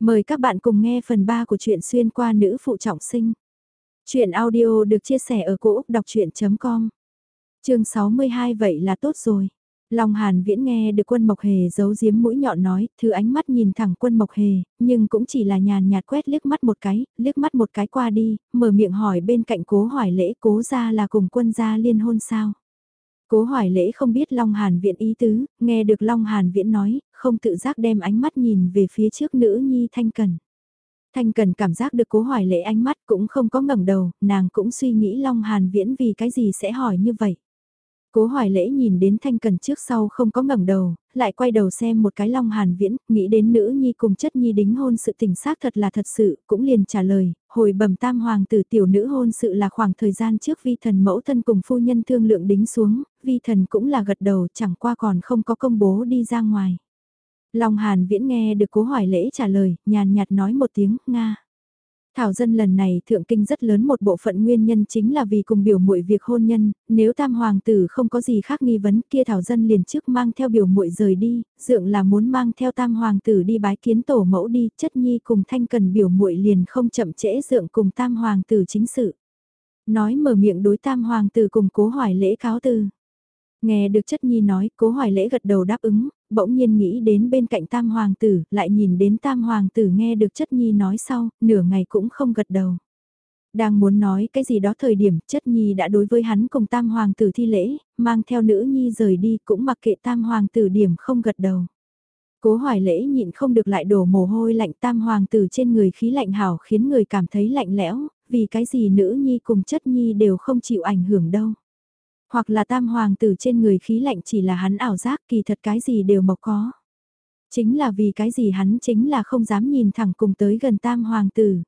Mời các bạn cùng nghe phần 3 của truyện xuyên qua nữ phụ trọng sinh. Chuyện audio được chia sẻ ở cỗ đọc chuyện.com Chương 62 vậy là tốt rồi. Long Hàn Viễn nghe được quân Mộc Hề giấu giếm mũi nhọn nói, thứ ánh mắt nhìn thẳng quân Mộc Hề, nhưng cũng chỉ là nhàn nhạt quét liếc mắt một cái, liếc mắt một cái qua đi, mở miệng hỏi bên cạnh cố hỏi lễ cố ra là cùng quân gia liên hôn sao. Cố hoài lễ không biết Long Hàn Viễn ý tứ, nghe được Long Hàn Viễn nói, không tự giác đem ánh mắt nhìn về phía trước nữ nhi Thanh Cần. Thanh Cần cảm giác được cố hoài lễ ánh mắt cũng không có ngẩng đầu, nàng cũng suy nghĩ Long Hàn Viễn vì cái gì sẽ hỏi như vậy. Cố hoài lễ nhìn đến thanh cần trước sau không có ngẩng đầu, lại quay đầu xem một cái long hàn viễn, nghĩ đến nữ nhi cùng chất nhi đính hôn sự tình xác thật là thật sự, cũng liền trả lời, hồi bẩm tam hoàng tử tiểu nữ hôn sự là khoảng thời gian trước vi thần mẫu thân cùng phu nhân thương lượng đính xuống, vi thần cũng là gật đầu chẳng qua còn không có công bố đi ra ngoài. Long hàn viễn nghe được cố hoài lễ trả lời, nhàn nhạt nói một tiếng, Nga. Thảo dân lần này thượng kinh rất lớn một bộ phận nguyên nhân chính là vì cùng biểu muội việc hôn nhân, nếu tam hoàng tử không có gì khác nghi vấn kia thảo dân liền trước mang theo biểu muội rời đi, dượng là muốn mang theo tam hoàng tử đi bái kiến tổ mẫu đi, chất nhi cùng thanh cần biểu muội liền không chậm trễ dượng cùng tam hoàng tử chính sự. Nói mở miệng đối tam hoàng tử cùng cố hỏi lễ cáo từ. Nghe được chất nhi nói, cố hoài lễ gật đầu đáp ứng, bỗng nhiên nghĩ đến bên cạnh tam hoàng tử, lại nhìn đến tam hoàng tử nghe được chất nhi nói sau, nửa ngày cũng không gật đầu. Đang muốn nói cái gì đó thời điểm chất nhi đã đối với hắn cùng tam hoàng tử thi lễ, mang theo nữ nhi rời đi cũng mặc kệ tam hoàng tử điểm không gật đầu. Cố hoài lễ nhịn không được lại đổ mồ hôi lạnh tam hoàng tử trên người khí lạnh hảo khiến người cảm thấy lạnh lẽo, vì cái gì nữ nhi cùng chất nhi đều không chịu ảnh hưởng đâu. Hoặc là tam hoàng tử trên người khí lạnh chỉ là hắn ảo giác kỳ thật cái gì đều mộc có. Chính là vì cái gì hắn chính là không dám nhìn thẳng cùng tới gần tam hoàng tử.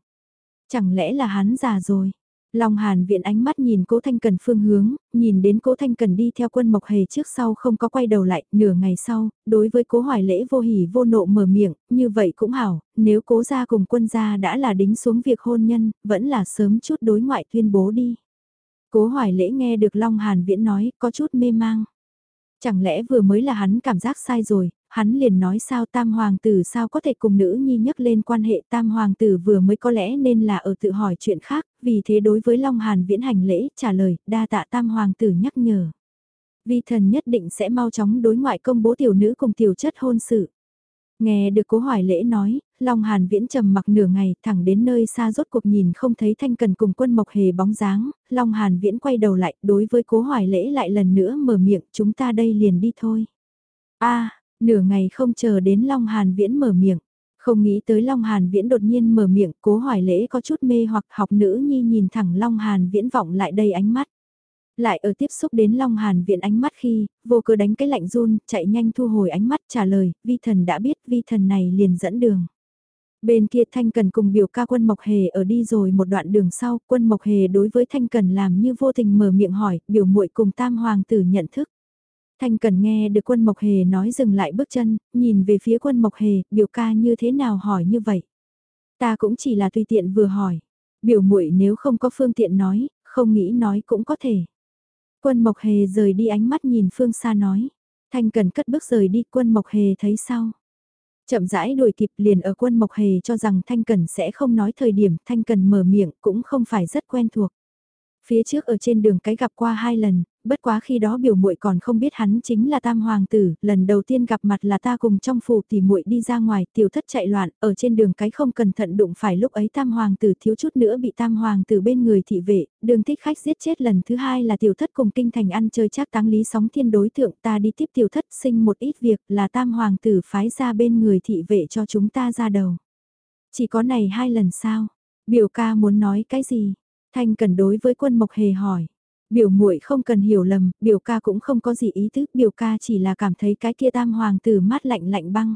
Chẳng lẽ là hắn già rồi. Long Hàn viện ánh mắt nhìn Cố Thanh Cần phương hướng, nhìn đến Cố Thanh Cần đi theo quân Mộc Hề trước sau không có quay đầu lại, nửa ngày sau, đối với Cố Hoài Lễ vô hỉ vô nộ mở miệng, như vậy cũng hảo, nếu Cố gia cùng quân gia đã là đính xuống việc hôn nhân, vẫn là sớm chút đối ngoại tuyên bố đi. Cố hoài lễ nghe được Long Hàn Viễn nói, có chút mê mang. Chẳng lẽ vừa mới là hắn cảm giác sai rồi, hắn liền nói sao tam hoàng tử sao có thể cùng nữ nhi nhắc lên quan hệ tam hoàng tử vừa mới có lẽ nên là ở tự hỏi chuyện khác, vì thế đối với Long Hàn Viễn hành lễ trả lời, đa tạ tam hoàng tử nhắc nhở. Vi thần nhất định sẽ mau chóng đối ngoại công bố tiểu nữ cùng tiểu chất hôn sự. Nghe được cố hỏi lễ nói, Long Hàn viễn trầm mặc nửa ngày thẳng đến nơi xa rốt cuộc nhìn không thấy thanh cần cùng quân mộc hề bóng dáng, Long Hàn viễn quay đầu lại đối với cố hỏi lễ lại lần nữa mở miệng chúng ta đây liền đi thôi. a nửa ngày không chờ đến Long Hàn viễn mở miệng. Không nghĩ tới Long Hàn Viễn đột nhiên mở miệng, cố hỏi lễ có chút mê hoặc học nữ nhi nhìn thẳng Long Hàn Viễn vọng lại đầy ánh mắt. Lại ở tiếp xúc đến Long Hàn viện ánh mắt khi, vô cớ đánh cái lạnh run, chạy nhanh thu hồi ánh mắt trả lời, vi thần đã biết vi thần này liền dẫn đường. Bên kia Thanh Cần cùng biểu ca quân Mộc Hề ở đi rồi một đoạn đường sau, quân Mộc Hề đối với Thanh Cần làm như vô tình mở miệng hỏi, biểu muội cùng tam hoàng tử nhận thức. Thanh Cần nghe được quân Mộc Hề nói dừng lại bước chân, nhìn về phía quân Mộc Hề, biểu ca như thế nào hỏi như vậy. Ta cũng chỉ là tùy tiện vừa hỏi, biểu muội nếu không có phương tiện nói, không nghĩ nói cũng có thể. Quân Mộc Hề rời đi ánh mắt nhìn phương xa nói. Thanh Cần cất bước rời đi quân Mộc Hề thấy sau. Chậm rãi đuổi kịp liền ở quân Mộc Hề cho rằng Thanh Cần sẽ không nói thời điểm Thanh Cần mở miệng cũng không phải rất quen thuộc. Phía trước ở trên đường cái gặp qua hai lần, bất quá khi đó biểu muội còn không biết hắn chính là tam hoàng tử, lần đầu tiên gặp mặt là ta cùng trong phủ thì muội đi ra ngoài, tiểu thất chạy loạn, ở trên đường cái không cẩn thận đụng phải lúc ấy tam hoàng tử thiếu chút nữa bị tam hoàng tử bên người thị vệ, đường thích khách giết chết lần thứ hai là tiểu thất cùng kinh thành ăn chơi chắc táng lý sóng thiên đối tượng ta đi tiếp tiểu thất sinh một ít việc là tam hoàng tử phái ra bên người thị vệ cho chúng ta ra đầu. Chỉ có này hai lần sao? Biểu ca muốn nói cái gì? Thanh cần đối với quân mộc hề hỏi. Biểu muội không cần hiểu lầm, biểu ca cũng không có gì ý tứ, biểu ca chỉ là cảm thấy cái kia tam hoàng tử mát lạnh lạnh băng.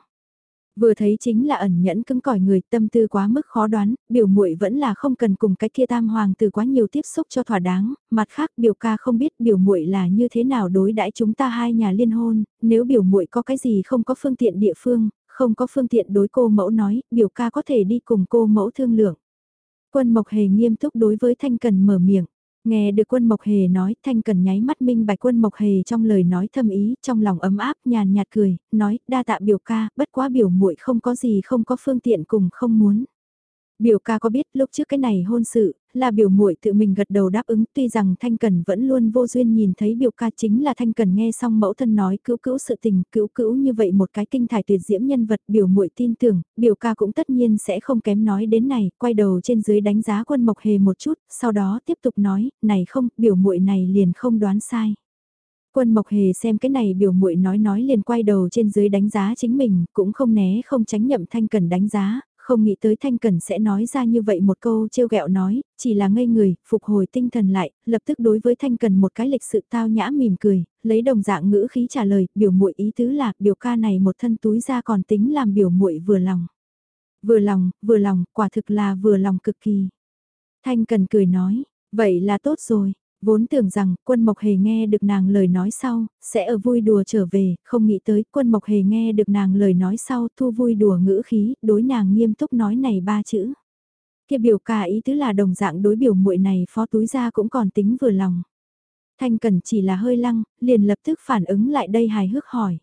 Vừa thấy chính là ẩn nhẫn cứng cỏi người, tâm tư quá mức khó đoán, biểu muội vẫn là không cần cùng cái kia tam hoàng tử quá nhiều tiếp xúc cho thỏa đáng, mặt khác biểu ca không biết biểu muội là như thế nào đối đãi chúng ta hai nhà liên hôn, nếu biểu muội có cái gì không có phương tiện địa phương, không có phương tiện đối cô mẫu nói, biểu ca có thể đi cùng cô mẫu thương lượng. Quân Mộc Hề nghiêm túc đối với Thanh Cần mở miệng. Nghe được quân Mộc Hề nói, Thanh Cần nháy mắt minh bạch quân Mộc Hề trong lời nói thâm ý, trong lòng ấm áp, nhàn nhạt cười, nói, đa tạ biểu ca, bất quá biểu muội không có gì không có phương tiện cùng không muốn. Biểu ca có biết lúc trước cái này hôn sự, là biểu muội tự mình gật đầu đáp ứng tuy rằng Thanh Cần vẫn luôn vô duyên nhìn thấy biểu ca chính là Thanh Cần nghe xong mẫu thân nói cứu cứu sự tình, cứu cứu như vậy một cái kinh thải tuyệt diễm nhân vật biểu muội tin tưởng, biểu ca cũng tất nhiên sẽ không kém nói đến này, quay đầu trên dưới đánh giá quân mộc hề một chút, sau đó tiếp tục nói, này không, biểu muội này liền không đoán sai. Quân mộc hề xem cái này biểu muội nói nói liền quay đầu trên dưới đánh giá chính mình, cũng không né không tránh nhậm thanh cần đánh giá, không nghĩ tới Thanh cần sẽ nói ra như vậy một câu trêu ghẹo nói, chỉ là ngây người, phục hồi tinh thần lại, lập tức đối với Thanh cần một cái lịch sự tao nhã mỉm cười, lấy đồng dạng ngữ khí trả lời, biểu muội ý tứ là, biểu ca này một thân túi ra còn tính làm biểu muội vừa lòng. Vừa lòng, vừa lòng, quả thực là vừa lòng cực kỳ. Thanh Cần cười nói, vậy là tốt rồi, Vốn tưởng rằng quân Mộc Hề nghe được nàng lời nói sau, sẽ ở vui đùa trở về, không nghĩ tới quân Mộc Hề nghe được nàng lời nói sau thu vui đùa ngữ khí, đối nàng nghiêm túc nói này ba chữ. Kia biểu cả ý tứ là đồng dạng đối biểu muội này phó túi ra cũng còn tính vừa lòng. Thanh Cần chỉ là hơi lăng, liền lập tức phản ứng lại đây hài hước hỏi.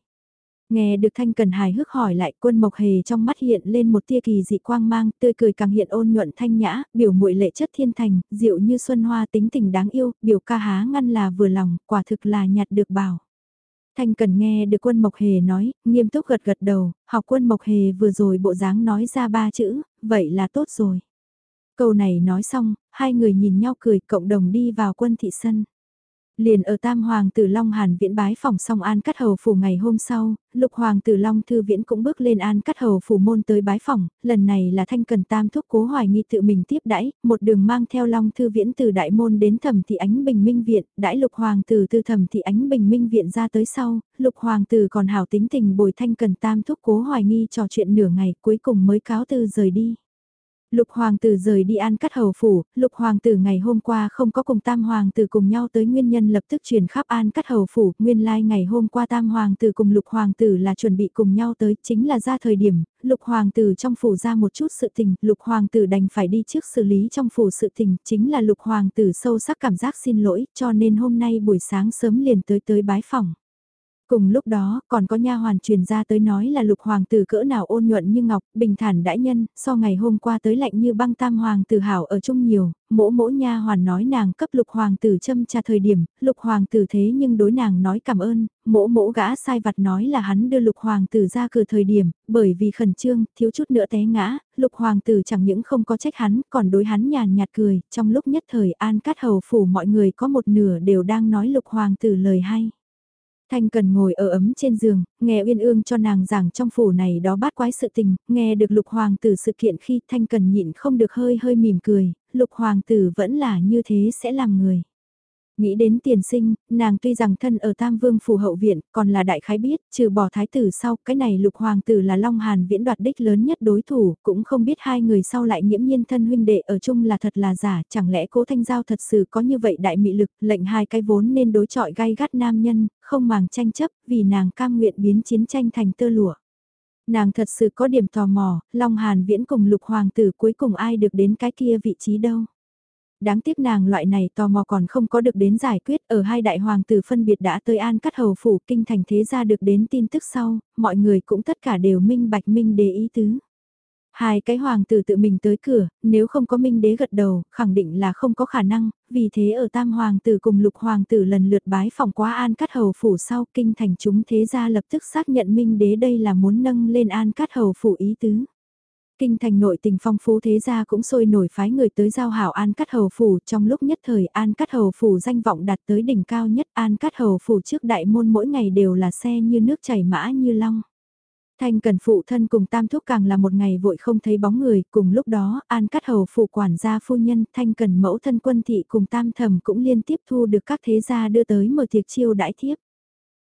Nghe được Thanh Cần hài hước hỏi lại quân mộc hề trong mắt hiện lên một tia kỳ dị quang mang, tươi cười càng hiện ôn nhuận thanh nhã, biểu muội lệ chất thiên thành, dịu như xuân hoa tính tình đáng yêu, biểu ca há ngăn là vừa lòng, quả thực là nhặt được bảo. Thanh Cần nghe được quân Mộc Hề nói, nghiêm túc gật gật đầu, học quân Mộc Hề vừa rồi bộ dáng nói ra ba chữ, vậy là tốt rồi. Câu này nói xong, hai người nhìn nhau cười cộng đồng đi vào quân thị sân. Liền ở Tam Hoàng tử Long Hàn Viễn bái phòng xong An Cắt Hầu Phủ ngày hôm sau, Lục Hoàng tử Long Thư Viễn cũng bước lên An Cắt Hầu Phủ môn tới bái phòng, lần này là thanh cần tam thúc cố hoài nghi tự mình tiếp đãi, một đường mang theo Long Thư Viễn từ Đại Môn đến Thẩm Thị Ánh Bình Minh Viện, đãi Lục Hoàng tử từ Thẩm Thị Ánh Bình Minh Viện ra tới sau, Lục Hoàng tử còn hảo tính tình bồi thanh cần tam thúc cố hoài nghi trò chuyện nửa ngày cuối cùng mới cáo từ rời đi. Lục hoàng tử rời đi an cắt hầu phủ, lục hoàng tử ngày hôm qua không có cùng tam hoàng tử cùng nhau tới nguyên nhân lập tức truyền khắp an cắt hầu phủ, nguyên lai like ngày hôm qua tam hoàng tử cùng lục hoàng tử là chuẩn bị cùng nhau tới, chính là ra thời điểm, lục hoàng tử trong phủ ra một chút sự tình, lục hoàng tử đành phải đi trước xử lý trong phủ sự tình, chính là lục hoàng tử sâu sắc cảm giác xin lỗi, cho nên hôm nay buổi sáng sớm liền tới tới bái phòng. Cùng lúc đó, còn có nha hoàn truyền ra tới nói là lục hoàng tử cỡ nào ôn nhuận như ngọc, bình thản đãi nhân, so ngày hôm qua tới lạnh như băng tam hoàng tử hảo ở chung nhiều, mỗ mỗ nha hoàn nói nàng cấp lục hoàng tử châm tra thời điểm, lục hoàng tử thế nhưng đối nàng nói cảm ơn, mỗ mỗ gã sai vặt nói là hắn đưa lục hoàng tử ra cửa thời điểm, bởi vì khẩn trương, thiếu chút nữa té ngã, lục hoàng tử chẳng những không có trách hắn, còn đối hắn nhàn nhạt cười, trong lúc nhất thời an cát hầu phủ mọi người có một nửa đều đang nói lục hoàng tử lời hay. Thanh cần ngồi ở ấm trên giường, nghe Uyên Ương cho nàng giảng trong phủ này đó bát quái sự tình, nghe được lục hoàng tử sự kiện khi Thanh cần nhịn không được hơi hơi mỉm cười, lục hoàng tử vẫn là như thế sẽ làm người. Nghĩ đến tiền sinh, nàng tuy rằng thân ở Tam Vương phủ hậu viện, còn là đại khái biết, trừ bỏ thái tử sau, cái này lục hoàng tử là Long Hàn viễn đoạt đích lớn nhất đối thủ, cũng không biết hai người sau lại nghiễm nhiên thân huynh đệ ở chung là thật là giả, chẳng lẽ cố thanh giao thật sự có như vậy đại mị lực, lệnh hai cái vốn nên đối chọi gai gắt nam nhân, không màng tranh chấp, vì nàng cam nguyện biến chiến tranh thành tơ lụa. Nàng thật sự có điểm tò mò, Long Hàn viễn cùng lục hoàng tử cuối cùng ai được đến cái kia vị trí đâu đáng tiếc nàng loại này tò mò còn không có được đến giải quyết ở hai đại hoàng tử phân biệt đã tới an cắt hầu phủ kinh thành thế gia được đến tin tức sau, mọi người cũng tất cả đều minh bạch minh đế ý tứ. Hai cái hoàng tử tự mình tới cửa, nếu không có minh đế gật đầu, khẳng định là không có khả năng, vì thế ở tam hoàng tử cùng lục hoàng tử lần lượt bái phòng quá an cắt hầu phủ sau kinh thành chúng thế gia lập tức xác nhận minh đế đây là muốn nâng lên an cắt hầu phủ ý tứ. Kinh thành nội tình phong phú thế gia cũng sôi nổi phái người tới giao hảo An Cắt Hầu Phủ trong lúc nhất thời An Cắt Hầu Phủ danh vọng đạt tới đỉnh cao nhất An Cắt Hầu Phủ trước đại môn mỗi ngày đều là xe như nước chảy mã như long. Thanh cần phụ thân cùng tam thúc càng là một ngày vội không thấy bóng người, cùng lúc đó An Cắt Hầu Phủ quản gia phu nhân Thanh cần mẫu thân quân thị cùng tam thầm cũng liên tiếp thu được các thế gia đưa tới mở tiệc chiêu đãi thiếp.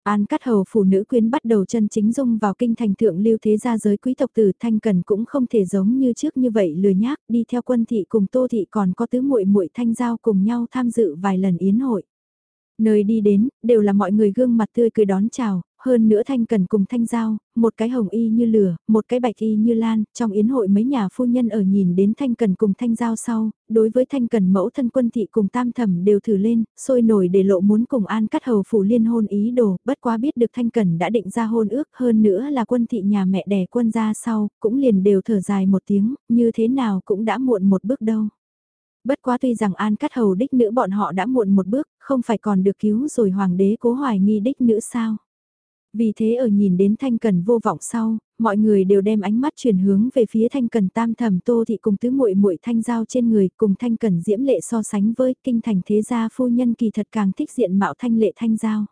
An cắt hầu phụ nữ quyến bắt đầu chân chính dung vào kinh thành thượng lưu thế gia giới quý tộc tử thanh cần cũng không thể giống như trước như vậy lười nhác đi theo quân thị cùng tô thị còn có tứ muội muội thanh giao cùng nhau tham dự vài lần yến hội. Nơi đi đến, đều là mọi người gương mặt tươi cười đón chào, hơn nữa thanh cần cùng thanh giao, một cái hồng y như lửa, một cái bạch y như lan, trong yến hội mấy nhà phu nhân ở nhìn đến thanh cần cùng thanh giao sau, đối với thanh cần mẫu thân quân thị cùng tam thẩm đều thử lên, sôi nổi để lộ muốn cùng an cắt hầu phủ liên hôn ý đồ, bất quá biết được thanh cần đã định ra hôn ước hơn nữa là quân thị nhà mẹ đẻ quân ra sau, cũng liền đều thở dài một tiếng, như thế nào cũng đã muộn một bước đâu. Bất quá tuy rằng An Cát Hầu đích nữ bọn họ đã muộn một bước, không phải còn được cứu rồi hoàng đế cố hoài nghi đích nữ sao. Vì thế ở nhìn đến Thanh Cần vô vọng sau, mọi người đều đem ánh mắt chuyển hướng về phía Thanh Cần tam thẩm Tô thị cùng tứ muội muội thanh giao trên người, cùng Thanh Cần diễm lệ so sánh với kinh thành thế gia phu nhân kỳ thật càng thích diện mạo thanh lệ thanh giao.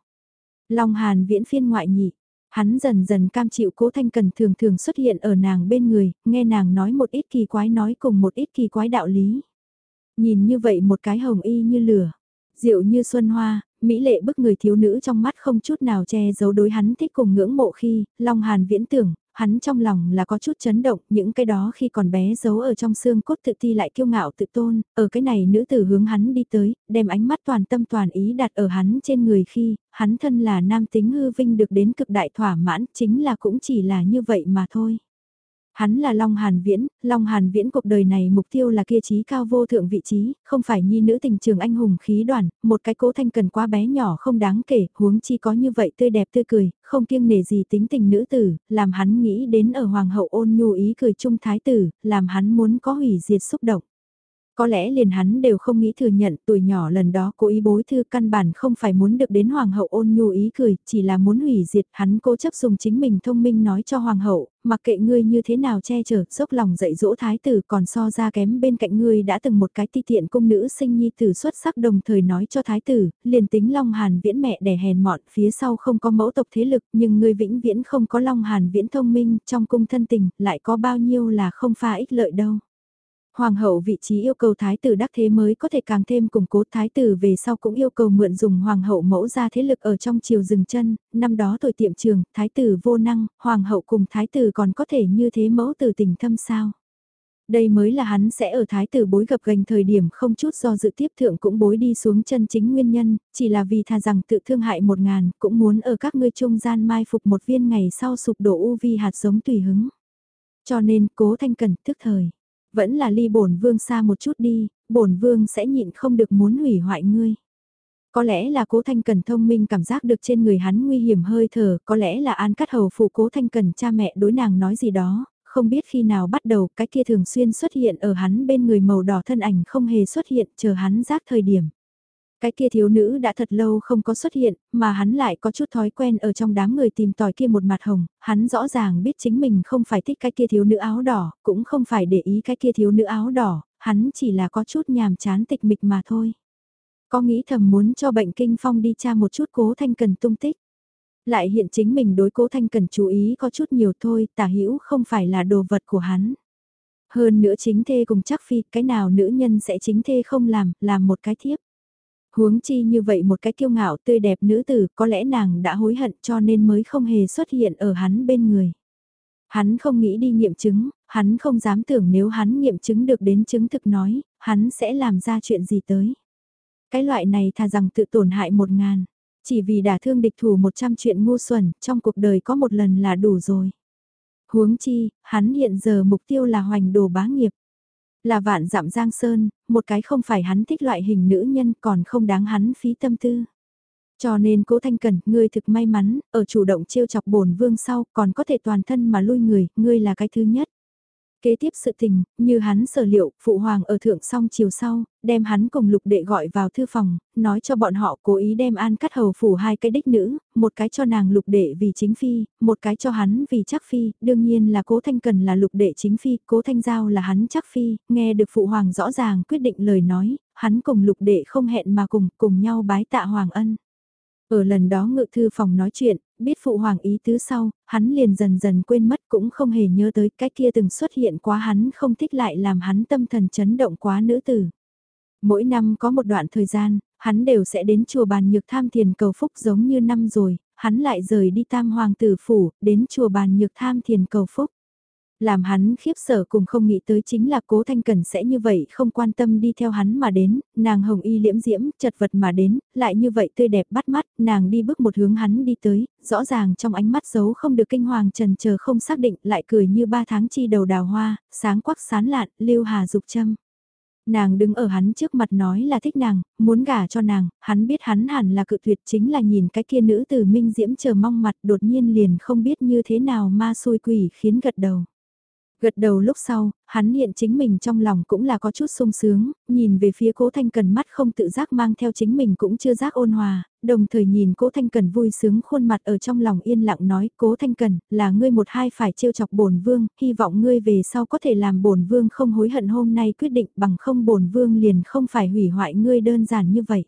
Long Hàn viễn phiên ngoại nhị, hắn dần dần cam chịu cố Thanh Cần thường thường xuất hiện ở nàng bên người, nghe nàng nói một ít kỳ quái nói cùng một ít kỳ quái đạo lý. Nhìn như vậy một cái hồng y như lửa, diệu như xuân hoa, mỹ lệ bức người thiếu nữ trong mắt không chút nào che giấu đối hắn thích cùng ngưỡng mộ khi, Long Hàn viễn tưởng, hắn trong lòng là có chút chấn động, những cái đó khi còn bé giấu ở trong xương cốt tự ti lại kiêu ngạo tự tôn, ở cái này nữ tử hướng hắn đi tới, đem ánh mắt toàn tâm toàn ý đặt ở hắn trên người khi, hắn thân là nam tính hư vinh được đến cực đại thỏa mãn, chính là cũng chỉ là như vậy mà thôi. Hắn là Long Hàn Viễn, Long Hàn Viễn cuộc đời này mục tiêu là kia trí cao vô thượng vị trí, không phải nhi nữ tình trường anh hùng khí đoàn, một cái cố thanh cần quá bé nhỏ không đáng kể, huống chi có như vậy tươi đẹp tươi cười, không kiêng nể gì tính tình nữ tử, làm hắn nghĩ đến ở hoàng hậu ôn nhu ý cười trung thái tử, làm hắn muốn có hủy diệt xúc động. Có lẽ liền hắn đều không nghĩ thừa nhận tuổi nhỏ lần đó cố ý bối thư căn bản không phải muốn được đến hoàng hậu ôn nhu ý cười, chỉ là muốn hủy diệt hắn cố chấp dùng chính mình thông minh nói cho hoàng hậu, mặc kệ ngươi như thế nào che chở, dốc lòng dạy dỗ thái tử còn so ra kém bên cạnh ngươi đã từng một cái ti tiện cung nữ sinh nhi tử xuất sắc đồng thời nói cho thái tử, liền tính Long Hàn viễn mẹ đẻ hèn mọn phía sau không có mẫu tộc thế lực nhưng ngươi vĩnh viễn không có Long Hàn viễn thông minh trong cung thân tình lại có bao nhiêu là không pha ích lợi đâu. Hoàng hậu vị trí yêu cầu thái tử đắc thế mới có thể càng thêm củng cố thái tử về sau cũng yêu cầu mượn dùng hoàng hậu mẫu ra thế lực ở trong chiều rừng chân, năm đó tuổi tiệm trường, thái tử vô năng, hoàng hậu cùng thái tử còn có thể như thế mẫu tử tình thâm sao. Đây mới là hắn sẽ ở thái tử bối gặp gành thời điểm không chút do dự tiếp thượng cũng bối đi xuống chân chính nguyên nhân, chỉ là vì thà rằng tự thương hại một ngàn, cũng muốn ở các ngươi trung gian mai phục một viên ngày sau sụp đổ u vi hạt giống tùy hứng. Cho nên cố thanh cần thức thời vẫn là ly bổn vương xa một chút đi, bổn vương sẽ nhịn không được muốn hủy hoại ngươi. Có lẽ là cố thanh cần thông minh cảm giác được trên người hắn nguy hiểm hơi thở, có lẽ là an cắt hầu phụ cố thanh cần cha mẹ đối nàng nói gì đó, không biết khi nào bắt đầu cái kia thường xuyên xuất hiện ở hắn bên người màu đỏ thân ảnh không hề xuất hiện chờ hắn giác thời điểm. Cái kia thiếu nữ đã thật lâu không có xuất hiện, mà hắn lại có chút thói quen ở trong đám người tìm tòi kia một mặt hồng, hắn rõ ràng biết chính mình không phải thích cái kia thiếu nữ áo đỏ, cũng không phải để ý cái kia thiếu nữ áo đỏ, hắn chỉ là có chút nhàm chán tịch mịch mà thôi. Có nghĩ thầm muốn cho bệnh kinh phong đi tra một chút cố thanh cần tung tích. Lại hiện chính mình đối cố thanh cần chú ý có chút nhiều thôi, tả hữu không phải là đồ vật của hắn. Hơn nữa chính thê cùng chắc phi, cái nào nữ nhân sẽ chính thê không làm, làm một cái thiếp. Huống chi như vậy một cái kiêu ngạo tươi đẹp nữ tử có lẽ nàng đã hối hận cho nên mới không hề xuất hiện ở hắn bên người. Hắn không nghĩ đi nghiệm chứng, hắn không dám tưởng nếu hắn nghiệm chứng được đến chứng thực nói, hắn sẽ làm ra chuyện gì tới. Cái loại này thà rằng tự tổn hại một ngàn, chỉ vì đả thương địch thủ một trăm chuyện ngu xuẩn, trong cuộc đời có một lần là đủ rồi. Huống chi, hắn hiện giờ mục tiêu là hoành đồ bá nghiệp. Là vạn dặm giang sơn, một cái không phải hắn thích loại hình nữ nhân còn không đáng hắn phí tâm tư. Cho nên cố Thanh Cần, ngươi thực may mắn, ở chủ động trêu chọc bổn vương sau, còn có thể toàn thân mà lui người, ngươi là cái thứ nhất. Kế tiếp sự tình, như hắn sở liệu, phụ hoàng ở thượng song chiều sau, đem hắn cùng lục đệ gọi vào thư phòng, nói cho bọn họ cố ý đem an cắt hầu phủ hai cái đích nữ, một cái cho nàng lục đệ vì chính phi, một cái cho hắn vì chắc phi, đương nhiên là cố thanh cần là lục đệ chính phi, cố thanh giao là hắn chắc phi, nghe được phụ hoàng rõ ràng quyết định lời nói, hắn cùng lục đệ không hẹn mà cùng, cùng nhau bái tạ hoàng ân. Ở lần đó ngự thư phòng nói chuyện, biết phụ hoàng ý tứ sau, hắn liền dần dần quên mất cũng không hề nhớ tới cái kia từng xuất hiện quá hắn không thích lại làm hắn tâm thần chấn động quá nữ tử. Mỗi năm có một đoạn thời gian, hắn đều sẽ đến chùa bàn nhược tham thiền cầu phúc giống như năm rồi, hắn lại rời đi tam hoàng tử phủ, đến chùa bàn nhược tham thiền cầu phúc. Làm hắn khiếp sợ cùng không nghĩ tới chính là cố thanh cần sẽ như vậy không quan tâm đi theo hắn mà đến, nàng hồng y liễm diễm, chật vật mà đến, lại như vậy tươi đẹp bắt mắt, nàng đi bước một hướng hắn đi tới, rõ ràng trong ánh mắt giấu không được kinh hoàng trần chờ không xác định lại cười như ba tháng chi đầu đào hoa, sáng quắc sán lạn, lưu hà dục châm. Nàng đứng ở hắn trước mặt nói là thích nàng, muốn gả cho nàng, hắn biết hắn hẳn là cự tuyệt chính là nhìn cái kia nữ từ minh diễm chờ mong mặt đột nhiên liền không biết như thế nào ma xôi quỷ khiến gật đầu. Gật đầu lúc sau, hắn hiện chính mình trong lòng cũng là có chút sung sướng, nhìn về phía cố thanh cần mắt không tự giác mang theo chính mình cũng chưa giác ôn hòa, đồng thời nhìn cố thanh cần vui sướng khuôn mặt ở trong lòng yên lặng nói cố thanh cần là ngươi một hai phải trêu chọc bổn vương, hy vọng ngươi về sau có thể làm bổn vương không hối hận hôm nay quyết định bằng không bổn vương liền không phải hủy hoại ngươi đơn giản như vậy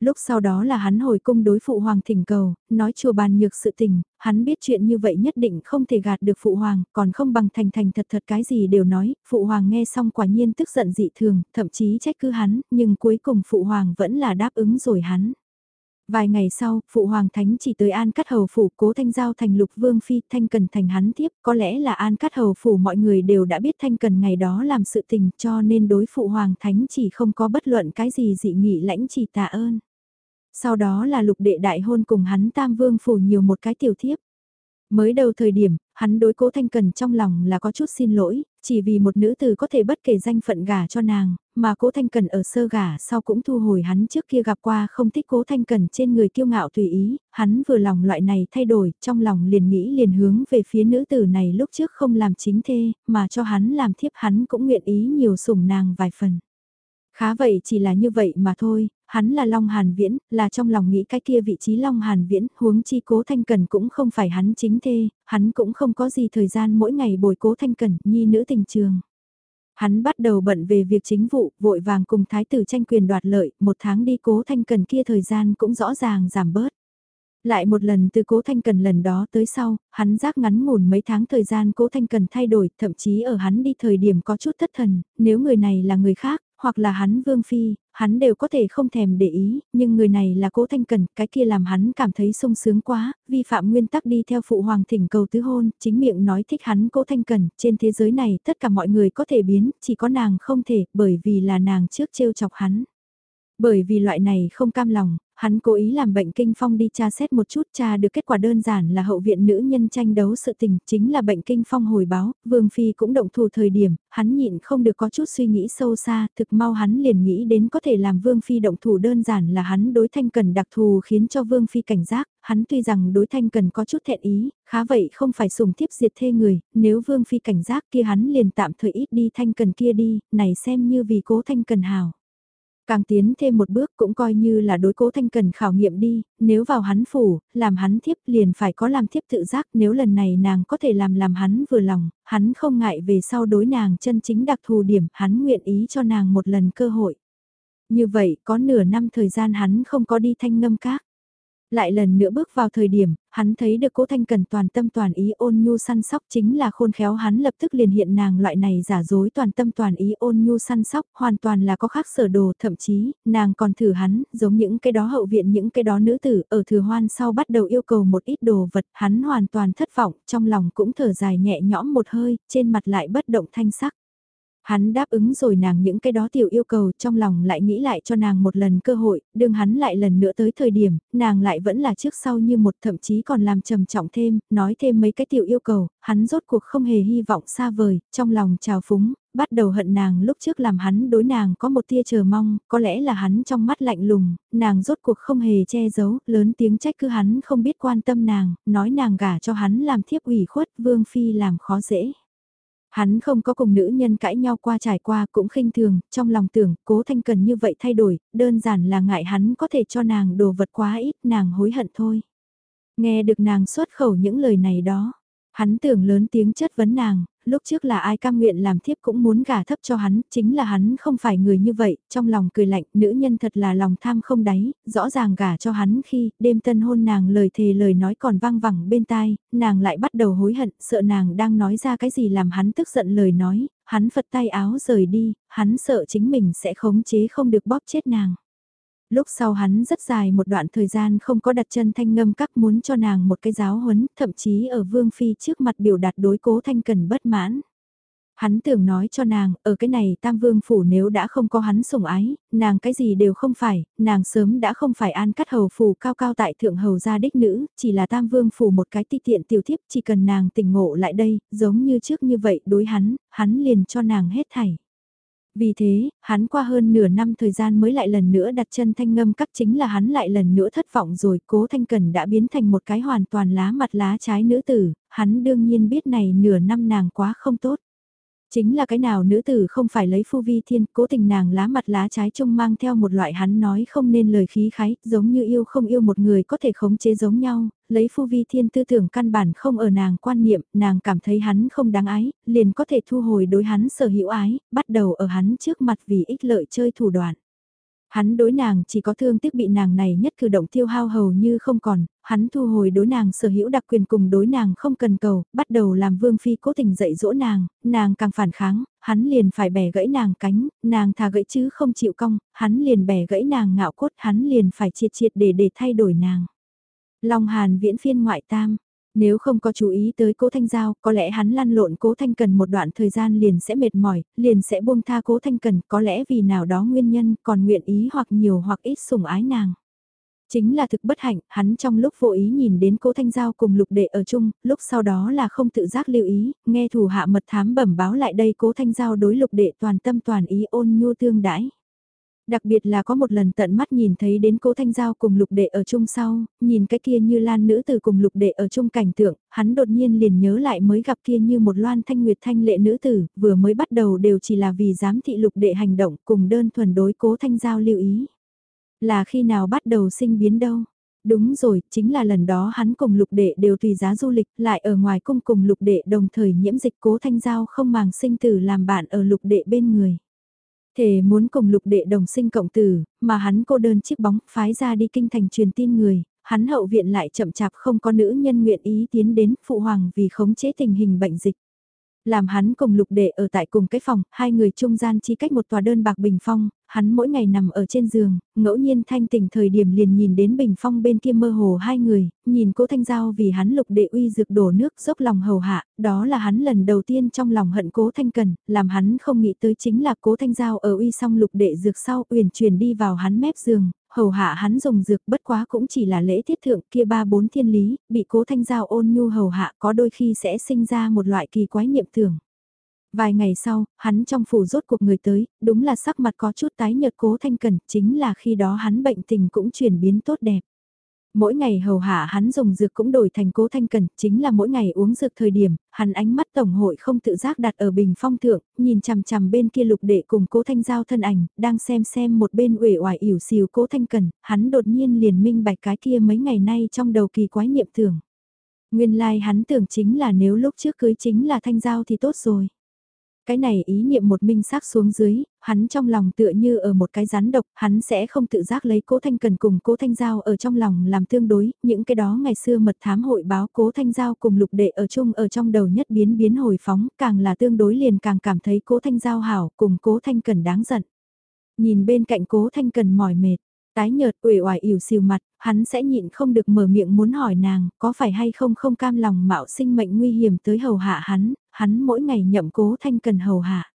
lúc sau đó là hắn hồi cung đối phụ hoàng thỉnh cầu, nói chùa bàn nhược sự tình, hắn biết chuyện như vậy nhất định không thể gạt được phụ hoàng, còn không bằng thành thành thật thật cái gì đều nói, phụ hoàng nghe xong quả nhiên tức giận dị thường, thậm chí trách cứ hắn, nhưng cuối cùng phụ hoàng vẫn là đáp ứng rồi hắn. Vài ngày sau, Phụ Hoàng Thánh chỉ tới An Cát Hầu Phủ cố Thanh Giao thành lục vương phi Thanh Cần thành hắn tiếp, có lẽ là An Cát Hầu Phủ mọi người đều đã biết Thanh Cần ngày đó làm sự tình cho nên đối Phụ Hoàng Thánh chỉ không có bất luận cái gì dị nghị lãnh chỉ tạ ơn. Sau đó là lục đệ đại hôn cùng hắn tam vương phủ nhiều một cái tiểu thiếp. Mới đầu thời điểm, hắn đối cố thanh cần trong lòng là có chút xin lỗi, chỉ vì một nữ tử có thể bất kể danh phận gả cho nàng, mà cố thanh cần ở sơ gả sau cũng thu hồi hắn trước kia gặp qua không thích cố thanh cần trên người kiêu ngạo tùy ý, hắn vừa lòng loại này thay đổi, trong lòng liền nghĩ liền hướng về phía nữ tử này lúc trước không làm chính thê, mà cho hắn làm thiếp hắn cũng nguyện ý nhiều sủng nàng vài phần. Khá vậy chỉ là như vậy mà thôi, hắn là Long Hàn Viễn, là trong lòng nghĩ cái kia vị trí Long Hàn Viễn, huống chi cố thanh cần cũng không phải hắn chính thê, hắn cũng không có gì thời gian mỗi ngày bồi cố thanh cần, nhi nữ tình trường. Hắn bắt đầu bận về việc chính vụ, vội vàng cùng thái tử tranh quyền đoạt lợi, một tháng đi cố thanh cần kia thời gian cũng rõ ràng giảm bớt. Lại một lần từ cố thanh cần lần đó tới sau, hắn giác ngắn ngủn mấy tháng thời gian cố thanh cần thay đổi, thậm chí ở hắn đi thời điểm có chút thất thần, nếu người này là người khác, hoặc là hắn vương phi, hắn đều có thể không thèm để ý, nhưng người này là cố thanh cần, cái kia làm hắn cảm thấy sung sướng quá, vi phạm nguyên tắc đi theo phụ hoàng thỉnh cầu tứ hôn, chính miệng nói thích hắn cố thanh cần, trên thế giới này tất cả mọi người có thể biến, chỉ có nàng không thể, bởi vì là nàng trước trêu chọc hắn. Bởi vì loại này không cam lòng, hắn cố ý làm bệnh kinh phong đi tra xét một chút tra được kết quả đơn giản là hậu viện nữ nhân tranh đấu sự tình chính là bệnh kinh phong hồi báo, Vương Phi cũng động thủ thời điểm, hắn nhịn không được có chút suy nghĩ sâu xa, thực mau hắn liền nghĩ đến có thể làm Vương Phi động thủ đơn giản là hắn đối thanh cần đặc thù khiến cho Vương Phi cảnh giác, hắn tuy rằng đối thanh cần có chút thẹn ý, khá vậy không phải sùng thiếp diệt thê người, nếu Vương Phi cảnh giác kia hắn liền tạm thời ít đi thanh cần kia đi, này xem như vì cố thanh cần hào. Càng tiến thêm một bước cũng coi như là đối cố thanh cần khảo nghiệm đi, nếu vào hắn phủ, làm hắn thiếp liền phải có làm thiếp tự giác nếu lần này nàng có thể làm làm hắn vừa lòng, hắn không ngại về sau đối nàng chân chính đặc thù điểm, hắn nguyện ý cho nàng một lần cơ hội. Như vậy, có nửa năm thời gian hắn không có đi thanh ngâm các. Lại lần nữa bước vào thời điểm, hắn thấy được cố thanh cần toàn tâm toàn ý ôn nhu săn sóc chính là khôn khéo hắn lập tức liền hiện nàng loại này giả dối toàn tâm toàn ý ôn nhu săn sóc hoàn toàn là có khác sở đồ thậm chí nàng còn thử hắn giống những cái đó hậu viện những cái đó nữ tử ở thừa hoan sau bắt đầu yêu cầu một ít đồ vật hắn hoàn toàn thất vọng trong lòng cũng thở dài nhẹ nhõm một hơi trên mặt lại bất động thanh sắc. Hắn đáp ứng rồi nàng những cái đó tiểu yêu cầu trong lòng lại nghĩ lại cho nàng một lần cơ hội, đừng hắn lại lần nữa tới thời điểm, nàng lại vẫn là trước sau như một thậm chí còn làm trầm trọng thêm, nói thêm mấy cái tiểu yêu cầu, hắn rốt cuộc không hề hy vọng xa vời, trong lòng trào phúng, bắt đầu hận nàng lúc trước làm hắn đối nàng có một tia chờ mong, có lẽ là hắn trong mắt lạnh lùng, nàng rốt cuộc không hề che giấu, lớn tiếng trách cứ hắn không biết quan tâm nàng, nói nàng gả cho hắn làm thiếp ủy khuất, vương phi làm khó dễ. Hắn không có cùng nữ nhân cãi nhau qua trải qua cũng khinh thường, trong lòng tưởng cố thanh cần như vậy thay đổi, đơn giản là ngại hắn có thể cho nàng đồ vật quá ít nàng hối hận thôi. Nghe được nàng xuất khẩu những lời này đó, hắn tưởng lớn tiếng chất vấn nàng, lúc trước là ai cam nguyện làm thiếp cũng muốn gả thấp cho hắn, chính là hắn không phải người như vậy, trong lòng cười lạnh, nữ nhân thật là lòng tham không đáy, rõ ràng gả cho hắn khi đêm tân hôn nàng lời thề lời nói còn vang vẳng bên tai, nàng lại bắt đầu hối hận, sợ nàng đang nói ra cái gì làm hắn tức giận lời nói, hắn phật tay áo rời đi, hắn sợ chính mình sẽ khống chế không được bóp chết nàng. Lúc sau hắn rất dài một đoạn thời gian không có đặt chân thanh ngâm các muốn cho nàng một cái giáo huấn, thậm chí ở Vương Phi trước mặt biểu đạt đối cố thanh cần bất mãn. Hắn tưởng nói cho nàng, ở cái này tam vương phủ nếu đã không có hắn sủng ái, nàng cái gì đều không phải, nàng sớm đã không phải an cắt hầu phủ cao cao tại thượng hầu gia đích nữ, chỉ là tam vương phủ một cái ti tiện tiểu thiếp, chỉ cần nàng tỉnh ngộ lại đây, giống như trước như vậy đối hắn, hắn liền cho nàng hết thảy. Vì thế, hắn qua hơn nửa năm thời gian mới lại lần nữa đặt chân thanh ngâm các chính là hắn lại lần nữa thất vọng rồi cố thanh cần đã biến thành một cái hoàn toàn lá mặt lá trái nữ tử, hắn đương nhiên biết này nửa năm nàng quá không tốt. Chính là cái nào nữ tử không phải lấy phu vi thiên, cố tình nàng lá mặt lá trái trông mang theo một loại hắn nói không nên lời khí khái, giống như yêu không yêu một người có thể khống chế giống nhau, lấy phu vi thiên tư tưởng căn bản không ở nàng quan niệm, nàng cảm thấy hắn không đáng ái, liền có thể thu hồi đối hắn sở hữu ái, bắt đầu ở hắn trước mặt vì ích lợi chơi thủ đoạn. Hắn đối nàng chỉ có thương tiếc bị nàng này nhất cử động tiêu hao hầu như không còn, hắn thu hồi đối nàng sở hữu đặc quyền cùng đối nàng không cần cầu, bắt đầu làm vương phi cố tình dạy dỗ nàng, nàng càng phản kháng, hắn liền phải bẻ gãy nàng cánh, nàng thà gãy chứ không chịu cong, hắn liền bẻ gãy nàng ngạo cốt, hắn liền phải triệt triệt để để thay đổi nàng. Long Hàn viễn phiên ngoại tam, nếu không có chú ý tới cố thanh giao, có lẽ hắn lăn lộn cố thanh cần một đoạn thời gian liền sẽ mệt mỏi, liền sẽ buông tha cố thanh cần, có lẽ vì nào đó nguyên nhân còn nguyện ý hoặc nhiều hoặc ít sủng ái nàng. Chính là thực bất hạnh, hắn trong lúc vô ý nhìn đến cố thanh giao cùng lục đệ ở chung, lúc sau đó là không tự giác lưu ý, nghe thủ hạ mật thám bẩm báo lại đây cố thanh giao đối lục đệ toàn tâm toàn ý ôn nhu tương đãi Đặc biệt là có một lần tận mắt nhìn thấy đến cố Thanh Giao cùng lục đệ ở chung sau, nhìn cái kia như lan nữ từ cùng lục đệ ở chung cảnh tượng, hắn đột nhiên liền nhớ lại mới gặp kia như một loan thanh nguyệt thanh lệ nữ tử, vừa mới bắt đầu đều chỉ là vì giám thị lục đệ hành động cùng đơn thuần đối cố Thanh Giao lưu ý. Là khi nào bắt đầu sinh biến đâu? Đúng rồi, chính là lần đó hắn cùng lục đệ đều tùy giá du lịch, lại ở ngoài cung cùng lục đệ đồng thời nhiễm dịch cố thanh giao không màng sinh tử làm bạn ở lục đệ bên người. Thể muốn cùng lục đệ đồng sinh cộng tử, mà hắn cô đơn chiếc bóng phái ra đi kinh thành truyền tin người, hắn hậu viện lại chậm chạp không có nữ nhân nguyện ý tiến đến phụ hoàng vì khống chế tình hình bệnh dịch. Làm hắn cùng lục đệ ở tại cùng cái phòng, hai người trung gian chỉ cách một tòa đơn bạc bình phong, hắn mỗi ngày nằm ở trên giường, ngẫu nhiên thanh tỉnh thời điểm liền nhìn đến bình phong bên kia mơ hồ hai người, nhìn cố thanh giao vì hắn lục đệ uy dược đổ nước dốc lòng hầu hạ, đó là hắn lần đầu tiên trong lòng hận cố thanh cần, làm hắn không nghĩ tới chính là cố thanh giao ở uy xong lục đệ dược sau uyển chuyển đi vào hắn mép giường, hầu hạ hắn dùng dược bất quá cũng chỉ là lễ tiết thượng kia ba bốn thiên lý, bị cố thanh giao ôn nhu hầu hạ có đôi khi sẽ sinh ra một loại kỳ quái niệm tưởng. Vài ngày sau, hắn trong phủ rốt cuộc người tới, đúng là sắc mặt có chút tái nhợt cố thanh cần, chính là khi đó hắn bệnh tình cũng chuyển biến tốt đẹp. Mỗi ngày hầu hạ hắn dùng dược cũng đổi thành cố thanh cần, chính là mỗi ngày uống dược thời điểm, hắn ánh mắt tổng hội không tự giác đặt ở bình phong thượng, nhìn chằm chằm bên kia lục đệ cùng cố thanh giao thân ảnh, đang xem xem một bên uể oải ỉu xìu cố thanh cần, hắn đột nhiên liền minh bạch cái kia mấy ngày nay trong đầu kỳ quái niệm tưởng. Nguyên lai like hắn tưởng chính là nếu lúc trước cưới chính là thanh giao thì tốt rồi. Cái này ý niệm một minh xác xuống dưới, hắn trong lòng tựa như ở một cái rắn độc, hắn sẽ không tự giác lấy cố thanh cần cùng cố thanh giao ở trong lòng làm tương đối, những cái đó ngày xưa mật thám hội báo cố thanh giao cùng lục đệ ở chung ở trong đầu nhất biến biến hồi phóng, càng là tương đối liền càng cảm thấy cố thanh giao hảo cùng cố thanh cần đáng giận. Nhìn bên cạnh cố thanh cần mỏi mệt, tái nhợt uể oải ỉu xìu mặt, hắn sẽ nhịn không được mở miệng muốn hỏi nàng, có phải hay không không cam lòng mạo sinh mệnh nguy hiểm tới hầu hạ hắn, hắn mỗi ngày nhậm cố thanh cần hầu hạ.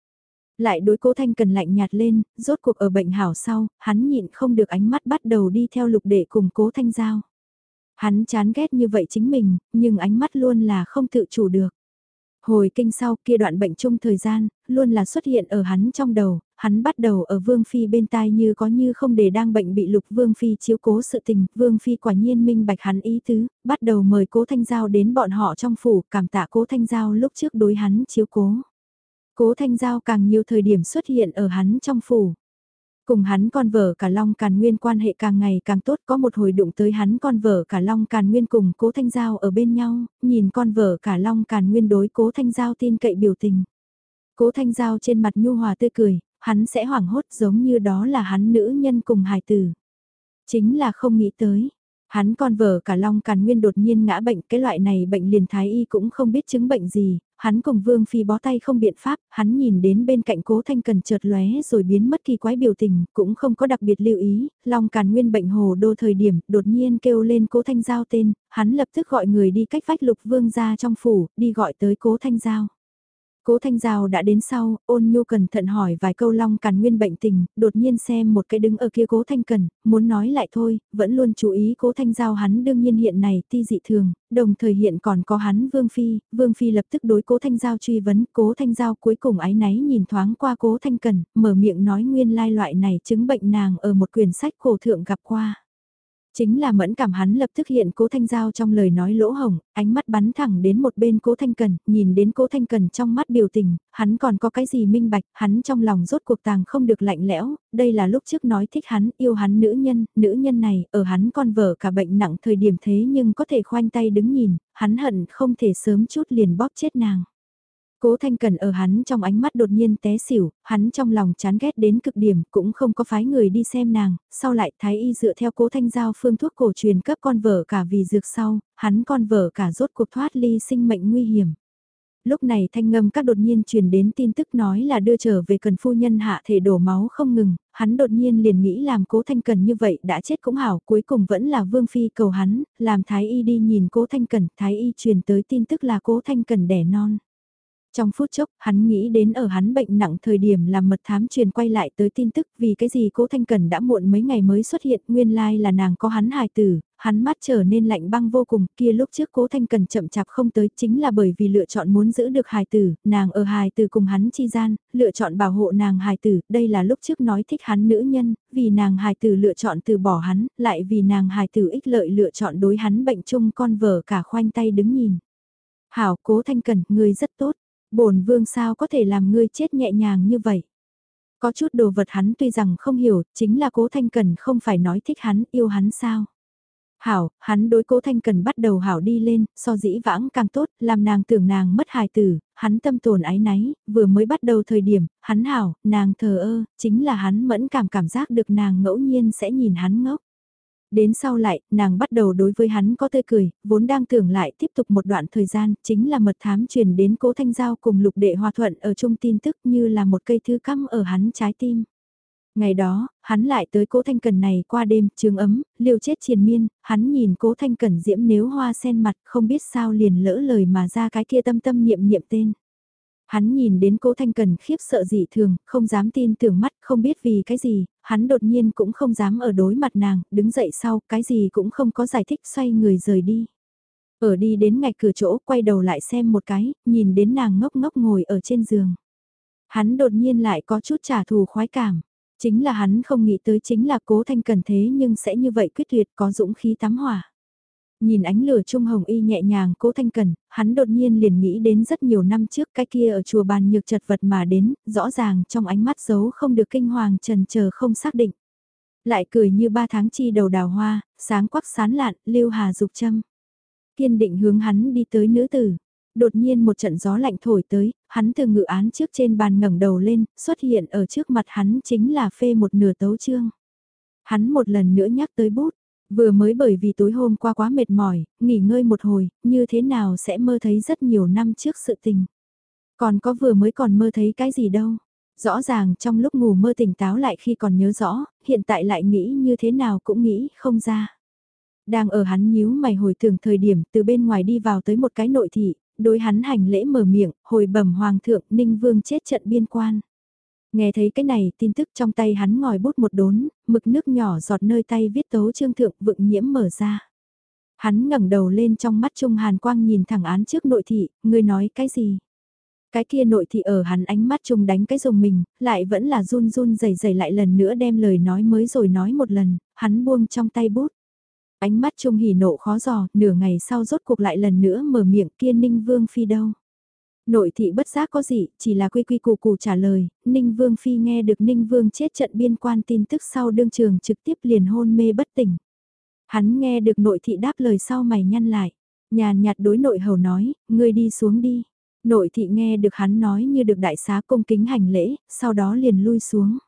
Lại đối cố thanh cần lạnh nhạt lên, rốt cuộc ở bệnh hảo sau, hắn nhịn không được ánh mắt bắt đầu đi theo lục đệ cùng cố thanh giao. Hắn chán ghét như vậy chính mình, nhưng ánh mắt luôn là không tự chủ được. Hồi kinh sau kia đoạn bệnh chung thời gian, luôn là xuất hiện ở hắn trong đầu, hắn bắt đầu ở Vương Phi bên tai như có như không để đang bệnh bị lục Vương Phi chiếu cố sự tình, Vương Phi quả nhiên minh bạch hắn ý tứ, bắt đầu mời cố Thanh Giao đến bọn họ trong phủ, cảm tạ cố Thanh Giao lúc trước đối hắn chiếu cố. Cố Thanh Giao càng nhiều thời điểm xuất hiện ở hắn trong phủ. Cùng hắn con vợ cả Long Càn Nguyên quan hệ càng ngày càng tốt có một hồi đụng tới hắn con vợ cả Long Càn Nguyên cùng cố Thanh Giao ở bên nhau, nhìn con vợ cả Long Càn Nguyên đối cố Thanh Giao tin cậy biểu tình. Cố Thanh Giao trên mặt nhu hòa tươi cười, hắn sẽ hoảng hốt giống như đó là hắn nữ nhân cùng hài tử. Chính là không nghĩ tới. Hắn con vợ cả Long Càn Nguyên đột nhiên ngã bệnh, cái loại này bệnh liền thái y cũng không biết chứng bệnh gì, hắn cùng Vương Phi bó tay không biện pháp, hắn nhìn đến bên cạnh cố thanh cần chợt lóe rồi biến mất kỳ quái biểu tình, cũng không có đặc biệt lưu ý, long càn nguyên bệnh hồ đô thời điểm, đột nhiên kêu lên cố thanh giao tên, hắn lập tức gọi người đi cách vách lục vương ra trong phủ, đi gọi tới cố thanh giao. Cố Thanh Giao đã đến sau, ôn nhu cẩn thận hỏi vài câu long càn nguyên bệnh tình, đột nhiên xem một cái đứng ở kia Cố Thanh Cần, muốn nói lại thôi, vẫn luôn chú ý Cố Thanh Giao hắn đương nhiên hiện này ti dị thường, đồng thời hiện còn có hắn Vương Phi, Vương Phi lập tức đối Cố Thanh Giao truy vấn, Cố Thanh Giao cuối cùng ái náy nhìn thoáng qua Cố Thanh Cần, mở miệng nói nguyên lai loại này chứng bệnh nàng ở một quyển sách cổ thượng gặp qua. Chính là mẫn cảm hắn lập tức hiện cố thanh giao trong lời nói lỗ hồng, ánh mắt bắn thẳng đến một bên cố thanh cần, nhìn đến cố thanh cần trong mắt biểu tình, hắn còn có cái gì minh bạch, hắn trong lòng rốt cuộc tàng không được lạnh lẽo, đây là lúc trước nói thích hắn, yêu hắn nữ nhân, nữ nhân này, ở hắn con vợ cả bệnh nặng thời điểm thế nhưng có thể khoanh tay đứng nhìn, hắn hận không thể sớm chút liền bóp chết nàng. Cố Thanh Cần ở hắn trong ánh mắt đột nhiên té xỉu, hắn trong lòng chán ghét đến cực điểm, cũng không có phái người đi xem nàng, sau lại Thái Y dựa theo Cố Thanh Giao phương thuốc cổ truyền cấp con vợ cả vì dược sau, hắn con vợ cả rốt cuộc thoát ly sinh mệnh nguy hiểm. Lúc này thanh ngâm các đột nhiên truyền đến tin tức nói là đưa trở về cần phu nhân hạ thể đổ máu không ngừng, hắn đột nhiên liền nghĩ làm cố thanh cần như vậy đã chết cũng hảo, cuối cùng vẫn là vương phi cầu hắn, làm thái y đi nhìn cố thanh cần, thái y truyền tới tin tức là cố thanh cần đẻ non. Trong phút chốc, hắn nghĩ đến ở hắn bệnh nặng thời điểm làm mật thám truyền quay lại tới tin tức vì cái gì cố Thanh Cần đã muộn mấy ngày mới xuất hiện nguyên lai like là nàng có hắn hài tử, hắn mắt trở nên lạnh băng vô cùng kia lúc trước cố Thanh Cần chậm chạp không tới chính là bởi vì lựa chọn muốn giữ được hài tử, nàng ở hài tử cùng hắn chi gian, lựa chọn bảo hộ nàng hài tử, đây là lúc trước nói thích hắn nữ nhân, vì nàng hài tử lựa chọn từ bỏ hắn, lại vì nàng hài tử ích lợi lựa chọn đối hắn bệnh chung con vợ cả khoanh tay đứng nhìn. Hảo cố Thanh Cần, người rất tốt bổn vương sao có thể làm ngươi chết nhẹ nhàng như vậy. Có chút đồ vật hắn tuy rằng không hiểu, chính là cố thanh cần không phải nói thích hắn, yêu hắn sao. Hảo, hắn đối cố thanh cần bắt đầu hảo đi lên, so dĩ vãng càng tốt, làm nàng tưởng nàng mất hài tử, hắn tâm tồn ái náy, vừa mới bắt đầu thời điểm, hắn hảo, nàng thờ ơ, chính là hắn mẫn cảm cảm giác được nàng ngẫu nhiên sẽ nhìn hắn ngốc. Đến sau lại, nàng bắt đầu đối với hắn có tươi cười, vốn đang tưởng lại tiếp tục một đoạn thời gian, chính là mật thám truyền đến cố thanh giao cùng lục đệ hòa thuận ở chung tin tức như là một cây thư căm ở hắn trái tim. Ngày đó, hắn lại tới cố thanh cần này qua đêm, trường ấm, liều chết triền miên, hắn nhìn cố thanh cần diễm nếu hoa sen mặt không biết sao liền lỡ lời mà ra cái kia tâm tâm niệm niệm tên. Hắn nhìn đến cố Thanh Cần khiếp sợ dị thường, không dám tin tưởng mắt, không biết vì cái gì, hắn đột nhiên cũng không dám ở đối mặt nàng, đứng dậy sau, cái gì cũng không có giải thích xoay người rời đi. Ở đi đến ngạch cửa chỗ, quay đầu lại xem một cái, nhìn đến nàng ngốc ngốc ngồi ở trên giường. Hắn đột nhiên lại có chút trả thù khoái cảm. Chính là hắn không nghĩ tới chính là cố thanh cần thế nhưng sẽ như vậy quyết tuyệt có dũng khí tắm hỏa. Nhìn ánh lửa trung hồng y nhẹ nhàng cố thanh cần, hắn đột nhiên liền nghĩ đến rất nhiều năm trước cái kia ở chùa bàn nhược chật vật mà đến, rõ ràng trong ánh mắt giấu không được kinh hoàng trần chờ không xác định. Lại cười như ba tháng chi đầu đào hoa, sáng quắc sán lạn, lưu hà dục châm. Kiên định hướng hắn đi tới nữ tử. Đột nhiên một trận gió lạnh thổi tới, hắn từ ngự án trước trên bàn ngẩng đầu lên, xuất hiện ở trước mặt hắn chính là phê một nửa tấu chương. Hắn một lần nữa nhắc tới bút, Vừa mới bởi vì tối hôm qua quá mệt mỏi, nghỉ ngơi một hồi, như thế nào sẽ mơ thấy rất nhiều năm trước sự tình. Còn có vừa mới còn mơ thấy cái gì đâu. Rõ ràng trong lúc ngủ mơ tỉnh táo lại khi còn nhớ rõ, hiện tại lại nghĩ như thế nào cũng nghĩ không ra. Đang ở hắn nhíu mày hồi tưởng thời điểm từ bên ngoài đi vào tới một cái nội thị, đối hắn hành lễ mở miệng, hồi bẩm hoàng thượng ninh vương chết trận biên quan. Nghe thấy cái này, tin tức trong tay hắn ngòi bút một đốn, mực nước nhỏ giọt nơi tay viết tấu trương thượng vựng nhiễm mở ra. Hắn ngẩng đầu lên trong mắt Trung Hàn Quang nhìn thẳng án trước nội thị, ngươi nói cái gì? Cái kia nội thị ở hắn ánh mắt Trung đánh cái dùng mình, lại vẫn là run run dày dày lại lần nữa đem lời nói mới rồi nói một lần, hắn buông trong tay bút. Ánh mắt Trung hỉ nộ khó giò, nửa ngày sau rốt cuộc lại lần nữa mở miệng kia ninh vương phi đâu. Nội thị bất giác có gì, chỉ là quy quy củ củ trả lời, Ninh Vương Phi nghe được Ninh Vương chết trận biên quan tin tức sau đương trường trực tiếp liền hôn mê bất tỉnh. Hắn nghe được nội thị đáp lời sau mày nhăn lại, nhàn nhạt đối nội hầu nói, ngươi đi xuống đi. Nội thị nghe được hắn nói như được đại xá cung kính hành lễ, sau đó liền lui xuống.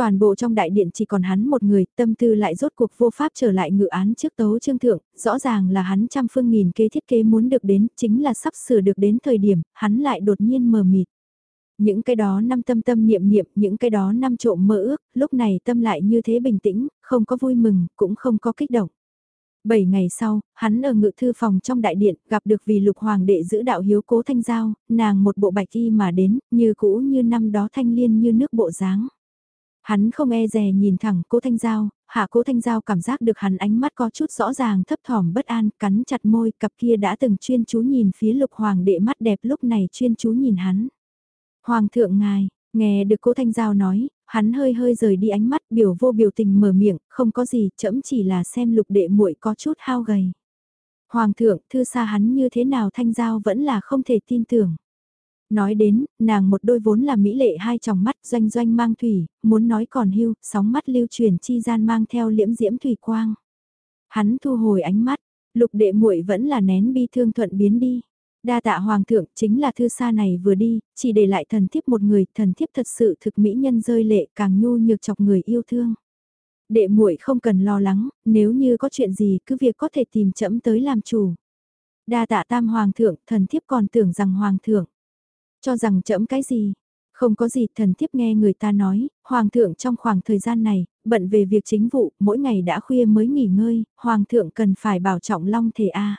Toàn bộ trong đại điện chỉ còn hắn một người, tâm tư lại rốt cuộc vô pháp trở lại ngự án trước tấu trương thượng, rõ ràng là hắn trăm phương nghìn kế thiết kế muốn được đến, chính là sắp sửa được đến thời điểm, hắn lại đột nhiên mờ mịt. Những cái đó năm tâm tâm niệm niệm, những cái đó năm trộm mơ ước, lúc này tâm lại như thế bình tĩnh, không có vui mừng, cũng không có kích động. Bảy ngày sau, hắn ở ngự thư phòng trong đại điện, gặp được vì lục hoàng đệ giữ đạo hiếu cố thanh giao, nàng một bộ bạch y mà đến, như cũ như năm đó thanh liên như nước bộ dáng. Hắn không e dè nhìn thẳng cố thanh giao, hạ cố thanh giao cảm giác được hắn ánh mắt có chút rõ ràng thấp thỏm bất an, cắn chặt môi, cặp kia đã từng chuyên chú nhìn phía lục hoàng đệ mắt đẹp lúc này chuyên chú nhìn hắn. Hoàng thượng ngài, nghe được cố thanh giao nói, hắn hơi hơi rời đi ánh mắt biểu vô biểu tình mở miệng, không có gì, chậm chỉ là xem lục đệ muội có chút hao gầy. Hoàng thượng, thư xa hắn như thế nào thanh giao vẫn là không thể tin tưởng. Nói đến, nàng một đôi vốn là mỹ lệ hai tròng mắt doanh doanh mang thủy, muốn nói còn hưu, sóng mắt lưu truyền chi gian mang theo liễm diễm thủy quang. Hắn thu hồi ánh mắt, lục đệ muội vẫn là nén bi thương thuận biến đi. Đa tạ hoàng thượng chính là thư xa này vừa đi, chỉ để lại thần thiếp một người, thần thiếp thật sự thực mỹ nhân rơi lệ càng nhu nhược chọc người yêu thương. Đệ muội không cần lo lắng, nếu như có chuyện gì cứ việc có thể tìm chậm tới làm chủ. Đa tạ tam hoàng thượng, thần thiếp còn tưởng rằng hoàng thượng. Cho rằng chậm cái gì? Không có gì thần thiếp nghe người ta nói, hoàng thượng trong khoảng thời gian này, bận về việc chính vụ, mỗi ngày đã khuya mới nghỉ ngơi, hoàng thượng cần phải bảo trọng long thể a.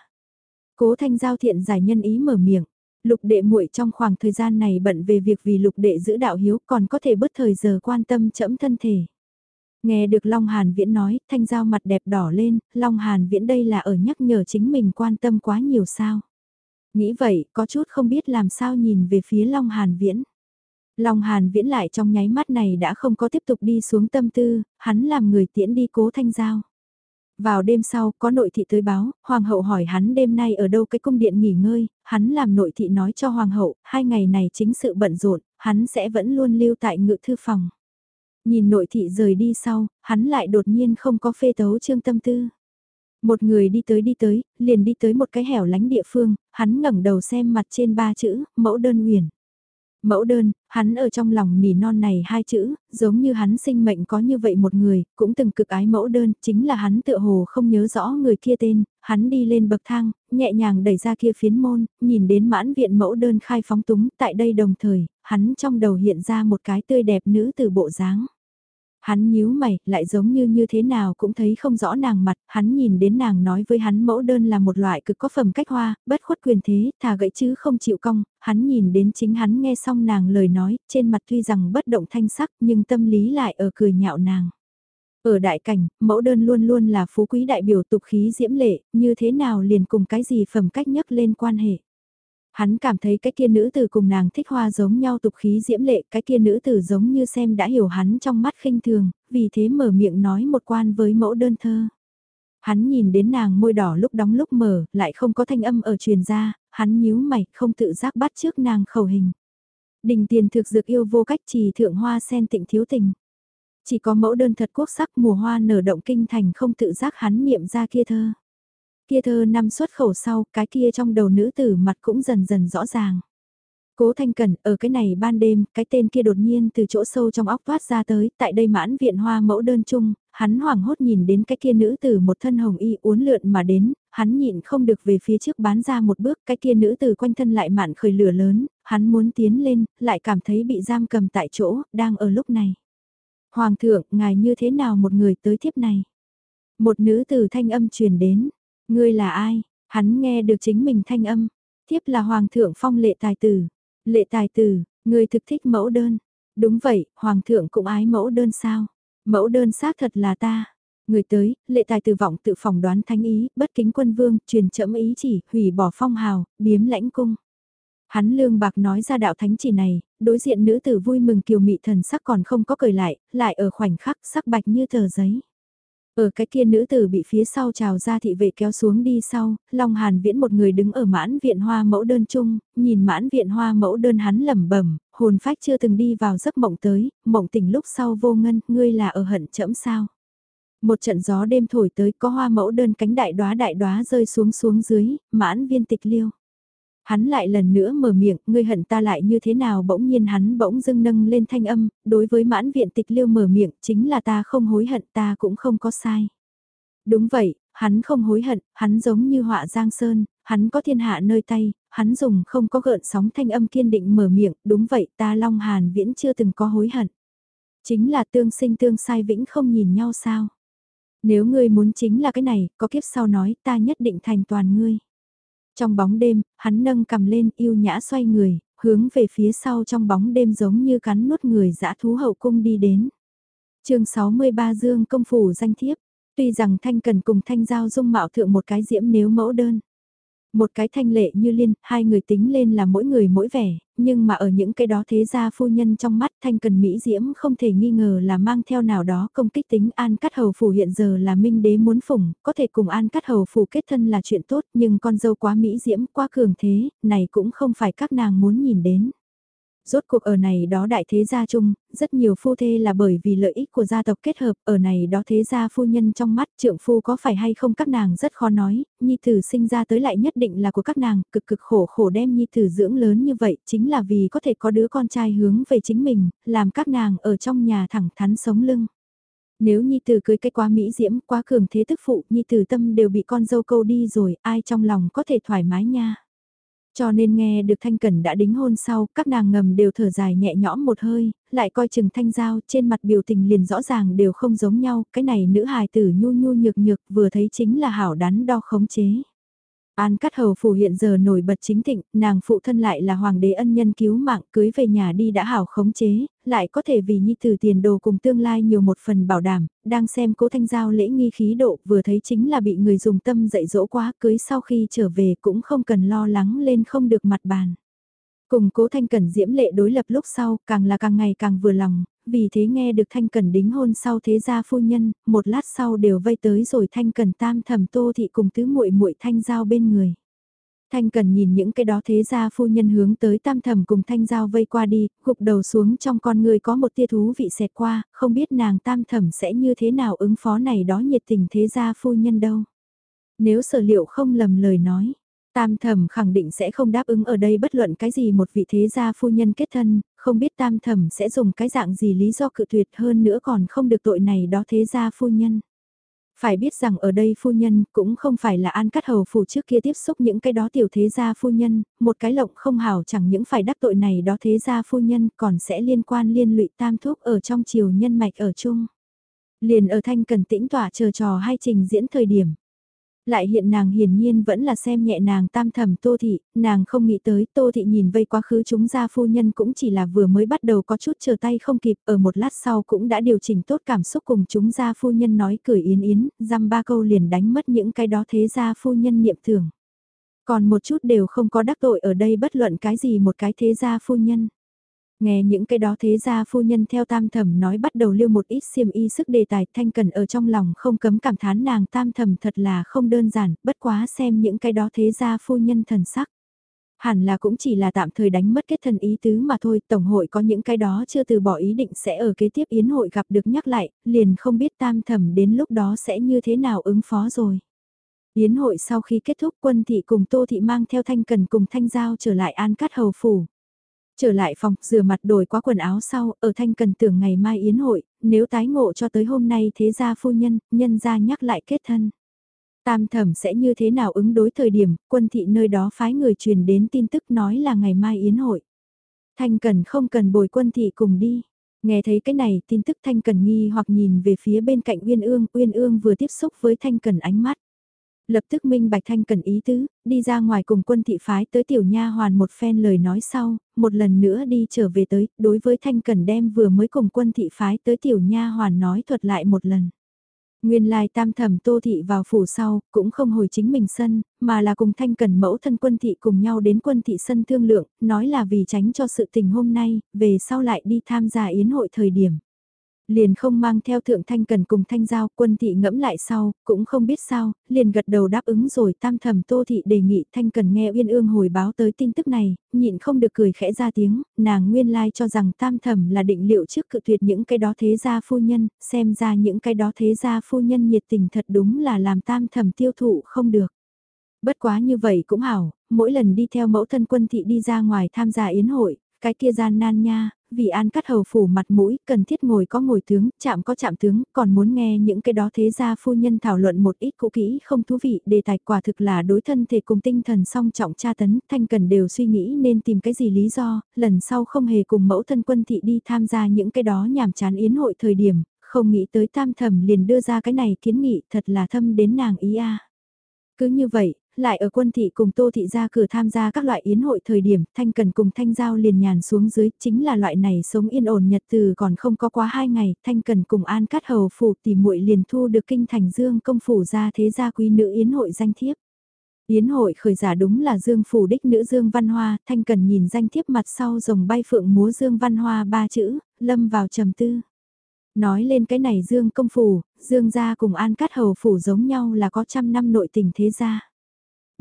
Cố Thanh Giao thiện giải nhân ý mở miệng. Lục đệ muội trong khoảng thời gian này bận về việc vì lục đệ giữ đạo hiếu còn có thể bớt thời giờ quan tâm chẫm thân thể. Nghe được Long Hàn Viễn nói, Thanh Giao mặt đẹp đỏ lên, Long Hàn Viễn đây là ở nhắc nhở chính mình quan tâm quá nhiều sao. Nghĩ vậy, có chút không biết làm sao nhìn về phía Long Hàn Viễn. Long Hàn Viễn lại trong nháy mắt này đã không có tiếp tục đi xuống tâm tư, hắn làm người tiễn đi cố Thanh Giao. Vào đêm sau, có nội thị tới báo, hoàng hậu hỏi hắn đêm nay ở đâu cái cung điện nghỉ ngơi, hắn làm nội thị nói cho hoàng hậu, hai ngày này chính sự bận rộn, hắn sẽ vẫn luôn lưu tại ngự thư phòng. Nhìn nội thị rời đi sau, hắn lại đột nhiên không có phê tấu trương tâm tư. Một người đi tới đi tới, liền đi tới một cái hẻo lánh địa phương, hắn ngẩng đầu xem mặt trên ba chữ, mẫu đơn huyền. Mẫu đơn, hắn ở trong lòng nỉ non này hai chữ, giống như hắn sinh mệnh có như vậy một người, cũng từng cực ái mẫu đơn, chính là hắn tựa hồ không nhớ rõ người kia tên, hắn đi lên bậc thang, nhẹ nhàng đẩy ra kia phiến môn, nhìn đến mãn viện mẫu đơn khai phóng túng, tại đây đồng thời, hắn trong đầu hiện ra một cái tươi đẹp nữ từ bộ dáng. Hắn nhíu mày, lại giống như như thế nào cũng thấy không rõ nàng mặt, hắn nhìn đến nàng nói với hắn mẫu đơn là một loại cực có phẩm cách hoa, bất khuất quyền thế, thà gãy chứ không chịu cong, hắn nhìn đến chính hắn nghe xong nàng lời nói, trên mặt tuy rằng bất động thanh sắc nhưng tâm lý lại ở cười nhạo nàng. Ở đại cảnh, mẫu đơn luôn luôn là phú quý đại biểu tục khí diễm lệ, như thế nào liền cùng cái gì phẩm cách nhất lên quan hệ. Hắn cảm thấy cái kia nữ tử cùng nàng thích hoa giống nhau tục khí diễm lệ, cái kia nữ tử giống như xem đã hiểu hắn trong mắt khinh thường, vì thế mở miệng nói một quan với mẫu đơn thơ. Hắn nhìn đến nàng môi đỏ lúc đóng lúc mở, lại không có thanh âm ở truyền ra, hắn nhíu mày, không tự giác bắt trước nàng khẩu hình. Đình tiền thực dược yêu vô cách trì thượng hoa sen tịnh thiếu tình. Chỉ có mẫu đơn thật quốc sắc mùa hoa nở động kinh thành không tự giác hắn niệm ra kia thơ. Kia thơ năm xuất khẩu sau, cái kia trong đầu nữ tử mặt cũng dần dần rõ ràng. Cố Thanh Cẩn, ở cái này ban đêm, cái tên kia đột nhiên từ chỗ sâu trong óc thoát ra tới, tại đây mãn viện hoa mẫu đơn chung, hắn hoảng hốt nhìn đến cái kia nữ tử một thân hồng y uốn lượn mà đến, hắn nhịn không được về phía trước bán ra một bước, cái kia nữ tử quanh thân lại mạn khởi lửa lớn, hắn muốn tiến lên, lại cảm thấy bị giam cầm tại chỗ, đang ở lúc này. Hoàng thượng, ngài như thế nào một người tới thiếp này? Một nữ tử thanh âm truyền đến, Ngươi là ai? Hắn nghe được chính mình thanh âm. Tiếp là Hoàng thượng phong lệ tài tử. Lệ tài tử, ngươi thực thích mẫu đơn. Đúng vậy, Hoàng thượng cũng ái mẫu đơn sao? Mẫu đơn xác thật là ta. Người tới, lệ tài tử vọng tự phỏng đoán thánh ý, bất kính quân vương, truyền chậm ý chỉ, hủy bỏ phong hào, biếm lãnh cung. Hắn lương bạc nói ra đạo thánh chỉ này, đối diện nữ tử vui mừng kiều mị thần sắc còn không có cười lại, lại ở khoảnh khắc sắc bạch như tờ giấy. Ở cái kia nữ tử bị phía sau trào ra thị vệ kéo xuống đi sau, Long Hàn Viễn một người đứng ở mãn viện hoa mẫu đơn chung, nhìn mãn viện hoa mẫu đơn hắn lẩm bẩm, hồn phách chưa từng đi vào giấc mộng tới, mộng tỉnh lúc sau vô ngân, ngươi là ở hận chẫm sao. Một trận gió đêm thổi tới có hoa mẫu đơn cánh đại đóa đại đóa rơi xuống xuống dưới, mãn viên tịch liêu. Hắn lại lần nữa mở miệng, ngươi hận ta lại như thế nào bỗng nhiên hắn bỗng dưng nâng lên thanh âm, đối với mãn viện tịch liêu mở miệng, chính là ta không hối hận ta cũng không có sai. Đúng vậy, hắn không hối hận, hắn giống như họa giang sơn, hắn có thiên hạ nơi tay, hắn dùng không có gợn sóng thanh âm kiên định mở miệng, đúng vậy ta Long Hàn Viễn chưa từng có hối hận. Chính là tương sinh tương sai vĩnh không nhìn nhau sao. Nếu ngươi muốn chính là cái này, có kiếp sau nói ta nhất định thành toàn ngươi. Trong bóng đêm, hắn nâng cầm lên yêu nhã xoay người, hướng về phía sau trong bóng đêm giống như cắn nuốt người dã thú hậu cung đi đến. chương 63 Dương công phủ danh thiếp, tuy rằng Thanh Cần cùng Thanh Giao dung mạo thượng một cái diễm nếu mẫu đơn. Một cái thanh lệ như liên, hai người tính lên là mỗi người mỗi vẻ, nhưng mà ở những cái đó thế gia phu nhân trong mắt thanh cần Mỹ Diễm không thể nghi ngờ là mang theo nào đó công kích tính An Cát Hầu Phủ hiện giờ là minh đế muốn phủng, có thể cùng An Cát Hầu Phủ kết thân là chuyện tốt nhưng con dâu quá Mỹ Diễm quá cường thế, này cũng không phải các nàng muốn nhìn đến. Rốt cuộc ở này đó đại thế gia chung, rất nhiều phu thê là bởi vì lợi ích của gia tộc kết hợp, ở này đó thế gia phu nhân trong mắt trượng phu có phải hay không các nàng rất khó nói, nhi tử sinh ra tới lại nhất định là của các nàng, cực cực khổ khổ đem nhi tử dưỡng lớn như vậy, chính là vì có thể có đứa con trai hướng về chính mình, làm các nàng ở trong nhà thẳng thắn sống lưng. Nếu Nhi Tử cưới cái quá mỹ diễm, quá cường thế tức phụ, Nhi Tử tâm đều bị con dâu câu đi rồi, ai trong lòng có thể thoải mái nha. Cho nên nghe được Thanh Cẩn đã đính hôn sau, các nàng ngầm đều thở dài nhẹ nhõm một hơi, lại coi chừng Thanh Giao trên mặt biểu tình liền rõ ràng đều không giống nhau, cái này nữ hài tử nhu nhu nhược nhược vừa thấy chính là hảo đắn đo khống chế. An Cát Hầu Phủ hiện giờ nổi bật chính thịnh, nàng phụ thân lại là hoàng đế ân nhân cứu mạng cưới về nhà đi đã hảo khống chế, lại có thể vì nhi tử tiền đồ cùng tương lai nhiều một phần bảo đảm, đang xem cố thanh giao lễ nghi khí độ vừa thấy chính là bị người dùng tâm dạy dỗ quá cưới sau khi trở về cũng không cần lo lắng lên không được mặt bàn. Cùng cố thanh cẩn diễm lệ đối lập lúc sau càng là càng ngày càng vừa lòng, vì thế nghe được Thanh Cần đính hôn sau thế gia phu nhân, một lát sau đều vây tới rồi Thanh Cần tam thầm tô thị cùng tứ muội muội Thanh Giao bên người. Thanh Cần nhìn những cái đó thế gia phu nhân hướng tới tam thầm cùng Thanh Giao vây qua đi, gục đầu xuống trong con người có một tia thú vị xẹt qua, không biết nàng tam thầm sẽ như thế nào ứng phó này đó nhiệt tình thế gia phu nhân đâu. Nếu sở liệu không lầm lời nói, Tam thẩm khẳng định sẽ không đáp ứng ở đây bất luận cái gì một vị thế gia phu nhân kết thân, không biết tam thẩm sẽ dùng cái dạng gì lý do cự tuyệt hơn nữa còn không được tội này đó thế gia phu nhân. Phải biết rằng ở đây phu nhân cũng không phải là an cắt hầu phủ trước kia tiếp xúc những cái đó tiểu thế gia phu nhân, một cái lộng không hảo chẳng những phải đắc tội này đó thế gia phu nhân còn sẽ liên quan liên lụy tam thúc ở trong triều nhân mạch ở chung. Liền ở thanh cần tĩnh tỏa chờ trò hay trình diễn thời điểm. Lại hiện nàng hiển nhiên vẫn là xem nhẹ nàng tam thẩm tô thị, nàng không nghĩ tới tô thị nhìn vây quá khứ chúng ra phu nhân cũng chỉ là vừa mới bắt đầu có chút chờ tay không kịp, ở một lát sau cũng đã điều chỉnh tốt cảm xúc cùng chúng ra phu nhân nói cười yến yến, dăm ba câu liền đánh mất những cái đó thế ra phu nhân niệm thường. Còn một chút đều không có đắc tội ở đây bất luận cái gì một cái thế gia phu nhân. Nghe những cái đó thế gia phu nhân theo tam thẩm nói bắt đầu lưu một ít xiêm y sức đề tài thanh cần ở trong lòng không cấm cảm thán nàng tam thẩm thật là không đơn giản, bất quá xem những cái đó thế gia phu nhân thần sắc. Hẳn là cũng chỉ là tạm thời đánh mất kết thần ý tứ mà thôi, Tổng hội có những cái đó chưa từ bỏ ý định sẽ ở kế tiếp yến hội gặp được nhắc lại, liền không biết tam thẩm đến lúc đó sẽ như thế nào ứng phó rồi. Yến hội sau khi kết thúc quân thị cùng tô thị mang theo thanh cần cùng thanh giao trở lại an cát hầu phủ. Trở lại phòng, rửa mặt đổi qua quần áo sau, ở thanh cần tưởng ngày mai yến hội, nếu tái ngộ cho tới hôm nay thế gia phu nhân, nhân gia nhắc lại kết thân. Tam thẩm sẽ như thế nào ứng đối thời điểm, quân thị nơi đó phái người truyền đến tin tức nói là ngày mai yến hội. Thanh cần không cần bồi quân thị cùng đi. Nghe thấy cái này tin tức Thanh Cần nghi hoặc nhìn về phía bên cạnh Uyên Ương, Uyên Ương vừa tiếp xúc với Thanh Cần ánh mắt. Lập tức minh bạch thanh cần ý tứ, đi ra ngoài cùng quân thị phái tới tiểu nha hoàn một phen lời nói sau, một lần nữa đi trở về tới, đối với thanh cần đem vừa mới cùng quân thị phái tới tiểu nha hoàn nói thuật lại một lần. Nguyên lai tam thẩm tô thị vào phủ sau, cũng không hồi chính mình sân, mà là cùng thanh cần mẫu thân quân thị cùng nhau đến quân thị sân thương lượng, nói là vì tránh cho sự tình hôm nay, về sau lại đi tham gia yến hội thời điểm. Liền không mang theo thượng thanh cần cùng thanh giao quân thị ngẫm lại sau, cũng không biết sao, liền gật đầu đáp ứng rồi tam thẩm tô thị đề nghị thanh cần nghe uyên ương hồi báo tới tin tức này, nhịn không được cười khẽ ra tiếng, nàng nguyên lai like cho rằng tam thẩm là định liệu trước cự tuyệt những cái đó thế gia phu nhân, xem ra những cái đó thế gia phu nhân nhiệt tình thật đúng là làm tam thẩm tiêu thụ không được. Bất quá như vậy cũng hảo, mỗi lần đi theo mẫu thân quân thị đi ra ngoài tham gia yến hội, cái kia gian nan nha, vì an cắt hầu phủ mặt mũi, cần thiết ngồi có ngồi tướng, chạm có chạm tướng, còn muốn nghe những cái đó thế gia phu nhân thảo luận một ít cũ kỹ không thú vị, đề tài quả thực là đối thân thể cùng tinh thần song trọng tra tấn, thanh cần đều suy nghĩ nên tìm cái gì lý do, lần sau không hề cùng mẫu thân quân thị đi tham gia những cái đó nhảm chán yến hội thời điểm, không nghĩ tới tam thẩm liền đưa ra cái này kiến nghị thật là thâm đến nàng ý a. Cứ như vậy, lại ở quân thị cùng tô thị ra cửa tham gia các loại yến hội thời điểm, thanh cần cùng thanh giao liền nhàn xuống dưới, chính là loại này sống yên ổn nhật từ còn không có quá hai ngày, thanh cần cùng an cát hầu phủ tìm muội liền thu được kinh thành dương công phủ ra thế gia quý nữ yến hội danh thiếp. Yến hội khởi giả đúng là Dương Phủ đích nữ Dương Văn Hoa, Thanh Cần nhìn danh thiếp mặt sau rồng bay phượng múa Dương Văn Hoa ba chữ, lâm vào trầm tư. Nói lên cái này Dương Công Phủ, Dương gia cùng An Cát Hầu Phủ giống nhau là có trăm năm nội tình thế gia.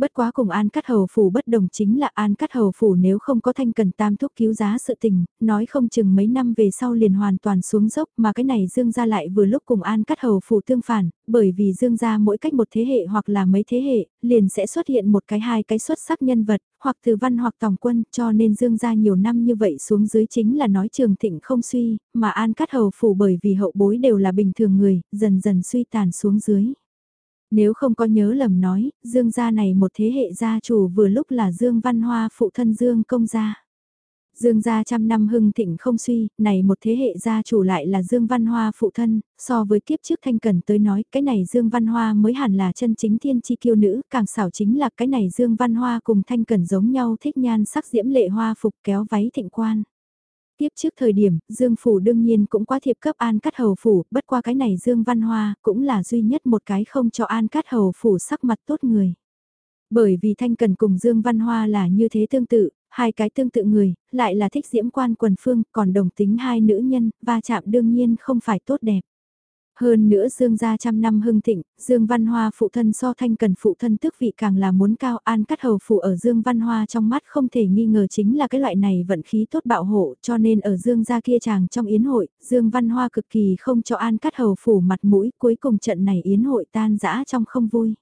Bất quá cùng An cắt Hầu Phủ bất đồng chính là An cắt Hầu Phủ nếu không có thanh cần tam thúc cứu giá sự tình, nói không chừng mấy năm về sau liền hoàn toàn xuống dốc mà cái này Dương gia lại vừa lúc cùng An cắt Hầu Phủ tương phản, bởi vì Dương gia mỗi cách một thế hệ hoặc là mấy thế hệ, liền sẽ xuất hiện một cái hai cái xuất sắc nhân vật, hoặc từ văn hoặc tòng quân, cho nên Dương gia nhiều năm như vậy xuống dưới chính là nói trường thịnh không suy, mà An cắt Hầu Phủ bởi vì hậu bối đều là bình thường người, dần dần suy tàn xuống dưới. Nếu không có nhớ lầm nói, Dương gia này một thế hệ gia chủ vừa lúc là Dương Văn Hoa phụ thân Dương công gia. Dương gia trăm năm hưng thịnh không suy, này một thế hệ gia chủ lại là Dương Văn Hoa phụ thân, so với kiếp trước thanh cần tới nói, cái này Dương Văn Hoa mới hẳn là chân chính thiên chi kiêu nữ, càng xảo chính là cái này Dương Văn Hoa cùng thanh cần giống nhau thích nhan sắc diễm lệ hoa phục kéo váy thịnh quan. Tiếp trước thời điểm, Dương Phủ đương nhiên cũng quá thiệp cấp An Cát Hầu Phủ, bất qua cái này Dương Văn Hoa cũng là duy nhất một cái không cho An Cát Hầu Phủ sắc mặt tốt người. Bởi vì Thanh Cần cùng Dương Văn Hoa là như thế tương tự, hai cái tương tự người, lại là thích diễm quan quần phương, còn đồng tính hai nữ nhân, va chạm đương nhiên không phải tốt đẹp. Hơn nữa Dương gia trăm năm hưng thịnh, Dương Văn Hoa phụ thân so thanh cần phụ thân tước vị càng là muốn cao an cắt hầu phụ ở Dương Văn Hoa trong mắt không thể nghi ngờ chính là cái loại này vận khí tốt bạo hộ cho nên ở Dương gia kia chàng trong yến hội, Dương Văn Hoa cực kỳ không cho an cắt hầu phủ mặt mũi cuối cùng trận này yến hội tan rã trong không vui.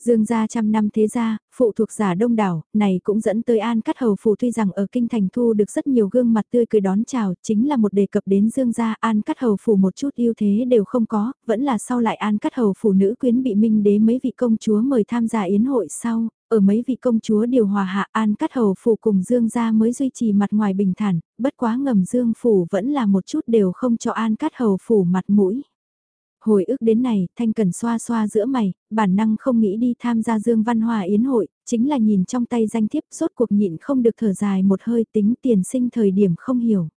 Dương gia trăm năm thế gia, phụ thuộc giả đông đảo, này cũng dẫn tới An Cát Hầu Phủ tuy rằng ở Kinh Thành thu được rất nhiều gương mặt tươi cười đón chào, chính là một đề cập đến Dương gia An Cát Hầu Phủ một chút ưu thế đều không có, vẫn là sau lại An Cát Hầu Phủ nữ quyến bị minh đế mấy vị công chúa mời tham gia yến hội sau, ở mấy vị công chúa điều hòa hạ An Cát Hầu Phủ cùng Dương gia mới duy trì mặt ngoài bình thản, bất quá ngầm Dương Phủ vẫn là một chút đều không cho An Cát Hầu Phủ mặt mũi. Hồi ức đến này, Thanh Cần xoa xoa giữa mày, bản năng không nghĩ đi tham gia Dương Văn Hòa Yến hội, chính là nhìn trong tay danh thiếp suốt cuộc nhịn không được thở dài một hơi tính tiền sinh thời điểm không hiểu.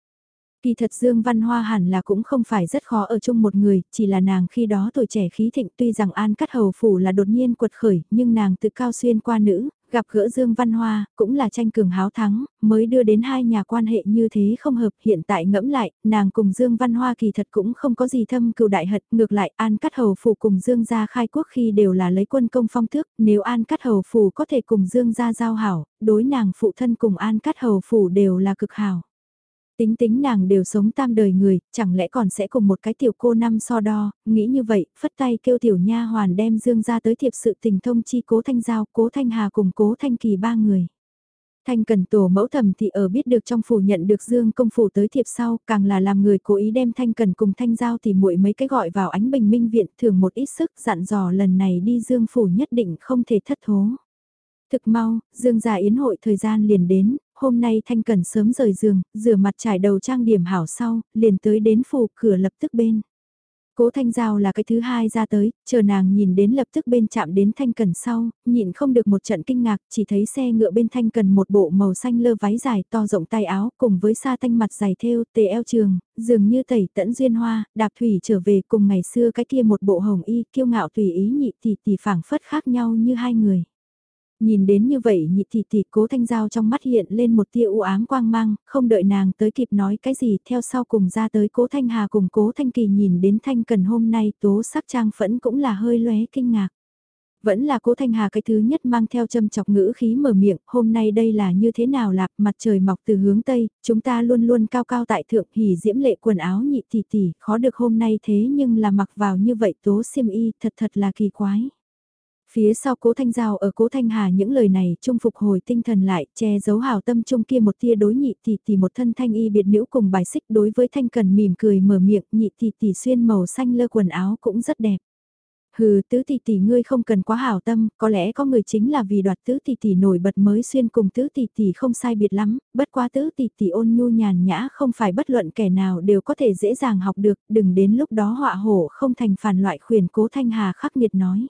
Kỳ thật Dương Văn Hoa hẳn là cũng không phải rất khó ở chung một người, chỉ là nàng khi đó tuổi trẻ khí thịnh tuy rằng An Cắt Hầu Phủ là đột nhiên quật khởi, nhưng nàng tự cao xuyên qua nữ, gặp gỡ Dương Văn Hoa, cũng là tranh cường háo thắng, mới đưa đến hai nhà quan hệ như thế không hợp. Hiện tại ngẫm lại, nàng cùng Dương Văn Hoa kỳ thật cũng không có gì thâm cựu đại hận, ngược lại An Cắt Hầu Phủ cùng Dương gia khai quốc khi đều là lấy quân công phong thước, nếu An Cắt Hầu Phủ có thể cùng Dương gia giao hảo, đối nàng phụ thân cùng An Cắt Hầu Phủ đều là cực hảo. Tính tính nàng đều sống tam đời người, chẳng lẽ còn sẽ cùng một cái tiểu cô năm so đo, nghĩ như vậy, phất tay kêu tiểu nha hoàn đem dương ra tới thiệp sự tình thông chi cố thanh giao, cố thanh hà cùng cố thanh kỳ ba người. Thanh cần tổ mẫu thầm thì ở biết được trong phủ nhận được Dương công phủ tới thiệp sau, càng là làm người cố ý đem Thanh cần cùng Thanh giao thì muội mấy cái gọi vào ánh bình minh viện thường một ít sức dặn dò lần này đi Dương phủ nhất định không thể thất thố. Thực mau, Dương gia yến hội thời gian liền đến, hôm nay Thanh Cần sớm rời giường, rửa mặt trải đầu trang điểm hảo sau, liền tới đến phủ cửa lập tức bên. Cố Thanh Giao là cái thứ hai ra tới, chờ nàng nhìn đến lập tức bên chạm đến Thanh Cần sau, nhịn không được một trận kinh ngạc, chỉ thấy xe ngựa bên Thanh Cần một bộ màu xanh lơ váy dài to rộng tay áo cùng với sa thanh mặt dài thêu tề eo trường, dường như tẩy tẫn duyên hoa, đạp thủy trở về cùng ngày xưa cái kia một bộ hồng y kiêu ngạo tùy ý nhị tỷ tỷ phảng phất khác nhau như hai người. Nhìn đến như vậy nhị tỷ tỷ cố thanh giao trong mắt hiện lên một tia u ám quang mang, không đợi nàng tới kịp nói cái gì theo sau cùng ra tới cố thanh hà cùng cố thanh kỳ nhìn đến thanh cần hôm nay tố sắc trang phẫn cũng là hơi lóe kinh ngạc. Vẫn là cố thanh hà cái thứ nhất mang theo châm chọc ngữ khí mở miệng, hôm nay đây là như thế nào lạp mặt trời mọc từ hướng Tây, chúng ta luôn luôn cao cao tại thượng hỉ diễm lệ quần áo nhị tỷ tỷ, khó được hôm nay thế nhưng là mặc vào như vậy tố xiêm y thật thật là kỳ quái. Phía sau cố thanh giao ở cố thanh hà những lời này trung phục hồi tinh thần lại, che giấu hào tâm trung kia một tia đối nhị tỷ tỷ một thân thanh y biệt nữ cùng bài xích đối với thanh cần mỉm cười mở miệng nhị tỷ tỷ xuyên màu xanh lơ quần áo cũng rất đẹp. Hừ, tứ tỷ tỷ ngươi không cần quá hảo tâm, có lẽ có người chính là vì đoạt tứ tỷ tỷ nổi bật mới xuyên cùng tứ tỷ tỷ không sai biệt lắm, bất quá tứ tỷ tỷ ôn nhu nhàn nhã không phải bất luận kẻ nào đều có thể dễ dàng học được, đừng đến lúc đó họa hổ không thành phản loại khuyển cố thanh hà khắc nghiệt nói.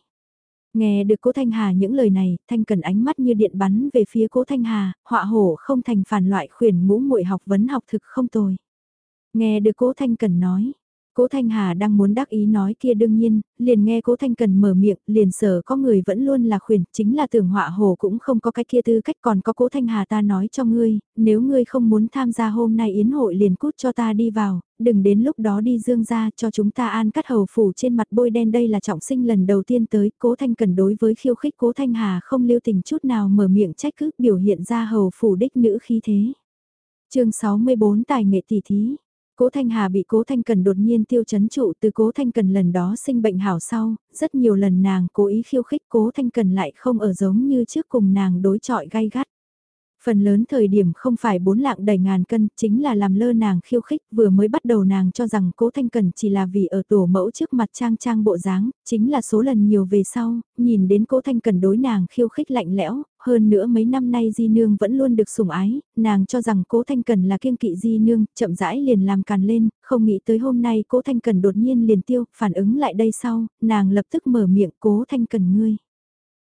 Nghe được cố Thanh Hà những lời này, Thanh Cần ánh mắt như điện bắn về phía cố Thanh Hà, họa hổ không thành phản loại khuyển ngũ muội học vấn học thực không tồi. Nghe được cố Thanh Cần nói, Cố Thanh Hà đang muốn đắc ý nói kia đương nhiên, liền nghe Cố Thanh Cần mở miệng, liền sở có người vẫn luôn là khuyển, chính là tưởng họa hồ cũng không có cái kia tư cách còn có Cố Thanh Hà ta nói cho ngươi, nếu ngươi không muốn tham gia hôm nay yến hội liền cút cho ta đi vào, đừng đến lúc đó đi dương ra cho chúng ta an cắt hầu phủ trên mặt bôi đen đây là trọng sinh lần đầu tiên tới, Cố Thanh Cần đối với khiêu khích Cố Thanh Hà không lưu tình chút nào mở miệng trách cứ biểu hiện ra hầu phủ đích nữ khí thế. chương 64 Tài nghệ tỷ thí Cố Thanh Hà bị Cố Thanh Cần đột nhiên tiêu chấn trụ từ Cố Thanh Cần lần đó sinh bệnh hảo sau, rất nhiều lần nàng cố ý khiêu khích Cố Thanh Cần lại không ở giống như trước cùng nàng đối trọi gay gắt. Phần lớn thời điểm không phải bốn lạng đầy ngàn cân, chính là làm lơ nàng khiêu khích, vừa mới bắt đầu nàng cho rằng cố thanh cần chỉ là vì ở tổ mẫu trước mặt trang trang bộ dáng, chính là số lần nhiều về sau, nhìn đến cố thanh cần đối nàng khiêu khích lạnh lẽo, hơn nữa mấy năm nay di nương vẫn luôn được sủng ái, nàng cho rằng cố thanh cần là kiên kỵ di nương, chậm rãi liền làm càn lên, không nghĩ tới hôm nay cố thanh cần đột nhiên liền tiêu, phản ứng lại đây sau, nàng lập tức mở miệng cố thanh cần ngươi.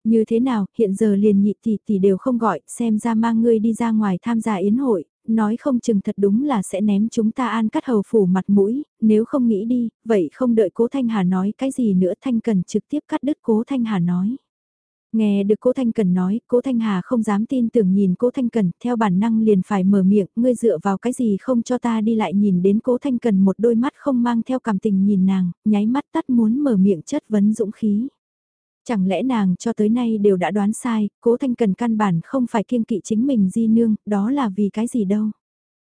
Như thế nào, hiện giờ liền nhị tỷ tỷ đều không gọi, xem ra mang ngươi đi ra ngoài tham gia yến hội, nói không chừng thật đúng là sẽ ném chúng ta an cắt hầu phủ mặt mũi, nếu không nghĩ đi, vậy không đợi cố Thanh Hà nói cái gì nữa Thanh cần trực tiếp cắt đứt cố Thanh Hà nói. Nghe được cố Thanh Cần nói, cố Thanh Hà không dám tin tưởng nhìn cố Thanh Cần, theo bản năng liền phải mở miệng, ngươi dựa vào cái gì không cho ta đi lại nhìn đến cố Thanh Cần một đôi mắt không mang theo cảm tình nhìn nàng, nháy mắt tắt muốn mở miệng chất vấn dũng khí. Chẳng lẽ nàng cho tới nay đều đã đoán sai, cố thanh cần căn bản không phải kiêng kỵ chính mình di nương, đó là vì cái gì đâu.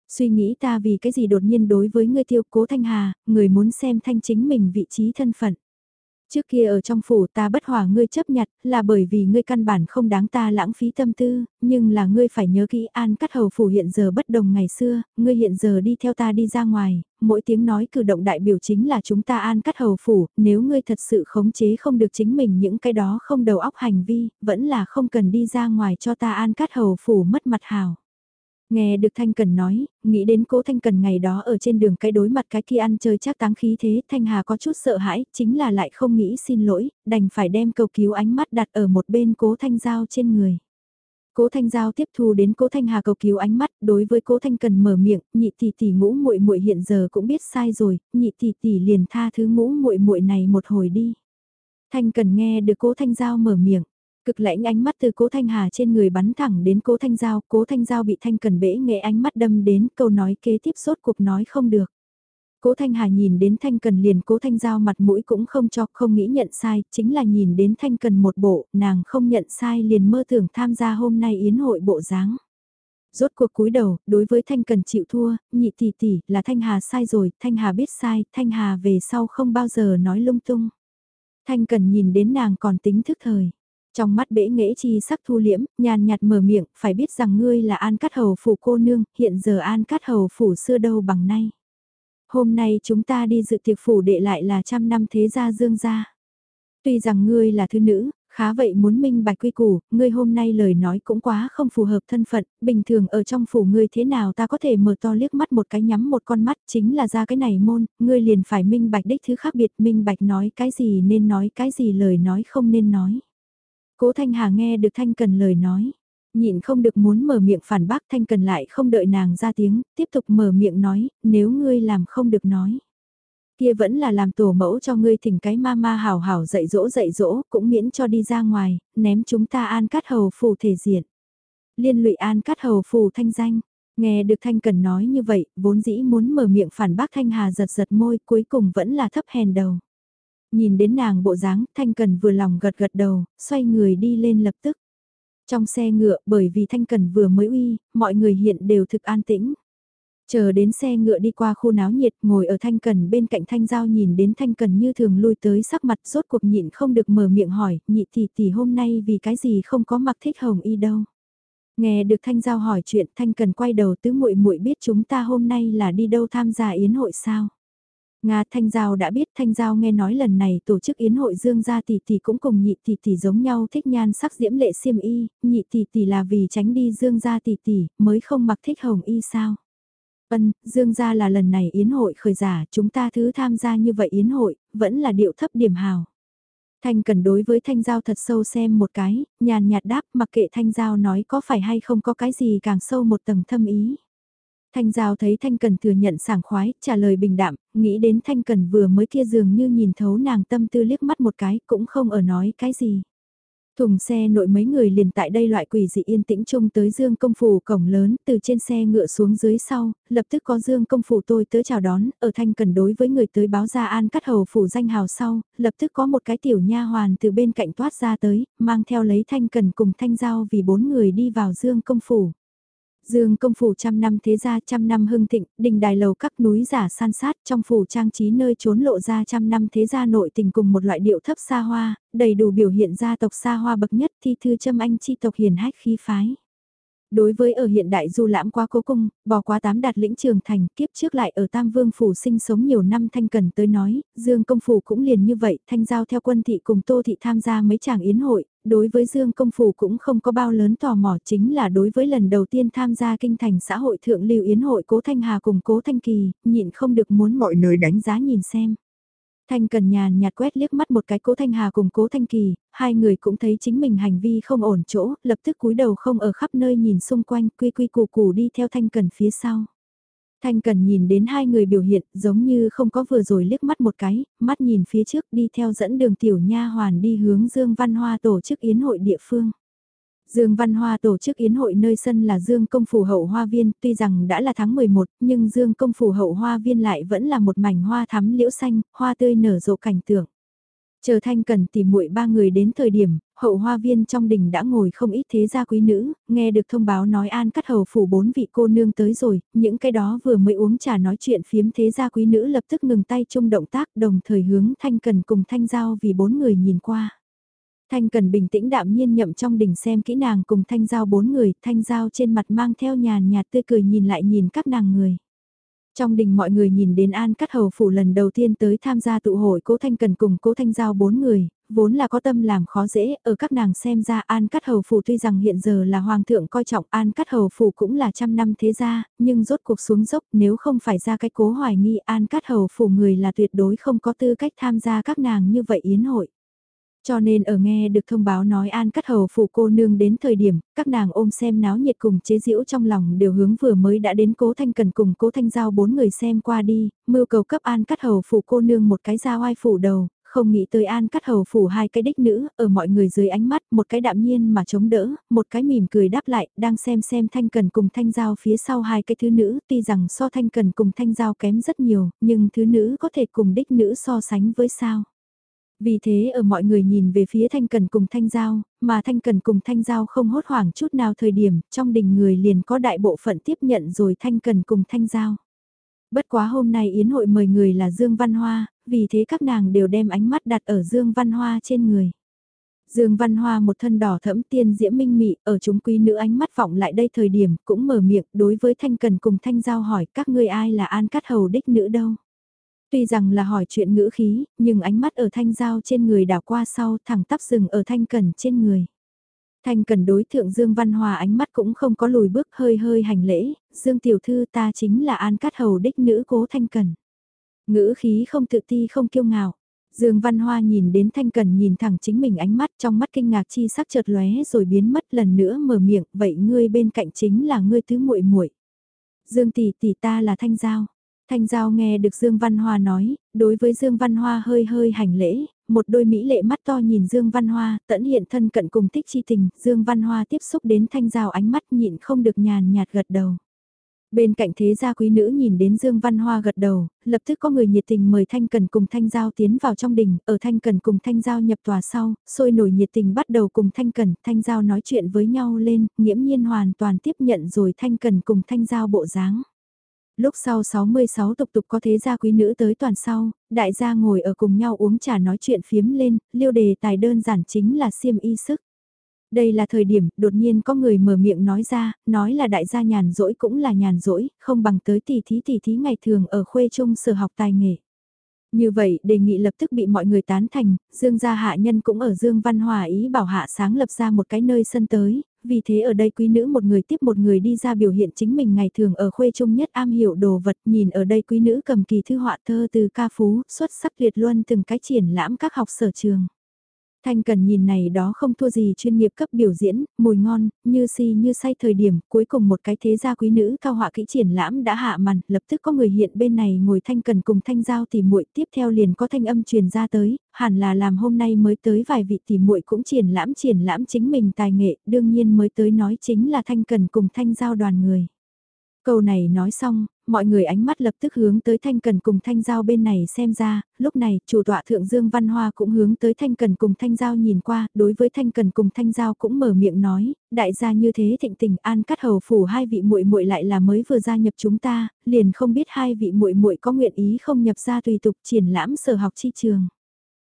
Suy nghĩ ta vì cái gì đột nhiên đối với ngươi tiêu cố thanh hà, người muốn xem thanh chính mình vị trí thân phận. Trước kia ở trong phủ ta bất hòa ngươi chấp nhặt là bởi vì ngươi căn bản không đáng ta lãng phí tâm tư, nhưng là ngươi phải nhớ kỹ an cắt hầu phủ hiện giờ bất đồng ngày xưa, ngươi hiện giờ đi theo ta đi ra ngoài, mỗi tiếng nói cử động đại biểu chính là chúng ta an cắt hầu phủ, nếu ngươi thật sự khống chế không được chính mình những cái đó không đầu óc hành vi, vẫn là không cần đi ra ngoài cho ta an cắt hầu phủ mất mặt hào. Nghe được Thanh Cần nói, nghĩ đến cố Thanh Cần ngày đó ở trên đường cái đối mặt cái kia ăn chơi chắc táng khí thế, Thanh Hà có chút sợ hãi, chính là lại không nghĩ xin lỗi, đành phải đem cầu cứu ánh mắt đặt ở một bên cố Thanh Giao trên người. Cố Thanh Giao tiếp thu đến Cố Thanh Hà cầu cứu ánh mắt, đối với Cố Thanh Cần mở miệng, nhị tỷ tỷ ngũ muội muội hiện giờ cũng biết sai rồi, nhị tỷ tỷ liền tha thứ ngũ muội muội này một hồi đi. Thanh Cần nghe được Cố Thanh Giao mở miệng, Cực lãnh ánh mắt từ cố Thanh Hà trên người bắn thẳng đến cố Thanh Giao, cố Thanh Giao bị Thanh Cần Bễ nghệ ánh mắt đâm đến câu nói kế tiếp sốt cuộc nói không được. Cố Thanh Hà nhìn đến Thanh Cần liền cố Thanh Giao mặt mũi cũng không cho, không nghĩ nhận sai, chính là nhìn đến Thanh Cần một bộ, nàng không nhận sai liền mơ tưởng tham gia hôm nay yến hội bộ dáng. Rốt cuộc cúi đầu, đối với Thanh Cần chịu thua, nhị tỷ tỷ, là Thanh Hà sai rồi, Thanh Hà biết sai, Thanh Hà về sau không bao giờ nói lung tung. Thanh Cần nhìn đến nàng còn tính thức thời. Trong mắt bể nghệ chi sắc thu liễm, nhàn nhạt mở miệng, phải biết rằng ngươi là An Cát Hầu Phủ cô nương, hiện giờ An Cát Hầu Phủ xưa đâu bằng nay. Hôm nay chúng ta đi dự tiệc phủ đệ lại là trăm năm thế gia dương gia. Tuy rằng ngươi là thư nữ, khá vậy muốn minh bạch quy củ, ngươi hôm nay lời nói cũng quá không phù hợp thân phận, bình thường ở trong phủ ngươi thế nào ta có thể mở to liếc mắt một cái nhắm một con mắt chính là ra cái này môn, ngươi liền phải minh bạch đích thứ khác biệt, minh bạch nói cái gì nên nói cái gì lời nói không nên nói. Cố Thanh Hà nghe được Thanh Cần lời nói, nhịn không được muốn mở miệng phản bác Thanh Cần lại không đợi nàng ra tiếng, tiếp tục mở miệng nói, nếu ngươi làm không được nói. Kia vẫn là làm tổ mẫu cho ngươi thỉnh cái ma ma hào hào dạy dỗ dạy dỗ, cũng miễn cho đi ra ngoài, ném chúng ta an cát hầu phù thể diện. Liên lụy an cát hầu phù thanh danh. Nghe được Thanh Cần nói như vậy, vốn dĩ muốn mở miệng phản bác Thanh Hà giật giật môi cuối cùng vẫn là thấp hèn đầu. Nhìn đến nàng bộ dáng, Thanh Cần vừa lòng gật gật đầu, xoay người đi lên lập tức. Trong xe ngựa, bởi vì Thanh Cần vừa mới uy, mọi người hiện đều thực an tĩnh. Chờ đến xe ngựa đi qua khu náo nhiệt, ngồi ở Thanh Cần bên cạnh Thanh Giao nhìn đến Thanh Cần như thường lui tới sắc mặt rốt cuộc nhịn không được mở miệng hỏi, nhị tỷ tỷ hôm nay vì cái gì không có mặc thích hồng y đâu. Nghe được Thanh Giao hỏi chuyện Thanh Cần quay đầu tứ muội muội biết chúng ta hôm nay là đi đâu tham gia yến hội sao. Nga Thanh Giao đã biết Thanh Giao nghe nói lần này tổ chức yến hội dương gia tỷ tỷ cũng cùng nhị tỷ tỷ giống nhau thích nhan sắc diễm lệ xiêm y, nhị tỷ tỷ là vì tránh đi dương gia tỷ tỷ mới không mặc thích hồng y sao. Ân, dương gia là lần này yến hội khởi giả chúng ta thứ tham gia như vậy yến hội, vẫn là điệu thấp điểm hào. Thanh cần đối với Thanh Giao thật sâu xem một cái, nhàn nhạt đáp mặc kệ Thanh Giao nói có phải hay không có cái gì càng sâu một tầng thâm ý. Thanh Giao thấy Thanh Cần thừa nhận sảng khoái, trả lời bình đạm, nghĩ đến Thanh Cần vừa mới kia dường như nhìn thấu nàng tâm tư liếc mắt một cái, cũng không ở nói cái gì. Thùng xe nội mấy người liền tại đây loại quỷ dị yên tĩnh chung tới Dương Công Phủ cổng lớn, từ trên xe ngựa xuống dưới sau, lập tức có Dương Công Phủ tôi tới chào đón, ở Thanh Cần đối với người tới báo ra an cắt hầu phủ danh hào sau, lập tức có một cái tiểu nha hoàn từ bên cạnh toát ra tới, mang theo lấy Thanh Cần cùng Thanh Giao vì bốn người đi vào Dương Công Phủ. Dương công phủ trăm năm thế gia trăm năm hưng thịnh, đình đài lầu các núi giả san sát trong phủ trang trí nơi trốn lộ ra trăm năm thế gia nội tình cùng một loại điệu thấp xa hoa, đầy đủ biểu hiện gia tộc xa hoa bậc nhất thi thư châm anh chi tộc hiền hách khí phái. Đối với ở hiện đại du lãm qua cố cung, bỏ qua tám đạt lĩnh trường thành, kiếp trước lại ở Tam Vương Phủ sinh sống nhiều năm thanh cần tới nói, Dương Công Phủ cũng liền như vậy, thanh giao theo quân thị cùng Tô Thị tham gia mấy chàng yến hội, đối với Dương Công Phủ cũng không có bao lớn tò mò chính là đối với lần đầu tiên tham gia kinh thành xã hội thượng lưu yến hội Cố Thanh Hà cùng Cố Thanh Kỳ, nhịn không được muốn mọi nơi đánh giá nhìn xem. Thanh Cần nhàn nhạt quét liếc mắt một cái Cố Thanh Hà cùng Cố Thanh Kỳ, hai người cũng thấy chính mình hành vi không ổn chỗ, lập tức cúi đầu không ở khắp nơi nhìn xung quanh, quy quy củ củ đi theo Thanh Cần phía sau. Thanh Cần nhìn đến hai người biểu hiện giống như không có vừa rồi liếc mắt một cái, mắt nhìn phía trước đi theo dẫn đường tiểu nha hoàn đi hướng Dương Văn Hoa tổ chức yến hội địa phương. Dương Văn Hoa tổ chức yến hội nơi sân là Dương Công Phủ Hậu Hoa Viên, tuy rằng đã là tháng 11, nhưng Dương Công Phủ Hậu Hoa Viên lại vẫn là một mảnh hoa thắm liễu xanh, hoa tươi nở rộ cảnh tượng. Chờ Thanh Cần tìm muội ba người đến thời điểm, hậu hoa viên trong đình đã ngồi không ít thế gia quý nữ, nghe được thông báo nói an cắt hầu phủ bốn vị cô nương tới rồi, những cái đó vừa mới uống trà nói chuyện phiếm thế gia quý nữ lập tức ngừng tay chung động tác đồng thời hướng Thanh Cần cùng Thanh Giao vì bốn người nhìn qua. Thanh Cần bình tĩnh đạm nhiên nhậm trong đình xem kỹ nàng cùng Thanh Giao bốn người, Thanh Giao trên mặt mang theo nhàn nhạt tươi cười nhìn lại nhìn các nàng người. Trong đình mọi người nhìn đến An Cắt Hầu Phủ lần đầu tiên tới tham gia tụ hội Cố Thanh Cần cùng Cố Thanh Giao bốn người, vốn là có tâm làm khó dễ, ở các nàng xem ra An Cắt Hầu Phủ tuy rằng hiện giờ là Hoàng thượng coi trọng An Cắt Hầu Phủ cũng là trăm năm thế gia, nhưng rốt cuộc xuống dốc nếu không phải ra cái cố hoài nghi An Cắt Hầu Phủ người là tuyệt đối không có tư cách tham gia các nàng như vậy yến hội. Cho nên ở nghe được thông báo nói An Cắt Hầu phủ cô nương đến thời điểm, các nàng ôm xem náo nhiệt cùng chế giễu trong lòng đều hướng vừa mới đã đến Cố Thanh Cần cùng Cố Thanh Giao bốn người xem qua đi, mưu cầu cấp An Cắt Hầu phủ cô nương một cái dao oai phủ đầu, không nghĩ tới An Cắt Hầu phủ hai cái đích nữ, ở mọi người dưới ánh mắt, một cái đạm nhiên mà chống đỡ, một cái mỉm cười đáp lại, đang xem xem Thanh Cần cùng Thanh Giao phía sau hai cái thứ nữ, tuy rằng so Thanh Cần cùng Thanh Giao kém rất nhiều, nhưng thứ nữ có thể cùng đích nữ so sánh với sao. Vì thế ở mọi người nhìn về phía Thanh Cần cùng Thanh Giao, mà Thanh Cần cùng Thanh Giao không hốt hoảng chút nào thời điểm, trong đình người liền có đại bộ phận tiếp nhận rồi Thanh Cần cùng Thanh Giao. Bất quá hôm nay Yến hội mời người là Dương Văn Hoa, vì thế các nàng đều đem ánh mắt đặt ở Dương Văn Hoa trên người. Dương Văn Hoa một thân đỏ thẫm tiên diễm minh mị, ở chúng quý nữ ánh mắt vọng lại đây thời điểm, cũng mở miệng đối với Thanh Cần cùng Thanh Giao hỏi các ngươi ai là An Cát Hầu đích nữ đâu. Tuy rằng là hỏi chuyện ngữ khí, nhưng ánh mắt ở thanh giao trên người đảo qua sau thẳng tắp rừng ở thanh cần trên người. Thanh cần đối thượng Dương Văn Hòa ánh mắt cũng không có lùi bước hơi hơi hành lễ, Dương Tiểu Thư ta chính là An Cát Hầu đích nữ cố Thanh Cần. Ngữ khí không tự ti không kiêu ngạo. Dương Văn Hoa nhìn đến Thanh Cần nhìn thẳng chính mình ánh mắt trong mắt kinh ngạc chi sắc chợt lóe rồi biến mất lần nữa mở miệng, vậy ngươi bên cạnh chính là ngươi thứ muội muội. Dương tỷ tỷ ta là Thanh Giao. Thanh Giao nghe được Dương Văn Hoa nói, đối với Dương Văn Hoa hơi hơi hành lễ, một đôi mỹ lệ mắt to nhìn Dương Văn Hoa, tẫn hiện thân cận cùng thích chi tình, Dương Văn Hoa tiếp xúc đến Thanh Giao ánh mắt nhịn không được nhàn nhạt gật đầu. Bên cạnh thế gia quý nữ nhìn đến Dương Văn Hoa gật đầu, lập tức có người nhiệt tình mời Thanh Cần cùng Thanh Giao tiến vào trong đình, ở Thanh Cần cùng Thanh Giao nhập tòa sau, sôi nổi nhiệt tình bắt đầu cùng Thanh Cần, Thanh Giao nói chuyện với nhau lên, nghiễm nhiên hoàn toàn tiếp nhận rồi Thanh Cần cùng Thanh Giao bộ dáng. Lúc sau 66 tục tục có thế gia quý nữ tới toàn sau, đại gia ngồi ở cùng nhau uống trà nói chuyện phiếm lên, liêu đề tài đơn giản chính là siêm y sức. Đây là thời điểm, đột nhiên có người mở miệng nói ra, nói là đại gia nhàn rỗi cũng là nhàn rỗi, không bằng tới tỷ thí tỷ thí ngày thường ở khuê trung sở học tài nghề. Như vậy, đề nghị lập tức bị mọi người tán thành, Dương gia hạ nhân cũng ở Dương Văn Hòa ý bảo hạ sáng lập ra một cái nơi sân tới, vì thế ở đây quý nữ một người tiếp một người đi ra biểu hiện chính mình ngày thường ở khuê trung nhất am hiểu đồ vật, nhìn ở đây quý nữ cầm kỳ thư họa thơ từ ca phú, xuất sắc tuyệt luân từng cái triển lãm các học sở trường. Thanh Cần nhìn này đó không thua gì chuyên nghiệp cấp biểu diễn, mùi ngon, như si như say thời điểm, cuối cùng một cái thế gia quý nữ cao họa kỹ triển lãm đã hạ màn, lập tức có người hiện bên này ngồi Thanh Cần cùng Thanh Giao tỉ muội tiếp theo liền có thanh âm truyền ra tới, hẳn là làm hôm nay mới tới vài vị tỉ muội cũng triển lãm triển lãm chính mình tài nghệ, đương nhiên mới tới nói chính là Thanh Cần cùng Thanh Giao đoàn người. Câu này nói xong, mọi người ánh mắt lập tức hướng tới Thanh Cần cùng Thanh Giao bên này xem ra, lúc này chủ tọa thượng Dương Văn Hoa cũng hướng tới Thanh Cần cùng Thanh Giao nhìn qua, đối với Thanh Cần cùng Thanh Giao cũng mở miệng nói, đại gia như thế thịnh tình an cắt hầu phủ hai vị muội muội lại là mới vừa gia nhập chúng ta, liền không biết hai vị muội muội có nguyện ý không nhập ra tùy tục triển lãm sở học chi trường.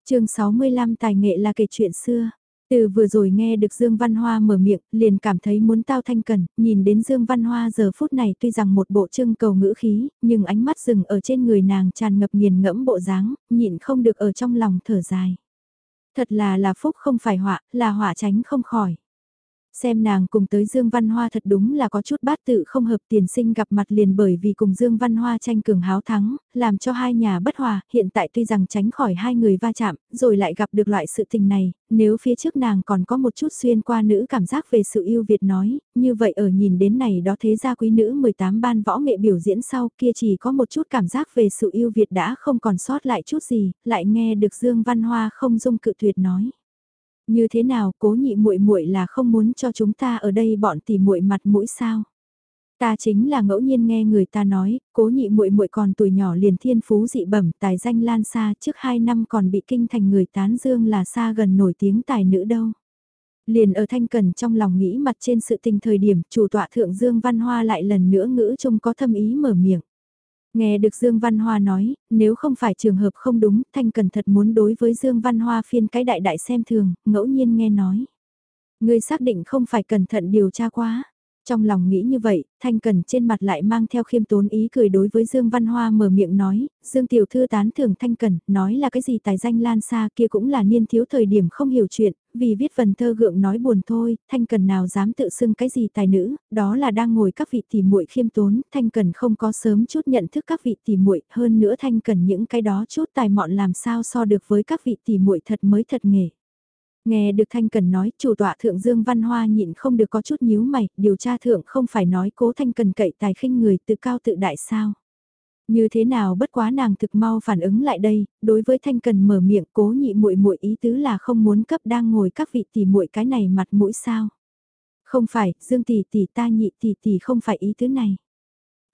chương 65 tài nghệ là kể chuyện xưa. Từ vừa rồi nghe được Dương Văn Hoa mở miệng, liền cảm thấy muốn tao thanh cần, nhìn đến Dương Văn Hoa giờ phút này tuy rằng một bộ trưng cầu ngữ khí, nhưng ánh mắt dừng ở trên người nàng tràn ngập nghiền ngẫm bộ dáng, nhịn không được ở trong lòng thở dài. Thật là là phúc không phải họa, là họa tránh không khỏi. Xem nàng cùng tới Dương Văn Hoa thật đúng là có chút bát tự không hợp tiền sinh gặp mặt liền bởi vì cùng Dương Văn Hoa tranh cường háo thắng, làm cho hai nhà bất hòa, hiện tại tuy rằng tránh khỏi hai người va chạm, rồi lại gặp được loại sự tình này, nếu phía trước nàng còn có một chút xuyên qua nữ cảm giác về sự yêu Việt nói, như vậy ở nhìn đến này đó thế gia quý nữ 18 ban võ nghệ biểu diễn sau kia chỉ có một chút cảm giác về sự yêu Việt đã không còn sót lại chút gì, lại nghe được Dương Văn Hoa không dung cự tuyệt nói. Như thế nào, cố nhị muội muội là không muốn cho chúng ta ở đây bọn tỉ muội mặt mũi sao? Ta chính là ngẫu nhiên nghe người ta nói, cố nhị muội muội còn tuổi nhỏ liền thiên phú dị bẩm, tài danh lan xa, trước hai năm còn bị kinh thành người tán dương là xa gần nổi tiếng tài nữ đâu. Liền ở thanh cần trong lòng nghĩ mặt trên sự tình thời điểm, chủ tọa thượng Dương Văn Hoa lại lần nữa ngữ trông có thâm ý mở miệng. Nghe được Dương Văn Hoa nói, nếu không phải trường hợp không đúng, Thanh Cần thật muốn đối với Dương Văn Hoa phiên cái đại đại xem thường, ngẫu nhiên nghe nói. Ngươi xác định không phải cẩn thận điều tra quá. Trong lòng nghĩ như vậy, Thanh Cần trên mặt lại mang theo khiêm tốn ý cười đối với Dương Văn Hoa mở miệng nói, Dương Tiểu Thư tán thưởng Thanh Cần, nói là cái gì tài danh lan xa kia cũng là niên thiếu thời điểm không hiểu chuyện, vì viết phần thơ gượng nói buồn thôi, Thanh Cần nào dám tự xưng cái gì tài nữ, đó là đang ngồi các vị tỷ muội khiêm tốn, Thanh Cần không có sớm chút nhận thức các vị tỷ muội, hơn nữa Thanh Cần những cái đó chút tài mọn làm sao so được với các vị tỷ muội thật mới thật nghề. Nghe được Thanh Cần nói, chủ tọa thượng Dương Văn Hoa nhịn không được có chút nhíu mày, điều tra thượng không phải nói cố Thanh Cần cậy tài khinh người tự cao tự đại sao. Như thế nào bất quá nàng thực mau phản ứng lại đây, đối với Thanh Cần mở miệng cố nhị muội muội ý tứ là không muốn cấp đang ngồi các vị tỷ muội cái này mặt mũi sao. Không phải, Dương tỷ tỷ ta nhị tỷ tỷ không phải ý tứ này.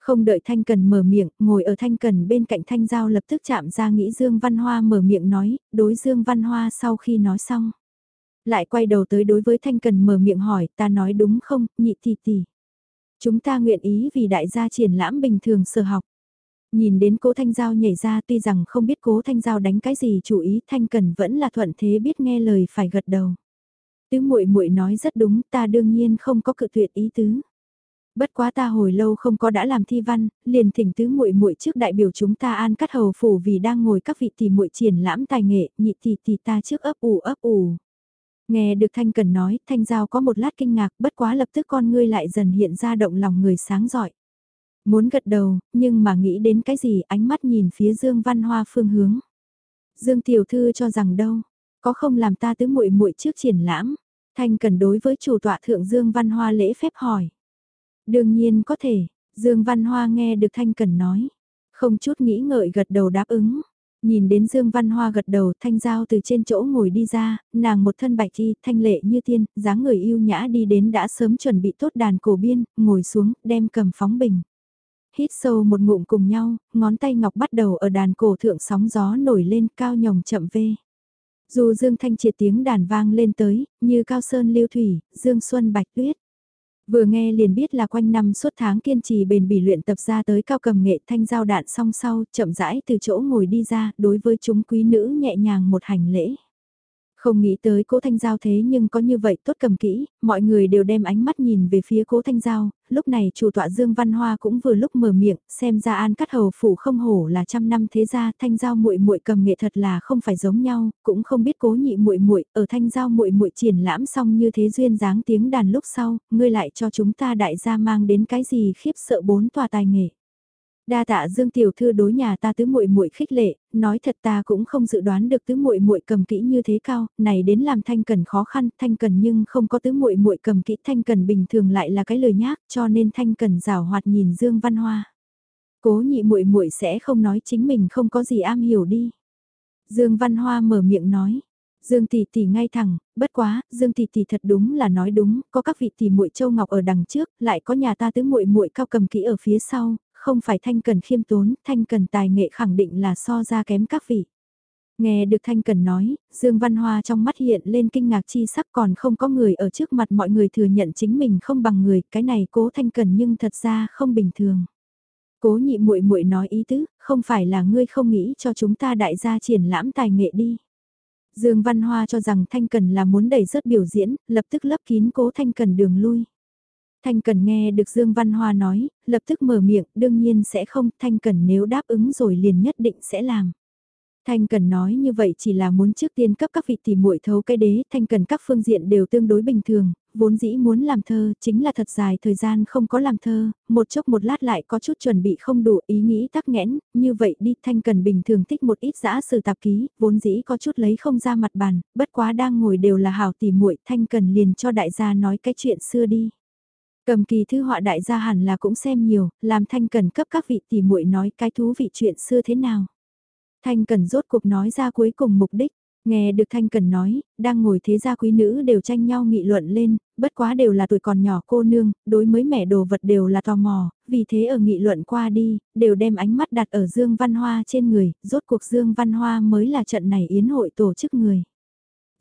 Không đợi Thanh Cần mở miệng, ngồi ở Thanh Cần bên cạnh Thanh Giao lập tức chạm ra nghĩ Dương Văn Hoa mở miệng nói, đối Dương Văn Hoa sau khi nói xong lại quay đầu tới đối với Thanh Cần mở miệng hỏi, ta nói đúng không, nhị tỷ tỷ. Chúng ta nguyện ý vì đại gia triển lãm bình thường sở học. Nhìn đến cố Thanh Giao nhảy ra tuy rằng không biết cố Thanh Giao đánh cái gì chủ ý Thanh Cần vẫn là thuận thế biết nghe lời phải gật đầu. Tứ muội muội nói rất đúng ta đương nhiên không có cự tuyệt ý tứ. Bất quá ta hồi lâu không có đã làm thi văn, liền thỉnh tứ muội muội trước đại biểu chúng ta an cắt hầu phủ vì đang ngồi các vị tỷ muội triển lãm tài nghệ, nhị tỷ tỷ ta trước ấp ủ ấp ủ. Nghe được Thanh Cần nói, Thanh Giao có một lát kinh ngạc, bất quá lập tức con ngươi lại dần hiện ra động lòng người sáng giỏi. Muốn gật đầu, nhưng mà nghĩ đến cái gì ánh mắt nhìn phía Dương Văn Hoa phương hướng. Dương Tiểu Thư cho rằng đâu, có không làm ta tứ muội muội trước triển lãm. Thanh Cần đối với chủ tọa thượng Dương Văn Hoa lễ phép hỏi. Đương nhiên có thể, Dương Văn Hoa nghe được Thanh Cần nói. Không chút nghĩ ngợi gật đầu đáp ứng. Nhìn đến Dương Văn Hoa gật đầu thanh giao từ trên chỗ ngồi đi ra, nàng một thân bạch thi thanh lệ như tiên, dáng người yêu nhã đi đến đã sớm chuẩn bị tốt đàn cổ biên, ngồi xuống, đem cầm phóng bình. Hít sâu một ngụm cùng nhau, ngón tay ngọc bắt đầu ở đàn cổ thượng sóng gió nổi lên cao nhồng chậm vê. Dù Dương Thanh triệt tiếng đàn vang lên tới, như cao sơn lưu thủy, Dương Xuân bạch tuyết. Vừa nghe liền biết là quanh năm suốt tháng kiên trì bền bỉ luyện tập ra tới cao cầm nghệ thanh giao đạn song sau, chậm rãi từ chỗ ngồi đi ra, đối với chúng quý nữ nhẹ nhàng một hành lễ. Không nghĩ tới cố Thanh Giao thế nhưng có như vậy tốt cầm kỹ, mọi người đều đem ánh mắt nhìn về phía cố Thanh Giao, lúc này chủ tọa Dương Văn Hoa cũng vừa lúc mở miệng, xem ra an cắt hầu phủ không hổ là trăm năm thế gia, Thanh Giao muội muội cầm nghệ thật là không phải giống nhau, cũng không biết cố nhị muội muội ở Thanh Giao muội muội triển lãm xong như thế duyên dáng tiếng đàn lúc sau, ngươi lại cho chúng ta đại gia mang đến cái gì khiếp sợ bốn tòa tài nghệ. Đa tạ Dương tiểu thư đối nhà ta tứ muội muội khích lệ, nói thật ta cũng không dự đoán được tứ muội muội cầm kỹ như thế cao, này đến làm Thanh Cần khó khăn, Thanh Cần nhưng không có tứ muội muội cầm kỹ, Thanh Cần bình thường lại là cái lời nhác, cho nên Thanh Cần rào hoạt nhìn Dương Văn Hoa. Cố nhị muội muội sẽ không nói chính mình không có gì am hiểu đi. Dương Văn Hoa mở miệng nói. Dương tỷ tỷ ngay thẳng, bất quá, Dương tỷ tỷ thật đúng là nói đúng, có các vị tỷ muội châu ngọc ở đằng trước, lại có nhà ta tứ muội muội cao cầm kỹ ở phía sau, không phải Thanh Cần khiêm tốn, Thanh Cần tài nghệ khẳng định là so ra kém các vị. Nghe được Thanh Cần nói, Dương Văn Hoa trong mắt hiện lên kinh ngạc chi sắc còn không có người ở trước mặt mọi người thừa nhận chính mình không bằng người, cái này cố Thanh Cần nhưng thật ra không bình thường. Cố nhị muội muội nói ý tứ, không phải là ngươi không nghĩ cho chúng ta đại gia triển lãm tài nghệ đi. Dương Văn Hoa cho rằng Thanh Cần là muốn đẩy rớt biểu diễn, lập tức lấp kín cố Thanh Cần đường lui. Thanh Cần nghe được Dương Văn Hoa nói, lập tức mở miệng, đương nhiên sẽ không, Thanh Cần nếu đáp ứng rồi liền nhất định sẽ làm. Thanh Cần nói như vậy chỉ là muốn trước tiên cấp các vị tỷ muội thấu cái đế, Thanh Cần các phương diện đều tương đối bình thường, vốn dĩ muốn làm thơ, chính là thật dài thời gian không có làm thơ, một chốc một lát lại có chút chuẩn bị không đủ ý nghĩ tắc nghẽn, như vậy đi Thanh Cần bình thường thích một ít giã sử tạp ký, vốn dĩ có chút lấy không ra mặt bàn, bất quá đang ngồi đều là hảo tỷ muội Thanh Cần liền cho đại gia nói cái chuyện xưa đi. Cầm kỳ thư họa đại gia hẳn là cũng xem nhiều, làm Thanh Cần cấp các vị tỷ muội nói cái thú vị chuyện xưa thế nào. Thanh Cần rốt cuộc nói ra cuối cùng mục đích, nghe được Thanh Cần nói, đang ngồi thế gia quý nữ đều tranh nhau nghị luận lên, bất quá đều là tuổi còn nhỏ cô nương, đối mới mẻ đồ vật đều là tò mò, vì thế ở nghị luận qua đi, đều đem ánh mắt đặt ở Dương Văn Hoa trên người, rốt cuộc Dương Văn Hoa mới là trận này yến hội tổ chức người.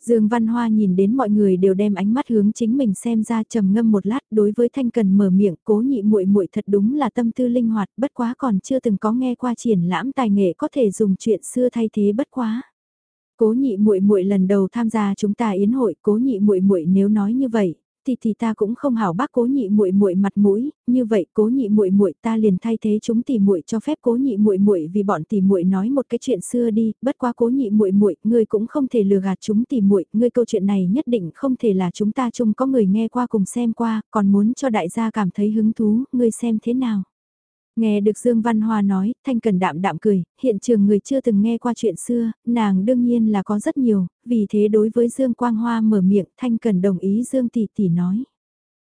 Dương Văn Hoa nhìn đến mọi người đều đem ánh mắt hướng chính mình xem ra trầm ngâm một lát đối với Thanh Cần mở miệng cố nhị muội muội thật đúng là tâm tư linh hoạt bất quá còn chưa từng có nghe qua triển lãm tài nghệ có thể dùng chuyện xưa thay thế bất quá. Cố nhị muội muội lần đầu tham gia chúng ta yến hội cố nhị muội muội nếu nói như vậy, thì thì ta cũng không hảo bác cố nhị muội muội mặt mũi, như vậy cố nhị muội muội ta liền thay thế chúng tỷ muội cho phép cố nhị muội muội vì bọn tỷ muội nói một cái chuyện xưa đi, bất quá cố nhị muội muội, ngươi cũng không thể lừa gạt chúng tỷ muội, ngươi câu chuyện này nhất định không thể là chúng ta chung có người nghe qua cùng xem qua, còn muốn cho đại gia cảm thấy hứng thú, ngươi xem thế nào. Nghe được Dương Văn Hoa nói, Thanh Cần đạm đạm cười, hiện trường người chưa từng nghe qua chuyện xưa, nàng đương nhiên là có rất nhiều, vì thế đối với Dương Quang Hoa mở miệng, Thanh Cần đồng ý Dương Tỷ Tỷ nói.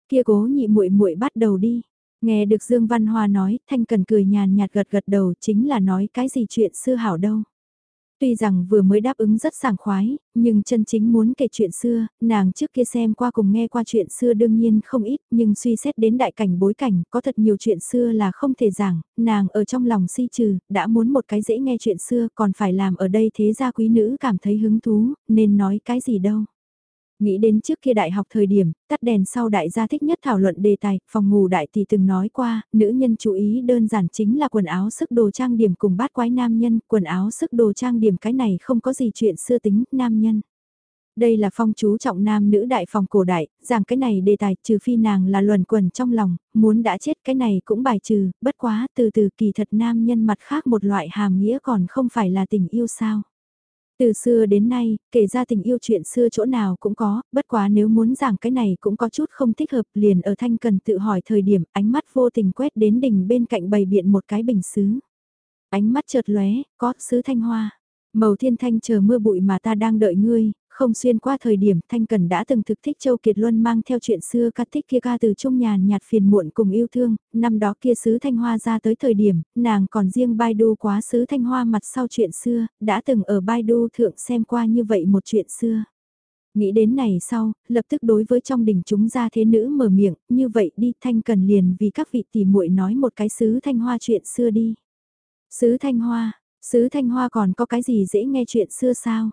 Kia cố nhị muội muội bắt đầu đi. Nghe được Dương Văn Hoa nói, Thanh Cần cười nhàn nhạt gật gật đầu chính là nói cái gì chuyện xưa hảo đâu. Tuy rằng vừa mới đáp ứng rất sảng khoái, nhưng chân chính muốn kể chuyện xưa, nàng trước kia xem qua cùng nghe qua chuyện xưa đương nhiên không ít, nhưng suy xét đến đại cảnh bối cảnh, có thật nhiều chuyện xưa là không thể giảng, nàng ở trong lòng si trừ, đã muốn một cái dễ nghe chuyện xưa còn phải làm ở đây thế gia quý nữ cảm thấy hứng thú, nên nói cái gì đâu. Nghĩ đến trước kia đại học thời điểm, tắt đèn sau đại gia thích nhất thảo luận đề tài, phòng ngủ đại thì từng nói qua, nữ nhân chú ý đơn giản chính là quần áo sức đồ trang điểm cùng bát quái nam nhân, quần áo sức đồ trang điểm cái này không có gì chuyện xưa tính, nam nhân. Đây là phong chú trọng nam nữ đại phòng cổ đại, rằng cái này đề tài trừ phi nàng là luẩn quần trong lòng, muốn đã chết cái này cũng bài trừ, bất quá từ từ kỳ thật nam nhân mặt khác một loại hàm nghĩa còn không phải là tình yêu sao. Từ xưa đến nay, kể ra tình yêu chuyện xưa chỗ nào cũng có, bất quá nếu muốn giảng cái này cũng có chút không thích hợp liền ở thanh cần tự hỏi thời điểm ánh mắt vô tình quét đến đỉnh bên cạnh bày biện một cái bình xứ. Ánh mắt chợt lóe, có sứ thanh hoa. Màu thiên thanh chờ mưa bụi mà ta đang đợi ngươi, không xuyên qua thời điểm Thanh Cần đã từng thực thích Châu Kiệt Luân mang theo chuyện xưa cắt thích kia ca từ trung nhàn nhạt phiền muộn cùng yêu thương, năm đó kia sứ Thanh Hoa ra tới thời điểm, nàng còn riêng Baidu quá sứ Thanh Hoa mặt sau chuyện xưa, đã từng ở Baidu thượng xem qua như vậy một chuyện xưa. Nghĩ đến này sau, lập tức đối với trong đình chúng ra thế nữ mở miệng, như vậy đi Thanh Cần liền vì các vị tỷ muội nói một cái sứ Thanh Hoa chuyện xưa đi. Sứ Thanh Hoa, sứ Thanh Hoa còn có cái gì dễ nghe chuyện xưa sao?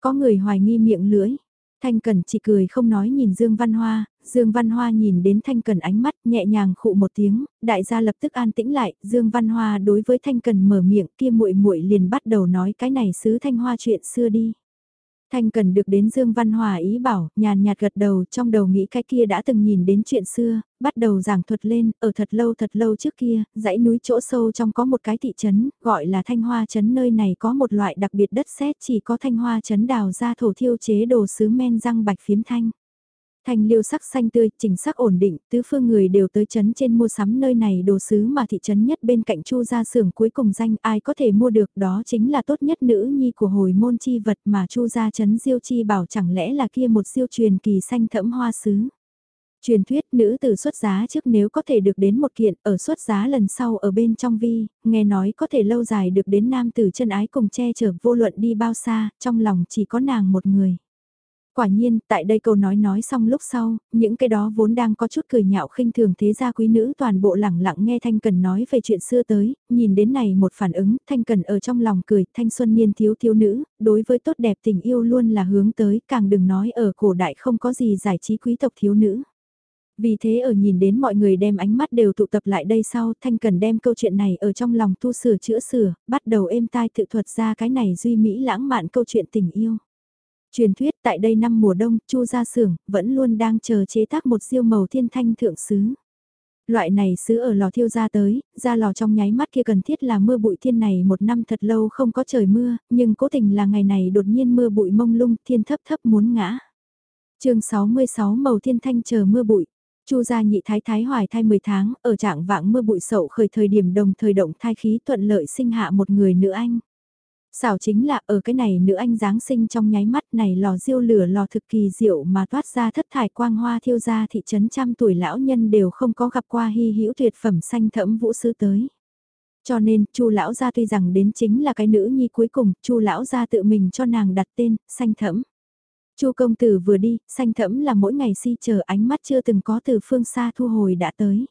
Có người hoài nghi miệng lưỡi. Thanh Cần chỉ cười không nói nhìn Dương Văn Hoa, Dương Văn Hoa nhìn đến Thanh Cần ánh mắt nhẹ nhàng khụ một tiếng, đại gia lập tức an tĩnh lại, Dương Văn Hoa đối với Thanh Cần mở miệng kia muội muội liền bắt đầu nói cái này sứ Thanh Hoa chuyện xưa đi. Thanh Cần được đến Dương Văn Hòa ý bảo, nhàn nhạt gật đầu trong đầu nghĩ cái kia đã từng nhìn đến chuyện xưa, bắt đầu giảng thuật lên, ở thật lâu thật lâu trước kia, dãy núi chỗ sâu trong có một cái thị trấn, gọi là Thanh Hoa Trấn nơi này có một loại đặc biệt đất sét chỉ có Thanh Hoa Trấn đào ra thổ thiêu chế đồ sứ men răng bạch phiếm thanh. Thanh liêu sắc xanh tươi, chỉnh sắc ổn định, tứ phương người đều tới chấn trên mua sắm nơi này đồ sứ mà thị trấn nhất bên cạnh chu gia xưởng cuối cùng danh ai có thể mua được đó chính là tốt nhất nữ nhi của hồi môn chi vật mà chu gia chấn diêu chi bảo chẳng lẽ là kia một siêu truyền kỳ xanh thẫm hoa sứ. Truyền thuyết nữ tử xuất giá trước nếu có thể được đến một kiện ở xuất giá lần sau ở bên trong vi, nghe nói có thể lâu dài được đến nam tử chân ái cùng che chở vô luận đi bao xa, trong lòng chỉ có nàng một người. Quả nhiên, tại đây câu nói nói xong lúc sau, những cái đó vốn đang có chút cười nhạo khinh thường thế gia quý nữ toàn bộ lẳng lặng nghe Thanh Cần nói về chuyện xưa tới, nhìn đến này một phản ứng, Thanh Cần ở trong lòng cười, Thanh Xuân Niên thiếu thiếu nữ, đối với tốt đẹp tình yêu luôn là hướng tới, càng đừng nói ở cổ đại không có gì giải trí quý tộc thiếu nữ. Vì thế ở nhìn đến mọi người đem ánh mắt đều tụ tập lại đây sau, Thanh Cần đem câu chuyện này ở trong lòng tu sửa chữa sửa, bắt đầu êm tai tự thuật ra cái này duy mỹ lãng mạn câu chuyện tình yêu. Truyền thuyết tại đây năm mùa đông, Chu gia sưởng vẫn luôn đang chờ chế tác một siêu màu thiên thanh thượng sứ. Loại này sứ ở lò thiêu ra tới, ra lò trong nháy mắt kia cần thiết là mưa bụi thiên này một năm thật lâu không có trời mưa, nhưng cố tình là ngày này đột nhiên mưa bụi mông lung thiên thấp thấp muốn ngã. chương 66 màu thiên thanh chờ mưa bụi. Chu gia nhị thái thái hoài thai 10 tháng, ở trạng vạng mưa bụi sậu khởi thời điểm đồng thời động thai khí thuận lợi sinh hạ một người nữ anh. Xảo chính là ở cái này nữ anh Giáng sinh trong nháy mắt này lò diêu lửa lò thực kỳ diệu mà toát ra thất thải quang hoa thiêu ra thị trấn trăm tuổi lão nhân đều không có gặp qua hy hữu tuyệt phẩm xanh thẫm vũ sư tới. Cho nên, chu lão gia tuy rằng đến chính là cái nữ nhi cuối cùng, chu lão gia tự mình cho nàng đặt tên, xanh thẫm. chu công tử vừa đi, xanh thẫm là mỗi ngày si chờ ánh mắt chưa từng có từ phương xa thu hồi đã tới.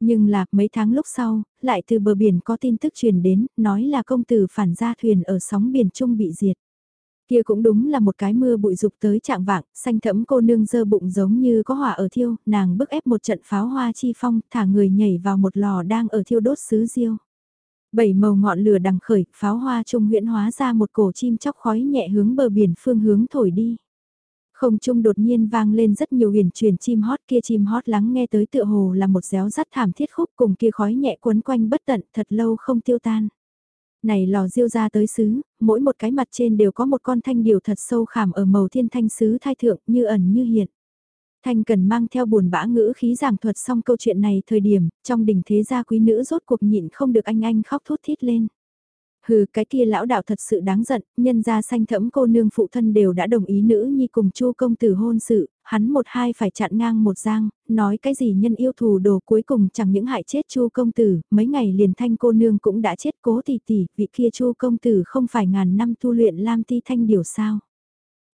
Nhưng là, mấy tháng lúc sau, lại từ bờ biển có tin tức truyền đến, nói là công tử phản ra thuyền ở sóng biển trung bị diệt. Kia cũng đúng là một cái mưa bụi dục tới trạng vạng, xanh thẫm cô nương dơ bụng giống như có hỏa ở thiêu, nàng bức ép một trận pháo hoa chi phong, thả người nhảy vào một lò đang ở thiêu đốt sứ diêu. Bảy màu ngọn lửa đằng khởi, pháo hoa trung huyễn hóa ra một cổ chim chóc khói nhẹ hướng bờ biển phương hướng thổi đi. Không trung đột nhiên vang lên rất nhiều huyền truyền chim hót kia chim hót lắng nghe tới tựa hồ là một réo rắt thảm thiết khúc cùng kia khói nhẹ quấn quanh bất tận thật lâu không tiêu tan. Này lò diêu ra tới xứ, mỗi một cái mặt trên đều có một con thanh điều thật sâu khảm ở màu thiên thanh sứ thai thượng như ẩn như hiện. Thanh cần mang theo buồn bã ngữ khí giảng thuật xong câu chuyện này thời điểm, trong đỉnh thế gia quý nữ rốt cuộc nhịn không được anh anh khóc thút thít lên. Hừ cái kia lão đạo thật sự đáng giận, nhân gia xanh thẫm cô nương phụ thân đều đã đồng ý nữ nhi cùng chu công tử hôn sự, hắn một hai phải chặn ngang một giang, nói cái gì nhân yêu thù đồ cuối cùng chẳng những hại chết chu công tử, mấy ngày liền thanh cô nương cũng đã chết cố tỷ tỷ, vị kia chu công tử không phải ngàn năm tu luyện lam ti thanh điều sao.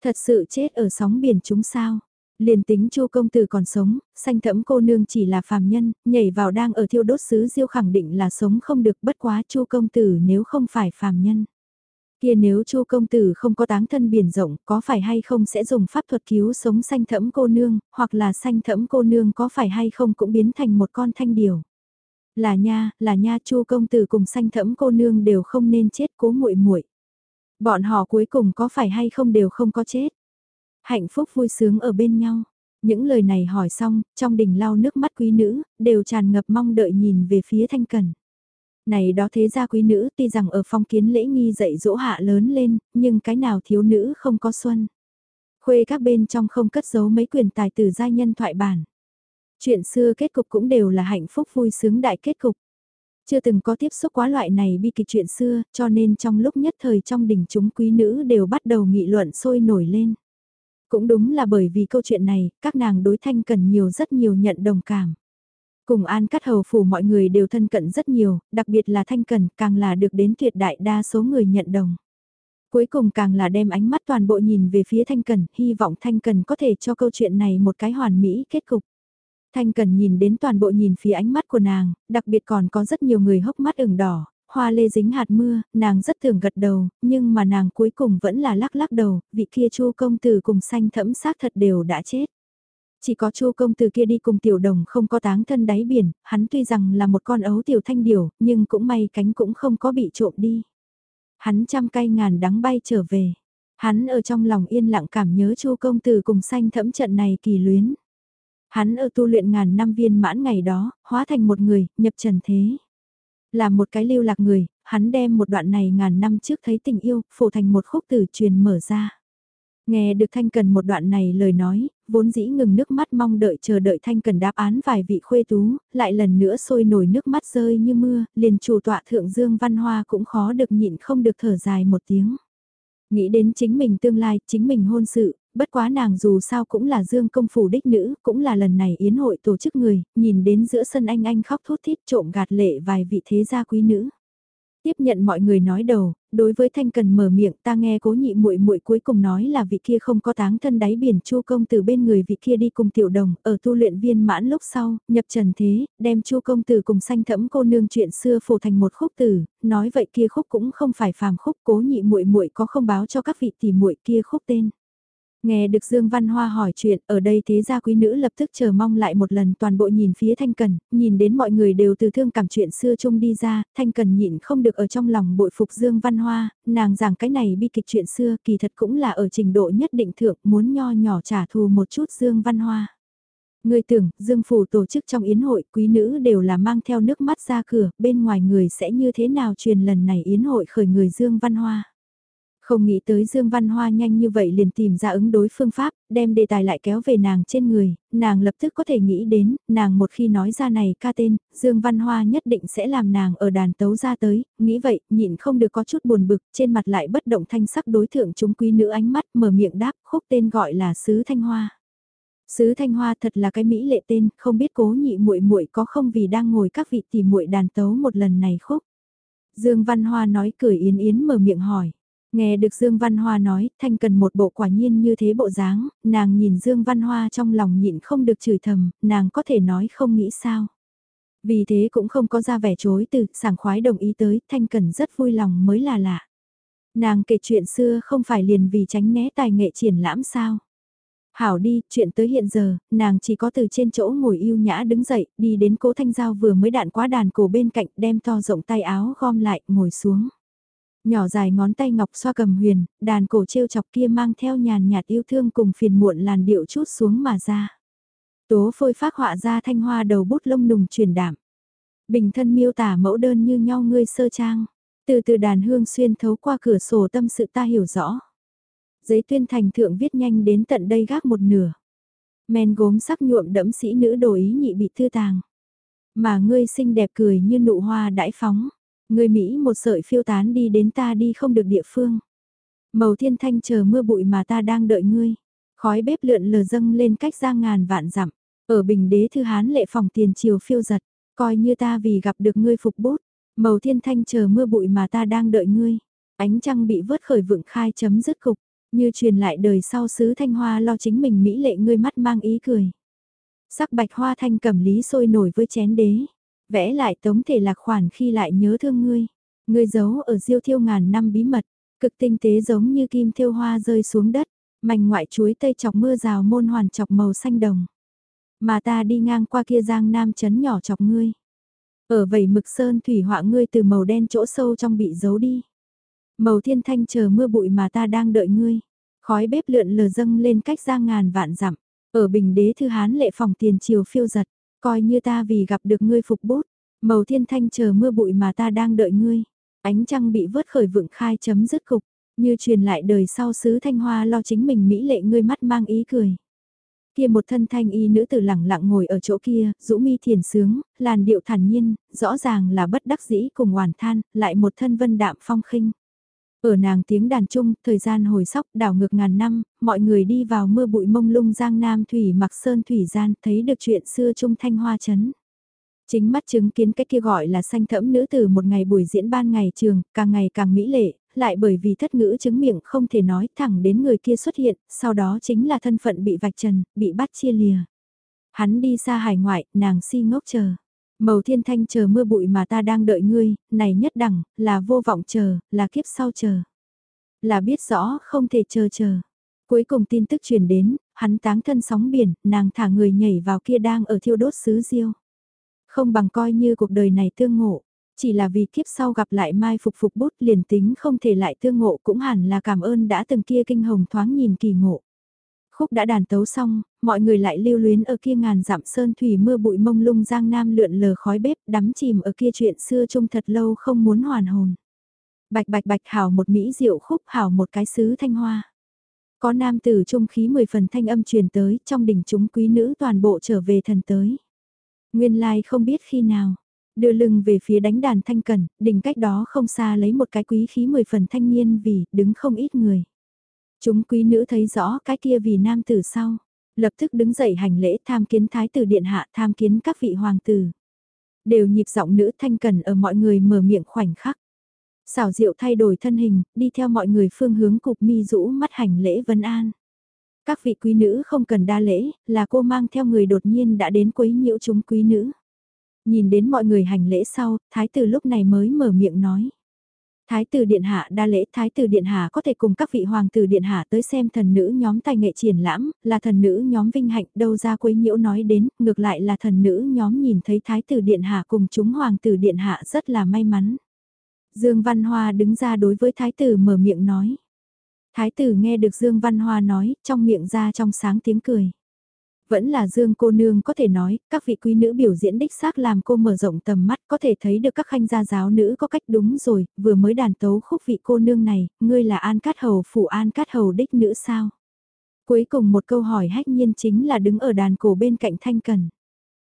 Thật sự chết ở sóng biển chúng sao. Liền tính Chu công tử còn sống, xanh thẫm cô nương chỉ là phàm nhân, nhảy vào đang ở thiêu đốt sứ diêu khẳng định là sống không được bất quá Chu công tử nếu không phải phàm nhân. Kia nếu Chu công tử không có táng thân biển rộng, có phải hay không sẽ dùng pháp thuật cứu sống xanh thẫm cô nương, hoặc là xanh thẫm cô nương có phải hay không cũng biến thành một con thanh điều. Là nha, là nha Chu công tử cùng xanh thẫm cô nương đều không nên chết cố muội muội. Bọn họ cuối cùng có phải hay không đều không có chết. Hạnh phúc vui sướng ở bên nhau. Những lời này hỏi xong, trong đình lau nước mắt quý nữ, đều tràn ngập mong đợi nhìn về phía thanh cần. Này đó thế ra quý nữ tuy rằng ở phong kiến lễ nghi dạy dỗ hạ lớn lên, nhưng cái nào thiếu nữ không có xuân. Khuê các bên trong không cất giấu mấy quyền tài tử giai nhân thoại bản. Chuyện xưa kết cục cũng đều là hạnh phúc vui sướng đại kết cục. Chưa từng có tiếp xúc quá loại này bi kịch chuyện xưa, cho nên trong lúc nhất thời trong đình chúng quý nữ đều bắt đầu nghị luận sôi nổi lên. Cũng đúng là bởi vì câu chuyện này, các nàng đối thanh cần nhiều rất nhiều nhận đồng cảm. Cùng an cắt hầu phủ mọi người đều thân cận rất nhiều, đặc biệt là thanh cần càng là được đến tuyệt đại đa số người nhận đồng. Cuối cùng càng là đem ánh mắt toàn bộ nhìn về phía thanh cần, hy vọng thanh cần có thể cho câu chuyện này một cái hoàn mỹ kết cục. Thanh cần nhìn đến toàn bộ nhìn phía ánh mắt của nàng, đặc biệt còn có rất nhiều người hốc mắt ửng đỏ, hoa lê dính hạt mưa, nàng rất thường gật đầu, nhưng mà nàng cuối cùng vẫn là lắc lắc đầu, vị kia chu công tử cùng xanh thẫm xác thật đều đã chết. Chỉ có chu công tử kia đi cùng tiểu đồng không có táng thân đáy biển, hắn tuy rằng là một con ấu tiểu thanh điểu, nhưng cũng may cánh cũng không có bị trộm đi. Hắn trăm cây ngàn đắng bay trở về. Hắn ở trong lòng yên lặng cảm nhớ chu công tử cùng sanh thẫm trận này kỳ luyến. Hắn ở tu luyện ngàn năm viên mãn ngày đó, hóa thành một người, nhập trần thế. Là một cái lưu lạc người, hắn đem một đoạn này ngàn năm trước thấy tình yêu, phổ thành một khúc từ truyền mở ra. Nghe được Thanh Cần một đoạn này lời nói, vốn dĩ ngừng nước mắt mong đợi chờ đợi Thanh Cần đáp án vài vị khuê tú, lại lần nữa sôi nổi nước mắt rơi như mưa, liền chủ tọa thượng Dương Văn Hoa cũng khó được nhịn không được thở dài một tiếng. Nghĩ đến chính mình tương lai, chính mình hôn sự, bất quá nàng dù sao cũng là dương công phủ đích nữ, cũng là lần này yến hội tổ chức người, nhìn đến giữa sân anh anh khóc thút thít trộm gạt lệ vài vị thế gia quý nữ. Tiếp nhận mọi người nói đầu, đối với Thanh Cần mở miệng ta nghe cố nhị muội muội cuối cùng nói là vị kia không có táng thân đáy biển chu công từ bên người vị kia đi cùng tiểu đồng ở tu luyện viên mãn lúc sau, nhập trần thế, đem chu công từ cùng sanh thẫm cô nương chuyện xưa phổ thành một khúc tử, nói vậy kia khúc cũng không phải phàm khúc cố nhị muội muội có không báo cho các vị tỷ muội kia khúc tên. Nghe được Dương Văn Hoa hỏi chuyện, ở đây thế gia quý nữ lập tức chờ mong lại một lần toàn bộ nhìn phía Thanh Cần, nhìn đến mọi người đều từ thương cảm chuyện xưa chung đi ra, Thanh Cần nhịn không được ở trong lòng bội phục Dương Văn Hoa, nàng giảng cái này bi kịch chuyện xưa kỳ thật cũng là ở trình độ nhất định thượng muốn nho nhỏ trả thù một chút Dương Văn Hoa. Người tưởng, Dương Phủ tổ chức trong yến hội, quý nữ đều là mang theo nước mắt ra cửa, bên ngoài người sẽ như thế nào truyền lần này yến hội khởi người Dương Văn Hoa. Không nghĩ tới Dương Văn Hoa nhanh như vậy liền tìm ra ứng đối phương pháp, đem đề tài lại kéo về nàng trên người, nàng lập tức có thể nghĩ đến, nàng một khi nói ra này ca tên, Dương Văn Hoa nhất định sẽ làm nàng ở đàn tấu ra tới, nghĩ vậy, nhịn không được có chút buồn bực, trên mặt lại bất động thanh sắc đối thượng chúng quý nữ ánh mắt mở miệng đáp, khúc tên gọi là Sứ Thanh Hoa. Sứ Thanh Hoa thật là cái mỹ lệ tên, không biết cố nhị muội muội có không vì đang ngồi các vị tỷ muội đàn tấu một lần này khúc. Dương Văn Hoa nói cười yến yến mở miệng hỏi. Nghe được Dương Văn Hoa nói, Thanh cần một bộ quả nhiên như thế bộ dáng, nàng nhìn Dương Văn Hoa trong lòng nhịn không được chửi thầm, nàng có thể nói không nghĩ sao. Vì thế cũng không có ra vẻ chối từ, sảng khoái đồng ý tới, Thanh cần rất vui lòng mới là lạ. Nàng kể chuyện xưa không phải liền vì tránh né tài nghệ triển lãm sao. Hảo đi, chuyện tới hiện giờ, nàng chỉ có từ trên chỗ ngồi yêu nhã đứng dậy, đi đến cố thanh giao vừa mới đạn quá đàn cổ bên cạnh đem to rộng tay áo gom lại, ngồi xuống. Nhỏ dài ngón tay ngọc xoa cầm huyền, đàn cổ trêu chọc kia mang theo nhàn nhạt yêu thương cùng phiền muộn làn điệu chút xuống mà ra. Tố phôi phác họa ra thanh hoa đầu bút lông nùng truyền đảm. Bình thân miêu tả mẫu đơn như nhau ngươi sơ trang. Từ từ đàn hương xuyên thấu qua cửa sổ tâm sự ta hiểu rõ. Giấy tuyên thành thượng viết nhanh đến tận đây gác một nửa. Men gốm sắc nhuộm đẫm sĩ nữ đồ ý nhị bị thư tàng. Mà ngươi xinh đẹp cười như nụ hoa đãi phóng. Người Mỹ một sợi phiêu tán đi đến ta đi không được địa phương. Màu thiên thanh chờ mưa bụi mà ta đang đợi ngươi. Khói bếp lượn lờ dâng lên cách ra ngàn vạn dặm. Ở bình đế thư hán lệ phòng tiền chiều phiêu giật. Coi như ta vì gặp được ngươi phục bút. Màu thiên thanh chờ mưa bụi mà ta đang đợi ngươi. Ánh trăng bị vớt khởi vượng khai chấm dứt cục. Như truyền lại đời sau sứ thanh hoa lo chính mình Mỹ lệ ngươi mắt mang ý cười. Sắc bạch hoa thanh cẩm lý sôi nổi với chén đế vẽ lại tống thể lạc khoản khi lại nhớ thương ngươi. Ngươi giấu ở diêu thiêu ngàn năm bí mật, cực tinh tế giống như kim thiêu hoa rơi xuống đất, mảnh ngoại chuối tây chọc mưa rào môn hoàn chọc màu xanh đồng. Mà ta đi ngang qua kia giang nam chấn nhỏ chọc ngươi. Ở vầy mực sơn thủy họa ngươi từ màu đen chỗ sâu trong bị giấu đi. Màu thiên thanh chờ mưa bụi mà ta đang đợi ngươi. Khói bếp lượn lờ dâng lên cách ra ngàn vạn dặm. Ở bình đế thư hán lệ phòng tiền chiều phiêu giật. Coi như ta vì gặp được ngươi phục bút, màu thiên thanh chờ mưa bụi mà ta đang đợi ngươi. Ánh trăng bị vớt khởi vượng khai chấm dứt cục, như truyền lại đời sau sứ thanh hoa lo chính mình mỹ lệ ngươi mắt mang ý cười. Kia một thân thanh y nữ tử lẳng lặng ngồi ở chỗ kia, rũ mi thiền sướng, làn điệu thản nhiên, rõ ràng là bất đắc dĩ cùng hoàn than, lại một thân vân đạm phong khinh. Ở nàng tiếng đàn trung, thời gian hồi sóc đảo ngược ngàn năm, mọi người đi vào mưa bụi mông lung giang nam thủy mặc sơn thủy gian, thấy được chuyện xưa trung thanh hoa chấn. Chính mắt chứng kiến cái kia gọi là xanh thẫm nữ tử một ngày buổi diễn ban ngày trường, càng ngày càng mỹ lệ, lại bởi vì thất ngữ chứng miệng không thể nói thẳng đến người kia xuất hiện, sau đó chính là thân phận bị vạch trần, bị bắt chia lìa. Hắn đi xa hải ngoại, nàng si ngốc chờ. Màu thiên thanh chờ mưa bụi mà ta đang đợi ngươi, này nhất đẳng, là vô vọng chờ, là kiếp sau chờ. Là biết rõ không thể chờ chờ. Cuối cùng tin tức truyền đến, hắn táng thân sóng biển, nàng thả người nhảy vào kia đang ở thiêu đốt xứ diêu. Không bằng coi như cuộc đời này tương ngộ, chỉ là vì kiếp sau gặp lại mai phục phục bút liền tính không thể lại tương ngộ cũng hẳn là cảm ơn đã từng kia kinh hồng thoáng nhìn kỳ ngộ. Khúc đã đàn tấu xong, mọi người lại lưu luyến ở kia ngàn dặm sơn thủy mưa bụi mông lung giang nam lượn lờ khói bếp đắm chìm ở kia chuyện xưa chung thật lâu không muốn hoàn hồn. Bạch bạch bạch hảo một mỹ diệu khúc hảo một cái sứ thanh hoa. Có nam tử trung khí mười phần thanh âm truyền tới trong đỉnh chúng quý nữ toàn bộ trở về thần tới. Nguyên lai không biết khi nào, đưa lưng về phía đánh đàn thanh cần, đỉnh cách đó không xa lấy một cái quý khí mười phần thanh niên vì đứng không ít người. Chúng quý nữ thấy rõ cái kia vì nam tử sau, lập tức đứng dậy hành lễ tham kiến thái tử điện hạ tham kiến các vị hoàng tử. Đều nhịp giọng nữ thanh cần ở mọi người mở miệng khoảnh khắc. Xảo diệu thay đổi thân hình, đi theo mọi người phương hướng cục mi rũ mắt hành lễ vân an. Các vị quý nữ không cần đa lễ, là cô mang theo người đột nhiên đã đến quấy nhiễu chúng quý nữ. Nhìn đến mọi người hành lễ sau, thái tử lúc này mới mở miệng nói. Thái tử Điện Hạ đa lễ Thái tử Điện Hạ có thể cùng các vị hoàng tử Điện Hạ tới xem thần nữ nhóm tài nghệ triển lãm, là thần nữ nhóm vinh hạnh đâu ra quấy nhiễu nói đến, ngược lại là thần nữ nhóm nhìn thấy Thái tử Điện Hạ cùng chúng hoàng tử Điện Hạ rất là may mắn. Dương Văn Hoa đứng ra đối với Thái tử mở miệng nói. Thái tử nghe được Dương Văn Hoa nói, trong miệng ra trong sáng tiếng cười. Vẫn là Dương cô nương có thể nói, các vị quý nữ biểu diễn đích xác làm cô mở rộng tầm mắt có thể thấy được các khanh gia giáo nữ có cách đúng rồi, vừa mới đàn tấu khúc vị cô nương này, ngươi là An Cát Hầu phủ An Cát Hầu đích nữ sao? Cuối cùng một câu hỏi hách nhiên chính là đứng ở đàn cổ bên cạnh Thanh Cần.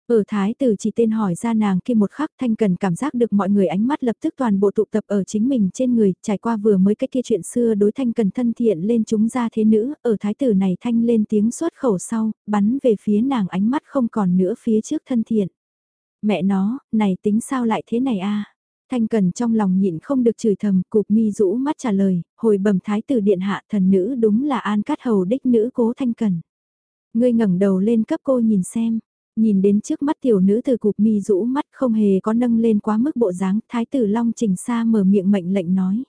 Ở thái tử chỉ tên hỏi ra nàng kia một khắc thanh cần cảm giác được mọi người ánh mắt lập tức toàn bộ tụ tập ở chính mình trên người, trải qua vừa mới cái kia chuyện xưa đối thanh cần thân thiện lên chúng ra thế nữ, ở thái tử này thanh lên tiếng xuất khẩu sau, bắn về phía nàng ánh mắt không còn nữa phía trước thân thiện. Mẹ nó, này tính sao lại thế này a Thanh cần trong lòng nhịn không được chửi thầm, cục mi rũ mắt trả lời, hồi bẩm thái tử điện hạ thần nữ đúng là an cát hầu đích nữ cố thanh cần. Ngươi ngẩng đầu lên cấp cô nhìn xem, Nhìn đến trước mắt tiểu nữ từ cục mi rũ mắt không hề có nâng lên quá mức bộ dáng, thái tử Long Trình Sa mở miệng mệnh lệnh nói.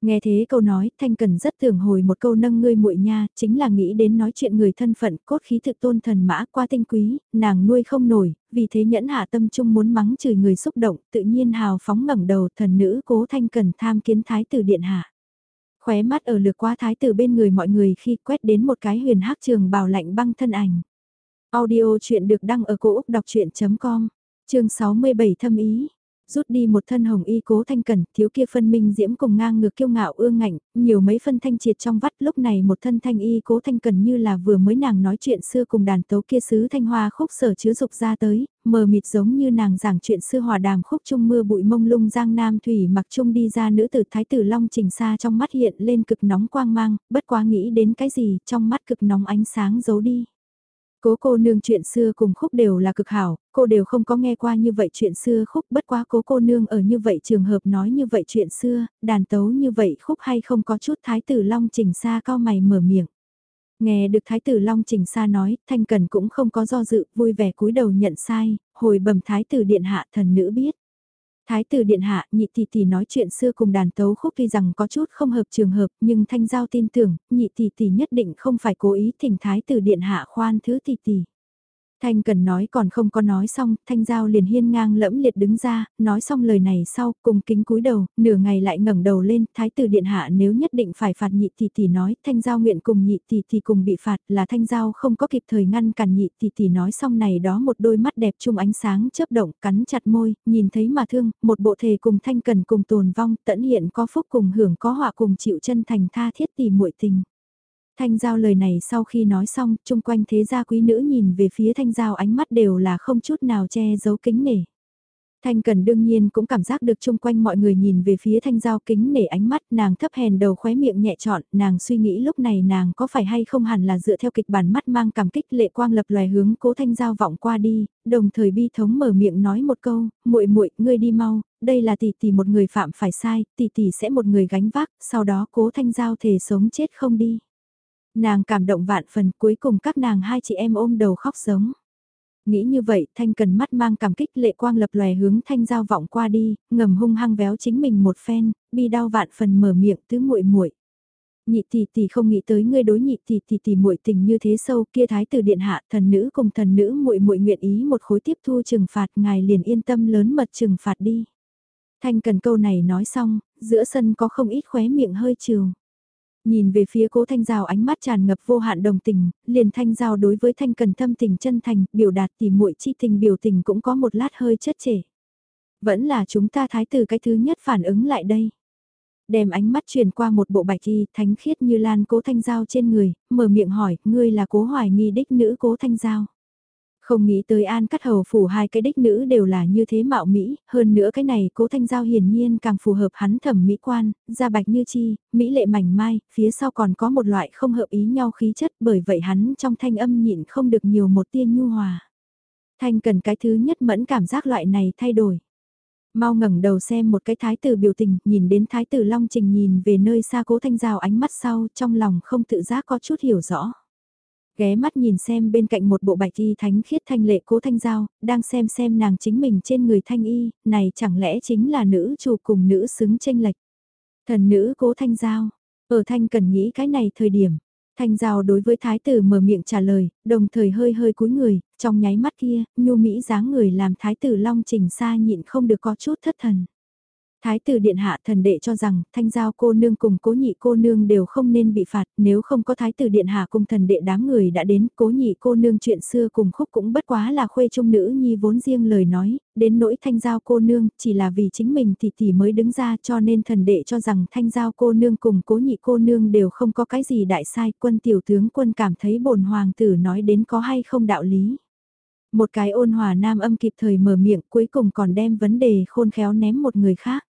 Nghe thế câu nói, Thanh Cần rất thường hồi một câu nâng ngươi muội nha, chính là nghĩ đến nói chuyện người thân phận, cốt khí thực tôn thần mã qua tinh quý, nàng nuôi không nổi, vì thế nhẫn hạ tâm trung muốn mắng chửi người xúc động, tự nhiên hào phóng ngẩng đầu thần nữ cố Thanh Cần tham kiến thái tử điện hạ. Khóe mắt ở lượt qua thái tử bên người mọi người khi quét đến một cái huyền hắc trường bào lạnh băng thân ảnh. Audio chuyện được đăng ở cổ Úc đọc chuyện.com, chương 67 thâm ý. Rút đi một thân hồng y cố thanh cẩn, thiếu kia phân minh diễm cùng ngang ngược kiêu ngạo ương ngạnh, nhiều mấy phân thanh triệt trong vắt lúc này một thân thanh y cố thanh cẩn như là vừa mới nàng nói chuyện xưa cùng đàn tấu kia sứ thanh hoa khúc sở chứa dục ra tới, mờ mịt giống như nàng giảng chuyện xưa hòa đàm khúc trung mưa bụi mông lung giang nam thủy mặc trung đi ra nữ tử thái tử long trình xa trong mắt hiện lên cực nóng quang mang, bất quá nghĩ đến cái gì trong mắt cực nóng ánh sáng giấu đi. Cố cô nương chuyện xưa cùng khúc đều là cực hảo, cô đều không có nghe qua như vậy chuyện xưa khúc bất quá cố cô nương ở như vậy trường hợp nói như vậy chuyện xưa, đàn tấu như vậy khúc hay không có chút thái tử long trình xa cao mày mở miệng. Nghe được thái tử long trình xa nói, thanh cần cũng không có do dự, vui vẻ cúi đầu nhận sai, hồi bẩm thái tử điện hạ thần nữ biết. Thái tử điện hạ, nhị tỷ tỷ nói chuyện xưa cùng đàn tấu khúc tuy rằng có chút không hợp trường hợp, nhưng thanh giao tin tưởng, nhị tỷ tỷ nhất định không phải cố ý thỉnh thái tử điện hạ khoan thứ tỷ tỷ. Thanh cần nói còn không có nói xong, thanh giao liền hiên ngang lẫm liệt đứng ra, nói xong lời này sau, cùng kính cúi đầu, nửa ngày lại ngẩng đầu lên, thái tử điện hạ nếu nhất định phải phạt nhị tỷ tỷ nói, thanh giao nguyện cùng nhị tỷ tỷ cùng bị phạt là thanh giao không có kịp thời ngăn cản nhị tỷ tỷ nói xong này đó một đôi mắt đẹp chung ánh sáng chớp động, cắn chặt môi, nhìn thấy mà thương, một bộ thể cùng thanh cần cùng tồn vong, tận hiện có phúc cùng hưởng có họa cùng chịu chân thành tha thiết tỷ muội tình. Thanh Giao lời này sau khi nói xong, chung quanh thế gia quý nữ nhìn về phía Thanh Giao ánh mắt đều là không chút nào che giấu kính nể. Thanh Cần đương nhiên cũng cảm giác được chung quanh mọi người nhìn về phía Thanh Giao kính nể ánh mắt nàng thấp hèn đầu khóe miệng nhẹ trọn, nàng suy nghĩ lúc này nàng có phải hay không hẳn là dựa theo kịch bản mắt mang cảm kích lệ quang lập loài hướng cố Thanh Giao vọng qua đi, đồng thời bi thống mở miệng nói một câu, muội muội ngươi đi mau, đây là tỷ tỷ một người phạm phải sai, tỷ tỷ sẽ một người gánh vác, sau đó cố Thanh Giao thề sống chết không đi. Nàng cảm động vạn phần cuối cùng các nàng hai chị em ôm đầu khóc sống. Nghĩ như vậy, Thanh cần mắt mang cảm kích lệ quang lập lòe hướng Thanh giao vọng qua đi, ngầm hung hăng véo chính mình một phen, bi đau vạn phần mở miệng tứ muội muội Nhị tỷ tỷ không nghĩ tới ngươi đối nhị tỷ tỷ tỷ muội tình như thế sâu, kia thái tử điện hạ, thần nữ cùng thần nữ muội muội nguyện ý một khối tiếp thu trừng phạt, ngài liền yên tâm lớn mật trừng phạt đi. Thanh cần câu này nói xong, giữa sân có không ít khóe miệng hơi trường. Nhìn về phía cố Thanh Giao ánh mắt tràn ngập vô hạn đồng tình, liền Thanh Giao đối với Thanh Cần thâm tình chân thành, biểu đạt tỉ muội chi tình biểu tình cũng có một lát hơi chất trẻ Vẫn là chúng ta thái tử cái thứ nhất phản ứng lại đây. Đem ánh mắt truyền qua một bộ bạch y thánh khiết như lan cố Thanh Giao trên người, mở miệng hỏi, ngươi là cố hoài nghi đích nữ cố Thanh Giao. Không nghĩ tới an cắt hầu phủ hai cái đích nữ đều là như thế mạo mỹ, hơn nữa cái này cố thanh giao hiển nhiên càng phù hợp hắn thẩm mỹ quan, da bạch như chi, mỹ lệ mảnh mai, phía sau còn có một loại không hợp ý nhau khí chất bởi vậy hắn trong thanh âm nhịn không được nhiều một tia nhu hòa. Thanh cần cái thứ nhất mẫn cảm giác loại này thay đổi. Mau ngẩng đầu xem một cái thái tử biểu tình, nhìn đến thái tử Long Trình nhìn về nơi xa cố thanh giao ánh mắt sau, trong lòng không tự giác có chút hiểu rõ ghé mắt nhìn xem bên cạnh một bộ bạch y thánh khiết thanh lệ cố thanh giao, đang xem xem nàng chính mình trên người thanh y, này chẳng lẽ chính là nữ chủ cùng nữ xứng tranh lệch. Thần nữ cố thanh giao, ở thanh cần nghĩ cái này thời điểm, thanh giao đối với thái tử mở miệng trả lời, đồng thời hơi hơi cúi người, trong nháy mắt kia, nhu mỹ dáng người làm thái tử long trình xa nhịn không được có chút thất thần. Thái tử điện hạ thần đệ cho rằng thanh giao cô nương cùng cố nhị cô nương đều không nên bị phạt nếu không có thái tử điện hạ cùng thần đệ đám người đã đến cố nhị cô nương chuyện xưa cùng khúc cũng bất quá là khuê trung nữ nhi vốn riêng lời nói, đến nỗi thanh giao cô nương chỉ là vì chính mình thì tỷ mới đứng ra cho nên thần đệ cho rằng thanh giao cô nương cùng cố nhị cô nương đều không có cái gì đại sai quân tiểu tướng quân cảm thấy bổn hoàng tử nói đến có hay không đạo lý. Một cái ôn hòa nam âm kịp thời mở miệng cuối cùng còn đem vấn đề khôn khéo ném một người khác.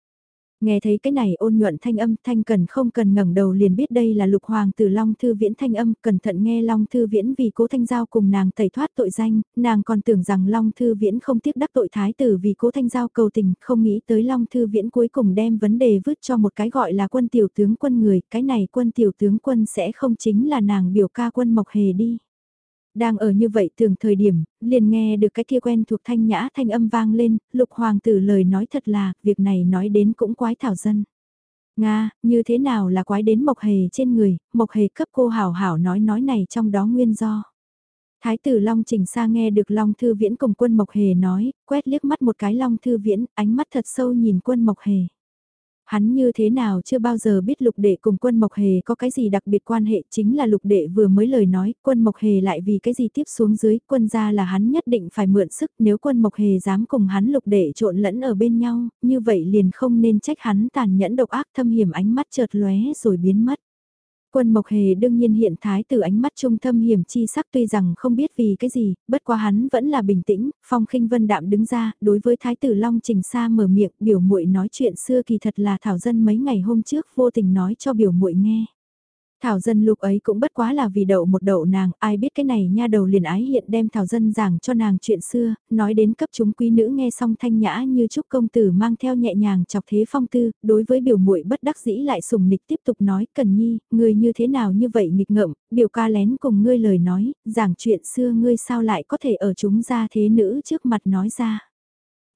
Nghe thấy cái này ôn nhuận thanh âm thanh cần không cần ngẩng đầu liền biết đây là lục hoàng từ Long Thư Viễn thanh âm cẩn thận nghe Long Thư Viễn vì cố thanh giao cùng nàng tẩy thoát tội danh, nàng còn tưởng rằng Long Thư Viễn không tiếc đắc tội thái tử vì cố thanh giao cầu tình, không nghĩ tới Long Thư Viễn cuối cùng đem vấn đề vứt cho một cái gọi là quân tiểu tướng quân người, cái này quân tiểu tướng quân sẽ không chính là nàng biểu ca quân mộc hề đi. Đang ở như vậy thường thời điểm, liền nghe được cái kia quen thuộc thanh nhã thanh âm vang lên, lục hoàng tử lời nói thật là, việc này nói đến cũng quái thảo dân. Nga, như thế nào là quái đến mộc hề trên người, mộc hề cấp cô hảo hảo nói nói này trong đó nguyên do. Thái tử Long Trình Sa nghe được Long Thư Viễn cùng quân Mộc Hề nói, quét liếc mắt một cái Long Thư Viễn, ánh mắt thật sâu nhìn quân Mộc Hề. Hắn như thế nào chưa bao giờ biết lục đệ cùng quân Mộc Hề có cái gì đặc biệt quan hệ chính là lục đệ vừa mới lời nói, quân Mộc Hề lại vì cái gì tiếp xuống dưới, quân ra là hắn nhất định phải mượn sức nếu quân Mộc Hề dám cùng hắn lục đệ trộn lẫn ở bên nhau, như vậy liền không nên trách hắn tàn nhẫn độc ác thâm hiểm ánh mắt chợt lóe rồi biến mất. Quân Mộc Hề đương nhiên hiện thái từ ánh mắt trung thâm hiểm chi sắc tuy rằng không biết vì cái gì, bất quá hắn vẫn là bình tĩnh, phong khinh vân đạm đứng ra, đối với thái tử Long Trình Sa mở miệng biểu muội nói chuyện xưa kỳ thật là thảo dân mấy ngày hôm trước vô tình nói cho biểu muội nghe. Thảo dân lục ấy cũng bất quá là vì đậu một đậu nàng, ai biết cái này nha đầu liền ái hiện đem Thảo dân giảng cho nàng chuyện xưa, nói đến cấp chúng quý nữ nghe xong thanh nhã như chúc công tử mang theo nhẹ nhàng chọc thế phong tư, đối với biểu muội bất đắc dĩ lại sùng nịch tiếp tục nói, cần nhi, người như thế nào như vậy nghịch ngợm, biểu ca lén cùng ngươi lời nói, giảng chuyện xưa ngươi sao lại có thể ở chúng ra thế nữ trước mặt nói ra.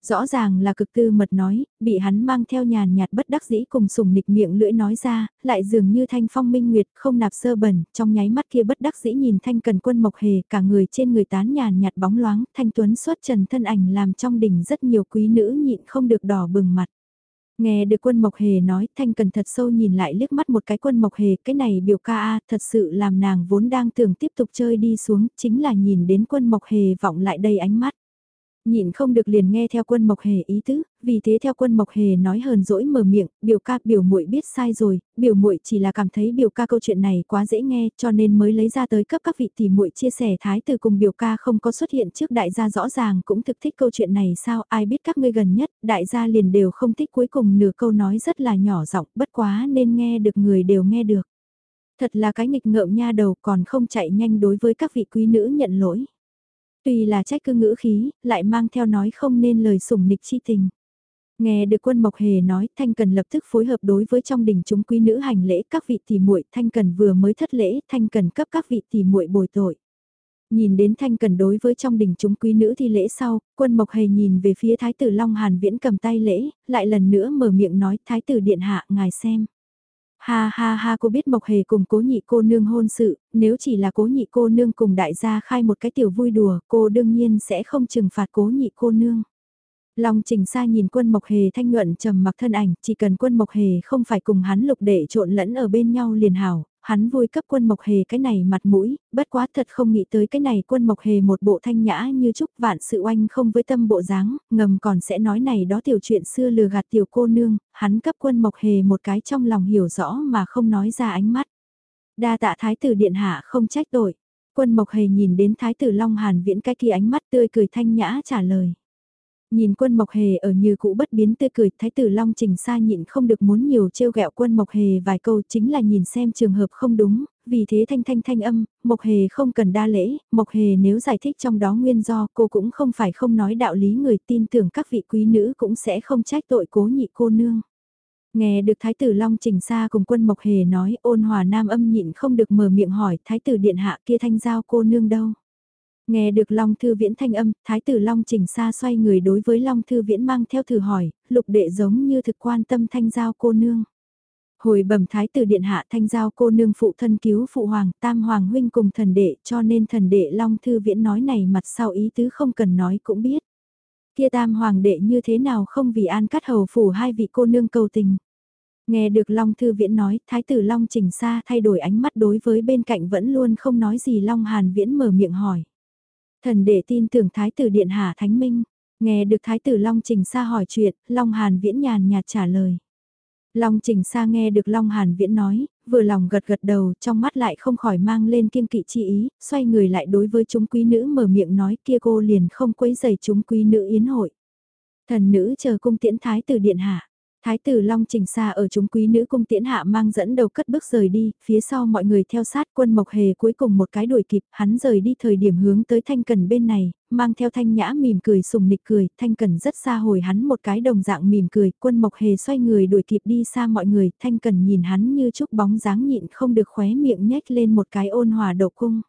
Rõ ràng là cực tư mật nói, bị hắn mang theo nhàn nhạt bất đắc dĩ cùng sùng nịch miệng lưỡi nói ra, lại dường như thanh phong minh nguyệt không nạp sơ bẩn, trong nháy mắt kia bất đắc dĩ nhìn thanh cần quân mộc hề cả người trên người tán nhàn nhạt bóng loáng, thanh tuấn xuất trần thân ảnh làm trong đỉnh rất nhiều quý nữ nhịn không được đỏ bừng mặt. Nghe được quân Mộc Hề nói, Thanh Cần thật sâu nhìn lại liếc mắt một cái quân Mộc Hề, cái này biểu ca a thật sự làm nàng vốn đang tưởng tiếp tục chơi đi xuống, chính là nhìn đến quân Mộc Hề vọng lại đây ánh mắt. Nhịn không được liền nghe theo quân Mộc Hề ý tứ, vì thế theo quân Mộc Hề nói hờn dỗi mở miệng, biểu ca biểu muội biết sai rồi, biểu muội chỉ là cảm thấy biểu ca câu chuyện này quá dễ nghe cho nên mới lấy ra tới cấp các vị tỷ muội chia sẻ thái từ cùng biểu ca không có xuất hiện trước đại gia rõ ràng cũng thực thích câu chuyện này sao ai biết các ngươi gần nhất, đại gia liền đều không thích cuối cùng nửa câu nói rất là nhỏ giọng bất quá nên nghe được người đều nghe được. Thật là cái nghịch ngợm nha đầu còn không chạy nhanh đối với các vị quý nữ nhận lỗi. Tuy là trách cứ ngữ khí, lại mang theo nói không nên lời sủng nịch chi tình. Nghe được quân Mộc Hề nói, Thanh Cần lập tức phối hợp đối với trong đình chúng quý nữ hành lễ các vị tỷ muội, Thanh Cần vừa mới thất lễ, Thanh Cần cấp các vị tỷ muội bồi tội. Nhìn đến Thanh Cần đối với trong đình chúng quý nữ thi lễ sau, quân Mộc Hề nhìn về phía Thái tử Long Hàn Viễn cầm tay lễ, lại lần nữa mở miệng nói Thái tử Điện Hạ ngài xem. Ha ha ha cô biết Mộc Hề cùng cố nhị cô nương hôn sự, nếu chỉ là cố nhị cô nương cùng đại gia khai một cái tiểu vui đùa, cô đương nhiên sẽ không trừng phạt cố nhị cô nương. Long Trình Sa nhìn quân Mộc Hề thanh nhuận trầm mặc thân ảnh, chỉ cần quân Mộc Hề không phải cùng hắn lục đệ trộn lẫn ở bên nhau liền hảo, hắn vui cấp quân Mộc Hề cái này mặt mũi, bất quá thật không nghĩ tới cái này quân Mộc Hề một bộ thanh nhã như trúc vạn sự oanh không với tâm bộ dáng, ngầm còn sẽ nói này đó tiểu chuyện xưa lừa gạt tiểu cô nương, hắn cấp quân Mộc Hề một cái trong lòng hiểu rõ mà không nói ra ánh mắt. Đa tạ thái tử điện hạ không trách tội, quân Mộc Hề nhìn đến thái tử Long Hàn viễn cái kia ánh mắt tươi cười thanh nhã trả lời. Nhìn quân Mộc Hề ở như cũ bất biến tươi cười, Thái tử Long Trình Sa nhịn không được muốn nhiều trêu ghẹo quân Mộc Hề vài câu chính là nhìn xem trường hợp không đúng, vì thế thanh thanh thanh âm, Mộc Hề không cần đa lễ, Mộc Hề nếu giải thích trong đó nguyên do cô cũng không phải không nói đạo lý người tin tưởng các vị quý nữ cũng sẽ không trách tội cố nhị cô nương. Nghe được Thái tử Long Trình Sa cùng quân Mộc Hề nói ôn hòa nam âm nhịn không được mở miệng hỏi Thái tử Điện Hạ kia thanh giao cô nương đâu. Nghe được Long Thư Viễn thanh âm, Thái tử Long Trình xa xoay người đối với Long Thư Viễn mang theo thử hỏi, lục đệ giống như thực quan tâm thanh giao cô nương. Hồi bẩm Thái tử Điện Hạ thanh giao cô nương phụ thân cứu phụ hoàng, tam hoàng huynh cùng thần đệ cho nên thần đệ Long Thư Viễn nói này mặt sau ý tứ không cần nói cũng biết. Kia tam hoàng đệ như thế nào không vì an cắt hầu phủ hai vị cô nương cầu tình. Nghe được Long Thư Viễn nói, Thái tử Long Trình Sa thay đổi ánh mắt đối với bên cạnh vẫn luôn không nói gì Long Hàn Viễn mở miệng hỏi. Thần đệ tin tưởng Thái tử Điện Hạ Thánh Minh. Nghe được Thái tử Long Trình Sa hỏi chuyện, Long Hàn Viễn nhàn nhạt trả lời. Long Trình Sa nghe được Long Hàn Viễn nói, vừa lòng gật gật đầu, trong mắt lại không khỏi mang lên kiêng kỵ chi ý, xoay người lại đối với chúng quý nữ mở miệng nói kia cô liền không quấy giày chúng quý nữ yến hội. Thần nữ chờ cung tiễn Thái tử Điện Hạ. Thái tử Long Trình Sa ở chúng quý nữ cung tiễn hạ mang dẫn đầu cất bước rời đi, phía sau mọi người theo sát quân Mộc Hề cuối cùng một cái đuổi kịp, hắn rời đi thời điểm hướng tới Thanh Cần bên này, mang theo Thanh Nhã mỉm cười sùng nịch cười, Thanh Cần rất xa hồi hắn một cái đồng dạng mỉm cười, quân Mộc Hề xoay người đuổi kịp đi xa mọi người, Thanh Cần nhìn hắn như chúc bóng dáng nhịn không được khóe miệng nhếch lên một cái ôn hòa đậu cung.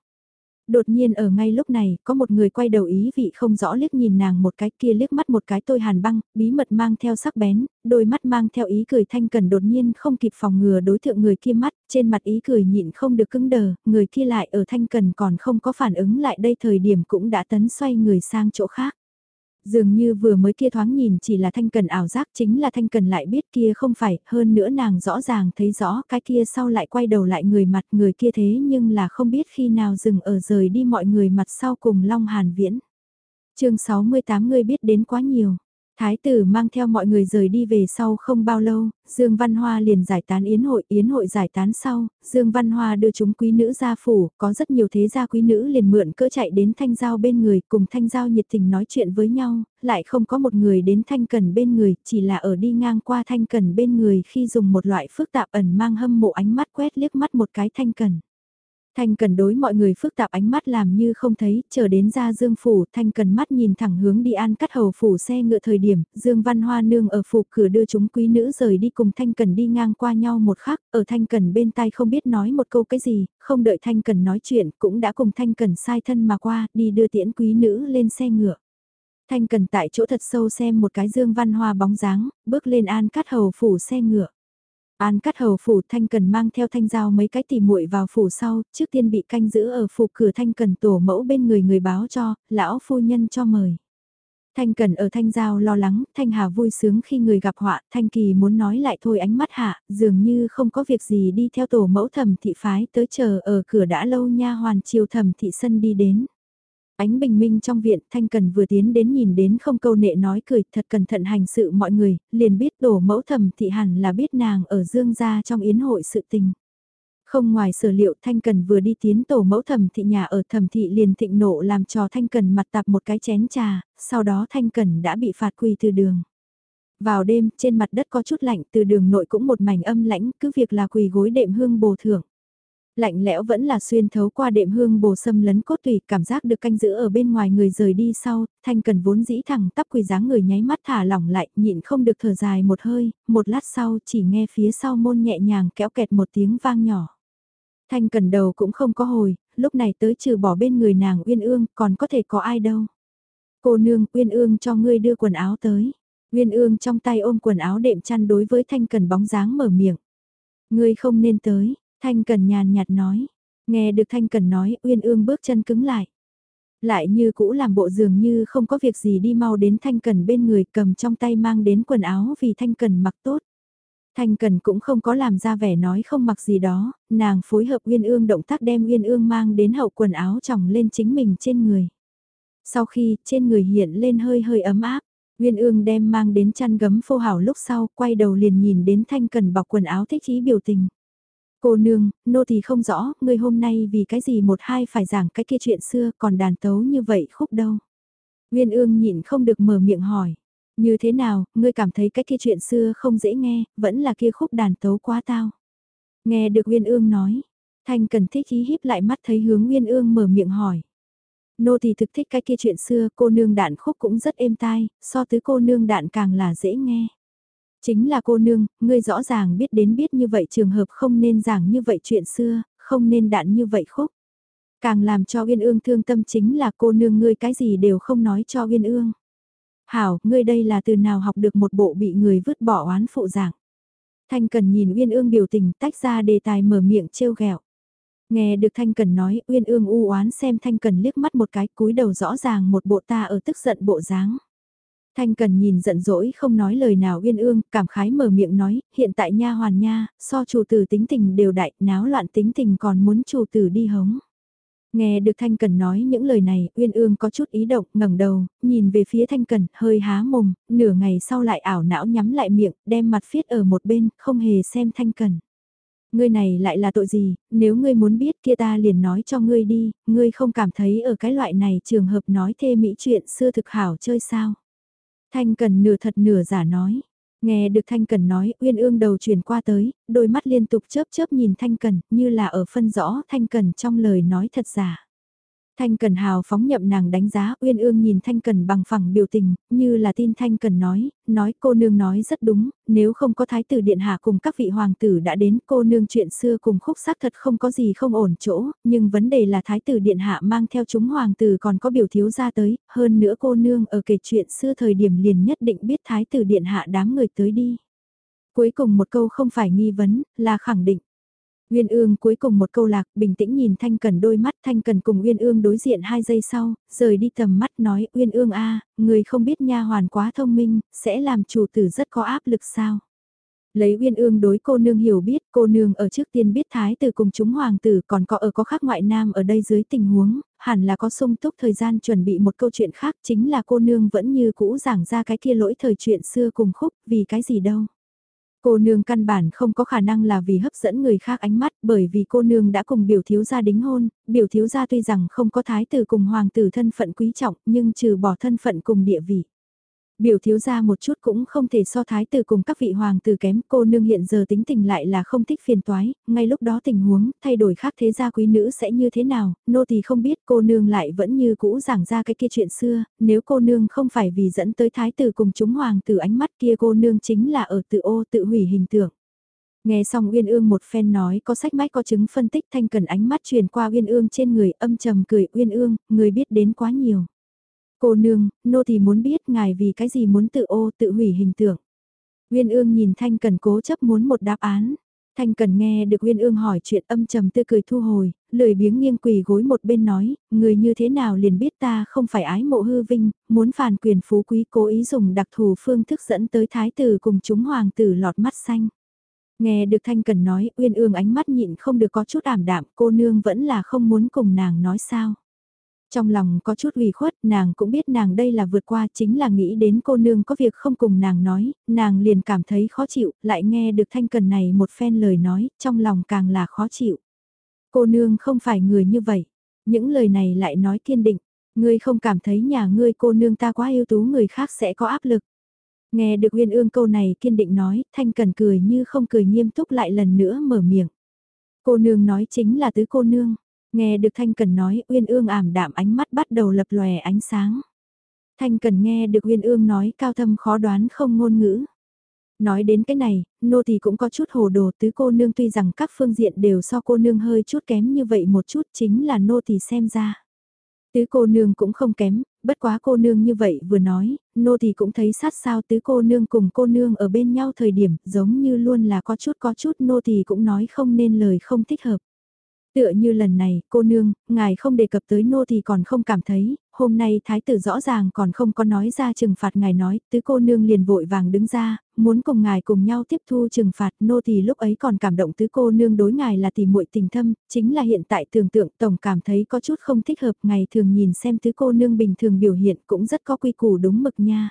Đột nhiên ở ngay lúc này, có một người quay đầu ý vị không rõ liếc nhìn nàng một cái kia liếc mắt một cái tôi hàn băng, bí mật mang theo sắc bén, đôi mắt mang theo ý cười thanh cần đột nhiên không kịp phòng ngừa đối tượng người kia mắt, trên mặt ý cười nhịn không được cứng đờ, người kia lại ở thanh cần còn không có phản ứng lại đây thời điểm cũng đã tấn xoay người sang chỗ khác. Dường như vừa mới kia thoáng nhìn chỉ là thanh cần ảo giác chính là thanh cần lại biết kia không phải, hơn nữa nàng rõ ràng thấy rõ cái kia sau lại quay đầu lại người mặt người kia thế nhưng là không biết khi nào dừng ở rời đi mọi người mặt sau cùng Long Hàn Viễn. chương 68 người biết đến quá nhiều. Thái tử mang theo mọi người rời đi về sau không bao lâu, Dương Văn Hoa liền giải tán yến hội, yến hội giải tán sau, Dương Văn Hoa đưa chúng quý nữ ra phủ, có rất nhiều thế gia quý nữ liền mượn cỡ chạy đến thanh giao bên người, cùng thanh giao nhiệt tình nói chuyện với nhau, lại không có một người đến thanh cần bên người, chỉ là ở đi ngang qua thanh cần bên người khi dùng một loại phức tạp ẩn mang hâm mộ ánh mắt quét liếc mắt một cái thanh cần. Thanh cần đối mọi người phức tạp ánh mắt làm như không thấy, chờ đến ra Dương Phủ, Thanh cần mắt nhìn thẳng hướng đi an cắt hầu phủ xe ngựa thời điểm, Dương Văn Hoa Nương ở phủ cửa đưa chúng quý nữ rời đi cùng Thanh cần đi ngang qua nhau một khắc, ở Thanh cần bên tai không biết nói một câu cái gì, không đợi Thanh cần nói chuyện, cũng đã cùng Thanh cần sai thân mà qua, đi đưa tiễn quý nữ lên xe ngựa. Thanh cần tại chỗ thật sâu xem một cái Dương Văn Hoa bóng dáng, bước lên an cắt hầu phủ xe ngựa. An cắt hầu phủ thanh cần mang theo thanh giao mấy cái tỉ muội vào phủ sau, trước tiên bị canh giữ ở phủ cửa thanh cần tổ mẫu bên người người báo cho, lão phu nhân cho mời. Thanh cần ở thanh giao lo lắng, thanh hà vui sướng khi người gặp họa, thanh kỳ muốn nói lại thôi ánh mắt hạ, dường như không có việc gì đi theo tổ mẫu thẩm thị phái tới chờ ở cửa đã lâu nha hoàn chiều thẩm thị sân đi đến. Ánh bình minh trong viện, Thanh Cần vừa tiến đến nhìn đến không câu nệ nói cười thật cẩn thận hành sự mọi người, liền biết tổ mẫu thầm thị hẳn là biết nàng ở dương gia trong yến hội sự tình. Không ngoài sở liệu Thanh Cần vừa đi tiến tổ mẫu thầm thị nhà ở thầm thị liền thịnh nộ làm cho Thanh Cần mặt tạp một cái chén trà, sau đó Thanh Cần đã bị phạt quỳ từ đường. Vào đêm, trên mặt đất có chút lạnh từ đường nội cũng một mảnh âm lãnh, cứ việc là quỳ gối đệm hương bồ thưởng lạnh lẽo vẫn là xuyên thấu qua đệm hương bồ sâm lấn cốt tủy, cảm giác được canh giữ ở bên ngoài người rời đi sau, thanh cần vốn dĩ thẳng tắp quỳ dáng người nháy mắt thả lỏng lại, nhịn không được thở dài một hơi, một lát sau chỉ nghe phía sau môn nhẹ nhàng kéo kẹt một tiếng vang nhỏ. Thanh cần đầu cũng không có hồi, lúc này tới trừ bỏ bên người nàng Uyên Ương, còn có thể có ai đâu. Cô nương Uyên Ương cho ngươi đưa quần áo tới. Uyên Ương trong tay ôm quần áo đệm chăn đối với Thanh cần bóng dáng mở miệng. Ngươi không nên tới, Thanh Cần nhàn nhạt nói. Nghe được Thanh Cần nói, Uyên Ương bước chân cứng lại. Lại như cũ làm bộ dường như không có việc gì đi mau đến Thanh Cần bên người cầm trong tay mang đến quần áo vì Thanh Cần mặc tốt. Thanh Cần cũng không có làm ra vẻ nói không mặc gì đó, nàng phối hợp Uyên Ương động tác đem Uyên Ương mang đến hậu quần áo tròng lên chính mình trên người. Sau khi trên người hiện lên hơi hơi ấm áp, Uyên Ương đem mang đến chăn gấm phô hảo lúc sau, quay đầu liền nhìn đến Thanh Cần bọc quần áo thích ý biểu tình. Cô nương, nô thì không rõ, người hôm nay vì cái gì một hai phải giảng cái kia chuyện xưa còn đàn tấu như vậy khúc đâu. Nguyên Ương nhịn không được mở miệng hỏi. Như thế nào, ngươi cảm thấy cái kia chuyện xưa không dễ nghe, vẫn là kia khúc đàn tấu quá tao. Nghe được Nguyên Ương nói, Thanh cần thích ý híp lại mắt thấy hướng Nguyên Ương mở miệng hỏi. Nô thì thực thích cái kia chuyện xưa, cô nương đạn khúc cũng rất êm tai, so tới cô nương đạn càng là dễ nghe. Chính là cô nương, ngươi rõ ràng biết đến biết như vậy trường hợp không nên giảng như vậy chuyện xưa, không nên đạn như vậy khúc. Càng làm cho Uyên Ương thương tâm chính là cô nương ngươi cái gì đều không nói cho Uyên Ương. Hảo, ngươi đây là từ nào học được một bộ bị người vứt bỏ oán phụ giảng. Thanh Cần nhìn Uyên Ương biểu tình tách ra đề tài mở miệng trêu ghẹo. Nghe được Thanh Cần nói, Uyên Ương u oán xem Thanh Cần liếc mắt một cái cúi đầu rõ ràng một bộ ta ở tức giận bộ dáng. Thanh Cần nhìn giận dỗi không nói lời nào Uyên Ương, cảm khái mở miệng nói, hiện tại nha hoàn nha, so chủ tử tính tình đều đại, náo loạn tính tình còn muốn chủ tử đi hống. Nghe được Thanh Cần nói những lời này, Uyên Ương có chút ý động, ngẩng đầu, nhìn về phía Thanh Cần, hơi há mồm, nửa ngày sau lại ảo não nhắm lại miệng, đem mặt phiết ở một bên, không hề xem Thanh Cần. Ngươi này lại là tội gì, nếu ngươi muốn biết kia ta liền nói cho ngươi đi, ngươi không cảm thấy ở cái loại này trường hợp nói thê mỹ chuyện xưa thực hảo chơi sao. Thanh Cần nửa thật nửa giả nói. Nghe được Thanh Cần nói, Uyên Ương đầu chuyển qua tới, đôi mắt liên tục chớp chớp nhìn Thanh Cần, như là ở phân rõ Thanh Cần trong lời nói thật giả. Thanh Cần hào phóng nhậm nàng đánh giá Uyên Ương nhìn Thanh Cần bằng phẳng biểu tình, như là tin Thanh Cần nói, nói cô nương nói rất đúng, nếu không có thái tử điện hạ cùng các vị hoàng tử đã đến cô nương chuyện xưa cùng khúc xác thật không có gì không ổn chỗ, nhưng vấn đề là thái tử điện hạ mang theo chúng hoàng tử còn có biểu thiếu ra tới, hơn nữa cô nương ở kể chuyện xưa thời điểm liền nhất định biết thái tử điện hạ đám người tới đi. Cuối cùng một câu không phải nghi vấn, là khẳng định. Uyên ương cuối cùng một câu lạc, bình tĩnh nhìn Thanh Cần đôi mắt, Thanh Cần cùng Uyên ương đối diện hai giây sau, rời đi tầm mắt nói, Uyên ương a, người không biết nha hoàn quá thông minh, sẽ làm chủ tử rất có áp lực sao. Lấy uyên ương đối cô nương hiểu biết, cô nương ở trước tiên biết thái tử cùng chúng hoàng tử còn có ở có khác ngoại nam ở đây dưới tình huống, hẳn là có sung túc thời gian chuẩn bị một câu chuyện khác chính là cô nương vẫn như cũ giảng ra cái kia lỗi thời chuyện xưa cùng khúc, vì cái gì đâu. Cô nương căn bản không có khả năng là vì hấp dẫn người khác ánh mắt bởi vì cô nương đã cùng biểu thiếu gia đính hôn, biểu thiếu gia tuy rằng không có thái tử cùng hoàng tử thân phận quý trọng nhưng trừ bỏ thân phận cùng địa vị. Biểu thiếu gia một chút cũng không thể so thái tử cùng các vị hoàng tử kém cô nương hiện giờ tính tình lại là không thích phiền toái, ngay lúc đó tình huống thay đổi khác thế gia quý nữ sẽ như thế nào, nô thì không biết cô nương lại vẫn như cũ giảng ra cái kia chuyện xưa, nếu cô nương không phải vì dẫn tới thái tử cùng chúng hoàng tử ánh mắt kia cô nương chính là ở tự ô tự hủy hình tượng. Nghe xong Uyên Ương một phen nói có sách mách có chứng phân tích thanh cần ánh mắt truyền qua Uyên Ương trên người âm trầm cười Uyên Ương, người biết đến quá nhiều. Cô nương, nô thì muốn biết ngài vì cái gì muốn tự ô tự hủy hình tượng. Uyên ương nhìn Thanh Cần cố chấp muốn một đáp án. Thanh Cần nghe được Uyên ương hỏi chuyện âm trầm tươi cười thu hồi, lười biếng nghiêng quỳ gối một bên nói, người như thế nào liền biết ta không phải ái mộ hư vinh, muốn phản quyền phú quý cố ý dùng đặc thù phương thức dẫn tới thái tử cùng chúng hoàng tử lọt mắt xanh. Nghe được Thanh Cần nói, Uyên ương ánh mắt nhịn không được có chút ảm đạm, cô nương vẫn là không muốn cùng nàng nói sao. Trong lòng có chút ủy khuất, nàng cũng biết nàng đây là vượt qua chính là nghĩ đến cô nương có việc không cùng nàng nói, nàng liền cảm thấy khó chịu, lại nghe được thanh cần này một phen lời nói, trong lòng càng là khó chịu. Cô nương không phải người như vậy, những lời này lại nói kiên định, ngươi không cảm thấy nhà ngươi cô nương ta quá yêu tú người khác sẽ có áp lực. Nghe được Uyên Ương câu này kiên định nói, Thanh Cần cười như không cười nghiêm túc lại lần nữa mở miệng. Cô nương nói chính là tứ cô nương. Nghe được Thanh Cần nói, Uyên Ương ảm đạm ánh mắt bắt đầu lập lòe ánh sáng. Thanh Cần nghe được Uyên Ương nói cao thâm khó đoán không ngôn ngữ. Nói đến cái này, nô thì cũng có chút hồ đồ tứ cô nương tuy rằng các phương diện đều so cô nương hơi chút kém như vậy một chút chính là nô thì xem ra. Tứ cô nương cũng không kém, bất quá cô nương như vậy vừa nói, nô thì cũng thấy sát sao tứ cô nương cùng cô nương ở bên nhau thời điểm giống như luôn là có chút có chút nô thì cũng nói không nên lời không thích hợp. Tựa như lần này, cô nương, ngài không đề cập tới nô thì còn không cảm thấy, hôm nay thái tử rõ ràng còn không có nói ra trừng phạt ngài nói, tứ cô nương liền vội vàng đứng ra, muốn cùng ngài cùng nhau tiếp thu trừng phạt nô thì lúc ấy còn cảm động tứ cô nương đối ngài là tỷ muội tình thâm, chính là hiện tại tưởng tượng tổng cảm thấy có chút không thích hợp ngày thường nhìn xem tứ cô nương bình thường biểu hiện cũng rất có quy củ đúng mực nha.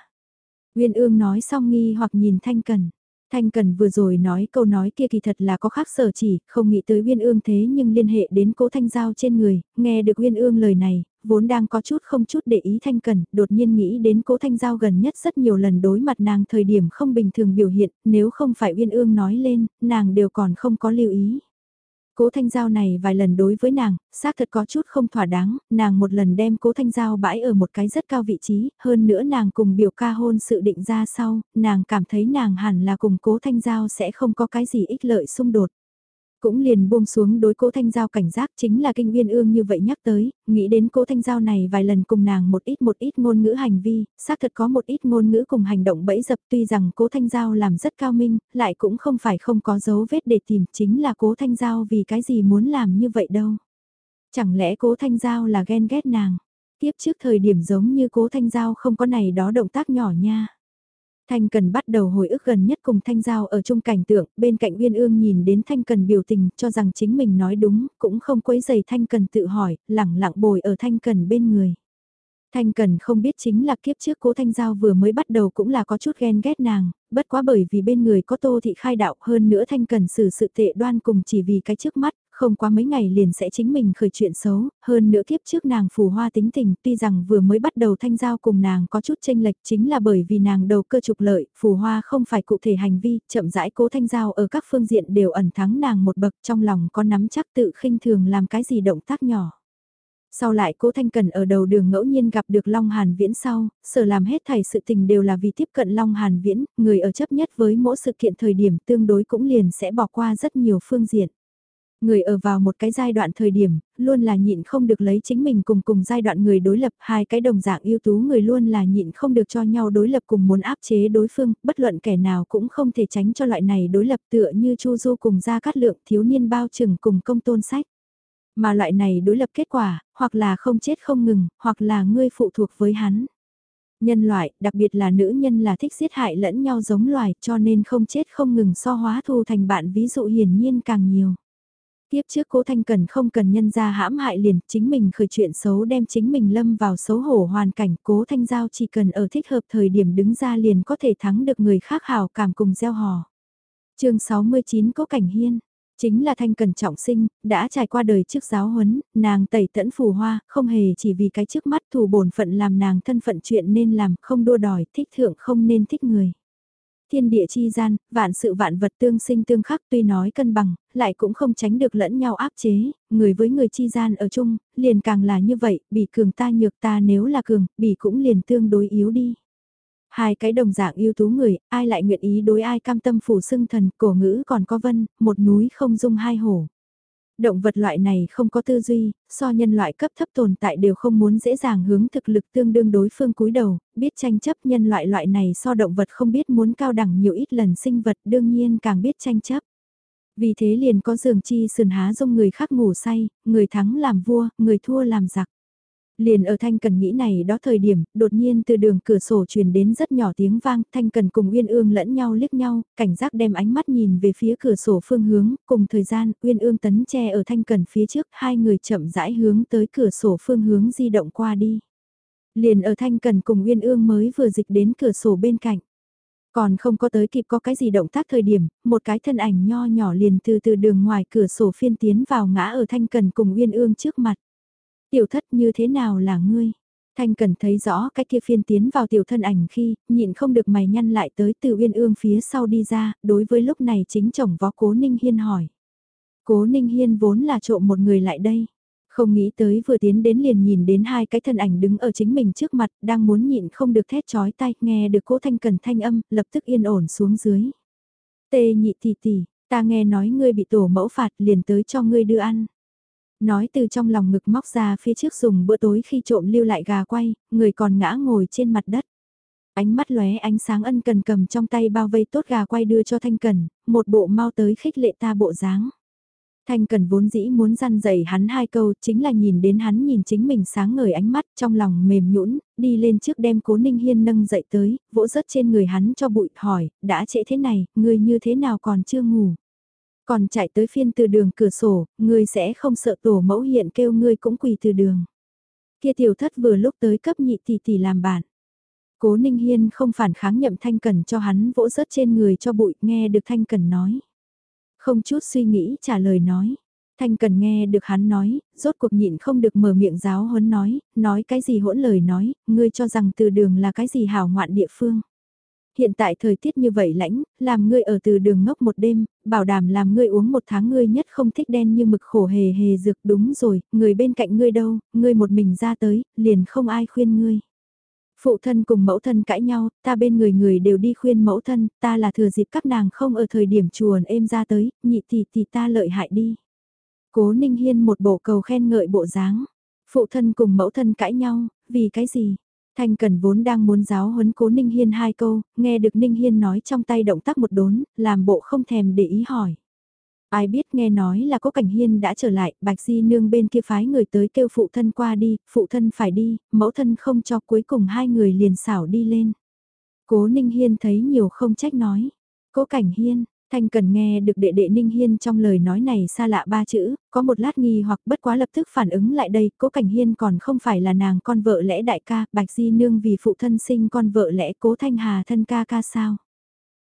Nguyên ương nói xong nghi hoặc nhìn thanh cần. Thanh Cần vừa rồi nói câu nói kia kỳ thật là có khác sở chỉ, không nghĩ tới Uyên Ương thế nhưng liên hệ đến cố Thanh Giao trên người, nghe được Uyên Ương lời này, vốn đang có chút không chút để ý Thanh Cần, đột nhiên nghĩ đến cố Thanh Giao gần nhất rất nhiều lần đối mặt nàng thời điểm không bình thường biểu hiện, nếu không phải Uyên Ương nói lên, nàng đều còn không có lưu ý. Cố Thanh Giao này vài lần đối với nàng, xác thật có chút không thỏa đáng, nàng một lần đem Cố Thanh Giao bãi ở một cái rất cao vị trí, hơn nữa nàng cùng biểu ca hôn sự định ra sau, nàng cảm thấy nàng hẳn là cùng Cố Thanh Giao sẽ không có cái gì ích lợi xung đột cũng liền buông xuống đối cố thanh giao cảnh giác chính là kinh uyên ương như vậy nhắc tới, nghĩ đến cố thanh giao này vài lần cùng nàng một ít một ít ngôn ngữ hành vi, xác thật có một ít ngôn ngữ cùng hành động bẫy dập tuy rằng cố thanh giao làm rất cao minh, lại cũng không phải không có dấu vết để tìm chính là cố thanh giao vì cái gì muốn làm như vậy đâu. Chẳng lẽ cố thanh giao là ghen ghét nàng, tiếp trước thời điểm giống như cố thanh giao không có này đó động tác nhỏ nha. Thanh Cần bắt đầu hồi ức gần nhất cùng Thanh Giao ở chung cảnh tượng, bên cạnh Uyên Ương nhìn đến Thanh Cần biểu tình, cho rằng chính mình nói đúng, cũng không quấy giày Thanh Cần tự hỏi, lẳng lặng bồi ở Thanh Cần bên người. Thanh Cần không biết chính là kiếp trước cố Thanh Giao vừa mới bắt đầu cũng là có chút ghen ghét nàng, bất quá bởi vì bên người có Tô Thị khai đạo hơn nữa Thanh Cần xử sự tệ đoan cùng chỉ vì cái trước mắt, không quá mấy ngày liền sẽ chính mình khởi chuyện xấu, hơn nữa kiếp trước nàng phù hoa tính tình, tuy rằng vừa mới bắt đầu thanh giao cùng nàng có chút tranh lệch chính là bởi vì nàng đầu cơ trục lợi, phù hoa không phải cụ thể hành vi, chậm rãi cố thanh giao ở các phương diện đều ẩn thắng nàng một bậc trong lòng có nắm chắc tự khinh thường làm cái gì động tác nhỏ. Sau lại cố Thanh Cần ở đầu đường ngẫu nhiên gặp được Long Hàn Viễn sau, sở làm hết thảy sự tình đều là vì tiếp cận Long Hàn Viễn, người ở chấp nhất với mỗi sự kiện thời điểm tương đối cũng liền sẽ bỏ qua rất nhiều phương diện. Người ở vào một cái giai đoạn thời điểm, luôn là nhịn không được lấy chính mình cùng cùng giai đoạn người đối lập, hai cái đồng dạng ưu tú người luôn là nhịn không được cho nhau đối lập cùng muốn áp chế đối phương, bất luận kẻ nào cũng không thể tránh cho loại này đối lập tựa như Chu Du cùng Gia Cát Lượng thiếu niên bao trừng cùng công tôn sách. Mà loại này đối lập kết quả, hoặc là không chết không ngừng, hoặc là ngươi phụ thuộc với hắn. Nhân loại, đặc biệt là nữ nhân là thích giết hại lẫn nhau giống loài cho nên không chết không ngừng so hóa thu thành bạn ví dụ hiển nhiên càng nhiều. Tiếp trước cố Thanh Cần không cần nhân ra hãm hại liền, chính mình khởi chuyện xấu đem chính mình lâm vào xấu hổ hoàn cảnh, cố Thanh Giao chỉ cần ở thích hợp thời điểm đứng ra liền có thể thắng được người khác hào cảm cùng gieo hò. chương 69 Cố Cảnh Hiên Chính là thanh cần trọng sinh, đã trải qua đời trước giáo huấn, nàng tẩy tẫn phù hoa, không hề chỉ vì cái trước mắt thù bổn phận làm nàng thân phận chuyện nên làm, không đua đòi, thích thượng không nên thích người thiên địa chi gian, vạn sự vạn vật tương sinh tương khắc tuy nói cân bằng, lại cũng không tránh được lẫn nhau áp chế, người với người chi gian ở chung, liền càng là như vậy, bị cường ta nhược ta nếu là cường, bị cũng liền tương đối yếu đi. Hai cái đồng dạng yêu tú người, ai lại nguyện ý đối ai cam tâm phủ xưng thần, cổ ngữ còn có vân, một núi không dung hai hổ. Động vật loại này không có tư duy, so nhân loại cấp thấp tồn tại đều không muốn dễ dàng hướng thực lực tương đương đối phương cúi đầu, biết tranh chấp nhân loại loại này so động vật không biết muốn cao đẳng nhiều ít lần sinh vật đương nhiên càng biết tranh chấp. Vì thế liền có giường chi sườn há dung người khác ngủ say, người thắng làm vua, người thua làm giặc. Liền ở Thanh Cần nghĩ này đó thời điểm, đột nhiên từ đường cửa sổ truyền đến rất nhỏ tiếng vang, Thanh Cần cùng Uyên Ương lẫn nhau liếc nhau, cảnh giác đem ánh mắt nhìn về phía cửa sổ phương hướng, cùng thời gian, Uyên Ương tấn che ở Thanh Cần phía trước, hai người chậm rãi hướng tới cửa sổ phương hướng di động qua đi. Liền ở Thanh Cần cùng Uyên Ương mới vừa dịch đến cửa sổ bên cạnh. Còn không có tới kịp có cái gì động tác thời điểm, một cái thân ảnh nho nhỏ liền từ từ đường ngoài cửa sổ phiên tiến vào ngã ở Thanh Cần cùng Uyên Ương trước mặt. Tiểu thất như thế nào là ngươi? Thanh cần thấy rõ cái kia phiên tiến vào tiểu thân ảnh khi, nhịn không được mày nhăn lại tới từ uyên ương phía sau đi ra, đối với lúc này chính chồng vó cố Ninh Hiên hỏi. Cố Ninh Hiên vốn là trộm một người lại đây. Không nghĩ tới vừa tiến đến liền nhìn đến hai cái thân ảnh đứng ở chính mình trước mặt, đang muốn nhịn không được thét chói tay, nghe được cố thanh cần thanh âm, lập tức yên ổn xuống dưới. Tê nhị tỷ tỷ, ta nghe nói ngươi bị tổ mẫu phạt liền tới cho ngươi đưa ăn. Nói từ trong lòng ngực móc ra phía trước dùng bữa tối khi trộm lưu lại gà quay, người còn ngã ngồi trên mặt đất. Ánh mắt lóe ánh sáng ân cần cầm trong tay bao vây tốt gà quay đưa cho Thanh Cần, một bộ mau tới khích lệ ta bộ dáng. Thanh Cần vốn dĩ muốn răn dày hắn hai câu chính là nhìn đến hắn nhìn chính mình sáng ngời ánh mắt trong lòng mềm nhũn đi lên trước đem cố Ninh Hiên nâng dậy tới, vỗ rớt trên người hắn cho bụi hỏi, đã trễ thế này, người như thế nào còn chưa ngủ. Còn chạy tới phiên từ đường cửa sổ, ngươi sẽ không sợ tổ mẫu hiện kêu ngươi cũng quỳ từ đường. Kia tiểu thất vừa lúc tới cấp nhị tỷ tỷ làm bạn. Cố Ninh Hiên không phản kháng nhậm Thanh Cần cho hắn vỗ rớt trên người cho bụi nghe được Thanh Cần nói. Không chút suy nghĩ trả lời nói. Thanh Cần nghe được hắn nói, rốt cuộc nhịn không được mở miệng giáo huấn nói, nói cái gì hỗn lời nói, ngươi cho rằng từ đường là cái gì hảo ngoạn địa phương hiện tại thời tiết như vậy lãnh, làm ngươi ở từ đường ngốc một đêm, bảo đảm làm ngươi uống một tháng ngươi nhất không thích đen như mực khổ hề hề dược đúng rồi, người bên cạnh ngươi đâu, ngươi một mình ra tới, liền không ai khuyên ngươi. Phụ thân cùng mẫu thân cãi nhau, ta bên người người đều đi khuyên mẫu thân, ta là thừa dịp các nàng không ở thời điểm chuồn êm ra tới, nhị thì thì ta lợi hại đi. Cố Ninh Hiên một bộ cầu khen ngợi bộ dáng. Phụ thân cùng mẫu thân cãi nhau, vì cái gì? Thanh Cần vốn đang muốn giáo huấn cố Ninh Hiên hai câu, nghe được Ninh Hiên nói trong tay động tác một đốn, làm bộ không thèm để ý hỏi. Ai biết nghe nói là cố Cảnh Hiên đã trở lại, Bạch Di Nương bên kia phái người tới kêu phụ thân qua đi, phụ thân phải đi, mẫu thân không cho cuối cùng hai người liền xảo đi lên. Cố Ninh Hiên thấy nhiều không trách nói. Cố Cảnh Hiên, Thanh cần nghe được đệ đệ Ninh Hiên trong lời nói này xa lạ ba chữ, có một lát nghi hoặc bất quá lập tức phản ứng lại đây, cố cảnh hiên còn không phải là nàng con vợ lẽ đại ca, bạch di nương vì phụ thân sinh con vợ lẽ cố thanh hà thân ca ca sao.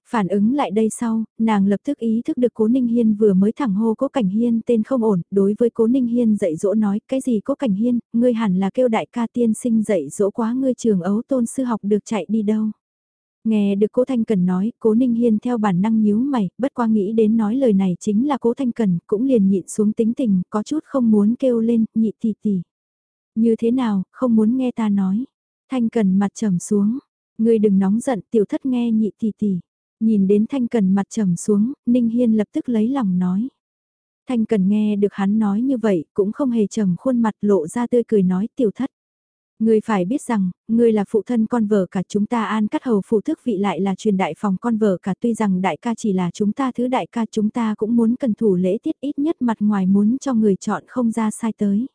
Phản ứng lại đây sau, nàng lập tức ý thức được cố Ninh Hiên vừa mới thẳng hô cố Cảnh Hiên tên không ổn, đối với cố Ninh Hiên dạy dỗ nói, cái gì cố Cảnh Hiên, ngươi hẳn là kêu đại ca tiên sinh dạy dỗ quá ngươi trường ấu tôn sư học được chạy đi đâu. Nghe được cố Thanh Cần nói, cố Ninh Hiên theo bản năng nhíu mày, bất qua nghĩ đến nói lời này chính là cố Thanh Cần, cũng liền nhịn xuống tính tình, có chút không muốn kêu lên, nhị tỷ tỷ. Như thế nào, không muốn nghe ta nói. Thanh Cần mặt trầm xuống, ngươi đừng nóng giận, tiểu thất nghe nhị tỷ tỷ. Nhìn đến Thanh Cần mặt trầm xuống, Ninh Hiên lập tức lấy lòng nói. Thanh Cần nghe được hắn nói như vậy, cũng không hề trầm khuôn mặt lộ ra tươi cười nói tiểu thất. Ngươi phải biết rằng, ngươi là phụ thân con vợ cả chúng ta an cắt hầu phụ thức vị lại là truyền đại phòng con vợ cả tuy rằng đại ca chỉ là chúng ta thứ đại ca chúng ta cũng muốn cần thủ lễ tiết ít nhất mặt ngoài muốn cho người chọn không ra sai tới.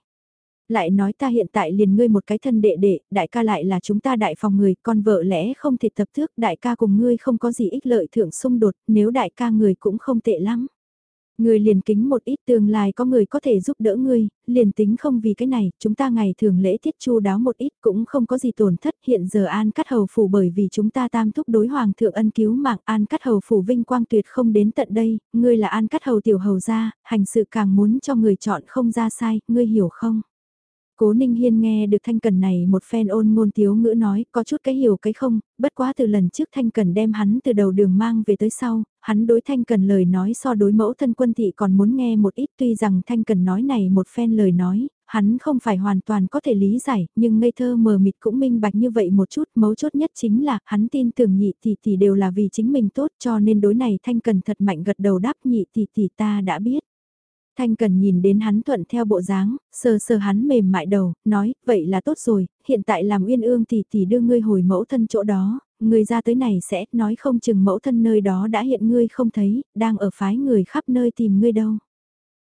Lại nói ta hiện tại liền ngươi một cái thân đệ đệ, đại ca lại là chúng ta đại phòng người, con vợ lẽ không thể tập thước, đại ca cùng ngươi không có gì ích lợi thượng xung đột, nếu đại ca người cũng không tệ lắm. Người liền kính một ít tương lai có người có thể giúp đỡ ngươi, liền tính không vì cái này, chúng ta ngày thường lễ tiết chu đáo một ít cũng không có gì tổn thất. Hiện giờ An Cắt Hầu Phủ bởi vì chúng ta tam thúc đối Hoàng thượng ân cứu mạng An Cắt Hầu Phủ vinh quang tuyệt không đến tận đây, ngươi là An Cắt Hầu Tiểu Hầu gia, hành sự càng muốn cho người chọn không ra sai, ngươi hiểu không? Cố Ninh Hiên nghe được Thanh Cần này một phen ôn ngôn tiếu ngữ nói, có chút cái hiểu cái không, bất quá từ lần trước Thanh Cần đem hắn từ đầu đường mang về tới sau, hắn đối Thanh Cần lời nói so đối mẫu thân quân thị còn muốn nghe một ít tuy rằng Thanh Cần nói này một phen lời nói, hắn không phải hoàn toàn có thể lý giải, nhưng ngây thơ mờ mịt cũng minh bạch như vậy một chút, mấu chốt nhất chính là hắn tin tưởng nhị tỷ tỷ đều là vì chính mình tốt cho nên đối này Thanh Cần thật mạnh gật đầu đáp nhị tỷ tỷ ta đã biết. Thanh Cần nhìn đến hắn thuận theo bộ dáng, sờ sờ hắn mềm mại đầu, nói, vậy là tốt rồi, hiện tại làm uyên ương thì thì đưa ngươi hồi mẫu thân chỗ đó, ngươi ra tới này sẽ nói không chừng mẫu thân nơi đó đã hiện ngươi không thấy, đang ở phái người khắp nơi tìm ngươi đâu.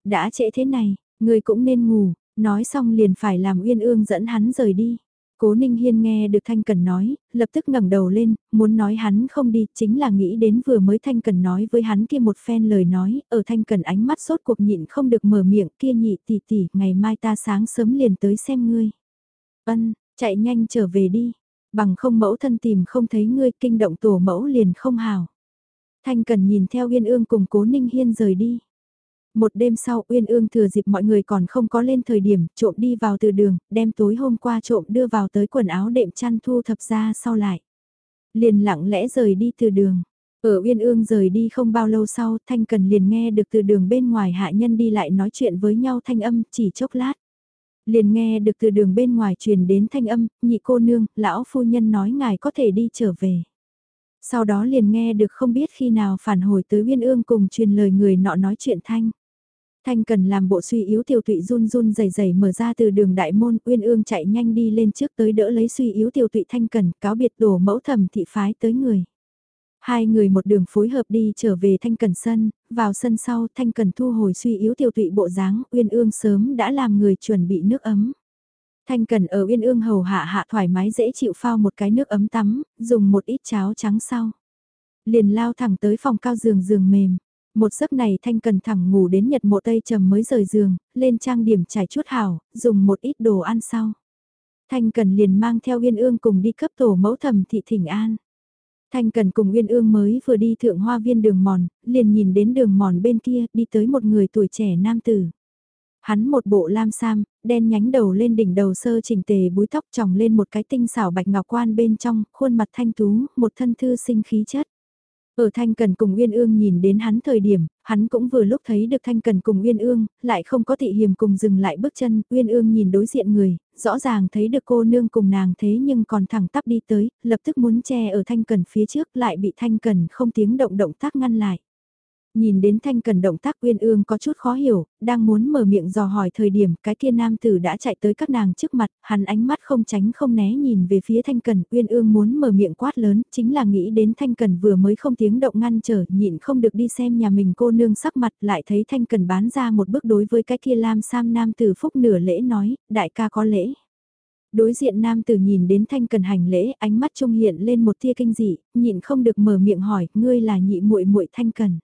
Đã trễ thế này, ngươi cũng nên ngủ, nói xong liền phải làm uyên ương dẫn hắn rời đi. Cố Ninh Hiên nghe được Thanh Cần nói, lập tức ngẩng đầu lên, muốn nói hắn không đi, chính là nghĩ đến vừa mới Thanh Cần nói với hắn kia một phen lời nói, ở Thanh Cần ánh mắt sốt cuộc nhịn không được mở miệng kia nhị tỷ tỷ, ngày mai ta sáng sớm liền tới xem ngươi. Ân, chạy nhanh trở về đi, bằng không mẫu thân tìm không thấy ngươi kinh động tổ mẫu liền không hào. Thanh Cần nhìn theo Uyên Ương cùng Cố Ninh Hiên rời đi. Một đêm sau Uyên Ương thừa dịp mọi người còn không có lên thời điểm trộm đi vào từ đường, đem tối hôm qua trộm đưa vào tới quần áo đệm chăn thu thập ra sau lại. Liền lặng lẽ rời đi từ đường. Ở Uyên Ương rời đi không bao lâu sau Thanh Cần liền nghe được từ đường bên ngoài hạ nhân đi lại nói chuyện với nhau thanh âm chỉ chốc lát. Liền nghe được từ đường bên ngoài truyền đến thanh âm, nhị cô nương, lão phu nhân nói ngài có thể đi trở về. Sau đó liền nghe được không biết khi nào phản hồi tới Uyên Ương cùng truyền lời người nọ nói chuyện thanh. Thanh cần làm bộ suy yếu tiểu tụy run run dày dày mở ra từ đường đại môn, Uyên Ương chạy nhanh đi lên trước tới đỡ lấy suy yếu tiểu tụy Thanh cần, cáo biệt đổ mẫu thẩm thị phái tới người. Hai người một đường phối hợp đi trở về Thanh Cần sân, vào sân sau Thanh Cần thu hồi suy yếu tiểu tụy bộ dáng, Uyên Ương sớm đã làm người chuẩn bị nước ấm. Thanh Cần ở Uyên Ương hầu hạ hạ thoải mái dễ chịu phao một cái nước ấm tắm, dùng một ít cháo trắng sau. Liền lao thẳng tới phòng cao giường giường mềm. Một giấc này Thanh Cần thẳng ngủ đến nhật mộ tây trầm mới rời giường, lên trang điểm trải chút hảo, dùng một ít đồ ăn sau. Thanh Cần liền mang theo Uyên Ương cùng đi cấp tổ mẫu thẩm thị thỉnh an. Thanh Cần cùng Uyên Ương mới vừa đi thượng hoa viên đường mòn, liền nhìn đến đường mòn bên kia đi tới một người tuổi trẻ nam tử. Hắn một bộ lam sam, đen nhánh đầu lên đỉnh đầu sơ chỉnh tề búi tóc tròng lên một cái tinh xảo bạch ngọc quan bên trong, khuôn mặt thanh tú, một thân thư sinh khí chất. Ở Thanh Cần cùng Uyên Ương nhìn đến hắn thời điểm, hắn cũng vừa lúc thấy được Thanh Cần cùng Uyên Ương, lại không có thị hiềm cùng dừng lại bước chân, Uyên Ương nhìn đối diện người, rõ ràng thấy được cô nương cùng nàng thế nhưng còn thẳng tắp đi tới, lập tức muốn che ở Thanh Cần phía trước lại bị Thanh Cần không tiếng động động tác ngăn lại. Nhìn đến Thanh Cần động tác Uyên Ương có chút khó hiểu, đang muốn mở miệng dò hỏi thời điểm cái kia nam tử đã chạy tới các nàng trước mặt, hắn ánh mắt không tránh không né nhìn về phía Thanh Cần, Uyên Ương muốn mở miệng quát lớn, chính là nghĩ đến Thanh Cần vừa mới không tiếng động ngăn trở, nhịn không được đi xem nhà mình cô nương sắc mặt, lại thấy Thanh Cần bán ra một bước đối với cái kia Lam Sam nam tử phúc nửa lễ nói, đại ca có lễ. Đối diện nam tử nhìn đến Thanh Cần hành lễ, ánh mắt trung hiện lên một tia kinh dị, nhịn không được mở miệng hỏi, ngươi là nhị muội muội Thanh Cần.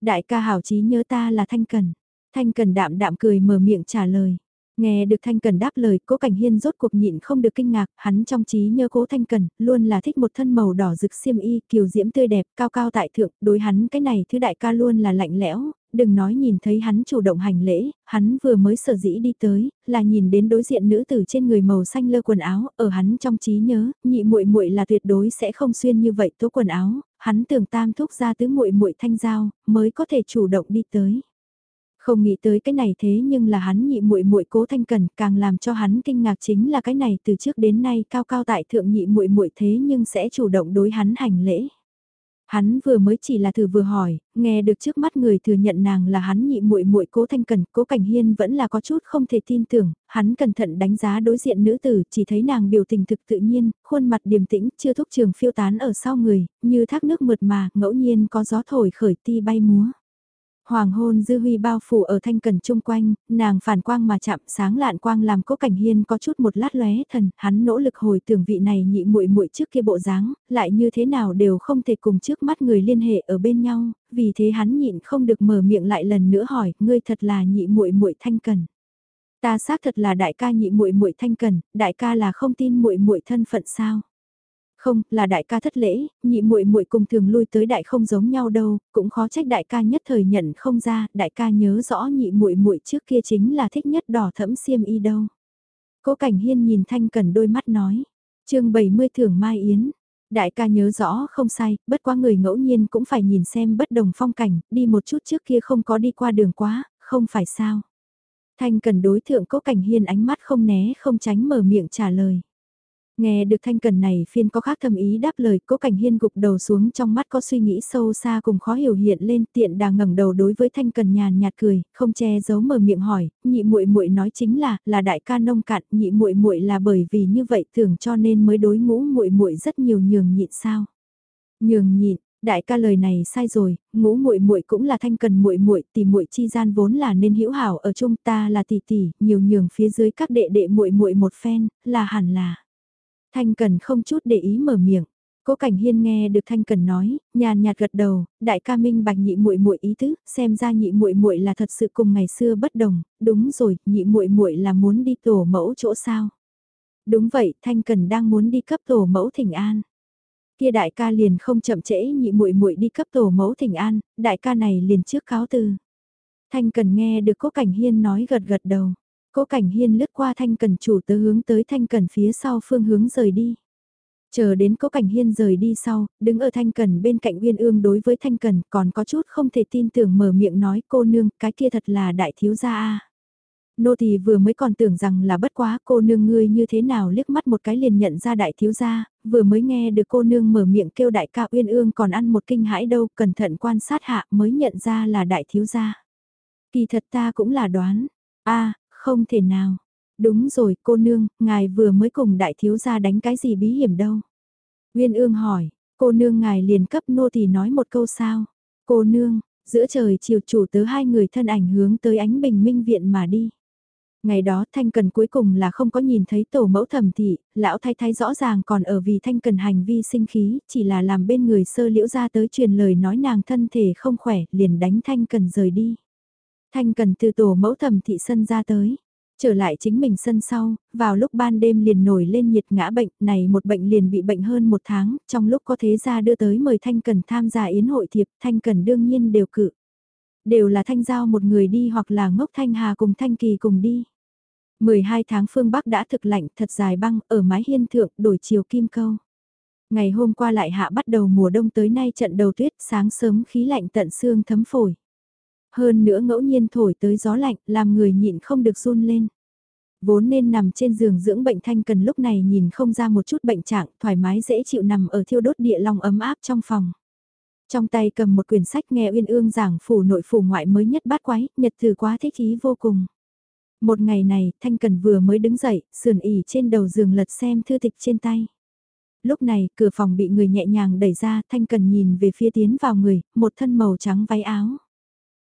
Đại ca hảo chí nhớ ta là Thanh Cần. Thanh Cần đạm đạm cười mở miệng trả lời. Nghe được Thanh Cần đáp lời, Cố Cảnh Hiên rốt cuộc nhịn không được kinh ngạc, hắn trong trí nhớ Cố Thanh Cần, luôn là thích một thân màu đỏ rực xiêm y, kiều diễm tươi đẹp, cao cao tại thượng, đối hắn cái này thứ đại ca luôn là lạnh lẽo, đừng nói nhìn thấy hắn chủ động hành lễ, hắn vừa mới sở dĩ đi tới, là nhìn đến đối diện nữ tử trên người màu xanh lơ quần áo, ở hắn trong trí nhớ, nhị muội muội là tuyệt đối sẽ không xuyên như vậy tố quần áo, hắn tưởng tam thúc ra tứ muội muội thanh giao, mới có thể chủ động đi tới. Không nghĩ tới cái này thế nhưng là hắn nhị muội muội cố thanh cần, càng làm cho hắn kinh ngạc chính là cái này từ trước đến nay cao cao tại thượng nhị muội muội thế nhưng sẽ chủ động đối hắn hành lễ. Hắn vừa mới chỉ là thử vừa hỏi, nghe được trước mắt người thừa nhận nàng là hắn nhị muội muội Cố Thanh Cần, Cố Cảnh Hiên vẫn là có chút không thể tin tưởng, hắn cẩn thận đánh giá đối diện nữ tử, chỉ thấy nàng biểu tình thực tự nhiên, khuôn mặt điềm tĩnh, chưa thúc trường phiêu tán ở sau người, như thác nước mượt mà, ngẫu nhiên có gió thổi khởi ti bay múa. Hoàng hôn dư huy bao phủ ở thanh cần chung quanh, nàng phản quang mà chạm sáng lạn quang làm cố cảnh hiên có chút một lát lóe thần, hắn nỗ lực hồi tưởng vị này nhị muội muội trước kia bộ dáng, lại như thế nào đều không thể cùng trước mắt người liên hệ ở bên nhau, vì thế hắn nhịn không được mở miệng lại lần nữa hỏi, ngươi thật là nhị muội muội thanh cần. Ta xác thật là đại ca nhị muội muội thanh cần, đại ca là không tin muội muội thân phận sao? Không, là đại ca thất lễ, nhị muội muội cùng thường lui tới đại không giống nhau đâu, cũng khó trách đại ca nhất thời nhận không ra, đại ca nhớ rõ nhị muội muội trước kia chính là thích nhất đỏ thẫm xiêm y đâu. Cố Cảnh Hiên nhìn Thanh Cần đôi mắt nói, chương 70 thường Mai Yến. Đại ca nhớ rõ không sai, bất quá người ngẫu nhiên cũng phải nhìn xem bất đồng phong cảnh, đi một chút trước kia không có đi qua đường quá, không phải sao. Thanh cần đối thượng cố cảnh hiên ánh mắt không né không tránh mở miệng trả lời. Nghe được thanh cần này phiên có khác thầm ý đáp lời cố cảnh hiên gục đầu xuống trong mắt có suy nghĩ sâu xa cùng khó hiểu hiện lên tiện đà ngẩng đầu đối với thanh cần nhàn nhạt cười, không che giấu mở miệng hỏi, nhị muội muội nói chính là, là đại ca nông cạn, nhị muội muội là bởi vì như vậy tưởng cho nên mới đối ngũ muội muội rất nhiều nhường nhịn sao. Nhường nhịn, Đại ca lời này sai rồi, ngũ muội muội cũng là thanh cần muội muội, tỷ muội chi gian vốn là nên hữu hảo ở chung ta là tỷ tỷ, nhiều nhường phía dưới các đệ đệ muội muội một phen, là hẳn là. Thanh Cần không chút để ý mở miệng. Cố Cảnh Hiên nghe được Thanh Cần nói, nhàn nhạt gật đầu, đại ca minh bạch nhị muội muội ý tứ, xem ra nhị muội muội là thật sự cùng ngày xưa bất đồng, đúng rồi, nhị muội muội là muốn đi tổ mẫu chỗ sao? Đúng vậy, Thanh Cần đang muốn đi cấp tổ mẫu Thỉnh An. Kia đại ca liền không chậm trễ nhị muội muội đi cấp tổ mẫu Thỉnh An, đại ca này liền trước cáo từ. Thanh Cần nghe được Cố Cảnh Hiên nói gật gật đầu. Cố Cảnh Hiên lướt qua Thanh Cần chủ tớ hướng tới Thanh Cần phía sau phương hướng rời đi. Chờ đến Cố Cảnh Hiên rời đi sau, đứng ở Thanh Cần bên cạnh Uyên Ương đối với Thanh Cần còn có chút không thể tin tưởng mở miệng nói cô nương cái kia thật là đại thiếu gia a. Nô tỳ vừa mới còn tưởng rằng là bất quá cô nương ngươi như thế nào liếc mắt một cái liền nhận ra đại thiếu gia, vừa mới nghe được cô nương mở miệng kêu đại ca Uyên Ương còn ăn một kinh hãi đâu, cẩn thận quan sát hạ mới nhận ra là đại thiếu gia. Kỳ thật ta cũng là đoán. a không thể nào. Đúng rồi cô nương, ngài vừa mới cùng đại thiếu gia đánh cái gì bí hiểm đâu. Nguyên ương hỏi, cô nương ngài liền cấp nô thì nói một câu sao. Cô nương, giữa trời chiều chủ tớ hai người thân ảnh hướng tới ánh bình minh viện mà đi. Ngày đó Thanh Cần cuối cùng là không có nhìn thấy tổ mẫu thẩm thị, lão thay thay rõ ràng còn ở vì Thanh Cần hành vi sinh khí, chỉ là làm bên người sơ liễu ra tới truyền lời nói nàng thân thể không khỏe, liền đánh Thanh Cần rời đi. Thanh Cần từ tổ mẫu thẩm thị sân ra tới, trở lại chính mình sân sau, vào lúc ban đêm liền nổi lên nhiệt ngã bệnh, này một bệnh liền bị bệnh hơn một tháng, trong lúc có thế gia đưa tới mời Thanh Cần tham gia yến hội thiệp, Thanh Cần đương nhiên đều cự. Đều là Thanh Giao một người đi hoặc là ngốc Thanh Hà cùng Thanh Kỳ cùng đi. 12 tháng phương Bắc đã thực lạnh thật dài băng ở mái hiên thượng đổi chiều kim câu. Ngày hôm qua lại hạ bắt đầu mùa đông tới nay trận đầu tuyết sáng sớm khí lạnh tận xương thấm phổi. Hơn nữa ngẫu nhiên thổi tới gió lạnh làm người nhịn không được run lên. Vốn nên nằm trên giường dưỡng bệnh thanh cần lúc này nhìn không ra một chút bệnh trạng thoải mái dễ chịu nằm ở thiêu đốt địa long ấm áp trong phòng. Trong tay cầm một quyển sách nghe Uyên Ương giảng phủ nội phủ ngoại mới nhất bát quái, nhật thử quá thích ý vô cùng. Một ngày này, Thanh Cần vừa mới đứng dậy, sườn ỉ trên đầu giường lật xem thư tịch trên tay. Lúc này, cửa phòng bị người nhẹ nhàng đẩy ra, Thanh Cần nhìn về phía tiến vào người, một thân màu trắng váy áo.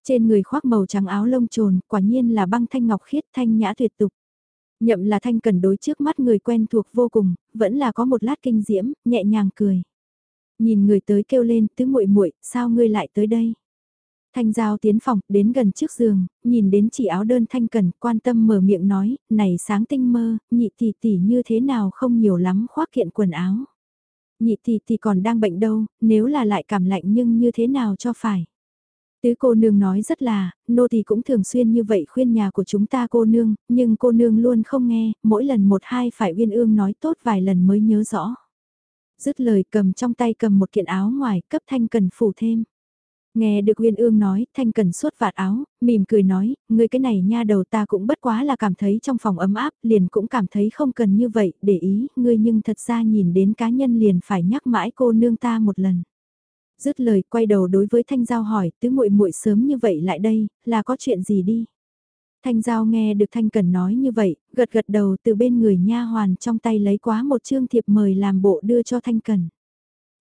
Trên người khoác màu trắng áo lông trồn, quả nhiên là băng thanh ngọc khiết thanh nhã tuyệt tục. Nhậm là Thanh Cần đối trước mắt người quen thuộc vô cùng, vẫn là có một lát kinh diễm, nhẹ nhàng cười. Nhìn người tới kêu lên, tứ muội muội, sao ngươi lại tới đây? Thanh Giao tiến phòng, đến gần trước giường, nhìn đến chỉ áo đơn Thanh Cần, quan tâm mở miệng nói, này sáng tinh mơ, nhị tỷ tỷ như thế nào không nhiều lắm khoác kiện quần áo. Nhị tỷ tỷ còn đang bệnh đâu, nếu là lại cảm lạnh nhưng như thế nào cho phải. Tứ cô nương nói rất là, nô thì cũng thường xuyên như vậy khuyên nhà của chúng ta cô nương, nhưng cô nương luôn không nghe, mỗi lần một hai phải uyên ương nói tốt vài lần mới nhớ rõ. Dứt lời cầm trong tay cầm một kiện áo ngoài cấp thanh cần phủ thêm. Nghe được Uyên Ương nói, Thanh Cần suốt vạt áo, mỉm cười nói, ngươi cái này nha đầu ta cũng bất quá là cảm thấy trong phòng ấm áp, liền cũng cảm thấy không cần như vậy, để ý, ngươi nhưng thật ra nhìn đến cá nhân liền phải nhắc mãi cô nương ta một lần. Dứt lời quay đầu đối với Thanh Giao hỏi, tứ muội muội sớm như vậy lại đây, là có chuyện gì đi? Thanh Giao nghe được Thanh Cần nói như vậy, gật gật đầu từ bên người nha hoàn trong tay lấy quá một chương thiệp mời làm bộ đưa cho Thanh Cần.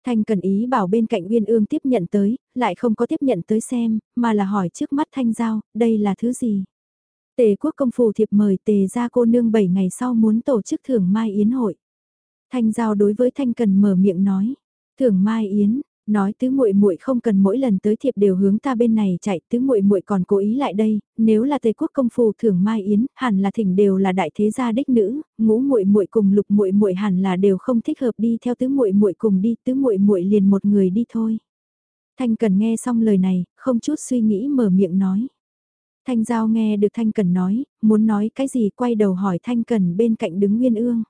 Thanh cần ý bảo bên cạnh Uyên Ương tiếp nhận tới, lại không có tiếp nhận tới xem, mà là hỏi trước mắt Thanh Giao, đây là thứ gì? Tề quốc công phủ thiệp mời tề ra cô nương 7 ngày sau muốn tổ chức thưởng mai yến hội. Thanh Giao đối với Thanh cần mở miệng nói, thưởng mai yến, nói tứ muội muội không cần mỗi lần tới thiệp đều hướng ta bên này chạy, tứ muội muội còn cố ý lại đây, nếu là Tây quốc công phu thưởng Mai Yến, hẳn là thỉnh đều là đại thế gia đích nữ, ngũ muội muội cùng lục muội muội hẳn là đều không thích hợp đi theo tứ muội muội cùng đi, tứ muội muội liền một người đi thôi. Thanh Cần nghe xong lời này, không chút suy nghĩ mở miệng nói. Thanh Giao nghe được Thanh Cần nói, muốn nói cái gì quay đầu hỏi Thanh Cần bên cạnh đứng Nguyên Ương.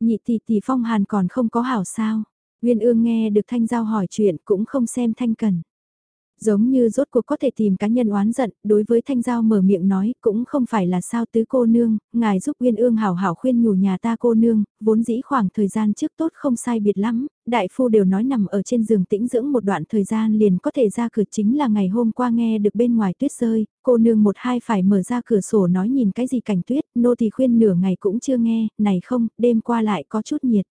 Nhị tỷ tỷ phong hàn còn không có hảo sao. Nguyên ương nghe được Thanh Giao hỏi chuyện cũng không xem Thanh Cần. Giống như rốt cuộc có thể tìm cá nhân oán giận, đối với Thanh Giao mở miệng nói cũng không phải là sao tứ cô nương, ngài giúp Nguyên ương hảo hảo khuyên nhủ nhà ta cô nương, vốn dĩ khoảng thời gian trước tốt không sai biệt lắm, đại phu đều nói nằm ở trên giường tĩnh dưỡng một đoạn thời gian liền có thể ra cửa chính là ngày hôm qua nghe được bên ngoài tuyết rơi, cô nương một hai phải mở ra cửa sổ nói nhìn cái gì cảnh tuyết, nô thì khuyên nửa ngày cũng chưa nghe, này không, đêm qua lại có chút nhiệt.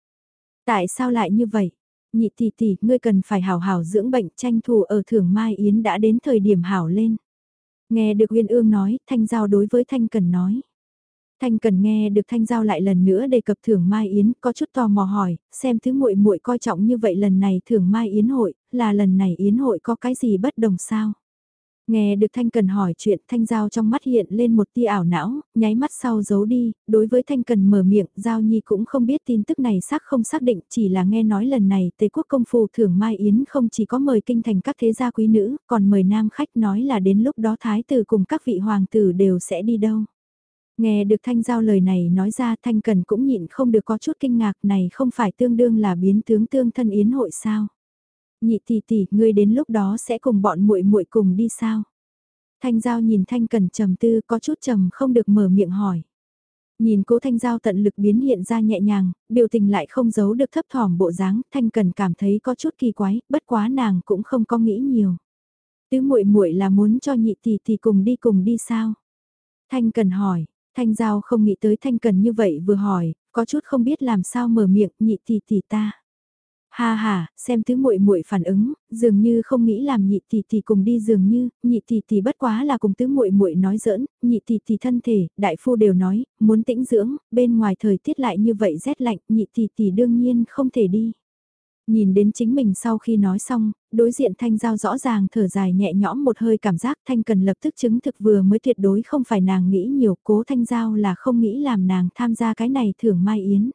Tại sao lại như vậy? Nhị tỷ tỷ, ngươi cần phải hảo hảo dưỡng bệnh tranh thủ ở thưởng Mai Yến đã đến thời điểm hảo lên. Nghe được Uyên Ương nói, Thanh Giao đối với Thanh Cần nói. Thanh Cần nghe được Thanh Giao lại lần nữa đề cập thưởng Mai Yến, có chút tò mò hỏi, xem thứ muội muội coi trọng như vậy lần này thưởng Mai Yến hội, là lần này Yến hội có cái gì bất đồng sao? Nghe được Thanh Cần hỏi chuyện Thanh Giao trong mắt hiện lên một tia ảo não, nháy mắt sau giấu đi, đối với Thanh Cần mở miệng, Giao Nhi cũng không biết tin tức này xác không xác định, chỉ là nghe nói lần này Tây quốc công phu thưởng Mai Yến không chỉ có mời kinh thành các thế gia quý nữ, còn mời nam khách nói là đến lúc đó Thái tử cùng các vị hoàng tử đều sẽ đi đâu. Nghe được Thanh Giao lời này nói ra Thanh Cần cũng nhịn không được có chút kinh ngạc này không phải tương đương là biến tướng tương thân yến hội sao nhị tỷ tỷ, ngươi đến lúc đó sẽ cùng bọn muội muội cùng đi sao? Thanh Giao nhìn Thanh Cần trầm tư có chút trầm không được mở miệng hỏi. Nhìn cố Thanh Giao tận lực biến hiện ra nhẹ nhàng, biểu tình lại không giấu được thấp thỏm bộ dáng, Thanh Cần cảm thấy có chút kỳ quái, bất quá nàng cũng không có nghĩ nhiều. Tứ muội muội là muốn cho nhị tỷ tỷ cùng đi cùng đi sao? Thanh Cần hỏi, Thanh Giao không nghĩ tới Thanh Cần như vậy vừa hỏi, có chút không biết làm sao mở miệng nhị tỷ tỷ ta. Ha ha, xem tứ muội muội phản ứng, dường như không nghĩ làm nhị tỷ tỷ cùng đi dường như, nhị tỷ tỷ bất quá là cùng tứ muội muội nói giỡn, nhị tỷ tỷ thân thể, đại phu đều nói, muốn tĩnh dưỡng, bên ngoài thời tiết lại như vậy rét lạnh, nhị tỷ tỷ đương nhiên không thể đi. Nhìn đến chính mình sau khi nói xong, đối diện Thanh Giao rõ ràng thở dài nhẹ nhõm một hơi cảm giác Thanh cần lập tức chứng thực vừa mới tuyệt đối không phải nàng nghĩ nhiều cố Thanh Giao là không nghĩ làm nàng tham gia cái này thưởng mai yến.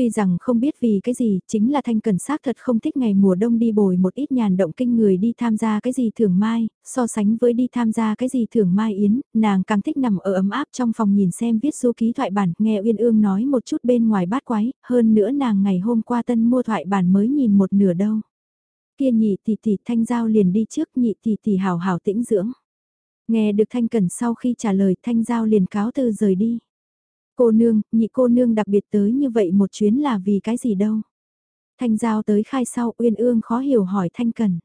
Tuy rằng không biết vì cái gì, chính là Thanh Cần xác thật không thích ngày mùa đông đi bồi một ít nhàn động kinh người đi tham gia cái gì thường mai, so sánh với đi tham gia cái gì thường mai yến, nàng càng thích nằm ở ấm áp trong phòng nhìn xem viết du ký thoại bản, nghe Uyên Ương nói một chút bên ngoài bát quái, hơn nữa nàng ngày hôm qua tân mua thoại bản mới nhìn một nửa đâu. Kia nhị tỷ tỷ Thanh Giao liền đi trước nhị tỷ tỷ hào hào tĩnh dưỡng. Nghe được Thanh Cần sau khi trả lời Thanh Giao liền cáo từ rời đi. Cô nương, nhị cô nương đặc biệt tới như vậy một chuyến là vì cái gì đâu. Thanh Giao tới khai sau Uyên Ương khó hiểu hỏi Thanh Cần.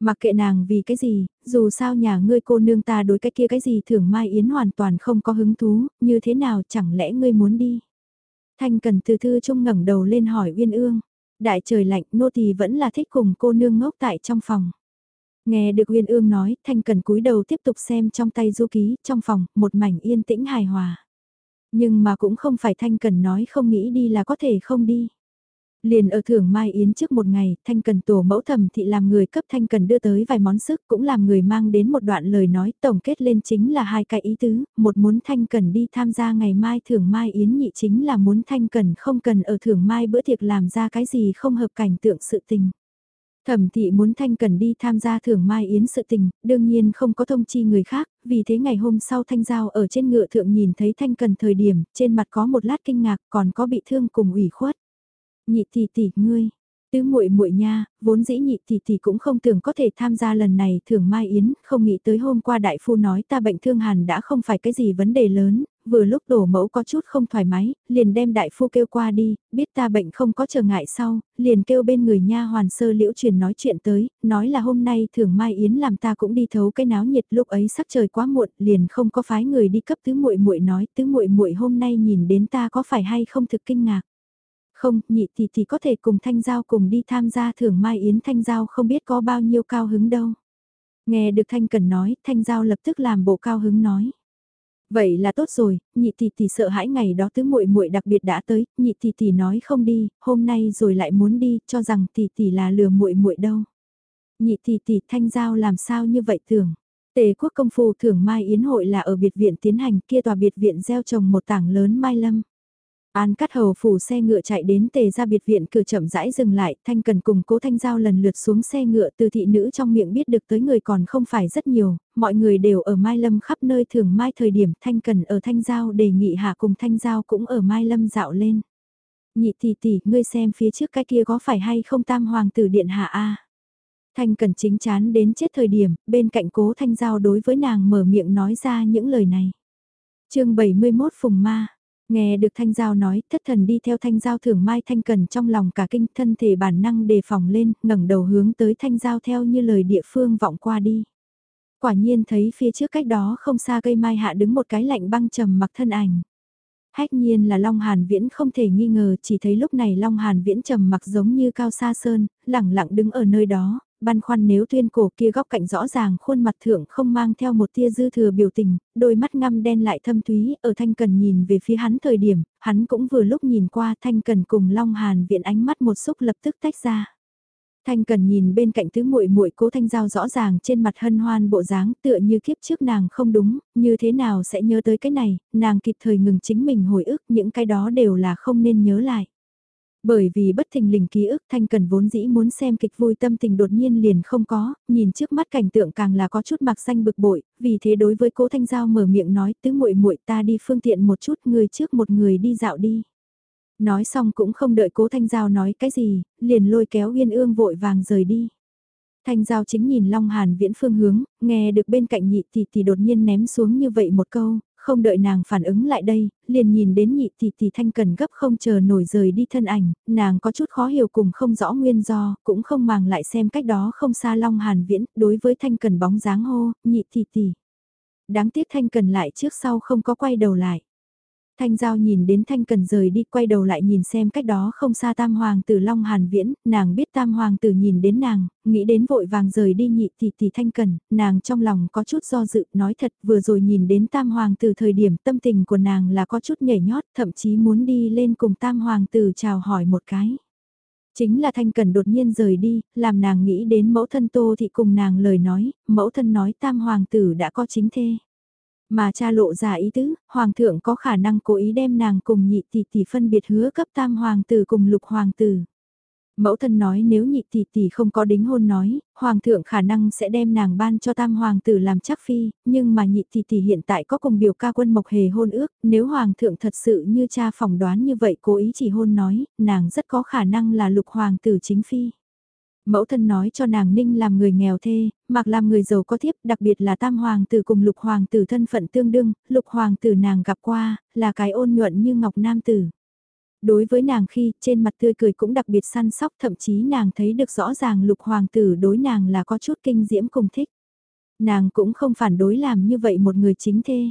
Mặc kệ nàng vì cái gì, dù sao nhà ngươi cô nương ta đối cái kia cái gì thưởng Mai Yến hoàn toàn không có hứng thú, như thế nào chẳng lẽ ngươi muốn đi. Thanh Cần từ thư trung ngẩng đầu lên hỏi Uyên Ương. Đại trời lạnh nô tỳ vẫn là thích cùng cô nương ngốc tại trong phòng. Nghe được Uyên Ương nói, Thanh Cần cúi đầu tiếp tục xem trong tay du ký, trong phòng, một mảnh yên tĩnh hài hòa. Nhưng mà cũng không phải Thanh Cần nói không nghĩ đi là có thể không đi. Liền ở thưởng Mai Yến trước một ngày, Thanh Cần tổ mẫu thẩm thị làm người cấp Thanh Cần đưa tới vài món sức cũng làm người mang đến một đoạn lời nói tổng kết lên chính là hai cái ý tứ, một muốn Thanh Cần đi tham gia ngày mai thưởng Mai Yến nhị chính là muốn Thanh Cần không cần ở thưởng Mai bữa tiệc làm ra cái gì không hợp cảnh tượng sự tình. Thẩm thị muốn Thanh Cần đi tham gia thưởng Mai Yến sự tình, đương nhiên không có thông chi người khác, vì thế ngày hôm sau Thanh Giao ở trên ngựa thượng nhìn thấy Thanh Cần thời điểm, trên mặt có một lát kinh ngạc còn có bị thương cùng ủy khuất. Nhị tỷ tỷ, ngươi, tứ muội muội nha, vốn dĩ nhị tỷ tỷ cũng không tưởng có thể tham gia lần này thưởng Mai Yến, không nghĩ tới hôm qua đại phu nói ta bệnh thương hàn đã không phải cái gì vấn đề lớn, vừa lúc đổ mẫu có chút không thoải mái, liền đem đại phu kêu qua đi, biết ta bệnh không có trở ngại sau, liền kêu bên người nha hoàn sơ liễu truyền nói chuyện tới, nói là hôm nay thường mai yến làm ta cũng đi thấu cái náo nhiệt lúc ấy sắc trời quá muộn, liền không có phái người đi cấp tứ muội muội nói, tứ muội muội hôm nay nhìn đến ta có phải hay không thực kinh ngạc. Không, nhị thì thì có thể cùng Thanh Giao cùng đi tham gia thưởng Mai Yến Thanh Giao không biết có bao nhiêu cao hứng đâu. Nghe được Thanh Cần nói, Thanh Giao lập tức làm bộ cao hứng nói. Vậy là tốt rồi, nhị tỷ tỷ sợ hãi ngày đó tứ muội muội đặc biệt đã tới, nhị tỷ tỷ nói không đi, hôm nay rồi lại muốn đi, cho rằng tỷ tỷ là lừa muội muội đâu. Nhị tỷ tỷ thanh giao làm sao như vậy tưởng. Tề quốc công phu thưởng mai yến hội là ở biệt viện tiến hành kia tòa biệt viện gieo trồng một tảng lớn mai lâm. An cắt hầu phủ xe ngựa chạy đến tề ra biệt viện cửa chậm rãi dừng lại, thanh cần cùng cố thanh giao lần lượt xuống xe ngựa từ thị nữ trong miệng biết được tới người còn không phải rất nhiều, mọi người đều ở Mai Lâm khắp nơi thường mai thời điểm thanh cần ở thanh giao đề nghị hạ cùng thanh giao cũng ở Mai Lâm dạo lên. Nhị tỷ tỷ, ngươi xem phía trước cái kia có phải hay không tam hoàng tử điện hạ a Thanh cần chính chán đến chết thời điểm, bên cạnh cố thanh giao đối với nàng mở miệng nói ra những lời này. chương 71 Phùng Ma Nghe được Thanh Giao nói, thất thần đi theo Thanh Giao thưởng Mai Thanh Cần trong lòng cả kinh thân thể bản năng đề phòng lên, ngẩng đầu hướng tới Thanh Giao theo như lời địa phương vọng qua đi. Quả nhiên thấy phía trước cách đó không xa cây mai hạ đứng một cái lạnh băng trầm mặc thân ảnh. Hách nhiên là Long Hàn Viễn không thể nghi ngờ chỉ thấy lúc này Long Hàn Viễn trầm mặc giống như cao sa sơn, lẳng lặng đứng ở nơi đó, băn khoăn nếu tuyên cổ kia góc cạnh rõ ràng khuôn mặt thượng không mang theo một tia dư thừa biểu tình, đôi mắt ngăm đen lại thâm thúy, ở Thanh Cần nhìn về phía hắn thời điểm, hắn cũng vừa lúc nhìn qua Thanh Cần cùng Long Hàn viện ánh mắt một xúc lập tức tách ra. Thanh Cần nhìn bên cạnh tứ muội muội Cố Thanh Giao rõ ràng trên mặt hân hoan bộ dáng, tựa như kiếp trước nàng không đúng, như thế nào sẽ nhớ tới cái này, nàng kịp thời ngừng chính mình hồi ức, những cái đó đều là không nên nhớ lại. Bởi vì bất thình lình ký ức Thanh Cần vốn dĩ muốn xem kịch vui tâm tình đột nhiên liền không có, nhìn trước mắt cảnh tượng càng là có chút mạc xanh bực bội, vì thế đối với cố Thanh Giao mở miệng nói tứ muội muội ta đi phương tiện một chút người trước một người đi dạo đi. Nói xong cũng không đợi cố Thanh Giao nói cái gì, liền lôi kéo Uyên Ương vội vàng rời đi. Thanh Giao chính nhìn Long Hàn viễn phương hướng, nghe được bên cạnh nhị tỷ tỷ đột nhiên ném xuống như vậy một câu, không đợi nàng phản ứng lại đây, liền nhìn đến nhị tỷ tỷ thanh cần gấp không chờ nổi rời đi thân ảnh, nàng có chút khó hiểu cùng không rõ nguyên do, cũng không màng lại xem cách đó không xa Long Hàn Viễn, đối với thanh cần bóng dáng hô, nhị tỷ tỷ. Đáng tiếc thanh cần lại trước sau không có quay đầu lại. Thanh Giao nhìn đến Thanh Cần rời đi quay đầu lại nhìn xem cách đó không xa Tam Hoàng tử Long Hàn Viễn, nàng biết Tam Hoàng tử nhìn đến nàng, nghĩ đến vội vàng rời đi nhị tỷ tỷ Thanh Cần, nàng trong lòng có chút do dự, nói thật vừa rồi nhìn đến Tam Hoàng tử thời điểm tâm tình của nàng là có chút nhảy nhót, thậm chí muốn đi lên cùng Tam Hoàng tử chào hỏi một cái. Chính là Thanh Cần đột nhiên rời đi, làm nàng nghĩ đến mẫu thân Tô Thị cùng nàng lời nói, mẫu thân nói Tam Hoàng tử đã có chính thê. Mà cha lộ ra ý tứ, hoàng thượng có khả năng cố ý đem nàng cùng nhị tỷ tỷ phân biệt hứa cấp tam hoàng tử cùng lục hoàng tử. Mẫu thân nói nếu nhị tỷ tỷ không có đính hôn nói, hoàng thượng khả năng sẽ đem nàng ban cho tam hoàng tử làm chắc phi, nhưng mà nhị tỷ tỷ hiện tại có cùng biểu ca quân mộc hề hôn ước, nếu hoàng thượng thật sự như cha phỏng đoán như vậy cố ý chỉ hôn nói, nàng rất có khả năng là lục hoàng tử chính phi. Mẫu thân nói cho nàng ninh làm người nghèo thê, mặc làm người giàu có thiếp, đặc biệt là tam hoàng tử cùng lục hoàng tử thân phận tương đương, lục hoàng tử nàng gặp qua, là cái ôn nhuận như ngọc nam tử. Đối với nàng khi, trên mặt tươi cười cũng đặc biệt săn sóc, thậm chí nàng thấy được rõ ràng lục hoàng tử đối nàng là có chút kinh diễm cùng thích. Nàng cũng không phản đối làm như vậy một người chính thê.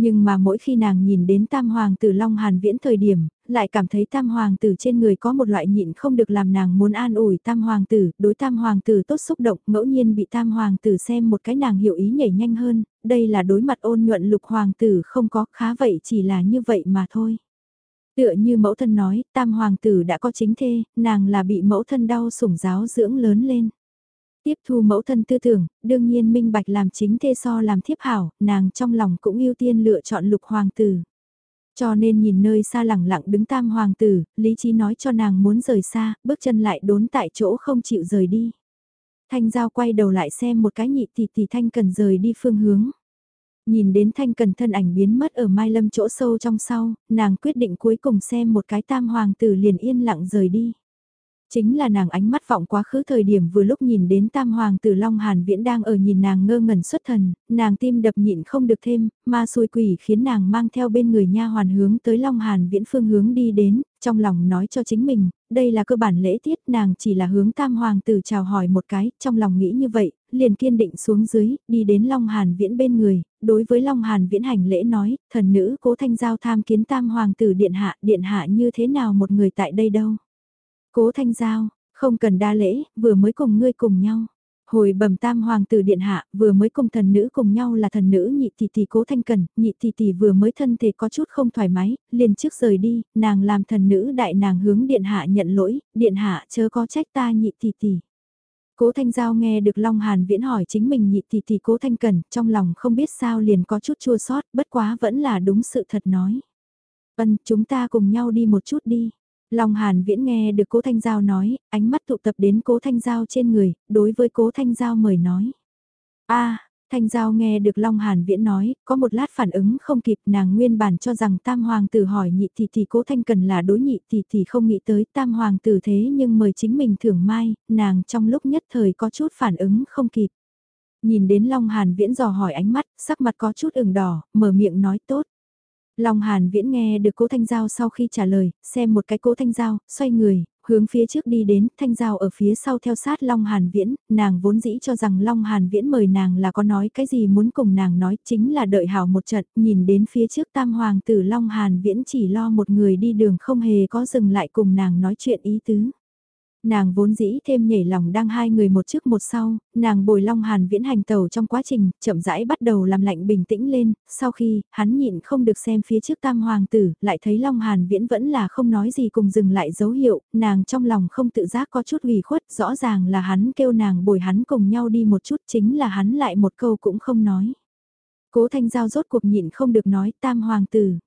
Nhưng mà mỗi khi nàng nhìn đến tam hoàng tử Long Hàn Viễn thời điểm, lại cảm thấy tam hoàng tử trên người có một loại nhịn không được làm nàng muốn an ủi tam hoàng tử, đối tam hoàng tử tốt xúc động, ngẫu nhiên bị tam hoàng tử xem một cái nàng hiểu ý nhảy nhanh hơn, đây là đối mặt ôn nhuận lục hoàng tử không có, khá vậy chỉ là như vậy mà thôi. Tựa như mẫu thân nói, tam hoàng tử đã có chính thê, nàng là bị mẫu thân đau sủng giáo dưỡng lớn lên. Tiếp thu mẫu thân tư tưởng, đương nhiên minh bạch làm chính thê so làm thiếp hảo, nàng trong lòng cũng ưu tiên lựa chọn lục hoàng tử. Cho nên nhìn nơi xa lẳng lặng đứng tam hoàng tử, lý trí nói cho nàng muốn rời xa, bước chân lại đốn tại chỗ không chịu rời đi. Thanh Giao quay đầu lại xem một cái nhị tỷ tỷ Thanh cần rời đi phương hướng. Nhìn đến Thanh cần thân ảnh biến mất ở Mai Lâm chỗ sâu trong sau, nàng quyết định cuối cùng xem một cái tam hoàng tử liền yên lặng rời đi. Chính là nàng ánh mắt vọng quá khứ thời điểm vừa lúc nhìn đến tam hoàng tử Long Hàn Viễn đang ở nhìn nàng ngơ ngẩn xuất thần, nàng tim đập nhịn không được thêm, ma xui quỷ khiến nàng mang theo bên người nha hoàn hướng tới Long Hàn Viễn phương hướng đi đến, trong lòng nói cho chính mình, đây là cơ bản lễ tiết nàng chỉ là hướng tam hoàng tử chào hỏi một cái, trong lòng nghĩ như vậy, liền kiên định xuống dưới, đi đến Long Hàn Viễn bên người, đối với Long Hàn Viễn hành lễ nói, thần nữ cố thanh giao tham kiến tam hoàng tử điện hạ, điện hạ như thế nào một người tại đây đâu. Cố Thanh Giao, không cần đa lễ, vừa mới cùng ngươi cùng nhau. Hồi bẩm tam hoàng tử điện hạ, vừa mới cùng thần nữ cùng nhau là thần nữ nhị tỷ tỷ cố thanh cần, nhị tỷ tỷ vừa mới thân thể có chút không thoải mái, liền trước rời đi, nàng làm thần nữ đại nàng hướng điện hạ nhận lỗi, điện hạ chớ có trách ta nhị tỷ tỷ. Cố Thanh Giao nghe được Long Hàn Viễn hỏi chính mình nhị tỷ tỷ Cố Thanh Cần, trong lòng không biết sao liền có chút chua sót, bất quá vẫn là đúng sự thật nói. Vân, chúng ta cùng nhau đi một chút đi. Long Hàn Viễn nghe được Cố Thanh Giao nói, ánh mắt tụ tập đến Cố Thanh Giao trên người, đối với Cố Thanh Giao mời nói. a Thanh Giao nghe được Long Hàn Viễn nói, có một lát phản ứng không kịp nàng nguyên bản cho rằng Tam Hoàng tử hỏi nhị thì thì Cố Thanh Cần là đối nhị thì thì không nghĩ tới Tam Hoàng tử thế nhưng mời chính mình thưởng mai, nàng trong lúc nhất thời có chút phản ứng không kịp. Nhìn đến Long Hàn Viễn dò hỏi ánh mắt, sắc mặt có chút ửng đỏ, mở miệng nói tốt. Long Hàn Viễn nghe được cố Thanh Giao sau khi trả lời, xem một cái cố Thanh Giao, xoay người, hướng phía trước đi đến, Thanh Giao ở phía sau theo sát Long Hàn Viễn, nàng vốn dĩ cho rằng Long Hàn Viễn mời nàng là có nói cái gì muốn cùng nàng nói chính là đợi hảo một trận, nhìn đến phía trước tam hoàng tử Long Hàn Viễn chỉ lo một người đi đường không hề có dừng lại cùng nàng nói chuyện ý tứ. Nàng vốn dĩ thêm nhảy lòng đang hai người một trước một sau, nàng bồi long hàn viễn hành tàu trong quá trình, chậm rãi bắt đầu làm lạnh bình tĩnh lên, sau khi, hắn nhịn không được xem phía trước tam hoàng tử, lại thấy long hàn viễn vẫn là không nói gì cùng dừng lại dấu hiệu, nàng trong lòng không tự giác có chút ủy khuất, rõ ràng là hắn kêu nàng bồi hắn cùng nhau đi một chút chính là hắn lại một câu cũng không nói. Cố thanh giao rốt cuộc nhịn không được nói tam hoàng tử.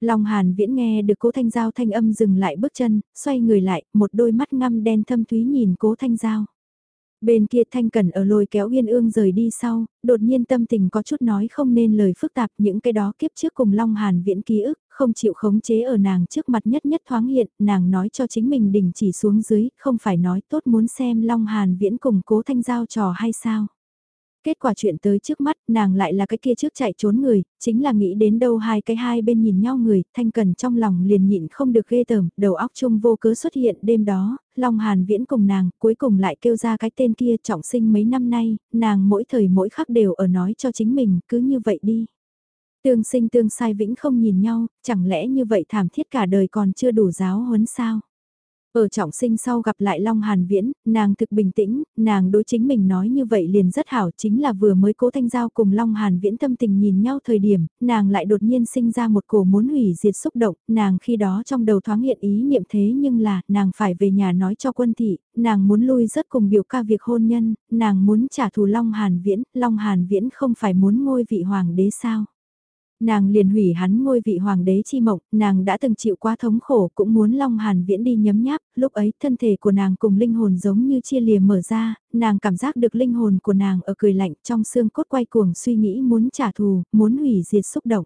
Long Hàn Viễn nghe được Cố Thanh Giao thanh âm dừng lại bước chân, xoay người lại, một đôi mắt ngăm đen thâm thúy nhìn Cố Thanh Giao. Bên kia Thanh Cần ở lôi kéo Uyên Ương rời đi sau, đột nhiên tâm tình có chút nói không nên lời phức tạp những cái đó kiếp trước cùng Long Hàn Viễn ký ức, không chịu khống chế ở nàng trước mặt nhất nhất thoáng hiện, nàng nói cho chính mình đình chỉ xuống dưới, không phải nói tốt muốn xem Long Hàn Viễn cùng Cố Thanh Giao trò hay sao. Kết quả chuyện tới trước mắt, nàng lại là cái kia trước chạy trốn người, chính là nghĩ đến đâu hai cái hai bên nhìn nhau người, thanh cần trong lòng liền nhịn không được ghê tởm, đầu óc chung vô cớ xuất hiện đêm đó, Long Hàn viễn cùng nàng, cuối cùng lại kêu ra cái tên kia trọng sinh mấy năm nay, nàng mỗi thời mỗi khắc đều ở nói cho chính mình, cứ như vậy đi. Tương sinh tương sai vĩnh không nhìn nhau, chẳng lẽ như vậy thảm thiết cả đời còn chưa đủ giáo huấn sao? Ở trọng sinh sau gặp lại Long Hàn Viễn, nàng thực bình tĩnh, nàng đối chính mình nói như vậy liền rất hảo chính là vừa mới cố thanh giao cùng Long Hàn Viễn tâm tình nhìn nhau thời điểm, nàng lại đột nhiên sinh ra một cổ muốn hủy diệt xúc động, nàng khi đó trong đầu thoáng hiện ý niệm thế nhưng là nàng phải về nhà nói cho quân thị, nàng muốn lui rất cùng biểu ca việc hôn nhân, nàng muốn trả thù Long Hàn Viễn, Long Hàn Viễn không phải muốn ngôi vị hoàng đế sao. Nàng liền hủy hắn ngôi vị hoàng đế chi mộng, nàng đã từng chịu quá thống khổ cũng muốn Long Hàn Viễn đi nhấm nháp, lúc ấy thân thể của nàng cùng linh hồn giống như chia lìa mở ra, nàng cảm giác được linh hồn của nàng ở cười lạnh trong xương cốt quay cuồng suy nghĩ muốn trả thù, muốn hủy diệt xúc động.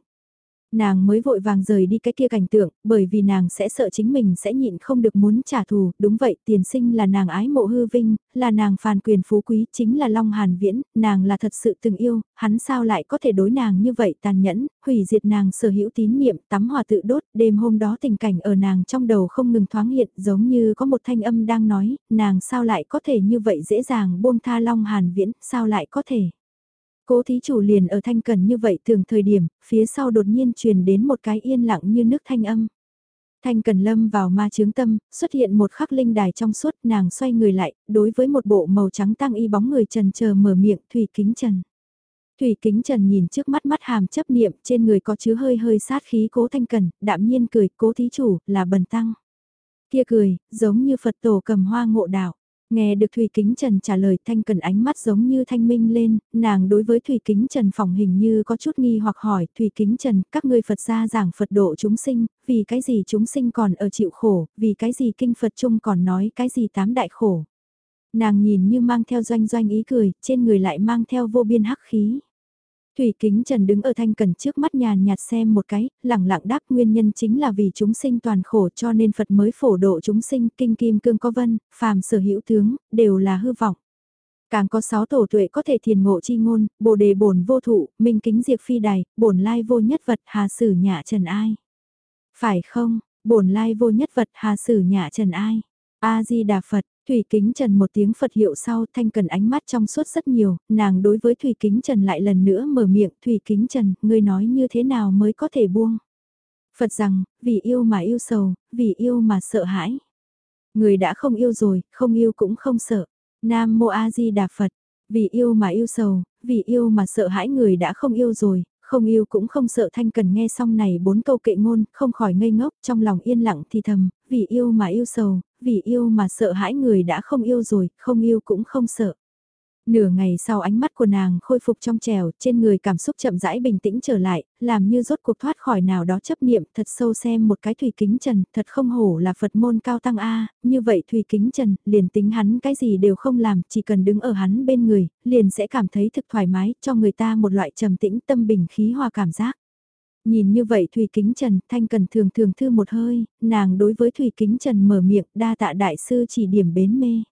Nàng mới vội vàng rời đi cái kia cảnh tượng, bởi vì nàng sẽ sợ chính mình sẽ nhịn không được muốn trả thù, đúng vậy, tiền sinh là nàng ái mộ hư vinh, là nàng phàn quyền phú quý, chính là Long Hàn Viễn, nàng là thật sự từng yêu, hắn sao lại có thể đối nàng như vậy tàn nhẫn, hủy diệt nàng sở hữu tín niệm, tắm hòa tự đốt, đêm hôm đó tình cảnh ở nàng trong đầu không ngừng thoáng hiện, giống như có một thanh âm đang nói, nàng sao lại có thể như vậy dễ dàng buông tha Long Hàn Viễn, sao lại có thể. Cố thí chủ liền ở thanh cần như vậy thường thời điểm, phía sau đột nhiên truyền đến một cái yên lặng như nước thanh âm. Thanh cần lâm vào ma chướng tâm, xuất hiện một khắc linh đài trong suốt nàng xoay người lại, đối với một bộ màu trắng tăng y bóng người trần chờ mở miệng Thủy Kính Trần. Thủy Kính Trần nhìn trước mắt mắt hàm chấp niệm trên người có chứa hơi hơi sát khí cố thanh cần, đạm nhiên cười cố thí chủ là bần tăng. Kia cười, giống như Phật tổ cầm hoa ngộ đạo. Nghe được Thủy Kính Trần trả lời Thanh Cần ánh mắt giống như thanh minh lên, nàng đối với Thủy Kính Trần phòng hình như có chút nghi hoặc hỏi Thủy Kính Trần, các ngươi Phật gia giảng Phật độ chúng sinh, vì cái gì chúng sinh còn ở chịu khổ, vì cái gì kinh Phật chung còn nói cái gì tám đại khổ. Nàng nhìn như mang theo doanh doanh ý cười, trên người lại mang theo vô biên hắc khí. Thủy Kính Trần đứng ở thanh cần trước mắt nhàn nhạt xem một cái, lẳng lặng đáp nguyên nhân chính là vì chúng sinh toàn khổ cho nên Phật mới phổ độ chúng sinh, kinh kim cương có vân, phàm sở hữu tướng, đều là hư vọng. Càng có sáu tổ tuệ có thể thiền ngộ chi ngôn, bồ đề bổn vô thụ, minh kính diệt phi đài, bổn lai vô nhất vật, hà sử nhạ trần ai. Phải không, bổn lai vô nhất vật, hà sử nhạ trần ai. A-di-đà Phật, Thủy Kính Trần một tiếng Phật hiệu sau thanh cần ánh mắt trong suốt rất nhiều, nàng đối với Thủy Kính Trần lại lần nữa mở miệng Thủy Kính Trần, ngươi nói như thế nào mới có thể buông. Phật rằng, vì yêu mà yêu sầu, vì yêu mà sợ hãi. Người đã không yêu rồi, không yêu cũng không sợ. Nam Mô A Di Đà Phật, vì yêu mà yêu sầu, vì yêu mà sợ hãi người đã không yêu rồi, không yêu cũng không sợ thanh cần nghe xong này bốn câu kệ ngôn, không khỏi ngây ngốc, trong lòng yên lặng thì thầm, vì yêu mà yêu sầu, vì yêu mà sợ hãi người đã không yêu rồi, không yêu cũng không sợ. Nửa ngày sau ánh mắt của nàng khôi phục trong trèo, trên người cảm xúc chậm rãi bình tĩnh trở lại, làm như rốt cuộc thoát khỏi nào đó chấp niệm, thật sâu xem một cái thủy kính trần, thật không hổ là Phật môn cao tăng A, như vậy thủy kính trần, liền tính hắn cái gì đều không làm, chỉ cần đứng ở hắn bên người, liền sẽ cảm thấy thực thoải mái, cho người ta một loại trầm tĩnh tâm bình khí hòa cảm giác. Nhìn như vậy Thủy Kính Trần, Thanh Cần thường thường thư một hơi, nàng đối với Thủy Kính Trần mở miệng đa tạ đại sư chỉ điểm bến mê.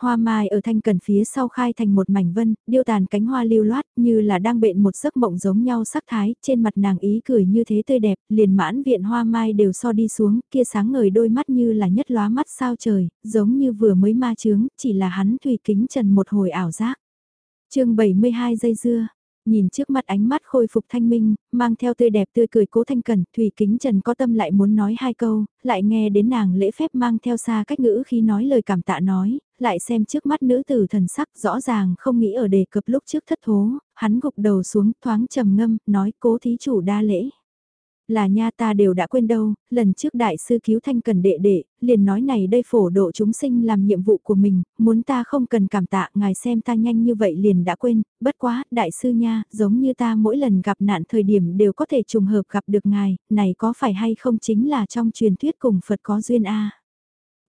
Hoa mai ở thanh cần phía sau khai thành một mảnh vân, điêu tàn cánh hoa lưu loát như là đang bện một giấc mộng giống nhau sắc thái, trên mặt nàng ý cười như thế tươi đẹp, liền mãn viện hoa mai đều so đi xuống, kia sáng ngời đôi mắt như là nhất lóa mắt sao trời, giống như vừa mới ma chướng, chỉ là hắn thủy kính trần một hồi ảo giác. chương 72 giây dưa, Nhìn trước mặt ánh mắt khôi phục thanh minh, mang theo tươi đẹp tươi cười cố thanh cẩn, Thủy Kính Trần có tâm lại muốn nói hai câu, lại nghe đến nàng lễ phép mang theo xa cách ngữ khi nói lời cảm tạ nói, lại xem trước mắt nữ tử thần sắc rõ ràng không nghĩ ở đề cập lúc trước thất thố, hắn gục đầu xuống thoáng trầm ngâm, nói cố thí chủ đa lễ. Là nha ta đều đã quên đâu, lần trước đại sư cứu thanh cần đệ đệ, liền nói này đây phổ độ chúng sinh làm nhiệm vụ của mình, muốn ta không cần cảm tạ ngài xem ta nhanh như vậy liền đã quên, bất quá, đại sư nha, giống như ta mỗi lần gặp nạn thời điểm đều có thể trùng hợp gặp được ngài, này có phải hay không chính là trong truyền thuyết cùng Phật có duyên a?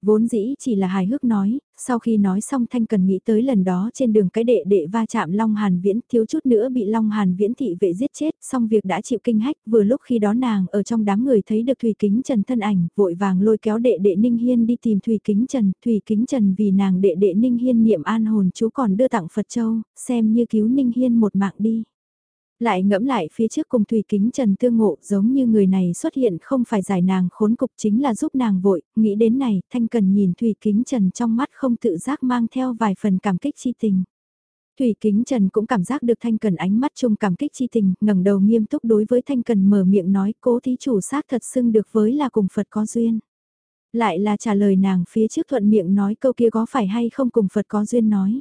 Vốn dĩ chỉ là hài hước nói, sau khi nói xong Thanh Cần nghĩ tới lần đó trên đường cái đệ đệ va chạm Long Hàn Viễn thiếu chút nữa bị Long Hàn Viễn thị vệ giết chết, xong việc đã chịu kinh hách, vừa lúc khi đó nàng ở trong đám người thấy được Thủy Kính Trần thân ảnh, vội vàng lôi kéo đệ đệ Ninh Hiên đi tìm Thủy Kính Trần, Thủy Kính Trần vì nàng đệ đệ Ninh Hiên niệm an hồn chú còn đưa tặng Phật Châu, xem như cứu Ninh Hiên một mạng đi. Lại ngẫm lại phía trước cùng Thủy Kính Trần tương ngộ giống như người này xuất hiện không phải giải nàng khốn cục chính là giúp nàng vội, nghĩ đến này, Thanh Cần nhìn Thủy Kính Trần trong mắt không tự giác mang theo vài phần cảm kích chi tình. Thủy Kính Trần cũng cảm giác được Thanh Cần ánh mắt chung cảm kích chi tình, ngẩng đầu nghiêm túc đối với Thanh Cần mở miệng nói cố thí chủ xác thật xưng được với là cùng Phật có duyên. Lại là trả lời nàng phía trước thuận miệng nói câu kia có phải hay không cùng Phật có duyên nói.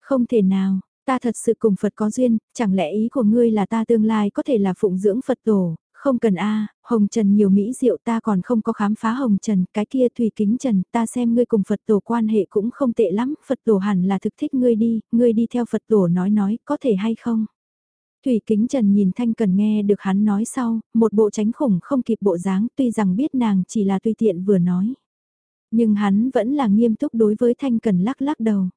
Không thể nào, Ta thật sự cùng Phật có duyên, chẳng lẽ ý của ngươi là ta tương lai có thể là phụng dưỡng Phật tổ, không cần a Hồng Trần nhiều mỹ diệu ta còn không có khám phá Hồng Trần, cái kia Thủy Kính Trần, ta xem ngươi cùng Phật tổ quan hệ cũng không tệ lắm, Phật tổ hẳn là thực thích ngươi đi, ngươi đi theo Phật tổ nói nói, có thể hay không? Thủy Kính Trần nhìn Thanh Cần nghe được hắn nói sau, một bộ tránh khủng không kịp bộ dáng tuy rằng biết nàng chỉ là tùy tiện vừa nói. Nhưng hắn vẫn là nghiêm túc đối với Thanh Cần lắc lắc đầu.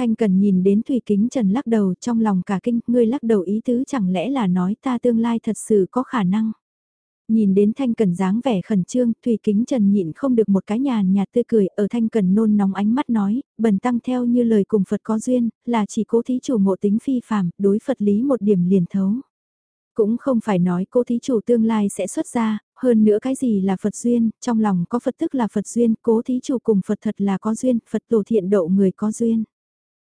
Thanh Cần nhìn đến Thủy Kính Trần lắc đầu trong lòng cả kinh, ngươi lắc đầu ý tứ chẳng lẽ là nói ta tương lai thật sự có khả năng. Nhìn đến Thanh Cần dáng vẻ khẩn trương, Thủy Kính Trần nhịn không được một cái nhàn nhạt tươi cười, ở Thanh Cần nôn nóng ánh mắt nói, bần tăng theo như lời cùng Phật có duyên, là chỉ cố thí chủ ngộ tính phi phàm, đối Phật lý một điểm liền thấu. Cũng không phải nói cố thí chủ tương lai sẽ xuất ra, hơn nữa cái gì là Phật duyên, trong lòng có Phật tức là Phật duyên, cố thí chủ cùng Phật thật là có duyên, Phật tổ thiện độ người có duyên.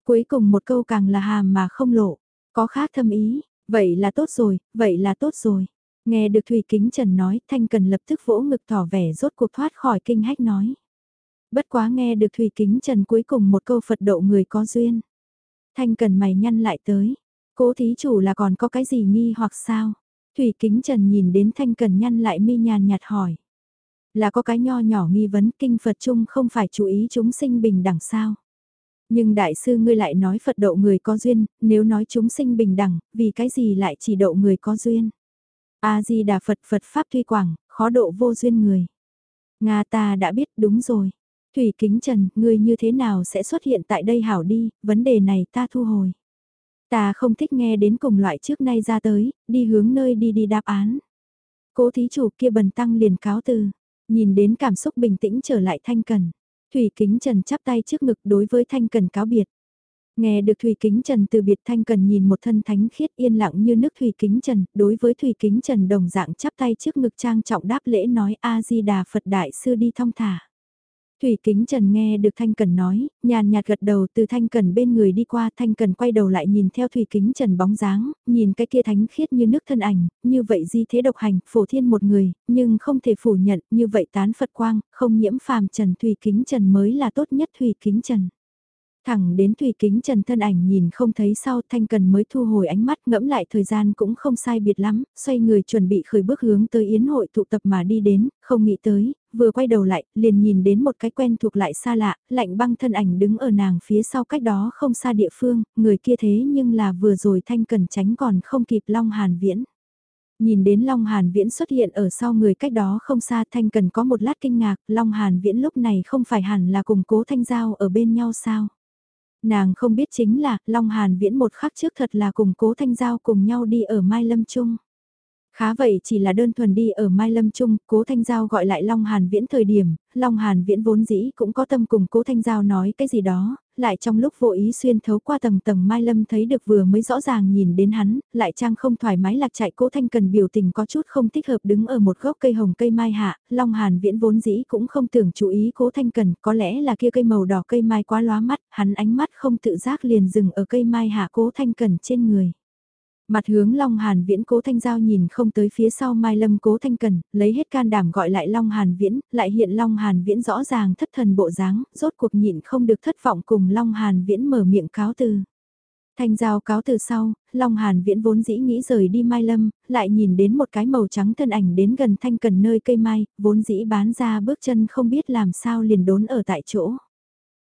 Cuối cùng một câu càng là hàm mà không lộ, có khác thâm ý, vậy là tốt rồi, vậy là tốt rồi. Nghe được Thủy Kính Trần nói, Thanh Cần lập tức vỗ ngực tỏ vẻ rốt cuộc thoát khỏi kinh hách nói. Bất quá nghe được Thủy Kính Trần cuối cùng một câu Phật độ người có duyên. Thanh Cần mày nhăn lại tới, cố thí chủ là còn có cái gì nghi hoặc sao? Thủy Kính Trần nhìn đến Thanh Cần nhăn lại mi nhàn nhạt hỏi. Là có cái nho nhỏ nghi vấn kinh Phật chung không phải chú ý chúng sinh bình đẳng sao? Nhưng đại sư ngươi lại nói Phật độ người có duyên, nếu nói chúng sinh bình đẳng, vì cái gì lại chỉ độ người có duyên? A-di-đà Phật Phật Pháp tuy quảng, khó độ vô duyên người. Nga ta đã biết đúng rồi. Thủy Kính Trần, ngươi như thế nào sẽ xuất hiện tại đây hảo đi, vấn đề này ta thu hồi. Ta không thích nghe đến cùng loại trước nay ra tới, đi hướng nơi đi đi đáp án. Cố thí chủ kia bần tăng liền cáo từ, nhìn đến cảm xúc bình tĩnh trở lại thanh cần. Thủy Kính Trần chắp tay trước ngực đối với Thanh Cần cáo biệt. Nghe được Thủy Kính Trần từ biệt Thanh Cần nhìn một thân thánh khiết yên lặng như nước Thủy Kính Trần, đối với Thủy Kính Trần đồng dạng chắp tay trước ngực trang trọng đáp lễ nói A-di-đà Phật Đại Sư đi thong thả. Thủy Kính Trần nghe được Thanh Cần nói, nhàn nhạt gật đầu từ Thanh Cần bên người đi qua, Thanh Cần quay đầu lại nhìn theo Thủy Kính Trần bóng dáng, nhìn cái kia thánh khiết như nước thân ảnh, như vậy di thế độc hành, phổ thiên một người, nhưng không thể phủ nhận, như vậy tán Phật quang, không nhiễm phàm Trần Thủy Kính Trần mới là tốt nhất Thủy Kính Trần. Thẳng đến Thủy Kính Trần thân ảnh nhìn không thấy sau Thanh Cần mới thu hồi ánh mắt ngẫm lại thời gian cũng không sai biệt lắm, xoay người chuẩn bị khởi bước hướng tới yến hội tụ tập mà đi đến, không nghĩ tới, vừa quay đầu lại, liền nhìn đến một cái quen thuộc lại xa lạ, lạnh băng thân ảnh đứng ở nàng phía sau cách đó không xa địa phương, người kia thế nhưng là vừa rồi Thanh Cần tránh còn không kịp Long Hàn Viễn. Nhìn đến Long Hàn Viễn xuất hiện ở sau người cách đó không xa Thanh Cần có một lát kinh ngạc, Long Hàn Viễn lúc này không phải hẳn là cùng cố Thanh Giao ở bên nhau sao? Nàng không biết chính là, Long Hàn Viễn một khắc trước thật là cùng cố Thanh Giao cùng nhau đi ở Mai Lâm Trung. Khá vậy chỉ là đơn thuần đi ở Mai Lâm Trung, Cố Thanh Giao gọi lại Long Hàn Viễn thời điểm, Long Hàn Viễn vốn dĩ cũng có tâm cùng Cố Thanh Giao nói cái gì đó, lại trong lúc vô ý xuyên thấu qua tầng tầng Mai Lâm thấy được vừa mới rõ ràng nhìn đến hắn, lại trang không thoải mái lạc chạy Cố Thanh cần biểu tình có chút không thích hợp đứng ở một gốc cây hồng cây mai hạ, Long Hàn Viễn vốn dĩ cũng không tưởng chú ý Cố Thanh cần, có lẽ là kia cây màu đỏ cây mai quá lóa mắt, hắn ánh mắt không tự giác liền dừng ở cây mai hạ Cố Thanh cần trên người. Mặt hướng Long Hàn Viễn cố Thanh Giao nhìn không tới phía sau Mai Lâm cố Thanh Cần, lấy hết can đảm gọi lại Long Hàn Viễn, lại hiện Long Hàn Viễn rõ ràng thất thần bộ dáng, rốt cuộc nhịn không được thất vọng cùng Long Hàn Viễn mở miệng cáo từ. Thanh Giao cáo từ sau, Long Hàn Viễn vốn dĩ nghĩ rời đi Mai Lâm, lại nhìn đến một cái màu trắng thân ảnh đến gần Thanh Cần nơi cây mai, vốn dĩ bán ra bước chân không biết làm sao liền đốn ở tại chỗ.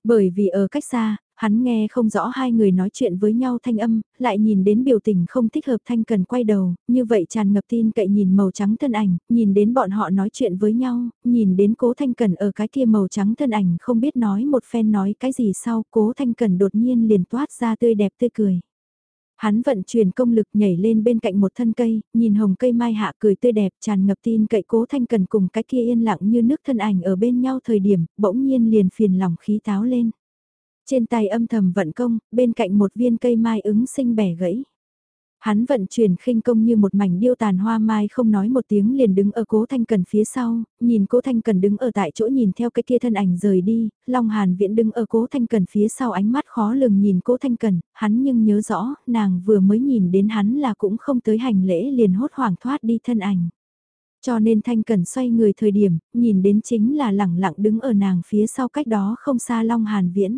Bởi vì ở cách xa, Hắn nghe không rõ hai người nói chuyện với nhau thanh âm, lại nhìn đến biểu tình không thích hợp thanh cần quay đầu, như vậy tràn ngập tin cậy nhìn màu trắng thân ảnh, nhìn đến bọn họ nói chuyện với nhau, nhìn đến cố thanh cần ở cái kia màu trắng thân ảnh không biết nói một phen nói cái gì sau, cố thanh cần đột nhiên liền toát ra tươi đẹp tươi cười. Hắn vận chuyển công lực nhảy lên bên cạnh một thân cây, nhìn hồng cây mai hạ cười tươi đẹp tràn ngập tin cậy cố thanh cần cùng cái kia yên lặng như nước thân ảnh ở bên nhau thời điểm, bỗng nhiên liền phiền lòng khí táo lên. Trên tay âm thầm vận công, bên cạnh một viên cây mai ứng sinh bẻ gãy. Hắn vận chuyển khinh công như một mảnh điêu tàn hoa mai không nói một tiếng liền đứng ở cố thanh cần phía sau, nhìn cố thanh cần đứng ở tại chỗ nhìn theo cái kia thân ảnh rời đi, Long Hàn Viễn đứng ở cố thanh cần phía sau ánh mắt khó lường nhìn cố thanh cần, hắn nhưng nhớ rõ, nàng vừa mới nhìn đến hắn là cũng không tới hành lễ liền hốt hoảng thoát đi thân ảnh. Cho nên thanh cần xoay người thời điểm, nhìn đến chính là lẳng lặng đứng ở nàng phía sau cách đó không xa Long Hàn Viễn.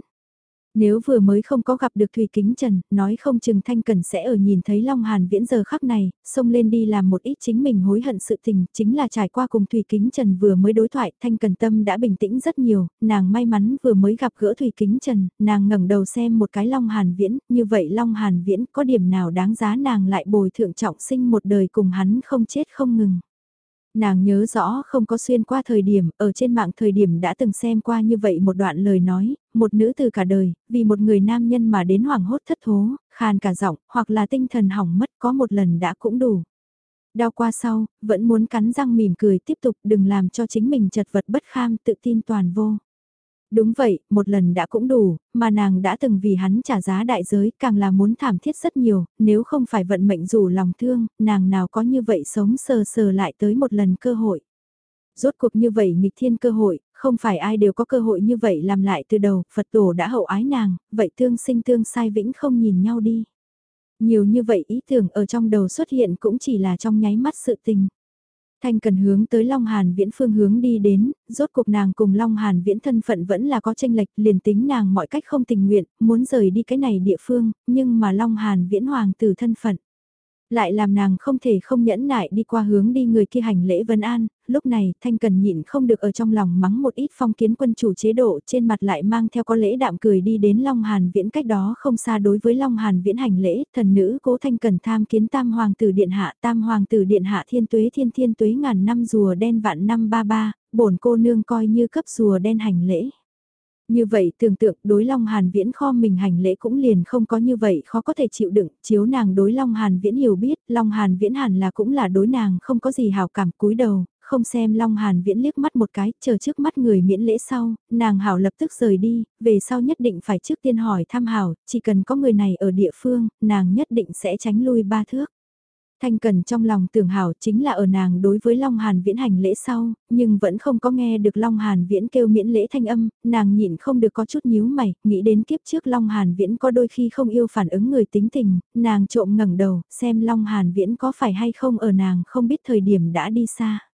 Nếu vừa mới không có gặp được Thùy Kính Trần, nói không chừng Thanh Cần sẽ ở nhìn thấy Long Hàn viễn giờ khắc này, xông lên đi làm một ít chính mình hối hận sự tình, chính là trải qua cùng Thùy Kính Trần vừa mới đối thoại, Thanh Cần tâm đã bình tĩnh rất nhiều, nàng may mắn vừa mới gặp gỡ Thùy Kính Trần, nàng ngẩng đầu xem một cái Long Hàn viễn, như vậy Long Hàn viễn có điểm nào đáng giá nàng lại bồi thượng trọng sinh một đời cùng hắn không chết không ngừng. Nàng nhớ rõ không có xuyên qua thời điểm, ở trên mạng thời điểm đã từng xem qua như vậy một đoạn lời nói, một nữ từ cả đời, vì một người nam nhân mà đến hoảng hốt thất thố, khàn cả giọng, hoặc là tinh thần hỏng mất có một lần đã cũng đủ. Đau qua sau, vẫn muốn cắn răng mỉm cười tiếp tục đừng làm cho chính mình chật vật bất kham tự tin toàn vô. Đúng vậy, một lần đã cũng đủ, mà nàng đã từng vì hắn trả giá đại giới, càng là muốn thảm thiết rất nhiều, nếu không phải vận mệnh rủ lòng thương, nàng nào có như vậy sống sờ sờ lại tới một lần cơ hội. Rốt cuộc như vậy nghịch thiên cơ hội, không phải ai đều có cơ hội như vậy làm lại từ đầu, Phật tổ đã hậu ái nàng, vậy tương sinh tương sai vĩnh không nhìn nhau đi. Nhiều như vậy ý tưởng ở trong đầu xuất hiện cũng chỉ là trong nháy mắt sự tình. Thanh cần hướng tới Long Hàn Viễn phương hướng đi đến, rốt cuộc nàng cùng Long Hàn Viễn thân phận vẫn là có tranh lệch, liền tính nàng mọi cách không tình nguyện, muốn rời đi cái này địa phương, nhưng mà Long Hàn Viễn hoàng tử thân phận lại làm nàng không thể không nhẫn nại đi qua hướng đi người kia hành lễ vân an, lúc này Thanh Cần nhịn không được ở trong lòng mắng một ít phong kiến quân chủ chế độ trên mặt lại mang theo có lễ đạm cười đi đến Long Hàn Viễn cách đó không xa đối với Long Hàn Viễn hành lễ, thần nữ cố Thanh Cần tham kiến tam hoàng tử điện hạ tam hoàng tử điện hạ thiên tuế thiên thiên tuế ngàn năm rùa đen vạn năm ba ba, bổn cô nương coi như cấp rùa đen hành lễ. Như vậy tưởng tượng đối Long Hàn Viễn kho mình hành lễ cũng liền không có như vậy khó có thể chịu đựng, chiếu nàng đối Long Hàn Viễn hiểu biết, Long Hàn Viễn hẳn là cũng là đối nàng không có gì hào cảm cúi đầu, không xem Long Hàn Viễn liếc mắt một cái, chờ trước mắt người miễn lễ sau, nàng hảo lập tức rời đi, về sau nhất định phải trước tiên hỏi thăm hảo, chỉ cần có người này ở địa phương, nàng nhất định sẽ tránh lui ba thước. Thanh Cần trong lòng tưởng hảo chính là ở nàng đối với Long Hàn Viễn hành lễ sau, nhưng vẫn không có nghe được Long Hàn Viễn kêu miễn lễ thanh âm, nàng nhịn không được có chút nhíu mày, nghĩ đến kiếp trước Long Hàn Viễn có đôi khi không yêu phản ứng người tính tình, nàng trộm ngẩng đầu, xem Long Hàn Viễn có phải hay không ở nàng không biết thời điểm đã đi xa.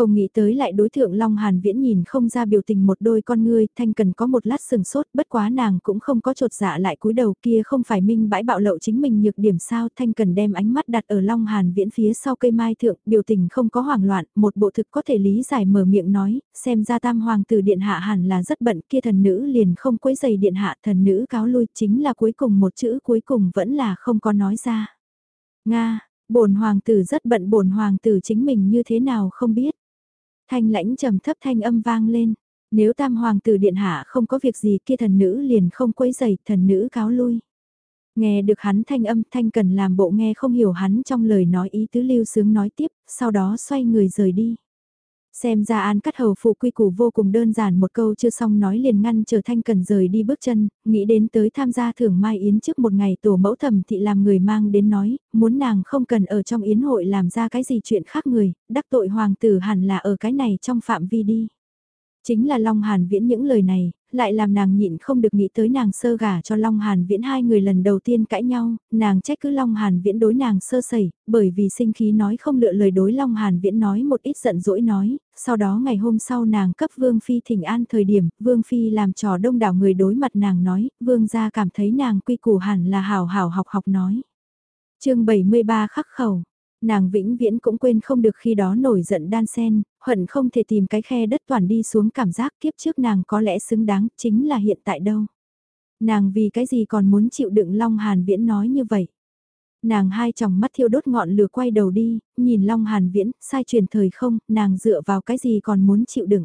Không nghĩ tới lại đối thượng Long Hàn Viễn nhìn không ra biểu tình một đôi con ngươi, thanh cần có một lát sừng sốt, bất quá nàng cũng không có trột dạ lại cúi đầu kia không phải minh bãi bạo lậu chính mình nhược điểm sao, thanh cần đem ánh mắt đặt ở Long Hàn Viễn phía sau cây mai thượng, biểu tình không có hoảng loạn, một bộ thực có thể lý giải mở miệng nói, xem ra tam hoàng tử điện hạ hẳn là rất bận, kia thần nữ liền không quấy giày điện hạ, thần nữ cáo lui chính là cuối cùng một chữ cuối cùng vẫn là không có nói ra. Nga, bổn hoàng tử rất bận bổn hoàng tử chính mình như thế nào không biết. Thanh lãnh trầm thấp thanh âm vang lên. Nếu tam hoàng tử điện hạ không có việc gì kia thần nữ liền không quấy giày, thần nữ cáo lui. Nghe được hắn thanh âm thanh cần làm bộ nghe không hiểu hắn trong lời nói ý tứ lưu sướng nói tiếp, sau đó xoay người rời đi. Xem ra An Cắt Hầu phụ quy củ vô cùng đơn giản một câu chưa xong nói liền ngăn chờ Thanh Cần rời đi bước chân, nghĩ đến tới tham gia thưởng Mai Yến trước một ngày tổ mẫu thẩm thị làm người mang đến nói, muốn nàng không cần ở trong yến hội làm ra cái gì chuyện khác người, đắc tội hoàng tử hẳn là ở cái này trong phạm vi đi. Chính là Long Hàn Viễn những lời này, lại làm nàng nhịn không được nghĩ tới nàng sơ gả cho Long Hàn Viễn. Hai người lần đầu tiên cãi nhau, nàng trách cứ Long Hàn Viễn đối nàng sơ sẩy, bởi vì sinh khí nói không lựa lời đối Long Hàn Viễn nói một ít giận dỗi nói, sau đó ngày hôm sau nàng cấp Vương Phi thỉnh an thời điểm, Vương Phi làm trò đông đảo người đối mặt nàng nói, Vương gia cảm thấy nàng quy củ hẳn là hào hào học học nói. chương 73 khắc khẩu. Nàng vĩnh viễn cũng quên không được khi đó nổi giận đan sen, hận không thể tìm cái khe đất toàn đi xuống cảm giác kiếp trước nàng có lẽ xứng đáng chính là hiện tại đâu. Nàng vì cái gì còn muốn chịu đựng Long Hàn Viễn nói như vậy? Nàng hai tròng mắt thiêu đốt ngọn lửa quay đầu đi, nhìn Long Hàn Viễn, sai truyền thời không, nàng dựa vào cái gì còn muốn chịu đựng?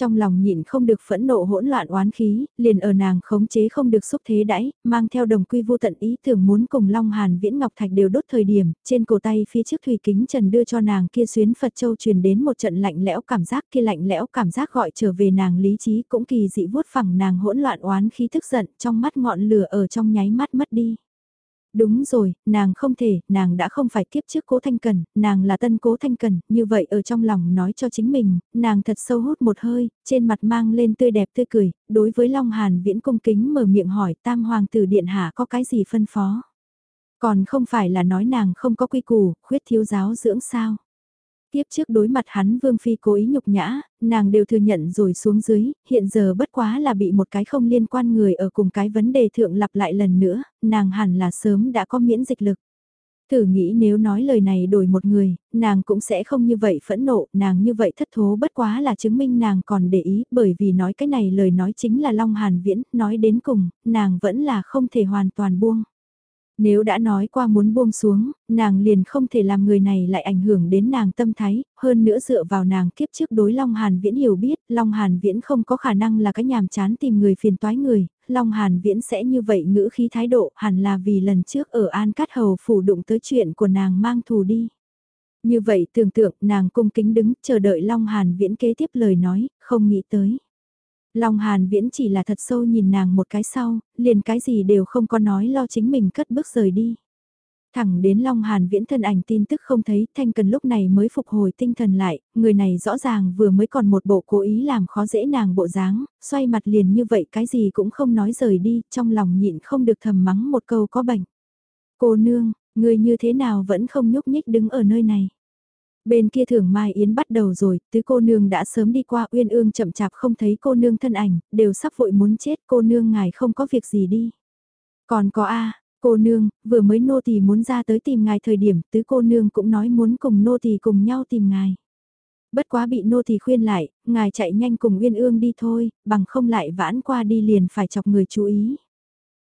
Trong lòng nhịn không được phẫn nộ hỗn loạn oán khí, liền ở nàng khống chế không được xúc thế đãi, mang theo đồng quy vô tận ý tưởng muốn cùng Long Hàn Viễn Ngọc Thạch đều đốt thời điểm, trên cổ tay phía trước thủy kính trần đưa cho nàng kia xuyến Phật Châu truyền đến một trận lạnh lẽo cảm giác kia lạnh lẽo cảm giác gọi trở về nàng lý trí cũng kỳ dị vuốt phẳng nàng hỗn loạn oán khí tức giận trong mắt ngọn lửa ở trong nháy mắt mất đi. Đúng rồi, nàng không thể, nàng đã không phải kiếp trước cố thanh cần, nàng là tân cố thanh cần, như vậy ở trong lòng nói cho chính mình, nàng thật sâu hút một hơi, trên mặt mang lên tươi đẹp tươi cười, đối với Long Hàn viễn cung kính mở miệng hỏi tam hoàng tử điện hạ có cái gì phân phó. Còn không phải là nói nàng không có quy củ, khuyết thiếu giáo dưỡng sao. Tiếp trước đối mặt hắn Vương Phi cố ý nhục nhã, nàng đều thừa nhận rồi xuống dưới, hiện giờ bất quá là bị một cái không liên quan người ở cùng cái vấn đề thượng lặp lại lần nữa, nàng hẳn là sớm đã có miễn dịch lực. Thử nghĩ nếu nói lời này đổi một người, nàng cũng sẽ không như vậy phẫn nộ, nàng như vậy thất thố bất quá là chứng minh nàng còn để ý, bởi vì nói cái này lời nói chính là Long Hàn Viễn, nói đến cùng, nàng vẫn là không thể hoàn toàn buông. Nếu đã nói qua muốn buông xuống, nàng liền không thể làm người này lại ảnh hưởng đến nàng tâm thái, hơn nữa dựa vào nàng kiếp trước đối Long Hàn Viễn hiểu biết, Long Hàn Viễn không có khả năng là cái nhàm chán tìm người phiền toái người, Long Hàn Viễn sẽ như vậy ngữ khí thái độ hẳn là vì lần trước ở An Cát Hầu phủ đụng tới chuyện của nàng mang thù đi. Như vậy tưởng tượng nàng cung kính đứng chờ đợi Long Hàn Viễn kế tiếp lời nói, không nghĩ tới. Long Hàn Viễn chỉ là thật sâu nhìn nàng một cái sau, liền cái gì đều không có nói lo chính mình cất bước rời đi. Thẳng đến Long Hàn Viễn thân ảnh tin tức không thấy, Thanh Cần lúc này mới phục hồi tinh thần lại, người này rõ ràng vừa mới còn một bộ cố ý làm khó dễ nàng bộ dáng, xoay mặt liền như vậy cái gì cũng không nói rời đi, trong lòng nhịn không được thầm mắng một câu có bệnh. Cô nương, người như thế nào vẫn không nhúc nhích đứng ở nơi này. Bên kia thường Mai Yến bắt đầu rồi, tứ cô nương đã sớm đi qua uyên ương chậm chạp không thấy cô nương thân ảnh, đều sắp vội muốn chết cô nương ngài không có việc gì đi. Còn có a cô nương, vừa mới nô tỳ muốn ra tới tìm ngài thời điểm, tứ cô nương cũng nói muốn cùng nô tỳ cùng nhau tìm ngài. Bất quá bị nô tỳ khuyên lại, ngài chạy nhanh cùng Uyên Ương đi thôi, bằng không lại vãn qua đi liền phải chọc người chú ý.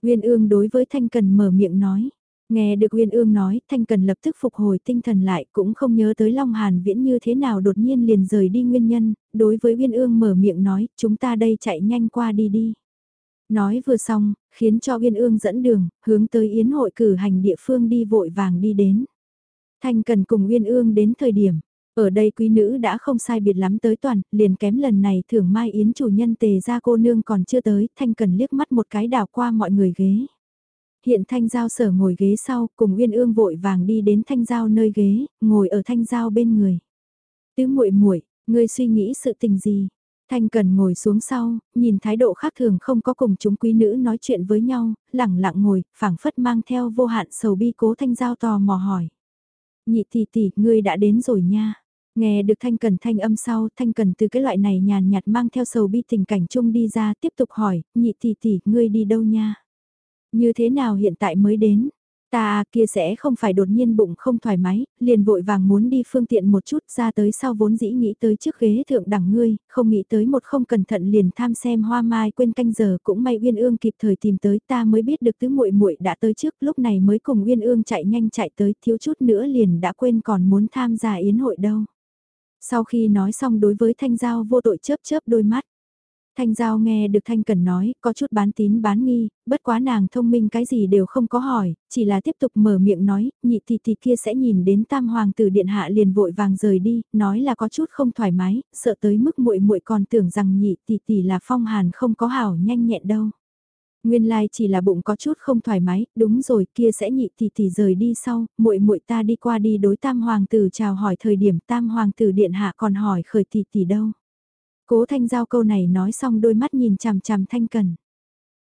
Uyên Ương đối với Thanh Cần mở miệng nói, Nghe được Uyên Ương nói, Thanh Cần lập tức phục hồi tinh thần lại, cũng không nhớ tới Long Hàn Viễn như thế nào đột nhiên liền rời đi nguyên nhân, đối với Uyên Ương mở miệng nói, chúng ta đây chạy nhanh qua đi đi. Nói vừa xong, khiến cho Uyên Ương dẫn đường, hướng tới Yến hội cử hành địa phương đi vội vàng đi đến. Thanh Cần cùng Uyên Ương đến thời điểm, ở đây quý nữ đã không sai biệt lắm tới toàn, liền kém lần này thưởng mai Yến chủ nhân tề ra cô nương còn chưa tới, Thanh Cần liếc mắt một cái đảo qua mọi người ghế. Hiện Thanh Giao sở ngồi ghế sau, cùng Uyên Ương vội vàng đi đến Thanh Giao nơi ghế, ngồi ở Thanh Giao bên người. Tứ muội muội, ngươi suy nghĩ sự tình gì? Thanh Cần ngồi xuống sau, nhìn thái độ khác thường không có cùng chúng quý nữ nói chuyện với nhau, lẳng lặng ngồi, phảng phất mang theo vô hạn sầu bi cố Thanh Giao tò mò hỏi. Nhị tỷ tỷ, ngươi đã đến rồi nha. Nghe được Thanh Cần thanh âm sau, Thanh Cần từ cái loại này nhàn nhạt mang theo sầu bi tình cảnh chung đi ra tiếp tục hỏi, nhị tỷ tỷ, ngươi đi đâu nha? Như thế nào hiện tại mới đến? Ta kia sẽ không phải đột nhiên bụng không thoải mái, liền vội vàng muốn đi phương tiện một chút ra tới sau vốn dĩ nghĩ tới trước ghế thượng đẳng ngươi, không nghĩ tới một không cẩn thận liền tham xem hoa mai quên canh giờ cũng may Uyên Ương kịp thời tìm tới ta mới biết được tứ muội muội đã tới trước lúc này mới cùng Uyên Ương chạy nhanh chạy tới thiếu chút nữa liền đã quên còn muốn tham gia yến hội đâu. Sau khi nói xong đối với thanh giao vô tội chớp chớp đôi mắt. Thanh Giao nghe được Thanh Cần nói, có chút bán tín bán nghi, bất quá nàng thông minh cái gì đều không có hỏi, chỉ là tiếp tục mở miệng nói, nhị thì thì kia sẽ nhìn đến tam hoàng tử điện hạ liền vội vàng rời đi, nói là có chút không thoải mái, sợ tới mức muội muội còn tưởng rằng nhị tỷ tỷ là phong hàn không có hảo nhanh nhẹn đâu. Nguyên lai like chỉ là bụng có chút không thoải mái, đúng rồi, kia sẽ nhị tỷ tỷ rời đi sau, muội muội ta đi qua đi đối tam hoàng tử chào hỏi thời điểm tam hoàng tử điện hạ còn hỏi khởi tỷ tỷ đâu. Cố Thanh Giao câu này nói xong đôi mắt nhìn chằm chằm Thanh Cần.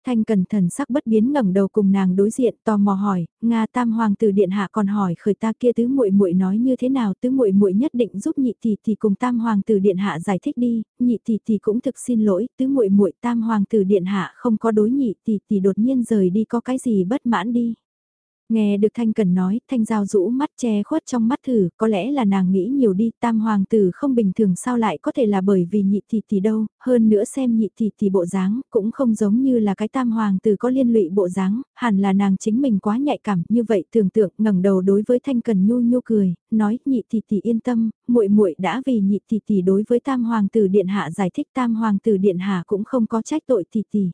Thanh Cần thần sắc bất biến ngẩng đầu cùng nàng đối diện tò mò hỏi, Nga Tam Hoàng tử điện hạ còn hỏi khởi ta kia tứ muội muội nói như thế nào, tứ muội muội nhất định giúp nhị tỷ tỷ cùng Tam Hoàng tử điện hạ giải thích đi, nhị tỷ tỷ cũng thực xin lỗi, tứ muội muội Tam Hoàng tử điện hạ không có đối nhị tỷ tỷ đột nhiên rời đi có cái gì bất mãn đi. Nghe được Thanh Cần nói, Thanh Giao rũ mắt che khuất trong mắt thử, có lẽ là nàng nghĩ nhiều đi, tam hoàng tử không bình thường sao lại có thể là bởi vì nhị tỷ tỷ đâu, hơn nữa xem nhị tỷ tỷ bộ dáng, cũng không giống như là cái tam hoàng tử có liên lụy bộ dáng, hẳn là nàng chính mình quá nhạy cảm, như vậy tưởng tượng ngẩng đầu đối với Thanh Cần nhu nhu cười, nói nhị tỷ tỷ yên tâm, muội muội đã vì nhị tỷ tỷ đối với tam hoàng tử điện hạ giải thích tam hoàng tử điện hạ cũng không có trách tội tỷ tỷ.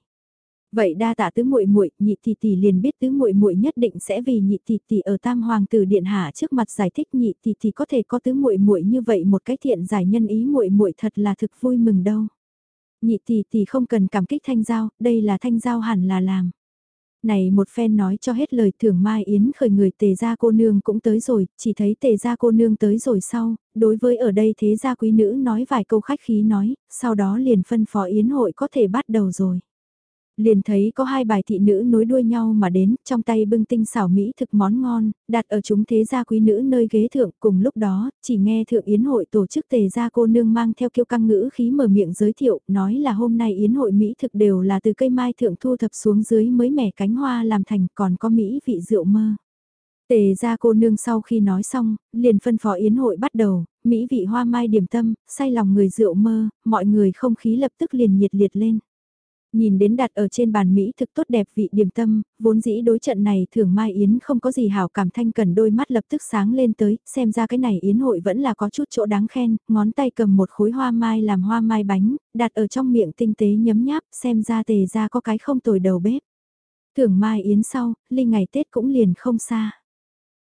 Vậy đa tạ tứ muội muội, nhị tỷ tỷ liền biết tứ muội muội nhất định sẽ vì nhị tỷ tỷ ở Tam hoàng tử điện hạ trước mặt giải thích nhị tỷ tỷ có thể có tứ muội muội như vậy một cái thiện giải nhân ý muội muội thật là thực vui mừng đâu. Nhị tỷ tỷ không cần cảm kích thanh giao, đây là thanh giao hẳn là làm. Này một phen nói cho hết lời thưởng mai yến khởi người tề gia cô nương cũng tới rồi, chỉ thấy tề gia cô nương tới rồi sau, đối với ở đây thế gia quý nữ nói vài câu khách khí nói, sau đó liền phân phó yến hội có thể bắt đầu rồi liền thấy có hai bài thị nữ nối đuôi nhau mà đến, trong tay bưng tinh xảo mỹ thực món ngon, đặt ở chúng thế gia quý nữ nơi ghế thượng, cùng lúc đó, chỉ nghe thượng yến hội tổ chức tề gia cô nương mang theo kiêu căng ngữ khí mở miệng giới thiệu, nói là hôm nay yến hội mỹ thực đều là từ cây mai thượng thu thập xuống dưới mới mẻ cánh hoa làm thành, còn có mỹ vị rượu mơ. Tề gia cô nương sau khi nói xong, liền phân phó yến hội bắt đầu, mỹ vị hoa mai điểm tâm, say lòng người rượu mơ, mọi người không khí lập tức liền nhiệt liệt lên. Nhìn đến đặt ở trên bàn Mỹ thực tốt đẹp vị điểm tâm, vốn dĩ đối trận này thường Mai Yến không có gì hảo cảm thanh cần đôi mắt lập tức sáng lên tới, xem ra cái này Yến hội vẫn là có chút chỗ đáng khen, ngón tay cầm một khối hoa mai làm hoa mai bánh, đặt ở trong miệng tinh tế nhấm nháp, xem ra tề ra có cái không tồi đầu bếp. Thường Mai Yến sau, ly ngày Tết cũng liền không xa.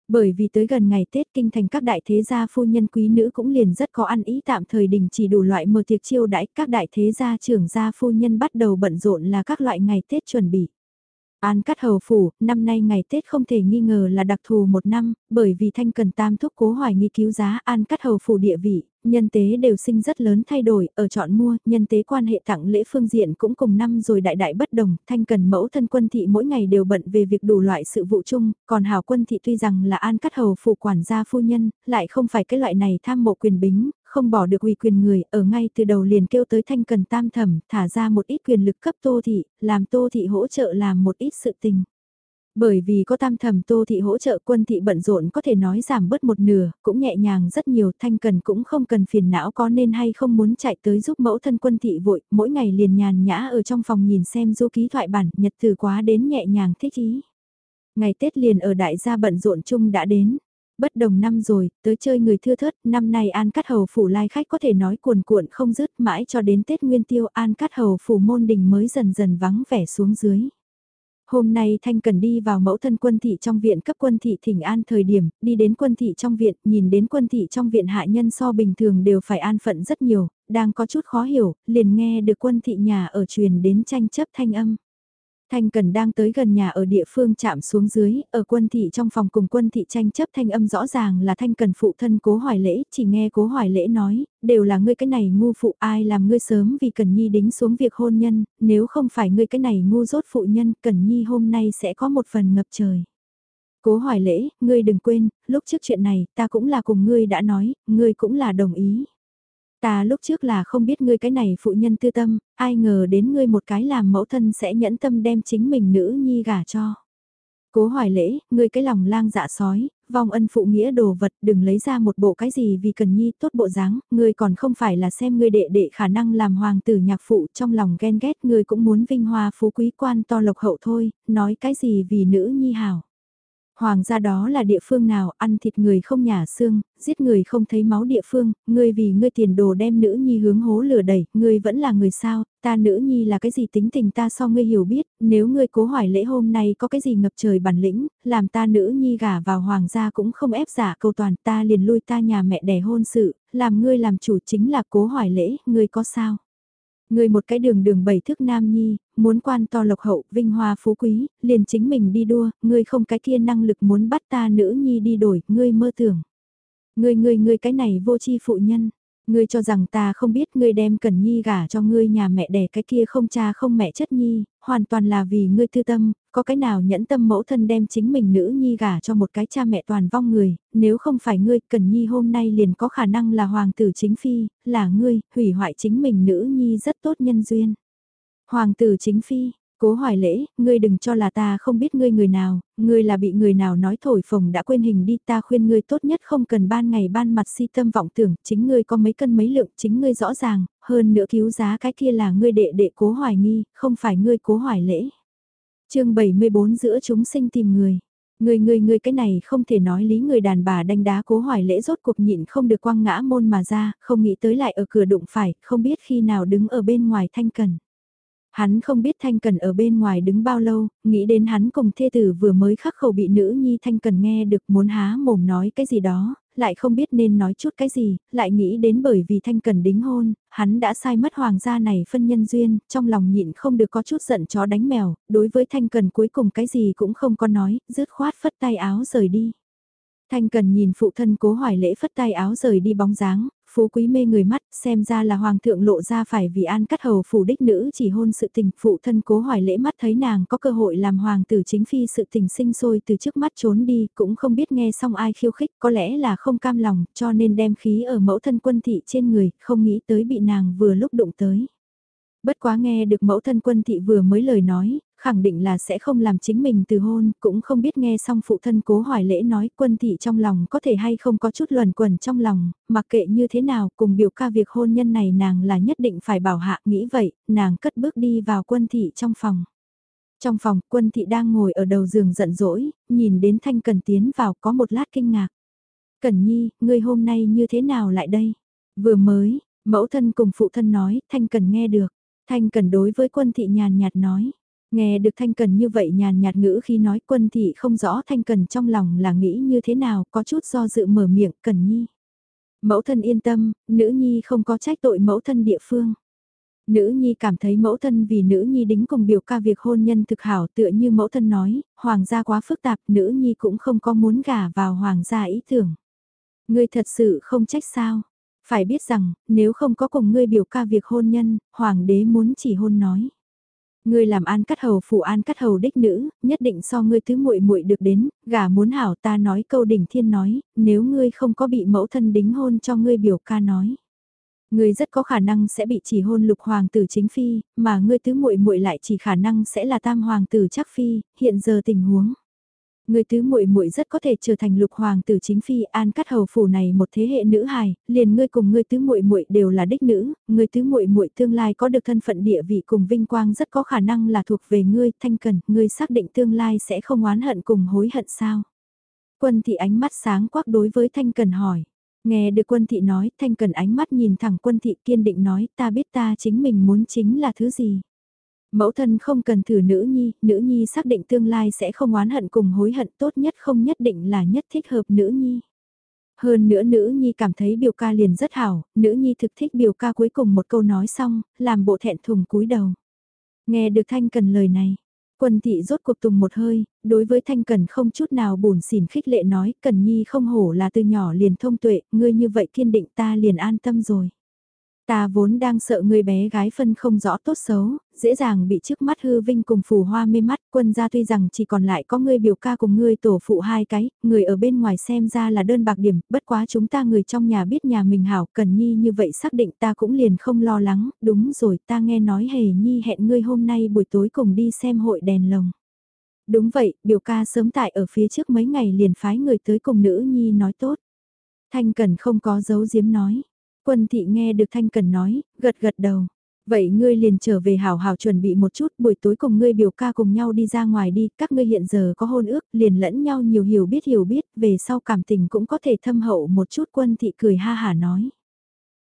Bởi vì tới gần ngày Tết kinh thành các đại thế gia phu nhân quý nữ cũng liền rất có ăn ý tạm thời đình chỉ đủ loại mở tiệc chiêu đãi các đại thế gia trưởng gia phu nhân bắt đầu bận rộn là các loại ngày Tết chuẩn bị. An cắt hầu phủ, năm nay ngày Tết không thể nghi ngờ là đặc thù một năm, bởi vì thanh cần tam thúc cố hoài nghi cứu giá an cắt hầu phủ địa vị, nhân tế đều sinh rất lớn thay đổi, ở chọn mua, nhân tế quan hệ tặng lễ phương diện cũng cùng năm rồi đại đại bất đồng, thanh cần mẫu thân quân thị mỗi ngày đều bận về việc đủ loại sự vụ chung, còn hào quân thị tuy rằng là an cắt hầu phủ quản gia phu nhân, lại không phải cái loại này tham mộ quyền bính, không bỏ được uy quyền người, ở ngay từ đầu liền kêu tới thanh cần tam thẩm, thả ra một ít quyền lực cấp tô thị, làm tô thị hỗ trợ làm một ít sự tình. Bởi vì có tam thẩm tô thị hỗ trợ quân thị bận rộn có thể nói giảm bớt một nửa, cũng nhẹ nhàng rất nhiều, thanh cần cũng không cần phiền não có nên hay không muốn chạy tới giúp mẫu thân quân thị vội, mỗi ngày liền nhàn nhã ở trong phòng nhìn xem du ký thoại bản, nhật từ quá đến nhẹ nhàng thích ý. Ngày Tết liền ở đại gia bận rộn chung đã đến, bất đồng năm rồi, tới chơi người thưa thớt, năm nay An Cát Hầu Phủ lai khách có thể nói cuồn cuộn không dứt mãi cho đến Tết Nguyên Tiêu An Cát Hầu Phủ môn đình mới dần dần vắng vẻ xuống dưới. Hôm nay Thanh Cần đi vào mẫu thân quân thị trong viện cấp quân thị thỉnh an thời điểm, đi đến quân thị trong viện, nhìn đến quân thị trong viện hạ nhân so bình thường đều phải an phận rất nhiều, đang có chút khó hiểu, liền nghe được quân thị nhà ở truyền đến tranh chấp thanh âm. Thanh Cần đang tới gần nhà ở địa phương chạm xuống dưới, ở quân thị trong phòng cùng quân thị tranh chấp thanh âm rõ ràng là Thanh Cần phụ thân cố hoài lễ, chỉ nghe cố hoài lễ nói, đều là ngươi cái này ngu phụ ai làm ngươi sớm vì Cần Nhi đính xuống việc hôn nhân, nếu không phải ngươi cái này ngu rốt phụ nhân, Cần Nhi hôm nay sẽ có một phần ngập trời. Cố hoài lễ, ngươi đừng quên, lúc trước chuyện này, ta cũng là cùng ngươi đã nói, ngươi cũng là đồng ý. Ta lúc trước là không biết ngươi cái này phụ nhân tư tâm, ai ngờ đến ngươi một cái làm mẫu thân sẽ nhẫn tâm đem chính mình nữ nhi gả cho. Cố hỏi lễ, ngươi cái lòng lang dạ sói, vong ân phụ nghĩa đồ vật đừng lấy ra một bộ cái gì vì cần nhi tốt bộ dáng, ngươi còn không phải là xem ngươi đệ đệ khả năng làm hoàng tử nhạc phụ trong lòng ghen ghét ngươi cũng muốn vinh hoa phú quý quan to lộc hậu thôi, nói cái gì vì nữ nhi hảo. Hoàng gia đó là địa phương nào ăn thịt người không nhả xương, giết người không thấy máu địa phương, ngươi vì ngươi tiền đồ đem nữ nhi hướng hố lửa đẩy, ngươi vẫn là người sao, ta nữ nhi là cái gì tính tình ta so ngươi hiểu biết, nếu ngươi cố hỏi lễ hôm nay có cái gì ngập trời bản lĩnh, làm ta nữ nhi gả vào hoàng gia cũng không ép giả câu toàn ta liền lui ta nhà mẹ đẻ hôn sự, làm ngươi làm chủ chính là cố hỏi lễ, ngươi có sao? Người một cái đường đường bảy thước nam nhi, muốn quan to lộc hậu, vinh hoa phú quý, liền chính mình đi đua, ngươi không cái kia năng lực muốn bắt ta nữ nhi đi đổi, ngươi mơ tưởng. Ngươi ngươi ngươi cái này vô chi phụ nhân, ngươi cho rằng ta không biết ngươi đem Cần Nhi gả cho ngươi nhà mẹ đẻ cái kia không cha không mẹ chất nhi, hoàn toàn là vì ngươi tư tâm, có cái nào nhẫn tâm mẫu thân đem chính mình nữ nhi gả cho một cái cha mẹ toàn vong người, nếu không phải ngươi Cần Nhi hôm nay liền có khả năng là hoàng tử chính phi, là ngươi, hủy hoại chính mình nữ nhi rất tốt nhân duyên. Hoàng tử chính phi, Cố hoài lễ, ngươi đừng cho là ta không biết ngươi người nào, ngươi là bị người nào nói thổi phồng đã quên hình đi ta khuyên ngươi tốt nhất không cần ban ngày ban mặt si tâm vọng tưởng, chính ngươi có mấy cân mấy lượng, chính ngươi rõ ràng, hơn nữa cứu giá cái kia là ngươi đệ đệ cố hoài nghi, không phải ngươi cố hoài lễ. chương 74 giữa chúng sinh tìm người. Người người người cái này không thể nói lý người đàn bà đánh đá cố hoài lễ rốt cuộc nhịn không được quăng ngã môn mà ra, không nghĩ tới lại ở cửa đụng phải, không biết khi nào đứng ở bên ngoài thanh cần. Hắn không biết Thanh Cần ở bên ngoài đứng bao lâu, nghĩ đến hắn cùng thê tử vừa mới khắc khẩu bị nữ nhi Thanh Cần nghe được muốn há mồm nói cái gì đó, lại không biết nên nói chút cái gì, lại nghĩ đến bởi vì Thanh Cần đính hôn, hắn đã sai mất hoàng gia này phân nhân duyên, trong lòng nhịn không được có chút giận chó đánh mèo, đối với Thanh Cần cuối cùng cái gì cũng không có nói, rứt khoát phất tay áo rời đi. Thanh Cần nhìn phụ thân cố hoài lễ phất tay áo rời đi bóng dáng, phú quý mê người mắt, xem ra là hoàng thượng lộ ra phải vì an cắt hầu phủ đích nữ chỉ hôn sự tình, phụ thân cố hỏi lễ mắt thấy nàng có cơ hội làm hoàng tử chính phi sự tình sinh sôi từ trước mắt trốn đi, cũng không biết nghe xong ai khiêu khích, có lẽ là không cam lòng, cho nên đem khí ở mẫu thân quân thị trên người, không nghĩ tới bị nàng vừa lúc đụng tới. Bất quá nghe được mẫu thân quân thị vừa mới lời nói, khẳng định là sẽ không làm chính mình từ hôn, cũng không biết nghe xong phụ thân cố hỏi lễ nói quân thị trong lòng có thể hay không có chút luẩn quẩn trong lòng, mặc kệ như thế nào cùng biểu ca việc hôn nhân này nàng là nhất định phải bảo hạ nghĩ vậy, nàng cất bước đi vào quân thị trong phòng. Trong phòng, quân thị đang ngồi ở đầu giường giận dỗi, nhìn đến Thanh Cần tiến vào có một lát kinh ngạc. Cần Nhi, ngươi hôm nay như thế nào lại đây? Vừa mới, mẫu thân cùng phụ thân nói, Thanh Cần nghe được. Thanh Cần đối với quân thị nhàn nhạt nói. Nghe được Thanh Cần như vậy nhàn nhạt ngữ khi nói quân thị không rõ Thanh Cần trong lòng là nghĩ như thế nào, có chút do dự mở miệng, Cần Nhi. Mẫu thân yên tâm, nữ nhi không có trách tội mẫu thân địa phương. Nữ nhi cảm thấy mẫu thân vì nữ nhi đính cùng biểu ca việc hôn nhân thực hảo tựa như mẫu thân nói, hoàng gia quá phức tạp, nữ nhi cũng không có muốn gả vào hoàng gia ý tưởng. Ngươi thật sự không trách sao, phải biết rằng, nếu không có cùng ngươi biểu ca việc hôn nhân, hoàng đế muốn chỉ hôn nói. Ngươi làm an cắt hầu phụ an cắt hầu đích nữ, nhất định so ngươi thứ muội muội được đến, gả muốn hảo ta nói câu đỉnh thiên nói, nếu ngươi không có bị mẫu thân đính hôn cho ngươi biểu ca nói. Ngươi rất có khả năng sẽ bị chỉ hôn lục hoàng tử chính phi, mà ngươi tứ muội muội lại chỉ khả năng sẽ là tam hoàng tử chắc phi, hiện giờ tình huống. Người tứ muội muội rất có thể trở thành lục hoàng tử chính phi an cắt hầu phủ này một thế hệ nữ hài, liền ngươi cùng ngươi tứ muội muội đều là đích nữ, ngươi tứ muội muội tương lai có được thân phận địa vị cùng vinh quang rất có khả năng là thuộc về ngươi, thanh cần, ngươi xác định tương lai sẽ không oán hận cùng hối hận sao? Quân thị ánh mắt sáng quắc đối với thanh cần hỏi. Nghe được quân thị nói, thanh cần ánh mắt nhìn thẳng quân thị kiên định nói ta biết ta chính mình muốn chính là thứ gì. Mẫu thân không cần thử nữ nhi, nữ nhi xác định tương lai sẽ không oán hận cùng hối hận tốt nhất không nhất định là nhất thích hợp nữ nhi. Hơn nữa nữ nhi cảm thấy biểu ca liền rất hảo, nữ nhi thực thích biểu ca cuối cùng một câu nói xong, làm bộ thẹn thùng cúi đầu. Nghe được Thanh Cần lời này, quân thị rốt cuộc tùng một hơi, đối với Thanh Cần không chút nào buồn xỉn khích lệ nói, Cần Nhi không hổ là từ nhỏ liền thông tuệ, ngươi như vậy kiên định ta liền an tâm rồi. Ta vốn đang sợ người bé gái phân không rõ tốt xấu, dễ dàng bị trước mắt hư vinh cùng phù hoa mê mắt, quân gia tuy rằng chỉ còn lại có ngươi biểu ca cùng ngươi tổ phụ hai cái, người ở bên ngoài xem ra là đơn bạc điểm, bất quá chúng ta người trong nhà biết nhà mình hảo, cần nhi như vậy xác định ta cũng liền không lo lắng, đúng rồi ta nghe nói hề nhi hẹn ngươi hôm nay buổi tối cùng đi xem hội đèn lồng. Đúng vậy, biểu ca sớm tại ở phía trước mấy ngày liền phái người tới cùng nữ nhi nói tốt. Thanh Cần không có dấu diếm nói. Quân thị nghe được Thanh Cần nói, gật gật đầu. Vậy ngươi liền trở về hào hào chuẩn bị một chút, buổi tối cùng ngươi biểu ca cùng nhau đi ra ngoài đi, các ngươi hiện giờ có hôn ước, liền lẫn nhau nhiều hiểu biết hiểu biết, về sau cảm tình cũng có thể thâm hậu một chút quân thị cười ha hả nói.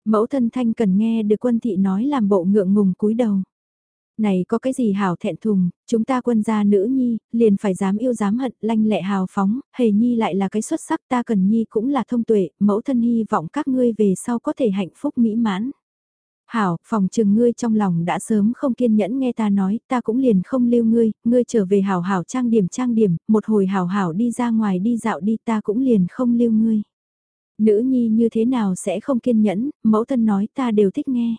Mẫu thân Thanh Cần nghe được quân thị nói làm bộ ngượng ngùng cúi đầu. Này có cái gì hảo thẹn thùng, chúng ta quân gia nữ nhi, liền phải dám yêu dám hận, lanh lẹ hào phóng, hề nhi lại là cái xuất sắc ta cần nhi cũng là thông tuệ, mẫu thân hy vọng các ngươi về sau có thể hạnh phúc mỹ mãn. Hảo, phòng trừng ngươi trong lòng đã sớm không kiên nhẫn nghe ta nói, ta cũng liền không lưu ngươi, ngươi trở về hảo hảo trang điểm trang điểm, một hồi hảo hảo đi ra ngoài đi dạo đi ta cũng liền không lưu ngươi. Nữ nhi như thế nào sẽ không kiên nhẫn, mẫu thân nói ta đều thích nghe.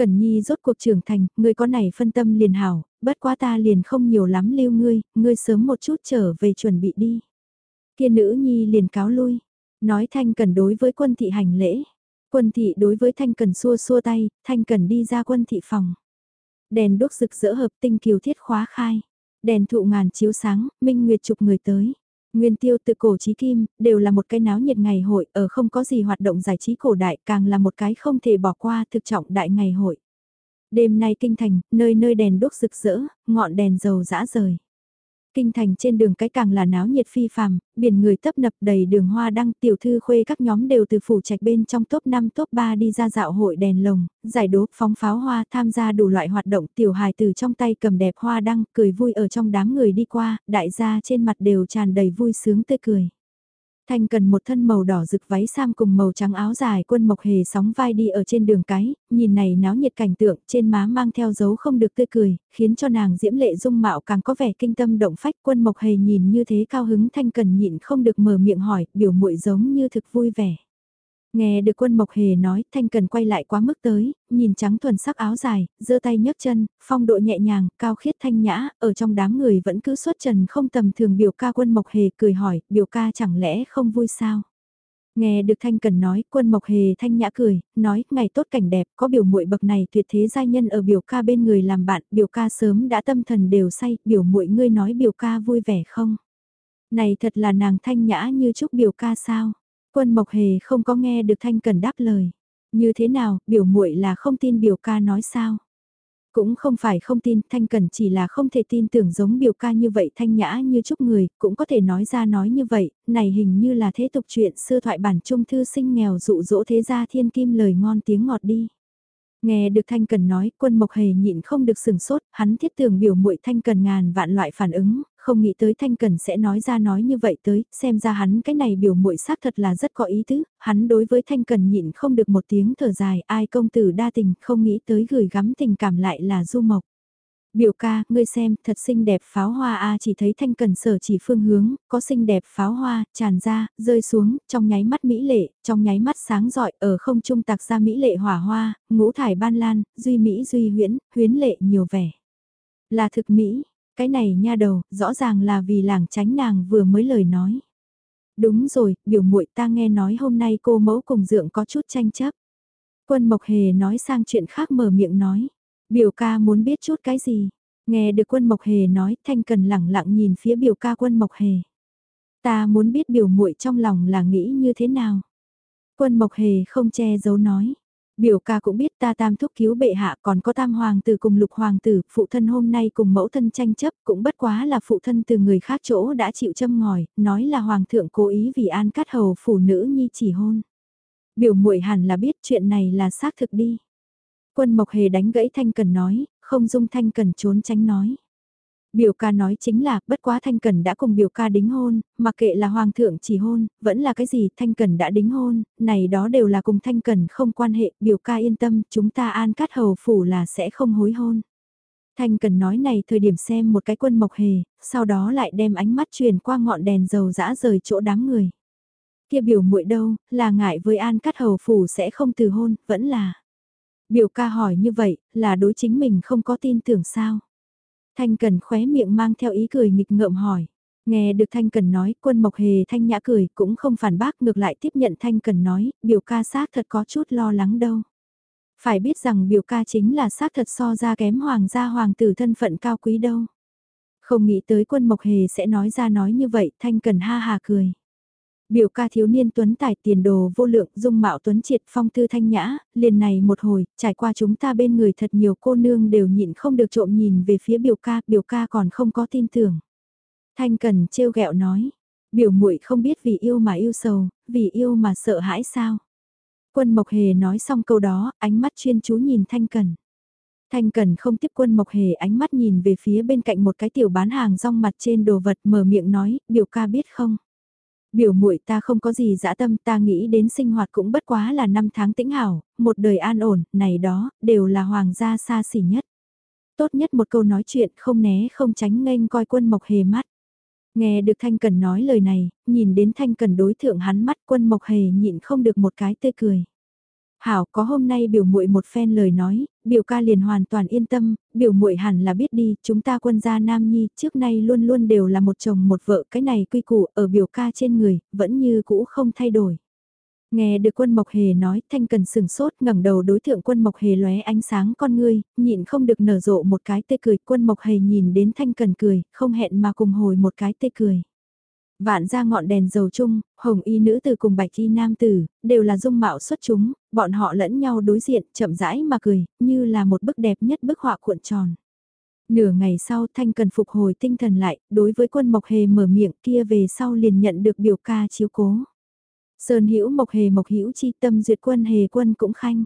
Cẩn Nhi rốt cuộc trưởng thành, ngươi có này phân tâm liền hảo, bất quá ta liền không nhiều lắm lưu ngươi, ngươi sớm một chút trở về chuẩn bị đi. Kia nữ Nhi liền cáo lui, nói Thanh Cần đối với quân thị hành lễ. Quân thị đối với Thanh Cần xua xua tay, Thanh Cần đi ra quân thị phòng. Đèn đốt rực rỡ hợp tinh kiều thiết khóa khai. Đèn thụ ngàn chiếu sáng, minh nguyệt chụp người tới. Nguyên tiêu tự cổ trí kim, đều là một cái náo nhiệt ngày hội, ở không có gì hoạt động giải trí cổ đại, càng là một cái không thể bỏ qua thực trọng đại ngày hội. Đêm nay kinh thành, nơi nơi đèn đốt rực rỡ, ngọn đèn dầu dã rời. Kinh thành trên đường cái càng là náo nhiệt phi phàm, biển người tấp nập đầy đường hoa đăng tiểu thư khuê các nhóm đều từ phủ trạch bên trong top 5 top 3 đi ra dạo hội đèn lồng, giải đố, phóng pháo hoa tham gia đủ loại hoạt động tiểu hài từ trong tay cầm đẹp hoa đăng, cười vui ở trong đám người đi qua, đại gia trên mặt đều tràn đầy vui sướng tươi cười. Thanh cần một thân màu đỏ rực váy sam cùng màu trắng áo dài quân mộc hề sóng vai đi ở trên đường cái, nhìn này náo nhiệt cảnh tượng trên má mang theo dấu không được tươi cười, khiến cho nàng diễm lệ dung mạo càng có vẻ kinh tâm động phách quân mộc hề nhìn như thế cao hứng thanh cần nhịn không được mở miệng hỏi, biểu muội giống như thực vui vẻ. Nghe được quân Mộc Hề nói, Thanh Cần quay lại quá mức tới, nhìn trắng thuần sắc áo dài, giơ tay nhấc chân, phong độ nhẹ nhàng, cao khiết thanh nhã, ở trong đám người vẫn cứ xuất trần không tầm thường biểu ca quân Mộc Hề cười hỏi, biểu ca chẳng lẽ không vui sao? Nghe được Thanh Cần nói, quân Mộc Hề thanh nhã cười, nói, ngày tốt cảnh đẹp, có biểu muội bậc này tuyệt thế giai nhân ở biểu ca bên người làm bạn, biểu ca sớm đã tâm thần đều say, biểu muội ngươi nói biểu ca vui vẻ không? Này thật là nàng thanh nhã như chúc biểu ca sao? Quân Mộc Hề không có nghe được Thanh Cần đáp lời. Như thế nào, biểu muội là không tin biểu ca nói sao? Cũng không phải không tin, Thanh Cần chỉ là không thể tin tưởng giống biểu ca như vậy thanh nhã như chúc người, cũng có thể nói ra nói như vậy, này hình như là thế tục chuyện xưa thoại bản trung thư sinh nghèo dụ dỗ thế gia thiên kim lời ngon tiếng ngọt đi. Nghe được Thanh Cần nói, quân Mộc Hề nhịn không được sừng sốt, hắn thiết tưởng biểu muội Thanh Cần ngàn vạn loại phản ứng, không nghĩ tới Thanh Cần sẽ nói ra nói như vậy tới, xem ra hắn cái này biểu muội xác thật là rất có ý tứ, hắn đối với Thanh Cần nhịn không được một tiếng thở dài, ai công tử đa tình, không nghĩ tới gửi gắm tình cảm lại là Du Mộc. Biểu ca, ngươi xem, thật xinh đẹp pháo hoa a chỉ thấy thanh cần sở chỉ phương hướng, có xinh đẹp pháo hoa, tràn ra, rơi xuống, trong nháy mắt mỹ lệ, trong nháy mắt sáng rọi, ở không trung tạc ra mỹ lệ hỏa hoa, ngũ thải ban lan, duy mỹ duy huyễn, huyến lệ nhiều vẻ. Là thực mỹ, cái này nha đầu, rõ ràng là vì làng tránh nàng vừa mới lời nói. Đúng rồi, biểu muội ta nghe nói hôm nay cô mẫu cùng dượng có chút tranh chấp. Quân Mộc Hề nói sang chuyện khác mở miệng nói. Biểu ca muốn biết chút cái gì? Nghe được quân Mộc Hề nói, Thanh Cần lẳng lặng nhìn phía biểu ca quân Mộc Hề. Ta muốn biết biểu muội trong lòng là nghĩ như thế nào? Quân Mộc Hề không che giấu nói. Biểu ca cũng biết ta tam thúc cứu bệ hạ còn có tam hoàng tử cùng lục hoàng tử, phụ thân hôm nay cùng mẫu thân tranh chấp cũng bất quá là phụ thân từ người khác chỗ đã chịu châm ngòi, nói là hoàng thượng cố ý vì an cắt hầu phụ nữ nhi chỉ hôn. Biểu muội hẳn là biết chuyện này là xác thực đi. Quân Mộc Hề đánh gãy Thanh Cần nói, không dung Thanh Cần trốn tránh nói. Biểu ca nói chính là, bất quá Thanh Cần đã cùng biểu ca đính hôn, mặc kệ là Hoàng thượng chỉ hôn, vẫn là cái gì Thanh Cần đã đính hôn, này đó đều là cùng Thanh Cần không quan hệ, biểu ca yên tâm, chúng ta an cát hầu phủ là sẽ không hối hôn. Thanh Cần nói này thời điểm xem một cái quân mộc hề, sau đó lại đem ánh mắt truyền qua ngọn đèn dầu dã rời chỗ đám người. Kia biểu muội đâu, là ngại với an cát hầu phủ sẽ không từ hôn, vẫn là. Biểu ca hỏi như vậy, là đối chính mình không có tin tưởng sao? Thanh Cần khóe miệng mang theo ý cười nghịch ngợm hỏi. Nghe được Thanh Cần nói, quân Mộc Hề Thanh Nhã cười, cũng không phản bác ngược lại tiếp nhận Thanh Cần nói, biểu ca xác thật có chút lo lắng đâu. Phải biết rằng biểu ca chính là xác thật so ra kém hoàng gia hoàng tử thân phận cao quý đâu. Không nghĩ tới quân Mộc Hề sẽ nói ra nói như vậy, Thanh Cần ha hà cười. Biểu ca thiếu niên tuấn tài tiền đồ vô lượng dung mạo tuấn triệt phong tư thanh nhã, liền này một hồi, trải qua chúng ta bên người thật nhiều cô nương đều nhịn không được trộm nhìn về phía biểu ca, biểu ca còn không có tin tưởng. Thanh cần trêu ghẹo nói, biểu muội không biết vì yêu mà yêu sầu, vì yêu mà sợ hãi sao. Quân Mộc Hề nói xong câu đó, ánh mắt chuyên chú nhìn Thanh Cần. Thanh Cần không tiếp quân Mộc Hề ánh mắt nhìn về phía bên cạnh một cái tiểu bán hàng rong mặt trên đồ vật mở miệng nói, biểu ca biết không biểu muội ta không có gì dã tâm ta nghĩ đến sinh hoạt cũng bất quá là năm tháng tĩnh hảo, một đời an ổn, này đó, đều là hoàng gia xa xỉ nhất. Tốt nhất một câu nói chuyện không né không tránh nghênh coi quân mộc hề mắt. Nghe được Thanh Cần nói lời này, nhìn đến Thanh Cần đối thượng hắn mắt quân mộc hề nhịn không được một cái tươi cười. Hảo có hôm nay biểu muội một phen lời nói, biểu ca liền hoàn toàn yên tâm, biểu muội hẳn là biết đi, chúng ta quân gia nam nhi trước nay luôn luôn đều là một chồng một vợ, cái này quy củ ở biểu ca trên người, vẫn như cũ không thay đổi. Nghe được quân Mộc Hề nói, Thanh Cần sừng sốt ngẩng đầu đối thượng quân Mộc Hề lóe ánh sáng con ngươi, nhịn không được nở rộ một cái tê cười, quân Mộc Hề nhìn đến Thanh Cần cười, không hẹn mà cùng hồi một cái tê cười. Vạn ra ngọn đèn dầu chung, hồng y nữ tử cùng bạch y nam tử, đều là dung mạo xuất chúng, bọn họ lẫn nhau đối diện, chậm rãi mà cười, như là một bức đẹp nhất bức họa cuộn tròn. Nửa ngày sau Thanh cần phục hồi tinh thần lại, đối với quân Mộc Hề mở miệng kia về sau liền nhận được biểu ca chiếu cố. Sơn hữu Mộc Hề Mộc hữu chi tâm duyệt quân Hề quân cũng khanh.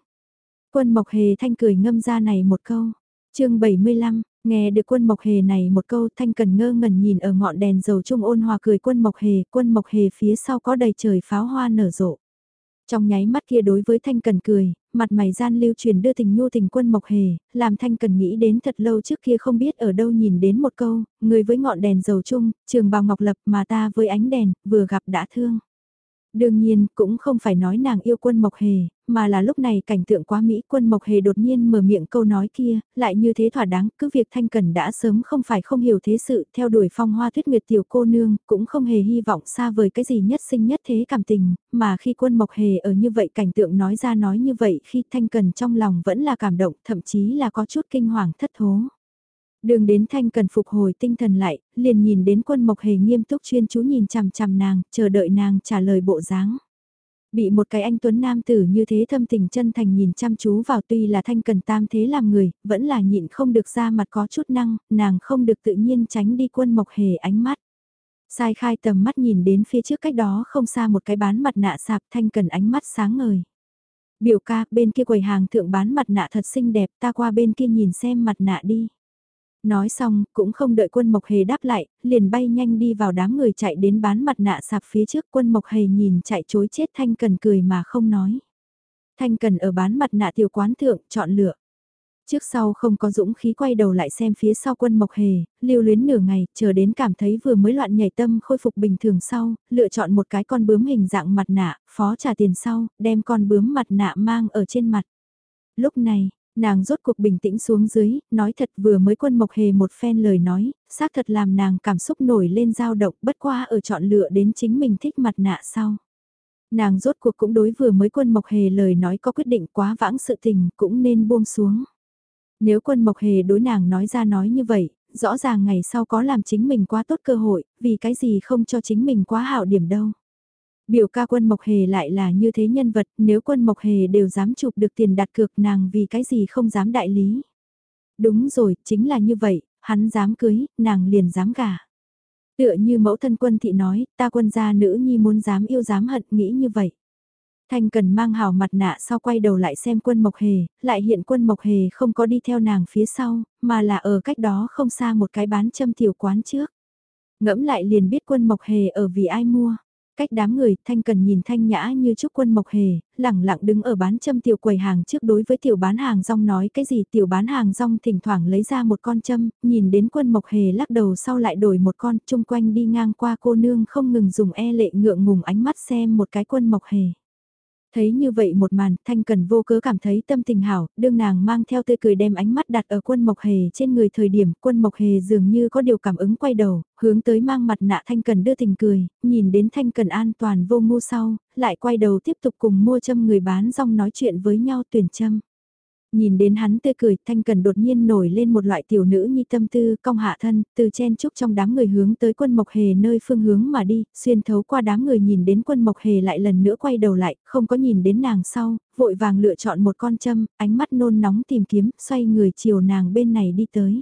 Quân Mộc Hề Thanh cười ngâm ra này một câu. chương 75, Nghe được quân Mộc Hề này một câu Thanh Cần ngơ ngẩn nhìn ở ngọn đèn dầu trung ôn hòa cười quân Mộc Hề, quân Mộc Hề phía sau có đầy trời pháo hoa nở rộ. Trong nháy mắt kia đối với Thanh Cần cười, mặt mày gian lưu truyền đưa tình nhu tình quân Mộc Hề, làm Thanh Cần nghĩ đến thật lâu trước kia không biết ở đâu nhìn đến một câu, người với ngọn đèn dầu chung, trường bào ngọc lập mà ta với ánh đèn, vừa gặp đã thương. Đương nhiên, cũng không phải nói nàng yêu quân Mộc Hề, mà là lúc này cảnh tượng quá mỹ quân Mộc Hề đột nhiên mở miệng câu nói kia, lại như thế thỏa đáng, cứ việc Thanh Cần đã sớm không phải không hiểu thế sự, theo đuổi phong hoa thuyết nguyệt tiểu cô nương, cũng không hề hy vọng xa vời cái gì nhất sinh nhất thế cảm tình, mà khi quân Mộc Hề ở như vậy cảnh tượng nói ra nói như vậy khi Thanh Cần trong lòng vẫn là cảm động, thậm chí là có chút kinh hoàng thất thố. Đường đến thanh cần phục hồi tinh thần lại, liền nhìn đến quân mộc hề nghiêm túc chuyên chú nhìn chằm chằm nàng, chờ đợi nàng trả lời bộ dáng. Bị một cái anh tuấn nam tử như thế thâm tình chân thành nhìn chăm chú vào tuy là thanh cần tam thế làm người, vẫn là nhịn không được ra mặt có chút năng, nàng không được tự nhiên tránh đi quân mộc hề ánh mắt. Sai khai tầm mắt nhìn đến phía trước cách đó không xa một cái bán mặt nạ sạp thanh cần ánh mắt sáng ngời. Biểu ca, bên kia quầy hàng thượng bán mặt nạ thật xinh đẹp, ta qua bên kia nhìn xem mặt nạ đi. Nói xong, cũng không đợi quân Mộc Hề đáp lại, liền bay nhanh đi vào đám người chạy đến bán mặt nạ sạp phía trước quân Mộc Hề nhìn chạy chối chết Thanh Cần cười mà không nói. Thanh Cần ở bán mặt nạ tiểu quán thượng, chọn lựa. Trước sau không có dũng khí quay đầu lại xem phía sau quân Mộc Hề, lưu luyến nửa ngày, chờ đến cảm thấy vừa mới loạn nhảy tâm khôi phục bình thường sau, lựa chọn một cái con bướm hình dạng mặt nạ, phó trả tiền sau, đem con bướm mặt nạ mang ở trên mặt. Lúc này, Nàng rốt cuộc bình tĩnh xuống dưới, nói thật vừa mới quân mộc hề một phen lời nói, xác thật làm nàng cảm xúc nổi lên dao động bất qua ở chọn lựa đến chính mình thích mặt nạ sau. Nàng rốt cuộc cũng đối vừa mới quân mộc hề lời nói có quyết định quá vãng sự tình cũng nên buông xuống. Nếu quân mộc hề đối nàng nói ra nói như vậy, rõ ràng ngày sau có làm chính mình quá tốt cơ hội, vì cái gì không cho chính mình quá hảo điểm đâu. Biểu ca quân Mộc Hề lại là như thế nhân vật, nếu quân Mộc Hề đều dám chụp được tiền đặt cược nàng vì cái gì không dám đại lý. Đúng rồi, chính là như vậy, hắn dám cưới, nàng liền dám gả. Tựa như mẫu thân quân thị nói, ta quân gia nữ nhi muốn dám yêu dám hận nghĩ như vậy. Thanh cần mang hào mặt nạ sau quay đầu lại xem quân Mộc Hề, lại hiện quân Mộc Hề không có đi theo nàng phía sau, mà là ở cách đó không xa một cái bán châm tiểu quán trước. Ngẫm lại liền biết quân Mộc Hề ở vì ai mua. Cách đám người, Thanh Cần nhìn Thanh Nhã như chúc quân mộc hề, lẳng lặng đứng ở bán châm tiểu quầy hàng trước đối với tiểu bán hàng rong nói cái gì tiểu bán hàng rong thỉnh thoảng lấy ra một con châm, nhìn đến quân mộc hề lắc đầu sau lại đổi một con, chung quanh đi ngang qua cô nương không ngừng dùng e lệ ngượng ngùng ánh mắt xem một cái quân mộc hề. Thấy như vậy một màn, Thanh Cần vô cớ cảm thấy tâm tình hảo, đương nàng mang theo tươi cười đem ánh mắt đặt ở quân Mộc Hề trên người thời điểm, quân Mộc Hề dường như có điều cảm ứng quay đầu, hướng tới mang mặt nạ Thanh Cần đưa tình cười, nhìn đến Thanh Cần an toàn vô ngu sau, lại quay đầu tiếp tục cùng mua châm người bán rong nói chuyện với nhau tuyển châm. Nhìn đến hắn tươi cười, Thanh Cần đột nhiên nổi lên một loại tiểu nữ nhi tâm tư, cong hạ thân, từ chen trúc trong đám người hướng tới quân Mộc Hề nơi phương hướng mà đi, xuyên thấu qua đám người nhìn đến quân Mộc Hề lại lần nữa quay đầu lại, không có nhìn đến nàng sau, vội vàng lựa chọn một con châm, ánh mắt nôn nóng tìm kiếm, xoay người chiều nàng bên này đi tới.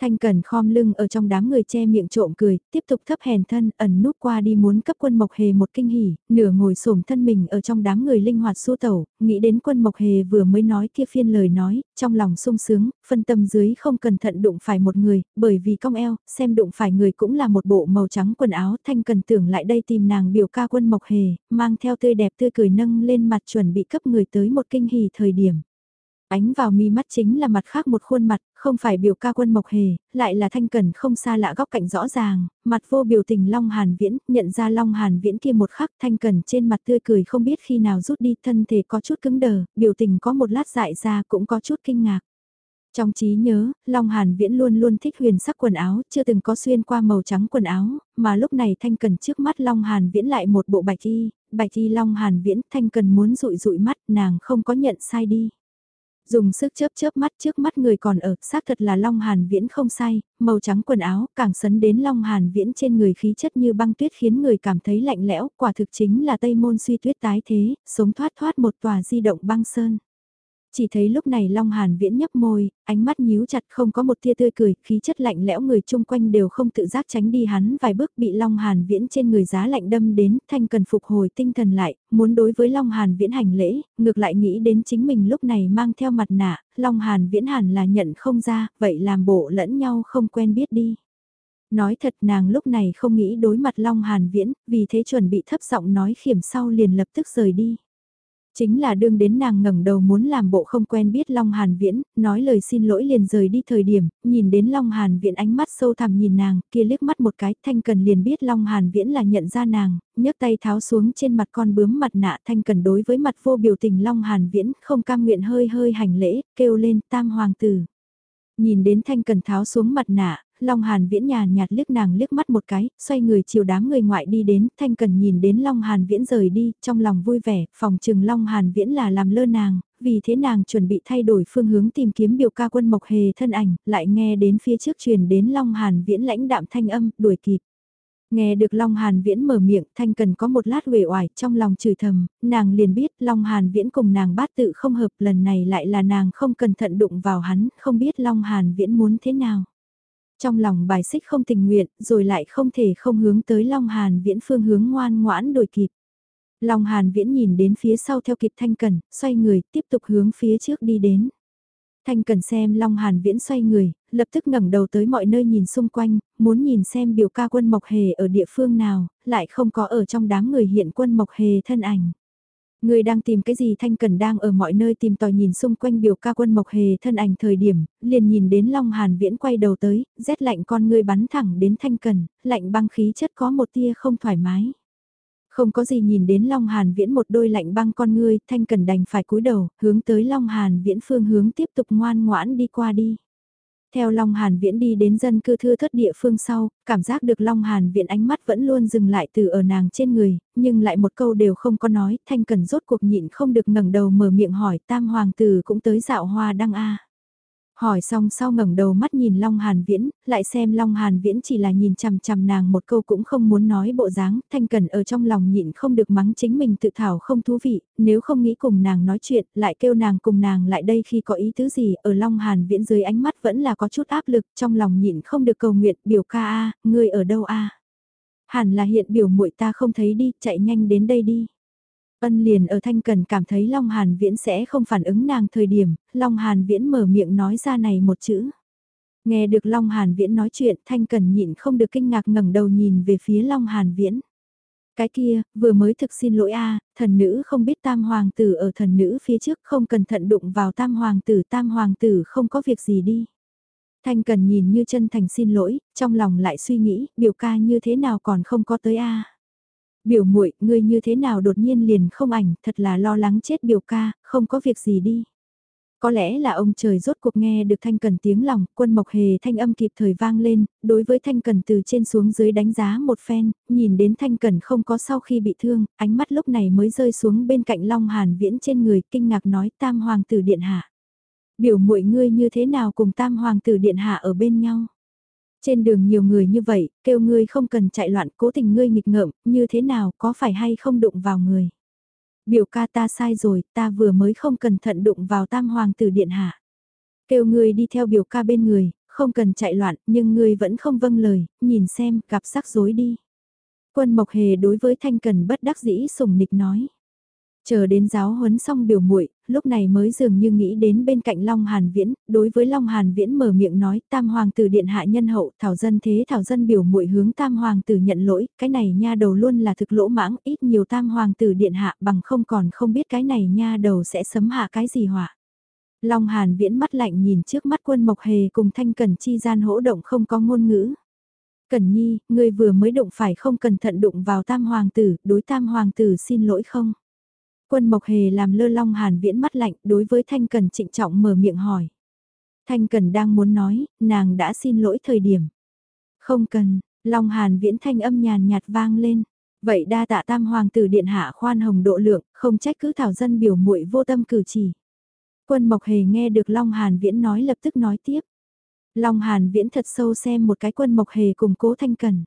Thanh Cần khom lưng ở trong đám người che miệng trộm cười, tiếp tục thấp hèn thân, ẩn núp qua đi muốn cấp quân Mộc Hề một kinh hỉ, nửa ngồi xổm thân mình ở trong đám người linh hoạt xua tẩu, nghĩ đến quân Mộc Hề vừa mới nói kia phiên lời nói, trong lòng sung sướng, phân tâm dưới không cẩn thận đụng phải một người, bởi vì cong eo, xem đụng phải người cũng là một bộ màu trắng quần áo, Thanh Cần tưởng lại đây tìm nàng biểu ca quân Mộc Hề, mang theo tươi đẹp tươi cười nâng lên mặt chuẩn bị cấp người tới một kinh hỉ thời điểm. Ánh vào mi mắt chính là mặt khác một khuôn mặt, không phải biểu ca quân mộc hề, lại là thanh cần không xa lạ góc cạnh rõ ràng, mặt vô biểu tình Long Hàn Viễn, nhận ra Long Hàn Viễn kia một khắc thanh cần trên mặt tươi cười không biết khi nào rút đi thân thể có chút cứng đờ, biểu tình có một lát dại ra cũng có chút kinh ngạc. Trong trí nhớ, Long Hàn Viễn luôn luôn thích huyền sắc quần áo, chưa từng có xuyên qua màu trắng quần áo, mà lúc này Thanh Cần trước mắt Long Hàn Viễn lại một bộ bạch y, bạch y Long Hàn Viễn, Thanh Cần muốn rụi rụi mắt, nàng không có nhận sai đi. Dùng sức chớp chớp mắt trước mắt người còn ở, xác thật là Long Hàn Viễn không sai, màu trắng quần áo, càng sấn đến Long Hàn Viễn trên người khí chất như băng tuyết khiến người cảm thấy lạnh lẽo, quả thực chính là Tây Môn suy tuyết tái thế, sống thoát thoát một tòa di động băng sơn. Chỉ thấy lúc này Long Hàn Viễn nhấp môi, ánh mắt nhíu chặt không có một tia tươi cười, khí chất lạnh lẽo người chung quanh đều không tự giác tránh đi hắn vài bước bị Long Hàn Viễn trên người giá lạnh đâm đến, thanh cần phục hồi tinh thần lại, muốn đối với Long Hàn Viễn hành lễ, ngược lại nghĩ đến chính mình lúc này mang theo mặt nạ, Long Hàn Viễn hẳn là nhận không ra, vậy làm bộ lẫn nhau không quen biết đi. Nói thật nàng lúc này không nghĩ đối mặt Long Hàn Viễn, vì thế chuẩn bị thấp giọng nói khiểm sau liền lập tức rời đi. Chính là đương đến nàng ngẩng đầu muốn làm bộ không quen biết Long Hàn Viễn, nói lời xin lỗi liền rời đi thời điểm, nhìn đến Long Hàn Viễn ánh mắt sâu thẳm nhìn nàng, kia liếc mắt một cái, Thanh Cần liền biết Long Hàn Viễn là nhận ra nàng, nhấc tay tháo xuống trên mặt con bướm mặt nạ Thanh Cần đối với mặt vô biểu tình Long Hàn Viễn, không cam nguyện hơi hơi hành lễ, kêu lên tam hoàng tử. Nhìn đến Thanh Cần tháo xuống mặt nạ, Long Hàn Viễn nhàn nhạt liếc nàng liếc mắt một cái, xoay người chiều đám người ngoại đi đến, Thanh Cần nhìn đến Long Hàn Viễn rời đi, trong lòng vui vẻ, phòng trừng Long Hàn Viễn là làm lơ nàng, vì thế nàng chuẩn bị thay đổi phương hướng tìm kiếm biểu ca quân Mộc Hề thân ảnh, lại nghe đến phía trước truyền đến Long Hàn Viễn lãnh đạm thanh âm, đuổi kịp. Nghe được Long Hàn Viễn mở miệng, Thanh Cần có một lát uể oải trong lòng chửi thầm, nàng liền biết Long Hàn Viễn cùng nàng bát tự không hợp, lần này lại là nàng không cẩn thận đụng vào hắn, không biết Long Hàn Viễn muốn thế nào. Trong lòng bài xích không tình nguyện, rồi lại không thể không hướng tới Long Hàn Viễn phương hướng ngoan ngoãn đổi kịp. Long Hàn Viễn nhìn đến phía sau theo kịp Thanh Cần, xoay người, tiếp tục hướng phía trước đi đến. Thanh Cần xem Long Hàn Viễn xoay người, lập tức ngẩng đầu tới mọi nơi nhìn xung quanh, muốn nhìn xem biểu ca quân Mộc Hề ở địa phương nào, lại không có ở trong đám người hiện quân Mộc Hề thân ảnh. Người đang tìm cái gì Thanh Cần đang ở mọi nơi tìm tòi nhìn xung quanh biểu ca quân Mộc Hề thân ảnh thời điểm, liền nhìn đến Long Hàn Viễn quay đầu tới, rét lạnh con người bắn thẳng đến Thanh Cần, lạnh băng khí chất có một tia không thoải mái. Không có gì nhìn đến Long Hàn Viễn một đôi lạnh băng con ngươi, Thanh Cần đành phải cúi đầu, hướng tới Long Hàn Viễn phương hướng tiếp tục ngoan ngoãn đi qua đi. Theo Long Hàn Viễn đi đến dân cư thưa thất địa phương sau, cảm giác được Long Hàn Viễn ánh mắt vẫn luôn dừng lại từ ở nàng trên người, nhưng lại một câu đều không có nói, Thanh Cần rốt cuộc nhịn không được ngẩng đầu mở miệng hỏi Tam Hoàng Tử cũng tới dạo hoa đăng A. Hỏi xong sau ngẩng đầu mắt nhìn Long Hàn Viễn, lại xem Long Hàn Viễn chỉ là nhìn chằm chằm nàng một câu cũng không muốn nói bộ dáng, Thanh Cần ở trong lòng nhịn không được mắng chính mình tự thảo không thú vị, nếu không nghĩ cùng nàng nói chuyện, lại kêu nàng cùng nàng lại đây khi có ý tứ gì, ở Long Hàn Viễn dưới ánh mắt vẫn là có chút áp lực, trong lòng nhịn không được cầu nguyện, biểu ca a, ngươi ở đâu a? Hẳn là hiện biểu muội ta không thấy đi, chạy nhanh đến đây đi. Ân liền ở Thanh Cần cảm thấy Long Hàn Viễn sẽ không phản ứng nàng thời điểm, Long Hàn Viễn mở miệng nói ra này một chữ. Nghe được Long Hàn Viễn nói chuyện, Thanh Cần nhịn không được kinh ngạc ngẩng đầu nhìn về phía Long Hàn Viễn. Cái kia, vừa mới thực xin lỗi a, thần nữ không biết tam hoàng tử ở thần nữ phía trước không cẩn thận đụng vào tam hoàng tử, tam hoàng tử không có việc gì đi. Thanh Cần nhìn như chân thành xin lỗi, trong lòng lại suy nghĩ, biểu ca như thế nào còn không có tới a. Biểu muội, ngươi như thế nào đột nhiên liền không ảnh, thật là lo lắng chết biểu ca, không có việc gì đi. Có lẽ là ông trời rốt cuộc nghe được Thanh Cần tiếng lòng, quân mộc hề thanh âm kịp thời vang lên, đối với Thanh Cần từ trên xuống dưới đánh giá một phen, nhìn đến Thanh Cần không có sau khi bị thương, ánh mắt lúc này mới rơi xuống bên cạnh Long Hàn Viễn trên người, kinh ngạc nói Tam Hoàng tử Điện Hạ. Biểu muội ngươi như thế nào cùng Tam Hoàng tử Điện Hạ ở bên nhau? Trên đường nhiều người như vậy, kêu ngươi không cần chạy loạn, cố tình ngươi nghịch ngợm, như thế nào, có phải hay không đụng vào người. Biểu ca ta sai rồi, ta vừa mới không cẩn thận đụng vào tam hoàng tử điện hạ. Kêu ngươi đi theo biểu ca bên người, không cần chạy loạn, nhưng ngươi vẫn không vâng lời, nhìn xem, gặp rắc rối đi. Quân Mộc Hề đối với Thanh Cần bất đắc dĩ sùng nịch nói. Chờ đến giáo huấn xong biểu muội, lúc này mới dường như nghĩ đến bên cạnh Long Hàn Viễn, đối với Long Hàn Viễn mở miệng nói Tam Hoàng tử điện hạ nhân hậu, thảo dân thế thảo dân biểu muội hướng Tam Hoàng tử nhận lỗi, cái này nha đầu luôn là thực lỗ mãng, ít nhiều Tam Hoàng tử điện hạ bằng không còn không biết cái này nha đầu sẽ sấm hạ cái gì họa. Long Hàn Viễn mắt lạnh nhìn trước mắt quân Mộc Hề cùng Thanh Cần chi gian hỗ động không có ngôn ngữ. Cần Nhi, người vừa mới đụng phải không cẩn thận đụng vào Tam Hoàng tử, đối Tam Hoàng tử xin lỗi không? Quân Mộc Hề làm lơ long hàn viễn mắt lạnh đối với Thanh Cần trịnh trọng mở miệng hỏi. Thanh Cần đang muốn nói, nàng đã xin lỗi thời điểm. Không cần, Long Hàn viễn thanh âm nhàn nhạt vang lên. Vậy đa tạ tam hoàng tử điện hạ khoan hồng độ lượng, không trách cứ thảo dân biểu muội vô tâm cử chỉ. Quân Mộc Hề nghe được Long Hàn viễn nói lập tức nói tiếp. Long Hàn viễn thật sâu xem một cái quân Mộc Hề cùng cố thanh cần.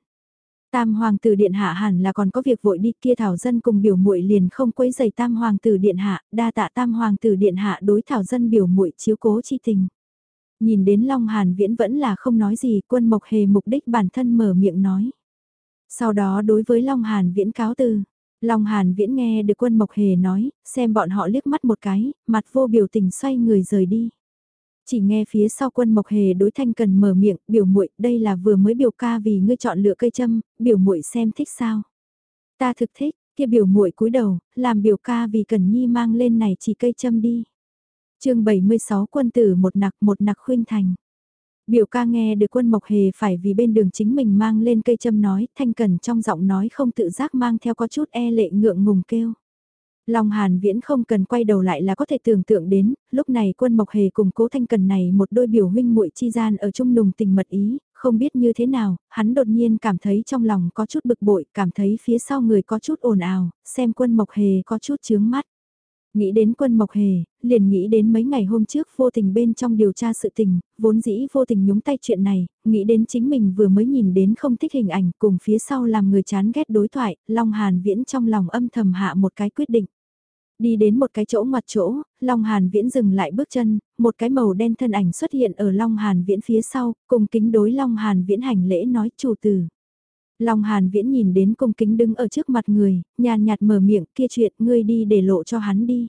Tam hoàng tử điện hạ hẳn là còn có việc vội đi kia thảo dân cùng biểu muội liền không quấy giày tam hoàng tử điện hạ, đa tạ tam hoàng tử điện hạ đối thảo dân biểu muội chiếu cố chi tình. Nhìn đến Long Hàn Viễn vẫn là không nói gì, quân Mộc Hề mục đích bản thân mở miệng nói. Sau đó đối với Long Hàn Viễn cáo từ, Long Hàn Viễn nghe được quân Mộc Hề nói, xem bọn họ liếc mắt một cái, mặt vô biểu tình xoay người rời đi. Chỉ nghe phía sau quân Mộc Hề đối Thanh Cần mở miệng, biểu muội, đây là vừa mới biểu ca vì ngươi chọn lựa cây châm, biểu muội xem thích sao? Ta thực thích, kia biểu muội cúi đầu, làm biểu ca vì Cần Nhi mang lên này chỉ cây châm đi. Chương 76 quân tử một nặc một nặc khuynh thành. Biểu ca nghe được quân Mộc Hề phải vì bên đường chính mình mang lên cây châm nói, Thanh Cần trong giọng nói không tự giác mang theo có chút e lệ ngượng ngùng kêu. Long Hàn Viễn không cần quay đầu lại là có thể tưởng tượng đến, lúc này quân Mộc Hề cùng cố Thanh Cần này một đôi biểu huynh muội chi gian ở chung nùng tình mật ý, không biết như thế nào, hắn đột nhiên cảm thấy trong lòng có chút bực bội, cảm thấy phía sau người có chút ồn ào, xem quân Mộc Hề có chút chướng mắt. Nghĩ đến quân Mộc Hề, liền nghĩ đến mấy ngày hôm trước vô tình bên trong điều tra sự tình, vốn dĩ vô tình nhúng tay chuyện này, nghĩ đến chính mình vừa mới nhìn đến không thích hình ảnh cùng phía sau làm người chán ghét đối thoại, Long Hàn Viễn trong lòng âm thầm hạ một cái quyết định. Đi đến một cái chỗ ngoặt chỗ, Long Hàn Viễn dừng lại bước chân, một cái màu đen thân ảnh xuất hiện ở Long Hàn Viễn phía sau, cùng kính đối Long Hàn Viễn hành lễ nói chủ tử. Long Hàn Viễn nhìn đến cung kính đứng ở trước mặt người, nhàn nhạt mở miệng kia chuyện ngươi đi để lộ cho hắn đi.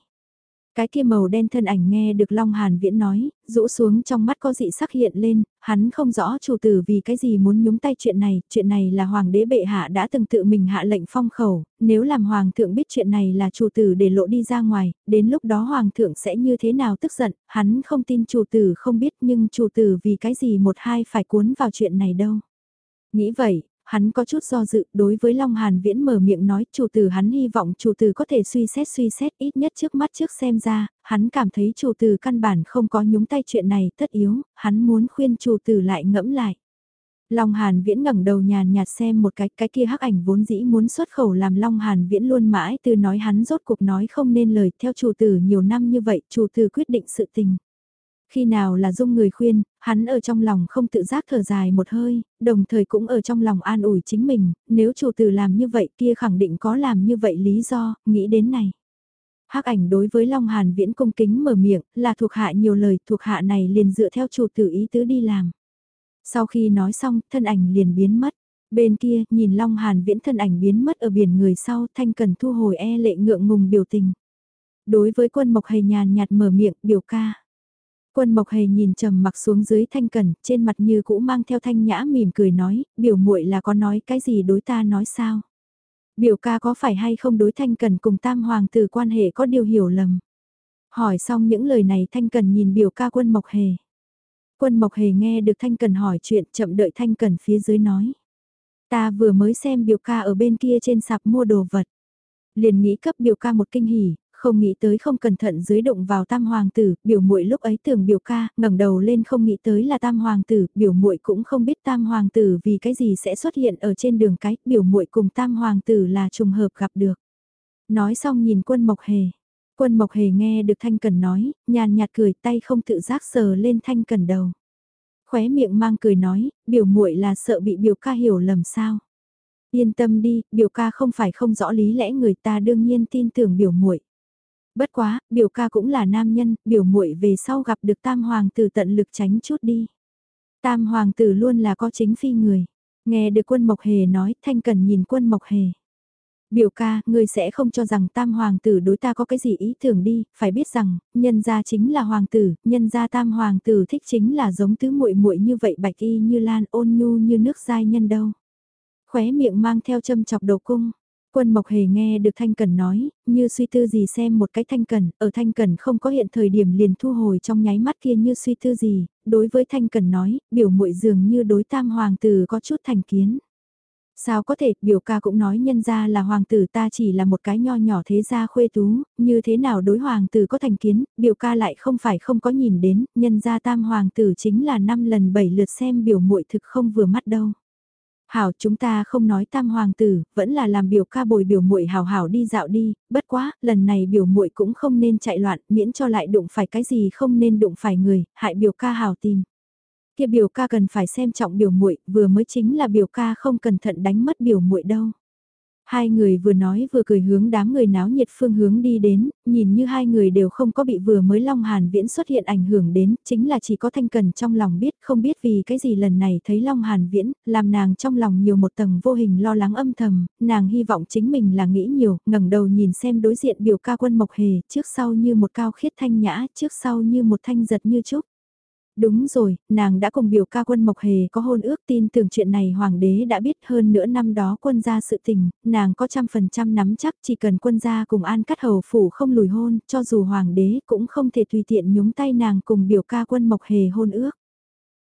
Cái kia màu đen thân ảnh nghe được Long Hàn Viễn nói, rũ xuống trong mắt có dị sắc hiện lên, hắn không rõ chủ tử vì cái gì muốn nhúng tay chuyện này, chuyện này là hoàng đế bệ hạ đã từng tự mình hạ lệnh phong khẩu, nếu làm hoàng thượng biết chuyện này là chủ tử để lộ đi ra ngoài, đến lúc đó hoàng thượng sẽ như thế nào tức giận, hắn không tin chủ tử không biết nhưng chủ tử vì cái gì một hai phải cuốn vào chuyện này đâu. Nghĩ vậy, hắn có chút do dự, đối với Long Hàn Viễn mở miệng nói, chủ tử hắn hy vọng chủ tử có thể suy xét suy xét ít nhất trước mắt trước xem ra, hắn cảm thấy chủ tử căn bản không có nhúng tay chuyện này tất yếu, hắn muốn khuyên chủ tử lại ngẫm lại. Long Hàn Viễn ngẩng đầu nhàn nhạt xem một cái, cái kia hắc ảnh vốn dĩ muốn xuất khẩu làm Long Hàn Viễn luôn mãi từ nói hắn rốt cuộc nói không nên lời, theo chủ tử nhiều năm như vậy, chủ tử quyết định sự tình. Khi nào là dung người khuyên, hắn ở trong lòng không tự giác thở dài một hơi, đồng thời cũng ở trong lòng an ủi chính mình, nếu chủ tử làm như vậy kia khẳng định có làm như vậy lý do, nghĩ đến này. hắc ảnh đối với Long Hàn Viễn cung kính mở miệng, là thuộc hạ nhiều lời, thuộc hạ này liền dựa theo chủ tử ý tứ đi làm. Sau khi nói xong, thân ảnh liền biến mất. Bên kia, nhìn Long Hàn Viễn thân ảnh biến mất ở biển người sau, Thanh Cần thu hồi e lệ ngượng ngùng biểu tình. Đối với quân Mộc Hầy nhàn nhạt mở miệng, biểu ca. Quân Mộc Hề nhìn trầm mặc xuống dưới thanh cần, trên mặt như cũ mang theo thanh nhã mỉm cười nói, biểu muội là có nói cái gì đối ta nói sao? Biểu ca có phải hay không đối thanh cần cùng tam hoàng tử quan hệ có điều hiểu lầm? Hỏi xong những lời này thanh cần nhìn biểu ca quân Mộc Hề. Quân Mộc Hề nghe được thanh cần hỏi chuyện chậm đợi thanh cần phía dưới nói. Ta vừa mới xem biểu ca ở bên kia trên sạp mua đồ vật. Liền nghĩ cấp biểu ca một kinh hỉ, không nghĩ tới không cẩn thận dưới đụng vào tam hoàng tử, biểu muội lúc ấy tưởng biểu ca, ngẩng đầu lên không nghĩ tới là tam hoàng tử, biểu muội cũng không biết tam hoàng tử vì cái gì sẽ xuất hiện ở trên đường cái, biểu muội cùng tam hoàng tử là trùng hợp gặp được. Nói xong nhìn quân mộc hề. Quân mộc hề nghe được thanh cần nói, nhàn nhạt cười tay không tự giác sờ lên thanh cần đầu. Khóe miệng mang cười nói, biểu muội là sợ bị biểu ca hiểu lầm sao. Yên tâm đi, biểu ca không phải không rõ lý lẽ người ta đương nhiên tin tưởng biểu muội. Bất quá, biểu ca cũng là nam nhân, biểu muội về sau gặp được tam hoàng tử tận lực tránh chút đi. Tam hoàng tử luôn là có chính phi người. Nghe được quân Mộc Hề nói, Thanh Cần nhìn quân Mộc Hề. Biểu ca, ngươi sẽ không cho rằng tam hoàng tử đối ta có cái gì ý tưởng đi, phải biết rằng, nhân gia chính là hoàng tử, nhân gia tam hoàng tử thích chính là giống tứ muội muội như vậy bạch y như lan ôn nhu như nước giai nhân đâu. Khóe miệng mang theo châm chọc đầu cung, Quân Mộc Hề nghe được Thanh Cần nói, như suy tư gì xem một cái Thanh Cần, ở Thanh Cần không có hiện thời điểm liền thu hồi trong nháy mắt kia như suy tư gì, đối với Thanh Cần nói, biểu muội dường như đối tam hoàng tử có chút thành kiến. Sao có thể, biểu ca cũng nói nhân ra là hoàng tử ta chỉ là một cái nho nhỏ thế gia khuê tú, như thế nào đối hoàng tử có thành kiến, biểu ca lại không phải không có nhìn đến, nhân gia tam hoàng tử chính là năm lần bảy lượt xem biểu muội thực không vừa mắt đâu. Hảo chúng ta không nói tam hoàng tử, vẫn là làm biểu ca bồi biểu muội hảo hảo đi dạo đi, bất quá, lần này biểu muội cũng không nên chạy loạn, miễn cho lại đụng phải cái gì không nên đụng phải người, hại biểu ca hảo tìm kia biểu ca cần phải xem trọng biểu muội, vừa mới chính là biểu ca không cẩn thận đánh mất biểu muội đâu. Hai người vừa nói vừa cười hướng đám người náo nhiệt phương hướng đi đến, nhìn như hai người đều không có bị vừa mới Long Hàn Viễn xuất hiện ảnh hưởng đến, chính là chỉ có Thanh Cần trong lòng biết, không biết vì cái gì lần này thấy Long Hàn Viễn, làm nàng trong lòng nhiều một tầng vô hình lo lắng âm thầm, nàng hy vọng chính mình là nghĩ nhiều, ngẩng đầu nhìn xem đối diện biểu ca quân Mộc Hề, trước sau như một cao khiết thanh nhã, trước sau như một thanh giật như trúc. Đúng rồi, nàng đã cùng biểu ca quân Mộc Hề có hôn ước tin tưởng chuyện này hoàng đế đã biết hơn nữa năm đó quân gia sự tình, nàng có trăm phần trăm nắm chắc chỉ cần quân gia cùng an cắt hầu phủ không lùi hôn, cho dù hoàng đế cũng không thể tùy tiện nhúng tay nàng cùng biểu ca quân Mộc Hề hôn ước.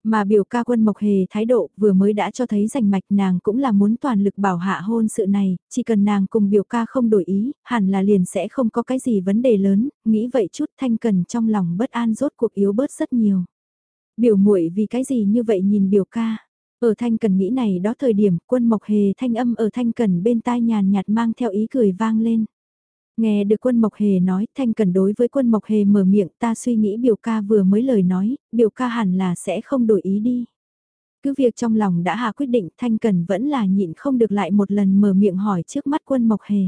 Mà biểu ca quân Mộc Hề thái độ vừa mới đã cho thấy rành mạch nàng cũng là muốn toàn lực bảo hạ hôn sự này, chỉ cần nàng cùng biểu ca không đổi ý, hẳn là liền sẽ không có cái gì vấn đề lớn, nghĩ vậy chút thanh cần trong lòng bất an rốt cuộc yếu bớt rất nhiều. Biểu muội vì cái gì như vậy nhìn biểu ca. Ở thanh cần nghĩ này đó thời điểm quân mộc hề thanh âm ở thanh cần bên tai nhàn nhạt mang theo ý cười vang lên. Nghe được quân Mộc Hề nói, Thanh Cần đối với quân Mộc Hề mở miệng ta suy nghĩ biểu ca vừa mới lời nói, biểu ca hẳn là sẽ không đổi ý đi. Cứ việc trong lòng đã hạ quyết định Thanh Cần vẫn là nhịn không được lại một lần mở miệng hỏi trước mắt quân Mộc Hề.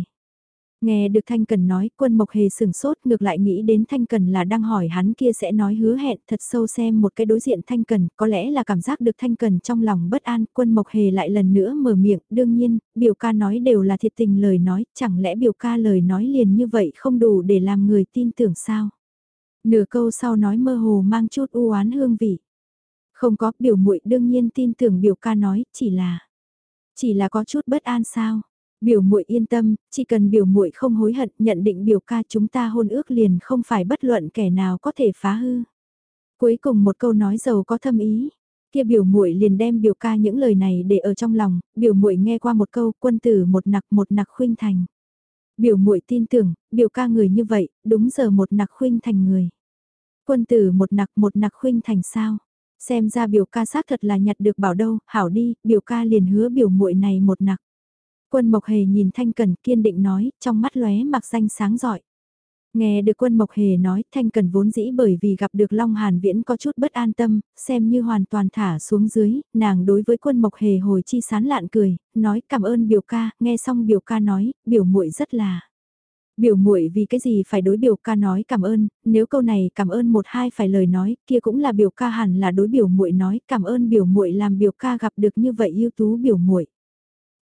Nghe được Thanh Cần nói, quân Mộc Hề sửng sốt ngược lại nghĩ đến Thanh Cần là đang hỏi hắn kia sẽ nói hứa hẹn thật sâu xem một cái đối diện Thanh Cần, có lẽ là cảm giác được Thanh Cần trong lòng bất an, quân Mộc Hề lại lần nữa mở miệng, đương nhiên, biểu ca nói đều là thiệt tình lời nói, chẳng lẽ biểu ca lời nói liền như vậy không đủ để làm người tin tưởng sao? Nửa câu sau nói mơ hồ mang chút u oán hương vị. Không có, biểu muội đương nhiên tin tưởng biểu ca nói, chỉ là... Chỉ là có chút bất an sao? Biểu muội yên tâm, chỉ cần biểu muội không hối hận, nhận định biểu ca chúng ta hôn ước liền không phải bất luận kẻ nào có thể phá hư. Cuối cùng một câu nói giàu có thâm ý, kia biểu muội liền đem biểu ca những lời này để ở trong lòng, biểu muội nghe qua một câu, quân tử một nặc một nặc khuynh thành. Biểu muội tin tưởng, biểu ca người như vậy, đúng giờ một nặc khuynh thành người. Quân tử một nặc một nặc khuynh thành sao? Xem ra biểu ca xác thật là nhặt được bảo đâu, hảo đi, biểu ca liền hứa biểu muội này một nặc. Quân Mộc Hề nhìn Thanh Cần kiên định nói, trong mắt lóe mặc danh sáng giỏi. Nghe được quân Mộc Hề nói, Thanh Cần vốn dĩ bởi vì gặp được Long Hàn Viễn có chút bất an tâm, xem như hoàn toàn thả xuống dưới, nàng đối với quân Mộc Hề hồi chi sán lạn cười, nói cảm ơn biểu ca, nghe xong biểu ca nói, biểu muội rất là. Biểu muội vì cái gì phải đối biểu ca nói cảm ơn, nếu câu này cảm ơn một hai phải lời nói, kia cũng là biểu ca hẳn là đối biểu muội nói, cảm ơn biểu muội làm biểu ca gặp được như vậy ưu tú biểu muội.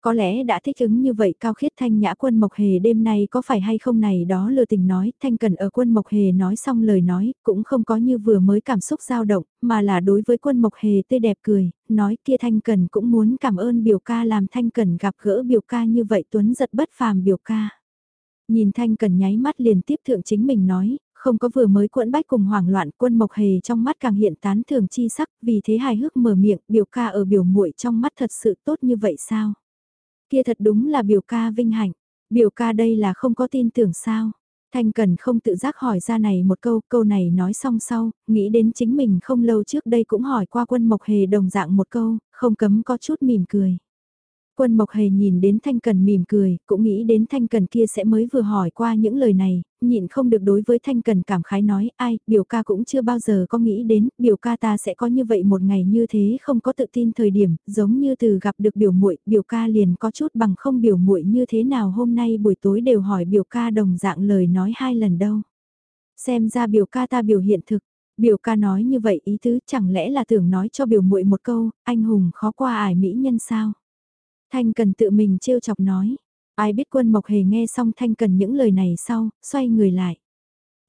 Có lẽ đã thích ứng như vậy cao khiết thanh nhã quân Mộc Hề đêm nay có phải hay không này đó lừa tình nói, thanh cần ở quân Mộc Hề nói xong lời nói, cũng không có như vừa mới cảm xúc dao động, mà là đối với quân Mộc Hề tươi đẹp cười, nói kia thanh cần cũng muốn cảm ơn biểu ca làm thanh cần gặp gỡ biểu ca như vậy tuấn giật bất phàm biểu ca. Nhìn thanh cần nháy mắt liền tiếp thượng chính mình nói, không có vừa mới cuộn bách cùng hoảng loạn quân Mộc Hề trong mắt càng hiện tán thường chi sắc, vì thế hài hước mở miệng biểu ca ở biểu muội trong mắt thật sự tốt như vậy sao? Kia thật đúng là biểu ca vinh hạnh. Biểu ca đây là không có tin tưởng sao. Thanh Cần không tự giác hỏi ra này một câu, câu này nói xong sau, nghĩ đến chính mình không lâu trước đây cũng hỏi qua quân Mộc Hề đồng dạng một câu, không cấm có chút mỉm cười. Quân Mộc Hề nhìn đến Thanh Cần mỉm cười, cũng nghĩ đến Thanh Cần kia sẽ mới vừa hỏi qua những lời này, nhịn không được đối với Thanh Cần cảm khái nói, ai, biểu ca cũng chưa bao giờ có nghĩ đến, biểu ca ta sẽ có như vậy một ngày như thế không có tự tin thời điểm, giống như từ gặp được biểu muội, biểu ca liền có chút bằng không biểu muội như thế nào hôm nay buổi tối đều hỏi biểu ca đồng dạng lời nói hai lần đâu. Xem ra biểu ca ta biểu hiện thực, biểu ca nói như vậy ý tứ chẳng lẽ là tưởng nói cho biểu muội một câu, anh hùng khó qua ải mỹ nhân sao? Thanh Cần tự mình trêu chọc nói. Ai biết quân Mộc Hề nghe xong Thanh Cần những lời này sau, xoay người lại.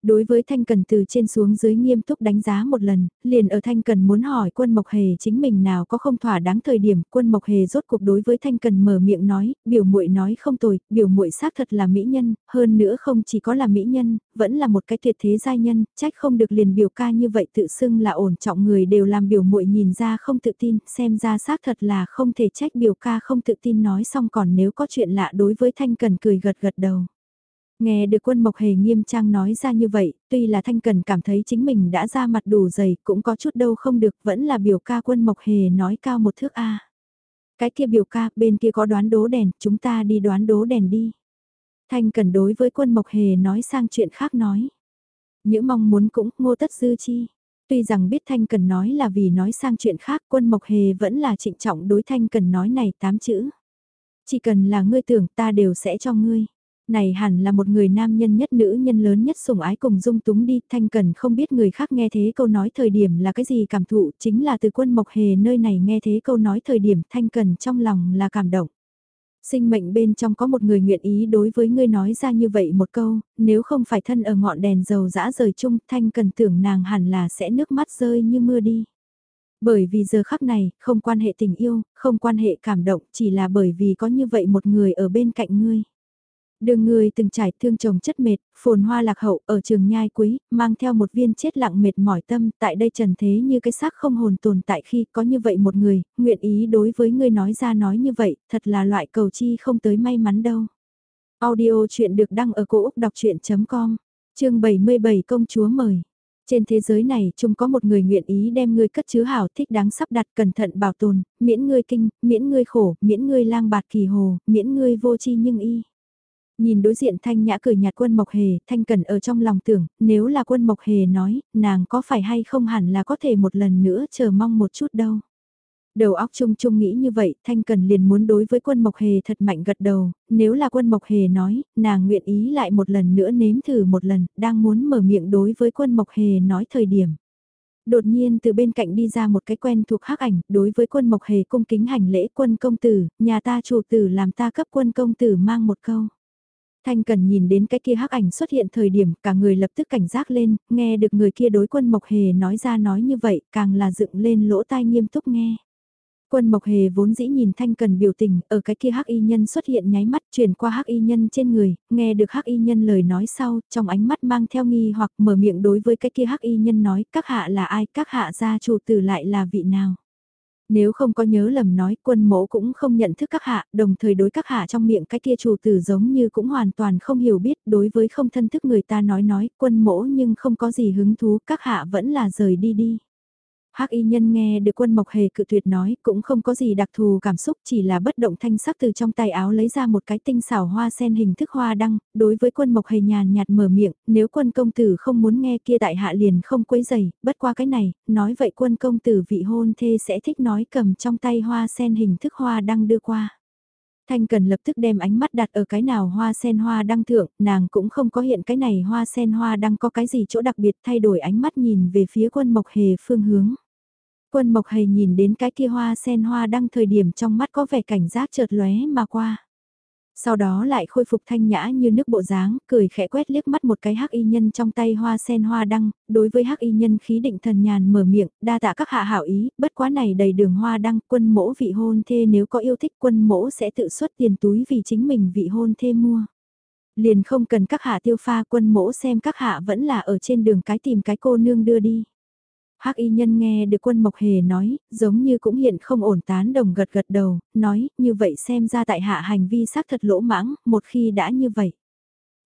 Đối với Thanh Cần từ trên xuống dưới nghiêm túc đánh giá một lần, liền ở Thanh Cần muốn hỏi quân Mộc Hề chính mình nào có không thỏa đáng thời điểm, quân Mộc Hề rốt cuộc đối với Thanh Cần mở miệng nói, biểu muội nói không tồi, biểu muội xác thật là mỹ nhân, hơn nữa không chỉ có là mỹ nhân, vẫn là một cái tuyệt thế giai nhân, trách không được liền biểu ca như vậy tự xưng là ổn trọng người đều làm biểu muội nhìn ra không tự tin, xem ra xác thật là không thể trách biểu ca không tự tin nói xong còn nếu có chuyện lạ đối với Thanh Cần cười gật gật đầu. Nghe được quân Mộc Hề nghiêm trang nói ra như vậy, tuy là Thanh Cần cảm thấy chính mình đã ra mặt đủ dày cũng có chút đâu không được vẫn là biểu ca quân Mộc Hề nói cao một thước A. Cái kia biểu ca bên kia có đoán đố đèn, chúng ta đi đoán đố đèn đi. Thanh Cần đối với quân Mộc Hề nói sang chuyện khác nói. Những mong muốn cũng ngô tất dư chi. Tuy rằng biết Thanh Cần nói là vì nói sang chuyện khác quân Mộc Hề vẫn là trịnh trọng đối Thanh Cần nói này tám chữ. Chỉ cần là ngươi tưởng ta đều sẽ cho ngươi này hẳn là một người nam nhân nhất nữ nhân lớn nhất sủng ái cùng dung túng đi, thanh cần không biết người khác nghe thế câu nói thời điểm là cái gì cảm thụ, chính là từ quân mộc hề nơi này nghe thế câu nói thời điểm thanh cần trong lòng là cảm động. Sinh mệnh bên trong có một người nguyện ý đối với ngươi nói ra như vậy một câu, nếu không phải thân ở ngọn đèn dầu dã rời chung, thanh cần tưởng nàng hẳn là sẽ nước mắt rơi như mưa đi. Bởi vì giờ khắc này, không quan hệ tình yêu, không quan hệ cảm động, chỉ là bởi vì có như vậy một người ở bên cạnh ngươi. Đường người từng trải thương chồng chất mệt, phồn hoa lạc hậu ở trường nhai quý, mang theo một viên chết lặng mệt mỏi tâm, tại đây trần thế như cái xác không hồn tồn tại khi có như vậy một người, nguyện ý đối với ngươi nói ra nói như vậy, thật là loại cầu chi không tới may mắn đâu. Audio chuyện được đăng ở cổ Úc đọc chuyện.com, chương 77 công chúa mời. Trên thế giới này chung có một người nguyện ý đem ngươi cất chứa hảo thích đáng sắp đặt cẩn thận bảo tồn, miễn ngươi kinh, miễn ngươi khổ, miễn ngươi lang bạt kỳ hồ, miễn ngươi vô chi nhưng y. Nhìn đối diện Thanh Nhã cười nhạt quân Mộc Hề, Thanh Cần ở trong lòng tưởng, nếu là quân Mộc Hề nói, nàng có phải hay không hẳn là có thể một lần nữa chờ mong một chút đâu. Đầu óc chung chung nghĩ như vậy, Thanh Cần liền muốn đối với quân Mộc Hề thật mạnh gật đầu, nếu là quân Mộc Hề nói, nàng nguyện ý lại một lần nữa nếm thử một lần, đang muốn mở miệng đối với quân Mộc Hề nói thời điểm. Đột nhiên từ bên cạnh đi ra một cái quen thuộc hắc ảnh, đối với quân Mộc Hề cung kính hành lễ quân công tử, nhà ta chủ tử làm ta cấp quân công tử mang một câu. Thanh Cần nhìn đến cái kia hắc ảnh xuất hiện thời điểm cả người lập tức cảnh giác lên, nghe được người kia đối quân Mộc Hề nói ra nói như vậy, càng là dựng lên lỗ tai nghiêm túc nghe. Quân Mộc Hề vốn dĩ nhìn Thanh Cần biểu tình, ở cái kia hắc y nhân xuất hiện nháy mắt truyền qua hắc y nhân trên người, nghe được hắc y nhân lời nói sau, trong ánh mắt mang theo nghi hoặc mở miệng đối với cái kia hắc y nhân nói, các hạ là ai, các hạ gia chủ tử lại là vị nào. Nếu không có nhớ lầm nói quân mẫu cũng không nhận thức các hạ, đồng thời đối các hạ trong miệng cái kia chủ tử giống như cũng hoàn toàn không hiểu biết đối với không thân thức người ta nói nói quân mẫu nhưng không có gì hứng thú các hạ vẫn là rời đi đi. Hắc y nhân nghe được quân mộc hề cự tuyệt nói cũng không có gì đặc thù cảm xúc chỉ là bất động thanh sắc từ trong tay áo lấy ra một cái tinh xảo hoa sen hình thức hoa đăng, đối với quân mộc hề nhàn nhạt mở miệng, nếu quân công tử không muốn nghe kia tại hạ liền không quấy giày, bất qua cái này, nói vậy quân công tử vị hôn thê sẽ thích nói cầm trong tay hoa sen hình thức hoa đăng đưa qua. Thanh Cần lập tức đem ánh mắt đặt ở cái nào hoa sen hoa đăng thượng, nàng cũng không có hiện cái này hoa sen hoa đăng có cái gì chỗ đặc biệt thay đổi ánh mắt nhìn về phía quân mộc hề phương hướng. Quân Mộc Hầy nhìn đến cái kia hoa sen hoa đăng thời điểm trong mắt có vẻ cảnh giác chợt lóe mà qua. Sau đó lại khôi phục thanh nhã như nước bộ dáng, cười khẽ quét liếc mắt một cái hắc y nhân trong tay hoa sen hoa đăng, đối với hắc y nhân khí định thần nhàn mở miệng, đa tạ các hạ hảo ý, bất quá này đầy đường hoa đăng, quân mỗ vị hôn thê nếu có yêu thích quân mỗ sẽ tự xuất tiền túi vì chính mình vị hôn thê mua. Liền không cần các hạ tiêu pha quân mỗ xem các hạ vẫn là ở trên đường cái tìm cái cô nương đưa đi. Hắc y nhân nghe được quân Mộc Hề nói, giống như cũng hiện không ổn tán đồng gật gật đầu, nói, như vậy xem ra tại hạ hành vi xác thật lỗ mãng, một khi đã như vậy.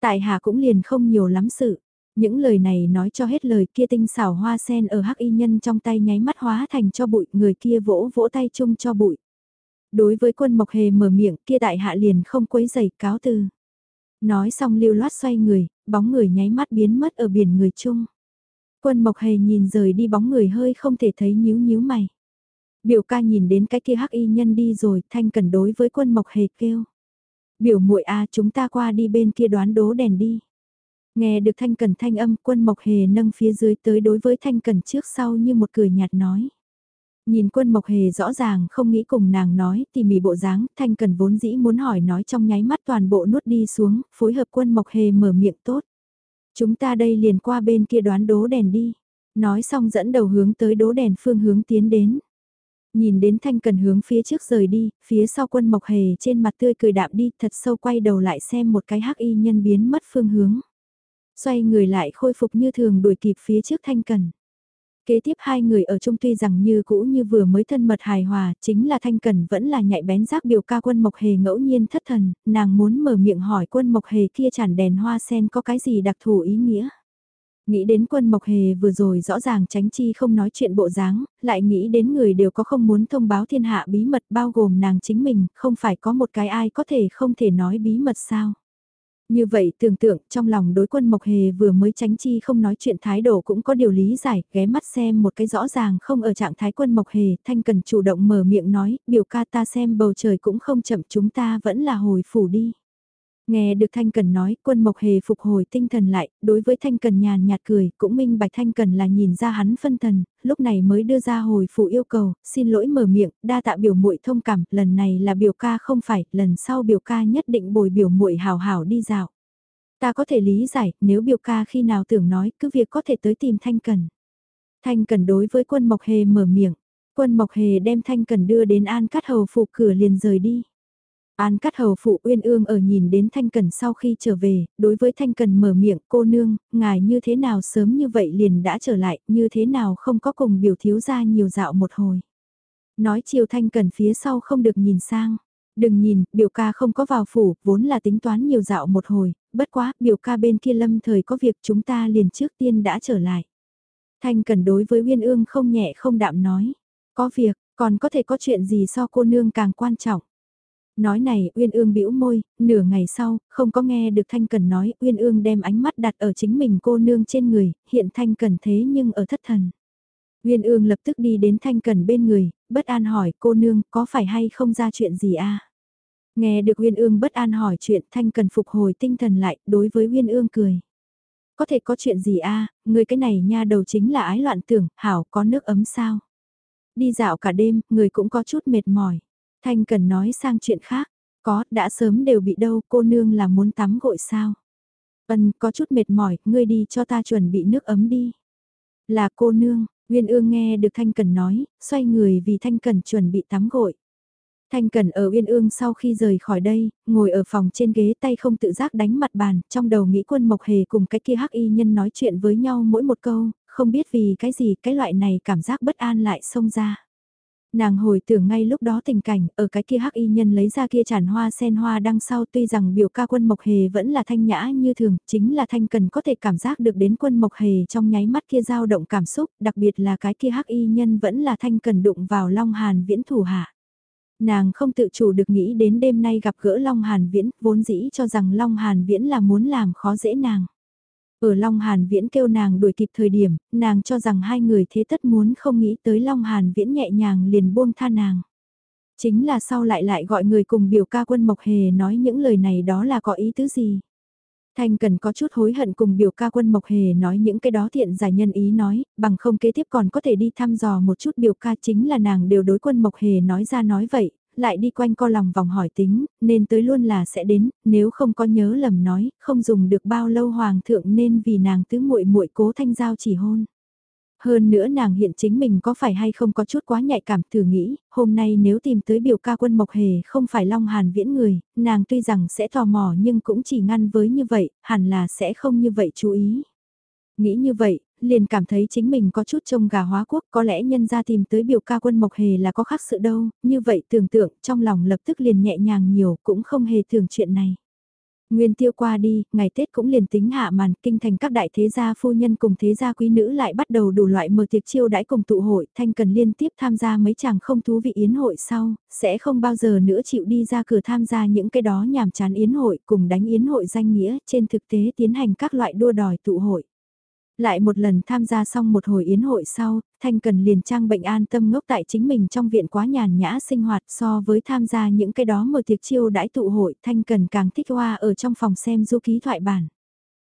Tại hạ cũng liền không nhiều lắm sự. Những lời này nói cho hết lời kia tinh xảo hoa sen ở hắc y nhân trong tay nháy mắt hóa thành cho bụi, người kia vỗ vỗ tay chung cho bụi. Đối với quân Mộc Hề mở miệng kia tại hạ liền không quấy giày cáo từ. Nói xong lưu loát xoay người, bóng người nháy mắt biến mất ở biển người chung. Quân Mộc Hề nhìn rời đi bóng người hơi không thể thấy nhíu nhíu mày. Biểu ca nhìn đến cái kia hắc y nhân đi rồi, thanh cần đối với quân Mộc Hề kêu. Biểu muội a chúng ta qua đi bên kia đoán đố đèn đi. Nghe được thanh cần thanh âm quân Mộc Hề nâng phía dưới tới đối với thanh cần trước sau như một cười nhạt nói. Nhìn quân Mộc Hề rõ ràng không nghĩ cùng nàng nói tỉ mỉ bộ dáng, thanh cần vốn dĩ muốn hỏi nói trong nháy mắt toàn bộ nuốt đi xuống, phối hợp quân Mộc Hề mở miệng tốt. Chúng ta đây liền qua bên kia đoán đố đèn đi. Nói xong dẫn đầu hướng tới đố đèn phương hướng tiến đến. Nhìn đến Thanh Cần hướng phía trước rời đi, phía sau quân Mộc Hề trên mặt tươi cười đạm đi thật sâu quay đầu lại xem một cái hắc y nhân biến mất phương hướng. Xoay người lại khôi phục như thường đuổi kịp phía trước Thanh Cần. Kế tiếp hai người ở chung tuy rằng như cũ như vừa mới thân mật hài hòa, chính là Thanh Cần vẫn là nhạy bén giác biểu ca quân Mộc Hề ngẫu nhiên thất thần, nàng muốn mở miệng hỏi quân Mộc Hề kia chản đèn hoa sen có cái gì đặc thù ý nghĩa. Nghĩ đến quân Mộc Hề vừa rồi rõ ràng tránh chi không nói chuyện bộ dáng, lại nghĩ đến người đều có không muốn thông báo thiên hạ bí mật bao gồm nàng chính mình, không phải có một cái ai có thể không thể nói bí mật sao. Như vậy tưởng tượng trong lòng đối quân Mộc Hề vừa mới tránh chi không nói chuyện thái độ cũng có điều lý giải, ghé mắt xem một cái rõ ràng không ở trạng thái quân Mộc Hề, Thanh Cần chủ động mở miệng nói, biểu ca ta xem bầu trời cũng không chậm chúng ta vẫn là hồi phủ đi. Nghe được Thanh Cần nói, quân Mộc Hề phục hồi tinh thần lại, đối với Thanh Cần nhàn nhạt cười, cũng minh bạch Thanh Cần là nhìn ra hắn phân thần, lúc này mới đưa ra hồi phụ yêu cầu, xin lỗi mở miệng, đa tạ biểu muội thông cảm, lần này là biểu ca không phải, lần sau biểu ca nhất định bồi biểu muội hào hảo đi dạo. Ta có thể lý giải, nếu biểu ca khi nào tưởng nói, cứ việc có thể tới tìm Thanh Cần. Thanh Cần đối với quân Mộc Hề mở miệng, quân Mộc Hề đem Thanh Cần đưa đến An Cát Hầu phụ cửa liền rời đi. An cắt hầu phụ uyên ương ở nhìn đến Thanh Cần sau khi trở về, đối với Thanh Cần mở miệng cô nương, ngài như thế nào sớm như vậy liền đã trở lại, như thế nào không có cùng biểu thiếu ra nhiều dạo một hồi. Nói chiều Thanh Cần phía sau không được nhìn sang. Đừng nhìn, biểu ca không có vào phủ, vốn là tính toán nhiều dạo một hồi, bất quá, biểu ca bên kia lâm thời có việc chúng ta liền trước tiên đã trở lại. Thanh Cần đối với Uyên ương không nhẹ không đạm nói, có việc, còn có thể có chuyện gì so cô nương càng quan trọng. Nói này, Uyên Ương bĩu môi, nửa ngày sau, không có nghe được Thanh Cần nói, Uyên Ương đem ánh mắt đặt ở chính mình cô nương trên người, hiện Thanh Cần thế nhưng ở thất thần. Uyên Ương lập tức đi đến Thanh Cần bên người, bất an hỏi cô nương có phải hay không ra chuyện gì a? Nghe được Uyên Ương bất an hỏi chuyện Thanh Cần phục hồi tinh thần lại, đối với Uyên Ương cười. Có thể có chuyện gì a? người cái này nha đầu chính là ái loạn tưởng, hảo có nước ấm sao? Đi dạo cả đêm, người cũng có chút mệt mỏi. Thanh cần nói sang chuyện khác, có, đã sớm đều bị đâu, cô nương là muốn tắm gội sao? Ân, có chút mệt mỏi, ngươi đi cho ta chuẩn bị nước ấm đi. Là cô nương, Nguyên ương nghe được Thanh Cần nói, xoay người vì Thanh Cần chuẩn bị tắm gội. Thanh Cần ở Uyên Ương sau khi rời khỏi đây, ngồi ở phòng trên ghế tay không tự giác đánh mặt bàn, trong đầu nghĩ quân Mộc Hề cùng cái kia hắc y nhân nói chuyện với nhau mỗi một câu, không biết vì cái gì cái loại này cảm giác bất an lại xông ra. Nàng hồi tưởng ngay lúc đó tình cảnh, ở cái kia hắc y nhân lấy ra kia tràn hoa sen hoa đăng sau tuy rằng biểu ca quân Mộc Hề vẫn là thanh nhã như thường, chính là thanh cần có thể cảm giác được đến quân Mộc Hề trong nháy mắt kia dao động cảm xúc, đặc biệt là cái kia hắc y nhân vẫn là thanh cần đụng vào Long Hàn viễn thủ hạ. Nàng không tự chủ được nghĩ đến đêm nay gặp gỡ Long Hàn viễn, vốn dĩ cho rằng Long Hàn viễn là muốn làm khó dễ nàng. Ở Long Hàn Viễn kêu nàng đuổi kịp thời điểm, nàng cho rằng hai người thế tất muốn không nghĩ tới Long Hàn Viễn nhẹ nhàng liền buông tha nàng. Chính là sau lại lại gọi người cùng biểu ca quân Mộc Hề nói những lời này đó là có ý tứ gì. Thanh cần có chút hối hận cùng biểu ca quân Mộc Hề nói những cái đó thiện giải nhân ý nói, bằng không kế tiếp còn có thể đi thăm dò một chút biểu ca chính là nàng đều đối quân Mộc Hề nói ra nói vậy, lại đi quanh co lòng vòng hỏi tính, nên tới luôn là sẽ đến, nếu không có nhớ lầm nói, không dùng được bao lâu hoàng thượng nên vì nàng tứ muội muội cố thanh giao chỉ hôn. Hơn nữa nàng hiện chính mình có phải hay không có chút quá nhạy cảm thử nghĩ, hôm nay nếu tìm tới biểu ca quân Mộc Hề không phải Long Hàn viễn người, nàng tuy rằng sẽ tò mò nhưng cũng chỉ ngăn với như vậy, hẳn là sẽ không như vậy chú ý. Nghĩ như vậy, liền cảm thấy chính mình có chút trông gà hóa quốc có lẽ nhân ra tìm tới biểu ca quân Mộc Hề là có khác sự đâu, như vậy tưởng tượng trong lòng lập tức liền nhẹ nhàng nhiều cũng không hề thường chuyện này. Nguyên tiêu qua đi, ngày Tết cũng liền tính hạ màn, kinh thành các đại thế gia phu nhân cùng thế gia quý nữ lại bắt đầu đủ loại mở tiệc chiêu đãi cùng tụ hội, thanh cần liên tiếp tham gia mấy chàng không thú vị yến hội sau, sẽ không bao giờ nữa chịu đi ra cửa tham gia những cái đó nhàm chán yến hội cùng đánh yến hội danh nghĩa, trên thực tế tiến hành các loại đua đòi tụ hội. Lại một lần tham gia xong một hồi yến hội sau, Thanh Cần liền trang bệnh an tâm ngốc tại chính mình trong viện quá nhàn nhã sinh hoạt so với tham gia những cái đó mở tiệc chiêu đãi tụ hội, Thanh Cần càng thích hoa ở trong phòng xem du ký thoại bản.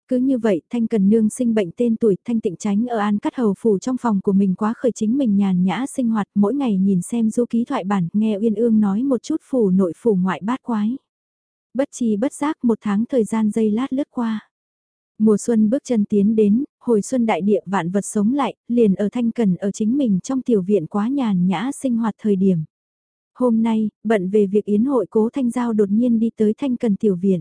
Cứ như vậy, Thanh Cần Nương sinh bệnh tên tuổi Thanh Tịnh Tránh ở An Cắt Hầu Phủ trong phòng của mình quá khởi chính mình nhàn nhã sinh hoạt mỗi ngày nhìn xem du ký thoại bản, nghe Uyên Ương nói một chút phủ nội phủ ngoại bát quái. Bất chi bất giác một tháng thời gian dây lát lướt qua. Mùa xuân bước chân tiến đến, hồi xuân đại địa vạn vật sống lại, liền ở thanh cần ở chính mình trong tiểu viện quá nhàn nhã sinh hoạt thời điểm. Hôm nay, bận về việc yến hội cố thanh giao đột nhiên đi tới thanh cần tiểu viện.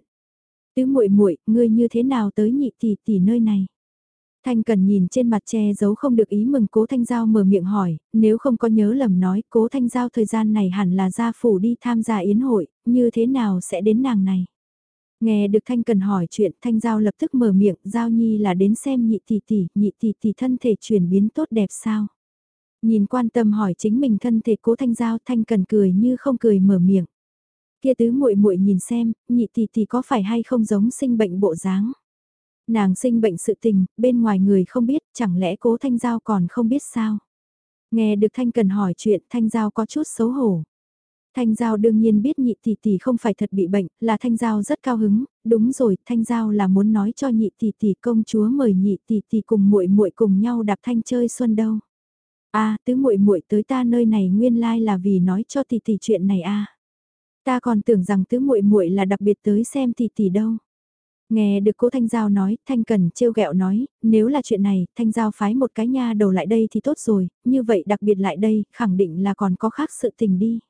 Tứ muội muội, ngươi như thế nào tới nhị tỷ tỷ nơi này? Thanh Cần nhìn trên mặt che giấu không được ý mừng Cố Thanh Giao mở miệng hỏi, nếu không có nhớ lầm nói Cố Thanh Giao thời gian này hẳn là gia phủ đi tham gia yến hội, như thế nào sẽ đến nàng này? Nghe được Thanh Cần hỏi chuyện, Thanh Giao lập tức mở miệng, Giao Nhi là đến xem nhị tỷ tỷ, nhị tỷ tỷ thân thể chuyển biến tốt đẹp sao? Nhìn quan tâm hỏi chính mình thân thể Cố Thanh Giao, Thanh Cần cười như không cười mở miệng. Kia tứ muội muội nhìn xem, nhị tỷ tỷ có phải hay không giống sinh bệnh bộ dáng? Nàng sinh bệnh sự tình, bên ngoài người không biết, chẳng lẽ cố Thanh Giao còn không biết sao? Nghe được Thanh Cần hỏi chuyện, Thanh Giao có chút xấu hổ. Thanh Giao đương nhiên biết nhị tỷ tỷ không phải thật bị bệnh, là Thanh Giao rất cao hứng, đúng rồi, Thanh Giao là muốn nói cho nhị tỷ tỷ công chúa mời nhị tỷ tỷ cùng muội muội cùng nhau đạp thanh chơi xuân đâu. A, tứ muội muội tới ta nơi này nguyên lai là vì nói cho tỷ tỷ chuyện này a. Ta còn tưởng rằng tứ muội muội là đặc biệt tới xem tỷ tỷ đâu. Nghe được cô Thanh Giao nói, Thanh Cần trêu ghẹo nói, nếu là chuyện này, Thanh Giao phái một cái nha đầu lại đây thì tốt rồi, như vậy đặc biệt lại đây, khẳng định là còn có khác sự tình đi.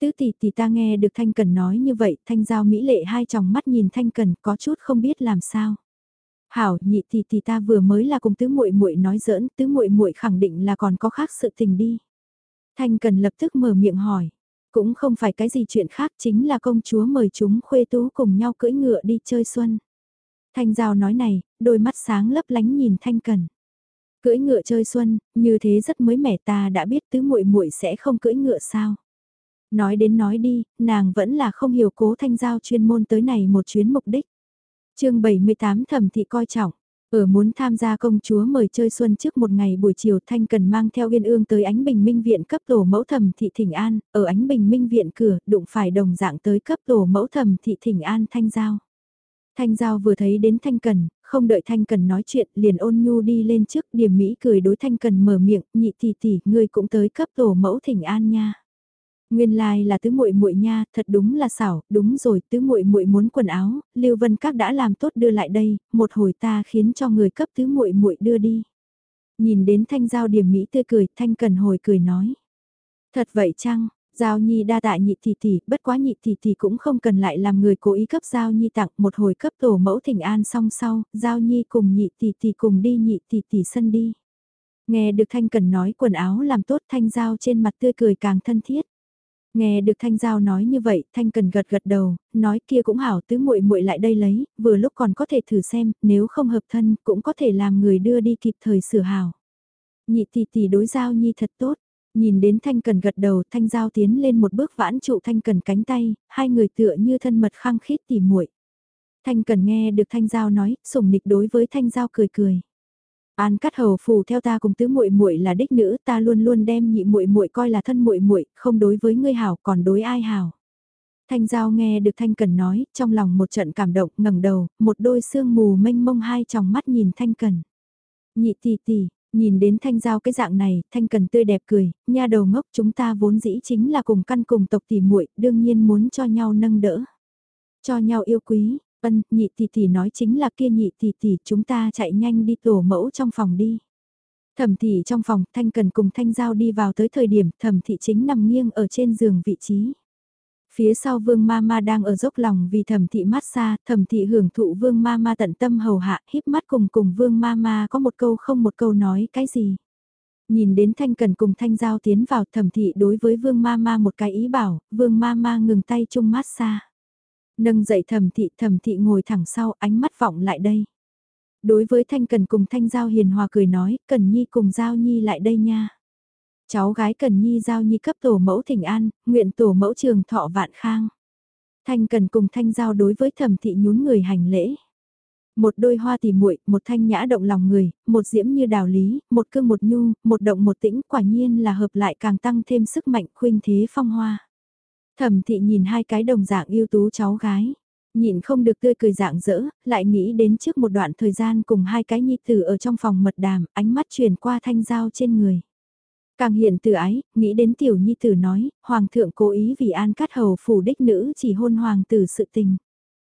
Tứ tỷ tỷ ta nghe được Thanh Cần nói như vậy, Thanh Giao mỹ lệ hai tròng mắt nhìn Thanh Cần có chút không biết làm sao. Hảo, nhị tỷ tỷ ta vừa mới là cùng tứ muội muội nói giỡn, tứ muội muội khẳng định là còn có khác sự tình đi. Thanh Cần lập tức mở miệng hỏi, cũng không phải cái gì chuyện khác chính là công chúa mời chúng khuê tú cùng nhau cưỡi ngựa đi chơi xuân. Thanh Giao nói này, đôi mắt sáng lấp lánh nhìn Thanh Cần. Cưỡi ngựa chơi xuân, như thế rất mới mẻ ta đã biết tứ muội muội sẽ không cưỡi ngựa sao. Nói đến nói đi, nàng vẫn là không hiểu cố Thanh Giao chuyên môn tới này một chuyến mục đích. chương 78 thẩm thị coi trọng. Ở muốn tham gia công chúa mời chơi xuân trước một ngày buổi chiều Thanh Cần mang theo Yên Ương tới ánh bình minh viện cấp tổ mẫu thẩm thị thỉnh an, ở ánh bình minh viện cửa đụng phải đồng dạng tới cấp tổ mẫu thẩm thị thỉnh an Thanh Giao. Thanh Giao vừa thấy đến Thanh Cần, không đợi Thanh Cần nói chuyện liền ôn nhu đi lên trước điểm Mỹ cười đối Thanh Cần mở miệng, nhị tỷ tỷ, ngươi cũng tới cấp tổ mẫu thỉnh an nha. Nguyên lai like là tứ muội muội nha, thật đúng là xảo, đúng rồi, tứ muội muội muốn quần áo, Lưu Vân Các đã làm tốt đưa lại đây, một hồi ta khiến cho người cấp tứ muội muội đưa đi. Nhìn đến Thanh Giao điểm mỹ tươi cười, Thanh Cần hồi cười nói. Thật vậy chăng, Giao Nhi đa tạ nhị tỷ tỷ, bất quá nhị tỷ tỷ cũng không cần lại làm người cố ý cấp Giao Nhi tặng một hồi cấp tổ mẫu thỉnh an xong sau, Giao Nhi cùng nhị tỷ tỷ cùng đi nhị tỷ tỷ sân đi. Nghe được Thanh Cần nói quần áo làm tốt Thanh Giao trên mặt tươi cười càng thân thiết. Nghe được Thanh Giao nói như vậy, Thanh Cần gật gật đầu, nói kia cũng hảo tứ muội muội lại đây lấy, vừa lúc còn có thể thử xem, nếu không hợp thân cũng có thể làm người đưa đi kịp thời sửa hảo. Nhị tỷ tỷ đối Giao Nhi thật tốt, nhìn đến Thanh Cần gật đầu, Thanh Giao tiến lên một bước vãn trụ Thanh Cần cánh tay, hai người tựa như thân mật khăng khít tỉ muội. Thanh Cần nghe được Thanh Giao nói, sủng nịch đối với Thanh Giao cười cười. An cắt hầu phù theo ta cùng tứ muội muội là đích nữ, ta luôn luôn đem nhị muội muội coi là thân muội muội, không đối với ngươi hảo, còn đối ai hảo. Thanh Giao nghe được Thanh Cần nói, trong lòng một trận cảm động, ngẩng đầu, một đôi sương mù mênh mông hai tròng mắt nhìn Thanh Cần. Nhị tỷ tỷ, nhìn đến Thanh Giao cái dạng này, Thanh Cần tươi đẹp cười, nha đầu ngốc chúng ta vốn dĩ chính là cùng căn cùng tộc tỷ muội, đương nhiên muốn cho nhau nâng đỡ. Cho nhau yêu quý, Ân, nhị tỷ tỷ nói chính là kia nhị tỷ tỷ chúng ta chạy nhanh đi tổ mẫu trong phòng đi. Thẩm thị trong phòng, Thanh Cần cùng Thanh Giao đi vào tới thời điểm thẩm thị chính nằm nghiêng ở trên giường vị trí. Phía sau vương ma ma đang ở dốc lòng vì thẩm thị mát xa, thẩm thị hưởng thụ vương ma ma tận tâm hầu hạ, híp mắt cùng cùng vương ma ma có một câu không một câu nói cái gì. Nhìn đến Thanh Cần cùng Thanh Giao tiến vào thẩm thị đối với vương ma ma một cái ý bảo, vương ma ma ngừng tay chung mát xa. Nâng dậy thẩm thị thẩm thị ngồi thẳng sau ánh mắt vọng lại đây. Đối với Thanh Cần cùng Thanh Giao hiền hòa cười nói, Cần Nhi cùng Giao Nhi lại đây nha. Cháu gái Cần Nhi Giao Nhi cấp tổ mẫu thỉnh an, nguyện tổ mẫu trường thọ vạn khang. Thanh Cần cùng Thanh Giao đối với thẩm thị nhún người hành lễ. Một đôi hoa tỉ muội, một thanh nhã động lòng người, một diễm như đào lý, một cương một nhu, một động một tĩnh, quả nhiên là hợp lại càng tăng thêm sức mạnh khuynh thế phong hoa. Thẩm thị nhìn hai cái đồng dạng yêu tú cháu gái. nhịn không được tươi cười dạng dỡ, lại nghĩ đến trước một đoạn thời gian cùng hai cái nhi tử ở trong phòng mật đàm, ánh mắt truyền qua thanh giao trên người. Càng hiện từ ái, nghĩ đến tiểu nhi tử nói, hoàng thượng cố ý vì an cát hầu phủ đích nữ chỉ hôn hoàng tử sự tình.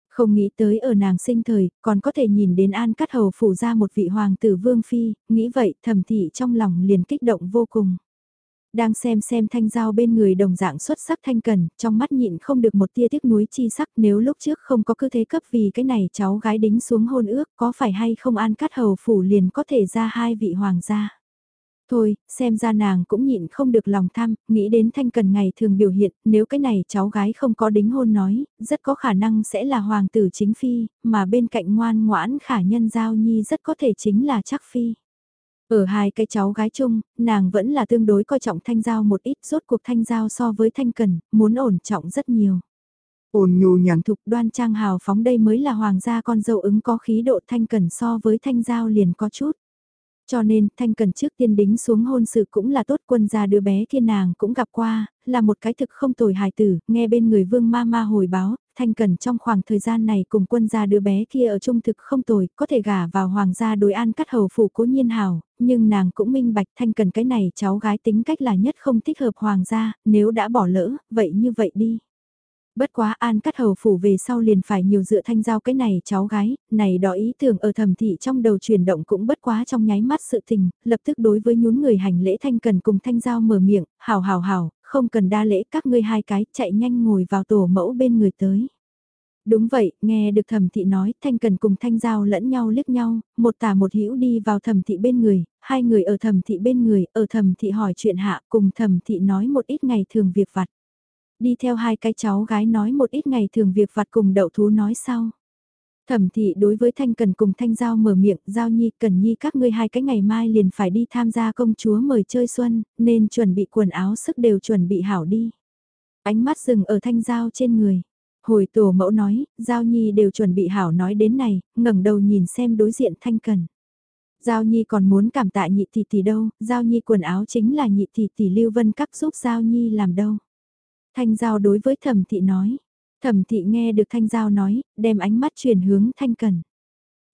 Không nghĩ tới ở nàng sinh thời, còn có thể nhìn đến An Cát Hầu phủ ra một vị hoàng tử vương phi, nghĩ vậy thầm thị trong lòng liền kích động vô cùng. Đang xem xem thanh giao bên người đồng dạng xuất sắc thanh cần, trong mắt nhịn không được một tia tiếc nuối chi sắc nếu lúc trước không có cơ thế cấp vì cái này cháu gái đính xuống hôn ước có phải hay không An cắt Hầu phủ liền có thể ra hai vị hoàng gia. Thôi, xem ra nàng cũng nhịn không được lòng tham, nghĩ đến thanh cần ngày thường biểu hiện, nếu cái này cháu gái không có đính hôn nói, rất có khả năng sẽ là hoàng tử chính phi, mà bên cạnh ngoan ngoãn khả nhân giao nhi rất có thể chính là chắc phi. Ở hai cái cháu gái chung, nàng vẫn là tương đối coi trọng thanh giao một ít, rốt cuộc thanh giao so với thanh cần, muốn ổn trọng rất nhiều. Ổn nhu nhàn thục đoan trang hào phóng đây mới là hoàng gia con dâu ứng có khí độ thanh cần so với thanh giao liền có chút. Cho nên, Thanh Cần trước tiên đính xuống hôn sự cũng là tốt quân gia đứa bé kia nàng cũng gặp qua, là một cái thực không tồi hài tử, nghe bên người vương ma ma hồi báo, Thanh Cần trong khoảng thời gian này cùng quân gia đứa bé kia ở trung thực không tồi, có thể gả vào hoàng gia đối an cắt hầu phủ cố nhiên hào, nhưng nàng cũng minh bạch Thanh Cần cái này cháu gái tính cách là nhất không thích hợp hoàng gia, nếu đã bỏ lỡ, vậy như vậy đi. Bất quá an cắt hầu phủ về sau liền phải nhiều dựa thanh giao cái này cháu gái, này đó ý tưởng ở thầm thị trong đầu chuyển động cũng bất quá trong nháy mắt sự tình, lập tức đối với nhún người hành lễ thanh cần cùng thanh giao mở miệng, hào hào hào, không cần đa lễ các ngươi hai cái, chạy nhanh ngồi vào tổ mẫu bên người tới. Đúng vậy, nghe được thẩm thị nói, thanh cần cùng thanh giao lẫn nhau liếc nhau, một tả một hữu đi vào thẩm thị bên người, hai người ở thẩm thị bên người, ở thẩm thị hỏi chuyện hạ cùng thẩm thị nói một ít ngày thường việc vặt đi theo hai cái cháu gái nói một ít ngày thường việc vặt cùng đậu thú nói sau. Thẩm thị đối với Thanh Cần cùng Thanh Giao mở miệng, Giao Nhi Cần Nhi các ngươi hai cái ngày mai liền phải đi tham gia công chúa mời chơi xuân, nên chuẩn bị quần áo sức đều chuẩn bị hảo đi. Ánh mắt dừng ở Thanh Giao trên người. Hồi tổ mẫu nói, Giao Nhi đều chuẩn bị hảo nói đến này, ngẩng đầu nhìn xem đối diện Thanh Cần. Giao Nhi còn muốn cảm tạ nhị tỷ tỷ đâu, Giao Nhi quần áo chính là nhị tỷ tỷ Lưu Vân Các giúp Giao Nhi làm đâu. Thanh Giao đối với thẩm thị nói. Thẩm thị nghe được Thanh Giao nói, đem ánh mắt chuyển hướng Thanh Cần.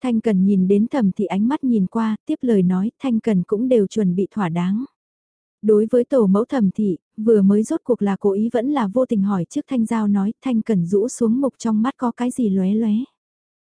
Thanh Cần nhìn đến thẩm thị ánh mắt nhìn qua, tiếp lời nói, Thanh Cần cũng đều chuẩn bị thỏa đáng. Đối với tổ mẫu thẩm thị, vừa mới rốt cuộc là cố ý vẫn là vô tình hỏi trước Thanh Giao nói, Thanh Cần rũ xuống mục trong mắt có cái gì lóe lóe.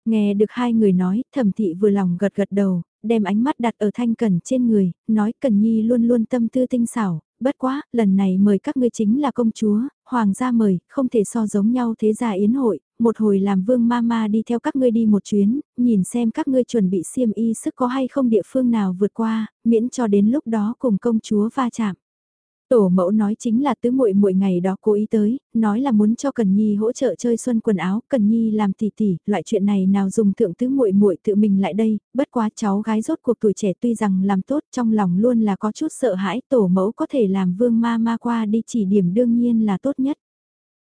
Nghe được hai người nói, thẩm thị vừa lòng gật gật đầu, đem ánh mắt đặt ở Thanh Cần trên người, nói Cần Nhi luôn luôn tâm tư tinh xảo, bất quá, lần này mời các ngươi chính là công chúa, hoàng gia mời, không thể so giống nhau thế gia yến hội, một hồi làm vương mama đi theo các ngươi đi một chuyến, nhìn xem các ngươi chuẩn bị xiêm y sức có hay không địa phương nào vượt qua, miễn cho đến lúc đó cùng công chúa va chạm. Tổ mẫu nói chính là tứ muội muội ngày đó cố ý tới, nói là muốn cho Cần Nhi hỗ trợ chơi xuân quần áo, Cần Nhi làm tỉ tỉ, loại chuyện này nào dùng thượng tứ muội muội tự mình lại đây, bất quá cháu gái rốt cuộc tuổi trẻ tuy rằng làm tốt trong lòng luôn là có chút sợ hãi, tổ mẫu có thể làm vương ma ma qua đi chỉ điểm đương nhiên là tốt nhất.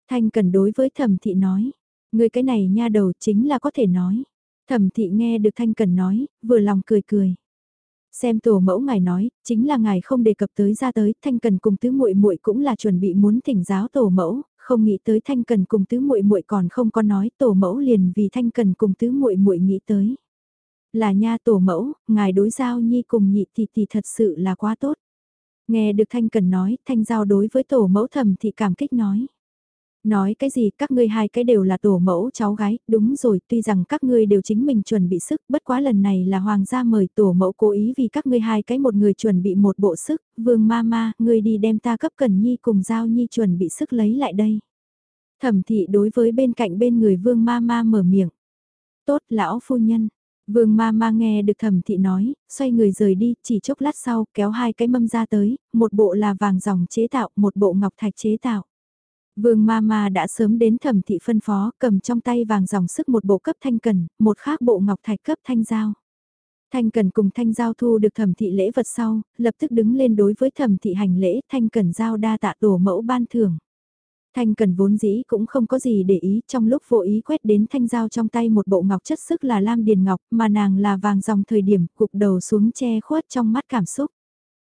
Thanh Cần đối với thẩm thị nói, người cái này nha đầu chính là có thể nói. Thẩm thị nghe được Thanh Cần nói, vừa lòng cười cười. Xem tổ mẫu ngài nói, chính là ngài không đề cập tới ra tới, thanh cần cùng tứ muội muội cũng là chuẩn bị muốn thỉnh giáo tổ mẫu, không nghĩ tới thanh cần cùng tứ muội muội còn không có nói, tổ mẫu liền vì thanh cần cùng tứ muội muội nghĩ tới. Là nha tổ mẫu, ngài đối giao nhi cùng nhị thì thì thật sự là quá tốt. Nghe được thanh cần nói, thanh giao đối với tổ mẫu thầm thì cảm kích nói. Nói cái gì các ngươi hai cái đều là tổ mẫu cháu gái, đúng rồi tuy rằng các ngươi đều chính mình chuẩn bị sức, bất quá lần này là hoàng gia mời tổ mẫu cố ý vì các ngươi hai cái một người chuẩn bị một bộ sức, vương ma ma, ngươi đi đem ta cấp cần nhi cùng giao nhi chuẩn bị sức lấy lại đây. Thẩm thị đối với bên cạnh bên người vương ma ma mở miệng. Tốt lão phu nhân. Vương ma ma nghe được thẩm thị nói, xoay người rời đi, chỉ chốc lát sau kéo hai cái mâm ra tới, một bộ là vàng dòng chế tạo, một bộ ngọc thạch chế tạo. Vương Mama đã sớm đến thẩm thị phân phó, cầm trong tay vàng dòng sức một bộ cấp thanh cần, một khác bộ ngọc thạch cấp thanh giao. Thanh cần cùng thanh giao thu được thẩm thị lễ vật sau, lập tức đứng lên đối với thẩm thị hành lễ, thanh cần giao đa tạ tổ mẫu ban thưởng. Thanh cần vốn dĩ cũng không có gì để ý trong lúc vô ý quét đến thanh dao trong tay một bộ ngọc chất sức là lam điền ngọc mà nàng là vàng dòng thời điểm cục đầu xuống che khuất trong mắt cảm xúc.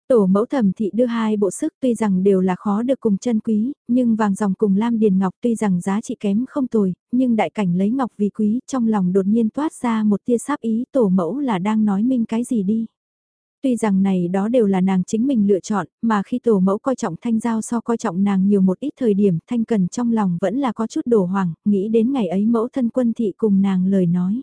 Tổ mẫu thẩm thị đưa hai bộ sức tuy rằng đều là khó được cùng chân quý, nhưng vàng dòng cùng lam điền ngọc tuy rằng giá trị kém không tồi, nhưng đại cảnh lấy ngọc vì quý trong lòng đột nhiên toát ra một tia sáp ý tổ mẫu là đang nói minh cái gì đi. Tuy rằng này đó đều là nàng chính mình lựa chọn, mà khi tổ mẫu coi trọng thanh giao so coi trọng nàng nhiều một ít thời điểm thanh cần trong lòng vẫn là có chút đổ hoàng, nghĩ đến ngày ấy mẫu thân quân thị cùng nàng lời nói.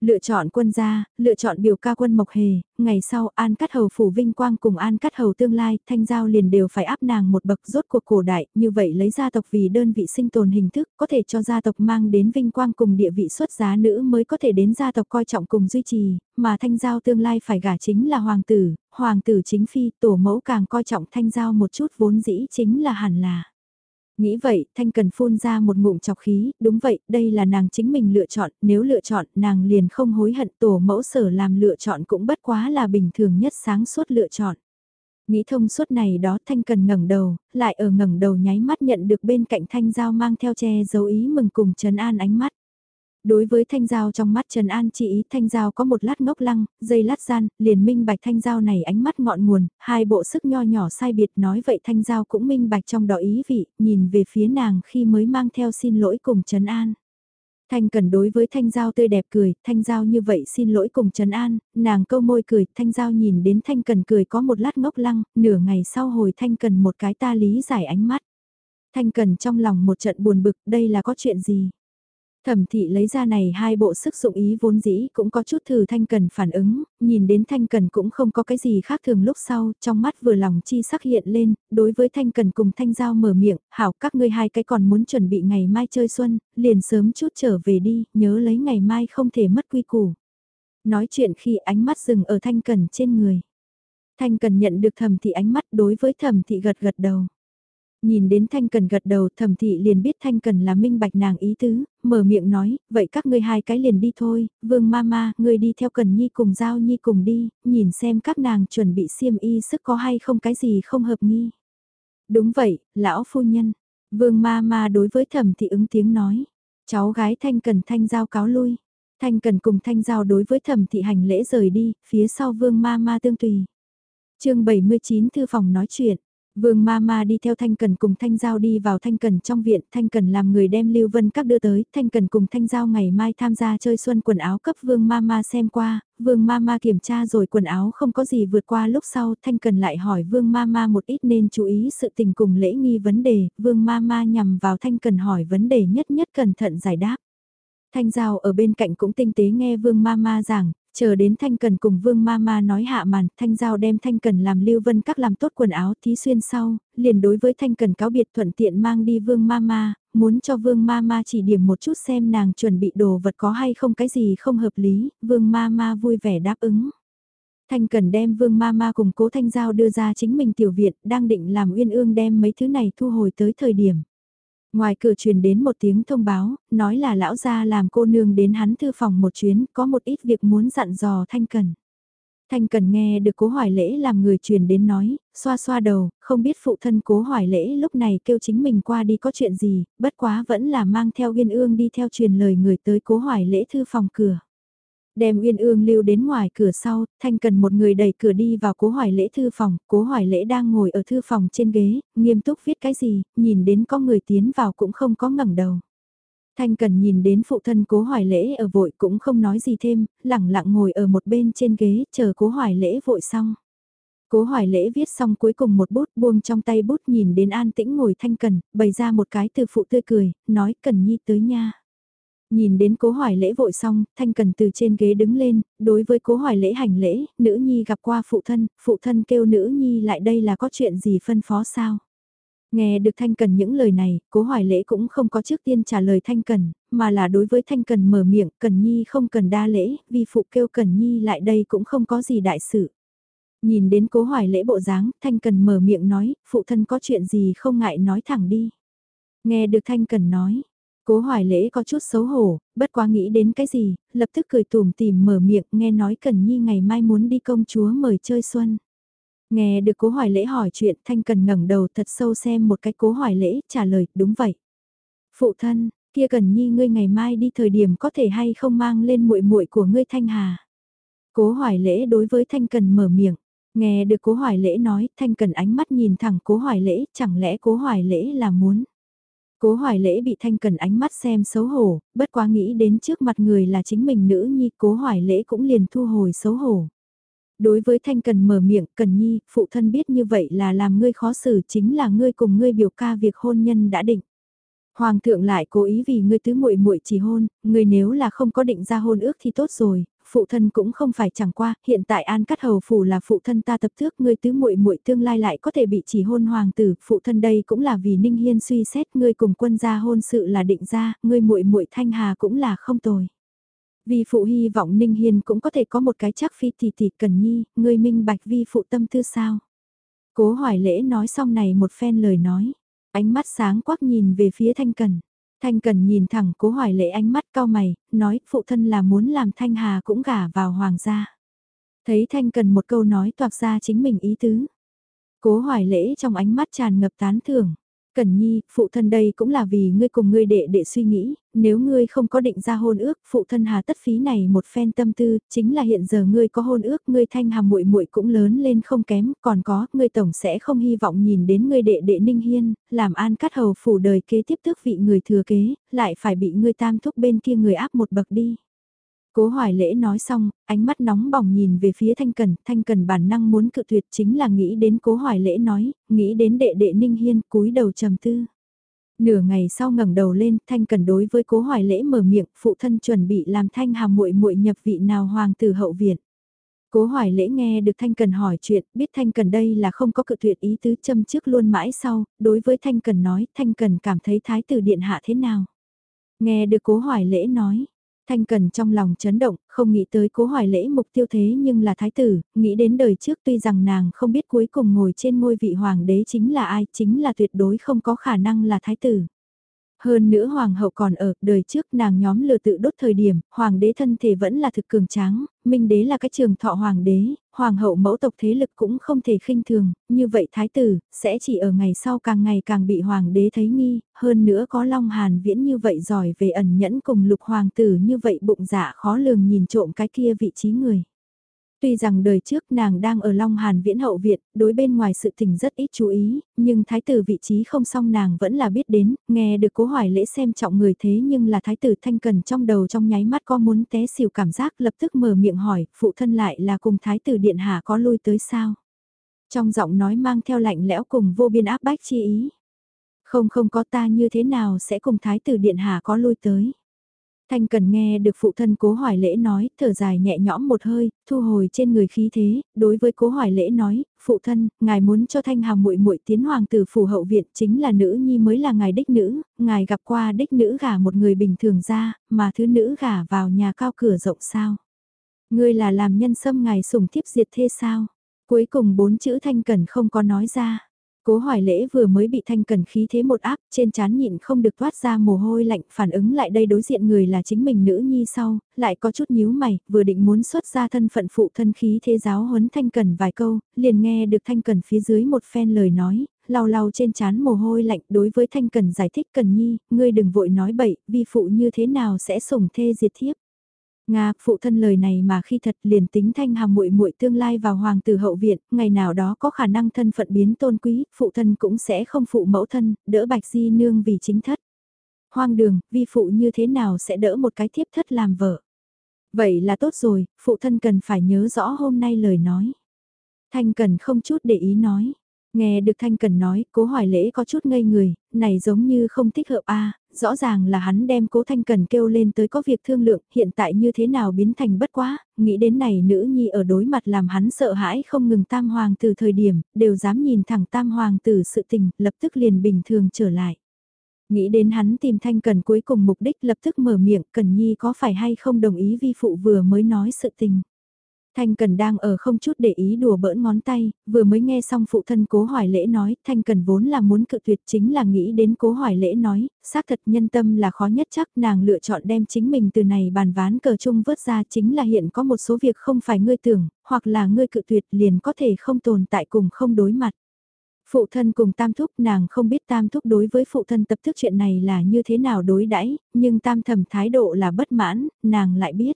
Lựa chọn quân gia, lựa chọn biểu ca quân Mộc Hề, ngày sau An Cắt Hầu Phủ Vinh Quang cùng An Cắt Hầu tương lai, thanh giao liền đều phải áp nàng một bậc rốt cuộc cổ đại, như vậy lấy gia tộc vì đơn vị sinh tồn hình thức, có thể cho gia tộc mang đến vinh quang cùng địa vị xuất giá nữ mới có thể đến gia tộc coi trọng cùng duy trì, mà thanh giao tương lai phải gả chính là hoàng tử, hoàng tử chính phi, tổ mẫu càng coi trọng thanh giao một chút vốn dĩ chính là hẳn là. Nghĩ vậy, Thanh Cần phun ra một ngụm chọc khí, đúng vậy, đây là nàng chính mình lựa chọn, nếu lựa chọn, nàng liền không hối hận tổ mẫu sở làm lựa chọn cũng bất quá là bình thường nhất sáng suốt lựa chọn. Nghĩ thông suốt này đó Thanh Cần ngẩng đầu, lại ở ngẩng đầu nháy mắt nhận được bên cạnh Thanh Giao mang theo che dấu ý mừng cùng trấn an ánh mắt. Đối với thanh giao trong mắt Trần An chị ý thanh giao có một lát ngốc lăng, dây lát gian, liền minh bạch thanh giao này ánh mắt ngọn nguồn, hai bộ sức nho nhỏ sai biệt nói vậy thanh giao cũng minh bạch trong đó ý vị, nhìn về phía nàng khi mới mang theo xin lỗi cùng Trần An. Thanh cần đối với Thanh Giao tươi đẹp cười, Thanh Giao như vậy xin lỗi cùng Trần An, nàng câu môi cười, Thanh Giao nhìn đến Thanh cần cười có một lát ngốc lăng, nửa ngày sau hồi Thanh cần một cái ta lý giải ánh mắt. Thanh cần trong lòng một trận buồn bực, đây là có chuyện gì? Thẩm thị lấy ra này hai bộ sức dụng ý vốn dĩ cũng có chút thử thanh cần phản ứng, nhìn đến thanh cần cũng không có cái gì khác thường lúc sau, trong mắt vừa lòng chi sắc hiện lên, đối với thanh cần cùng thanh giao mở miệng, hảo các ngươi hai cái còn muốn chuẩn bị ngày mai chơi xuân, liền sớm chút trở về đi, nhớ lấy ngày mai không thể mất quy củ. Nói chuyện khi ánh mắt dừng ở thanh cần trên người. Thanh cần nhận được thẩm thị ánh mắt đối với thẩm thị gật gật đầu. Nhìn đến Thanh Cần gật đầu thẩm thị liền biết Thanh Cần là minh bạch nàng ý tứ, mở miệng nói, vậy các ngươi hai cái liền đi thôi, vương ma ma, ngươi đi theo Cần Nhi cùng Giao Nhi cùng đi, nhìn xem các nàng chuẩn bị xiêm y sức có hay không cái gì không hợp nghi. Đúng vậy, lão phu nhân, vương ma ma đối với thẩm thị ứng tiếng nói, cháu gái Thanh Cần Thanh Giao cáo lui. Thanh Cần cùng Thanh Giao đối với thẩm thị hành lễ rời đi, phía sau vương ma ma tương tùy. chương 79 thư phòng nói chuyện. Vương ma ma đi theo Thanh Cần cùng Thanh Giao đi vào Thanh Cần trong viện, Thanh Cần làm người đem Lưu Vân Các đưa tới, Thanh Cần cùng Thanh Giao ngày mai tham gia chơi xuân quần áo cấp Vương ma ma xem qua, Vương ma ma kiểm tra rồi quần áo không có gì vượt qua lúc sau, Thanh Cần lại hỏi Vương ma ma một ít nên chú ý sự tình cùng lễ nghi vấn đề, Vương ma ma nhằm vào Thanh Cần hỏi vấn đề nhất nhất cẩn thận giải đáp. Thanh Giao ở bên cạnh cũng tinh tế nghe Vương Ma Ma giảng, Chờ đến Thanh Cần cùng Vương Mama nói hạ màn, Thanh Giao đem Thanh Cần làm Lưu Vân các làm tốt quần áo thí xuyên sau, liền đối với Thanh Cần cáo biệt thuận tiện mang đi Vương Mama, muốn cho Vương Mama chỉ điểm một chút xem nàng chuẩn bị đồ vật có hay không cái gì không hợp lý, Vương Mama vui vẻ đáp ứng. Thanh Cần đem Vương Mama cùng Cố Thanh Giao đưa ra chính mình tiểu viện, đang định làm Uyên Ương đem mấy thứ này thu hồi tới thời điểm. Ngoài cửa truyền đến một tiếng thông báo, nói là lão gia làm cô nương đến hắn thư phòng một chuyến, có một ít việc muốn dặn dò Thanh Cần. Thanh Cần nghe được cố hoài lễ làm người truyền đến nói, xoa xoa đầu, không biết phụ thân cố hoài lễ lúc này kêu chính mình qua đi có chuyện gì, bất quá vẫn là mang theo viên ương đi theo truyền lời người tới cố hoài lễ thư phòng cửa. Đem Uyên Ương lưu đến ngoài cửa sau, Thanh cần một người đẩy cửa đi vào cố hoài lễ thư phòng, cố hoài lễ đang ngồi ở thư phòng trên ghế, nghiêm túc viết cái gì, nhìn đến có người tiến vào cũng không có ngẩng đầu. Thanh cần nhìn đến phụ thân cố hoài lễ ở vội cũng không nói gì thêm, lẳng lặng ngồi ở một bên trên ghế chờ cố hoài lễ vội xong. Cố hoài lễ viết xong cuối cùng một bút buông trong tay bút nhìn đến an tĩnh ngồi thanh cần, bày ra một cái từ phụ tươi cười, nói cần nhi tới nha. Nhìn đến cố hỏi lễ vội xong, Thanh Cần từ trên ghế đứng lên, đối với cố hỏi lễ hành lễ, nữ nhi gặp qua phụ thân, phụ thân kêu nữ nhi lại đây là có chuyện gì phân phó sao? Nghe được Thanh Cần những lời này, cố hỏi lễ cũng không có trước tiên trả lời Thanh Cần, mà là đối với Thanh Cần mở miệng, Cần Nhi không cần đa lễ, vì phụ kêu Cần Nhi lại đây cũng không có gì đại sự. Nhìn đến cố hỏi lễ bộ dáng, Thanh Cần mở miệng nói, phụ thân có chuyện gì không ngại nói thẳng đi. Nghe được Thanh Cần nói, Cố hoài lễ có chút xấu hổ, bất quá nghĩ đến cái gì, lập tức cười tùm tìm mở miệng nghe nói Cần Nhi ngày mai muốn đi công chúa mời chơi xuân. Nghe được cố hoài lễ hỏi chuyện Thanh Cần ngẩng đầu thật sâu xem một cái cố hoài lễ trả lời đúng vậy. Phụ thân, kia Cần Nhi ngươi ngày mai đi thời điểm có thể hay không mang lên muội muội của ngươi Thanh Hà. Cố hoài lễ đối với Thanh Cần mở miệng. Nghe được cố hoài lễ nói, Thanh Cần ánh mắt nhìn thẳng cố hoài lễ, chẳng lẽ cố hoài lễ là muốn. Cố hoài lễ bị thanh cần ánh mắt xem xấu hổ, bất quá nghĩ đến trước mặt người là chính mình nữ nhi cố hoài lễ cũng liền thu hồi xấu hổ. Đối với Thanh Cần mở miệng, Cần Nhi, phụ thân biết như vậy là làm ngươi khó xử chính là ngươi cùng ngươi biểu ca việc hôn nhân đã định. Hoàng thượng lại cố ý vì ngươi tứ muội muội chỉ hôn, ngươi nếu là không có định ra hôn ước thì tốt rồi, phụ thân cũng không phải chẳng qua, hiện tại An Cát Hầu phủ là phụ thân ta tập thước, ngươi tứ muội muội tương lai lại có thể bị chỉ hôn hoàng tử, phụ thân đây cũng là vì Ninh Hiên suy xét, ngươi cùng quân gia hôn sự là định ra, ngươi muội muội Thanh Hà cũng là không tồi. Vì phụ hy vọng Ninh Hiên cũng có thể có một cái chắc phi tỷ tỷ cần nhi, ngươi minh bạch vi phụ tâm tư sao. Cố hoài lễ nói xong này một phen lời nói, ánh mắt sáng quắc nhìn về phía Thanh Cần. Thanh Cần nhìn thẳng cố hoài lễ ánh mắt cao mày, nói phụ thân là muốn làm Thanh Hà cũng gả vào hoàng gia. Thấy Thanh Cần một câu nói toạc ra chính mình ý tứ. Cố hoài lễ trong ánh mắt tràn ngập tán thưởng. Cẩn Nhi, phụ thân đây cũng là vì ngươi cùng ngươi đệ đệ suy nghĩ, nếu ngươi không có định ra hôn ước, phụ thân hà tất phí này một phen tâm tư, chính là hiện giờ ngươi có hôn ước, ngươi thanh hàm muội muội cũng lớn lên không kém, còn có, ngươi tổng sẽ không hy vọng nhìn đến ngươi đệ đệ Ninh Hiên, làm an cắt hầu phủ đời kế tiếp tước vị người thừa kế, lại phải bị ngươi tam thúc bên kia người áp một bậc đi. Cố Hoài Lễ nói xong, ánh mắt nóng bỏng nhìn về phía Thanh Cần, Thanh Cần bản năng muốn cự tuyệt chính là nghĩ đến Cố Hoài Lễ nói, nghĩ đến đệ đệ Ninh Hiên cúi đầu trầm tư. Nửa ngày sau ngẩng đầu lên, Thanh Cần đối với Cố Hoài Lễ mở miệng, phụ thân chuẩn bị làm Thanh Hàm muội muội nhập vị nào hoàng tử hậu viện. Cố Hoài Lễ nghe được Thanh Cần hỏi chuyện, biết Thanh Cần đây là không có cự tuyệt ý tứ châm trước luôn mãi sau, đối với Thanh Cần nói, Thanh Cần cảm thấy Thái tử Điện Hạ thế nào. Nghe được Cố Hoài Lễ nói, Thanh Cần trong lòng chấn động, không nghĩ tới cố hoài lễ mục tiêu thế nhưng là thái tử, nghĩ đến đời trước tuy rằng nàng không biết cuối cùng ngồi trên ngôi vị hoàng đế chính là ai, chính là tuyệt đối không có khả năng là thái tử. Hơn nữa hoàng hậu còn ở, đời trước nàng nhóm lừa tự đốt thời điểm, hoàng đế thân thể vẫn là thực cường tráng, minh đế là cái trường thọ hoàng đế, hoàng hậu mẫu tộc thế lực cũng không thể khinh thường, như vậy thái tử, sẽ chỉ ở ngày sau càng ngày càng bị hoàng đế thấy nghi, hơn nữa có long hàn viễn như vậy giỏi về ẩn nhẫn cùng lục hoàng tử như vậy bụng dạ khó lường nhìn trộm cái kia vị trí người. Tuy rằng đời trước nàng đang ở Long Hàn Viễn Hậu viện đối bên ngoài sự tình rất ít chú ý, nhưng thái tử vị trí không xong nàng vẫn là biết đến, nghe được cố hoài lễ xem trọng người thế nhưng là thái tử thanh cần trong đầu trong nháy mắt có muốn té xỉu cảm giác lập tức mở miệng hỏi, phụ thân lại là cùng thái tử điện hạ có lui tới sao? Trong giọng nói mang theo lạnh lẽo cùng vô biên áp bách chi ý. Không không có ta như thế nào sẽ cùng thái tử điện hạ có lui tới? Thanh cần nghe được phụ thân cố hoài lễ nói, thở dài nhẹ nhõm một hơi, thu hồi trên người khí thế, đối với cố hoài lễ nói, phụ thân, ngài muốn cho thanh hàm muội muội tiến hoàng tử phủ hậu viện chính là nữ nhi mới là ngài đích nữ, ngài gặp qua đích nữ gả một người bình thường ra, mà thứ nữ gả vào nhà cao cửa rộng sao. Ngươi là làm nhân sâm ngài sủng thiếp diệt thế sao? Cuối cùng bốn chữ thanh cần không có nói ra. Cố hoài lễ vừa mới bị thanh cần khí thế một áp, trên chán nhịn không được thoát ra mồ hôi lạnh, phản ứng lại đây đối diện người là chính mình nữ nhi sau, lại có chút nhíu mày, vừa định muốn xuất ra thân phận phụ thân khí thế giáo huấn thanh cần vài câu, liền nghe được thanh cần phía dưới một phen lời nói, lau lau trên chán mồ hôi lạnh đối với thanh cần giải thích cần nhi, ngươi đừng vội nói bậy, vi phụ như thế nào sẽ sủng thê diệt thiếp. Nga, phụ thân lời này mà khi thật liền tính thanh hàm muội muội tương lai vào hoàng tử hậu viện, ngày nào đó có khả năng thân phận biến tôn quý, phụ thân cũng sẽ không phụ mẫu thân, đỡ bạch di nương vì chính thất. Hoang đường, vi phụ như thế nào sẽ đỡ một cái thiếp thất làm vợ. Vậy là tốt rồi, phụ thân cần phải nhớ rõ hôm nay lời nói. Thanh cần không chút để ý nói. Nghe được Thanh Cần nói, cố hỏi lễ có chút ngây người, này giống như không thích hợp a rõ ràng là hắn đem cố Thanh Cần kêu lên tới có việc thương lượng, hiện tại như thế nào biến thành bất quá, nghĩ đến này nữ nhi ở đối mặt làm hắn sợ hãi không ngừng tam hoàng từ thời điểm, đều dám nhìn thẳng tam hoàng từ sự tình, lập tức liền bình thường trở lại. Nghĩ đến hắn tìm Thanh Cần cuối cùng mục đích lập tức mở miệng, Cần Nhi có phải hay không đồng ý vi phụ vừa mới nói sự tình. Thanh Cần đang ở không chút để ý đùa bỡn ngón tay, vừa mới nghe xong phụ thân cố hỏi lễ nói, Thanh Cần vốn là muốn cự tuyệt chính là nghĩ đến cố hỏi lễ nói, xác thật nhân tâm là khó nhất chắc nàng lựa chọn đem chính mình từ này bàn ván cờ chung vớt ra chính là hiện có một số việc không phải ngươi tưởng, hoặc là ngươi cự tuyệt liền có thể không tồn tại cùng không đối mặt. Phụ thân cùng tam thúc nàng không biết tam thúc đối với phụ thân tập thức chuyện này là như thế nào đối đãi nhưng tam thầm thái độ là bất mãn, nàng lại biết.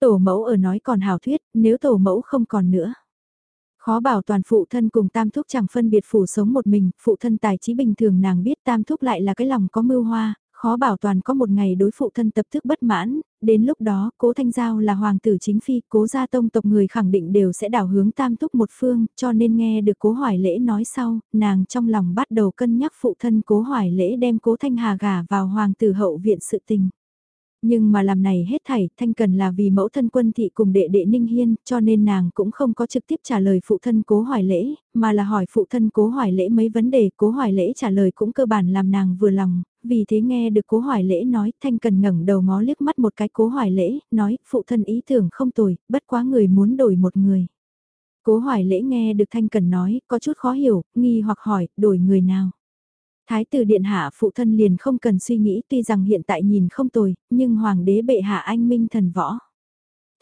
Tổ mẫu ở nói còn hào thuyết, nếu tổ mẫu không còn nữa. Khó bảo toàn phụ thân cùng tam thúc chẳng phân biệt phủ sống một mình, phụ thân tài trí bình thường nàng biết tam thúc lại là cái lòng có mưu hoa, khó bảo toàn có một ngày đối phụ thân tập thức bất mãn, đến lúc đó cố Thanh Giao là hoàng tử chính phi, cố gia tông tộc người khẳng định đều sẽ đảo hướng tam thúc một phương, cho nên nghe được cố hoài lễ nói sau, nàng trong lòng bắt đầu cân nhắc phụ thân cố hoài lễ đem cố Thanh Hà gả vào hoàng tử hậu viện sự tình. Nhưng mà làm này hết thảy, Thanh Cần là vì mẫu thân quân thị cùng đệ đệ Ninh Hiên, cho nên nàng cũng không có trực tiếp trả lời phụ thân cố hỏi lễ, mà là hỏi phụ thân cố hỏi lễ mấy vấn đề, cố hỏi lễ trả lời cũng cơ bản làm nàng vừa lòng, vì thế nghe được cố hỏi lễ nói, Thanh Cần ngẩng đầu ngó liếc mắt một cái cố hỏi lễ, nói, phụ thân ý tưởng không tồi, bất quá người muốn đổi một người. Cố hỏi lễ nghe được Thanh Cần nói, có chút khó hiểu, nghi hoặc hỏi, đổi người nào. Thái tử điện hạ phụ thân liền không cần suy nghĩ tuy rằng hiện tại nhìn không tồi, nhưng hoàng đế bệ hạ anh minh thần võ.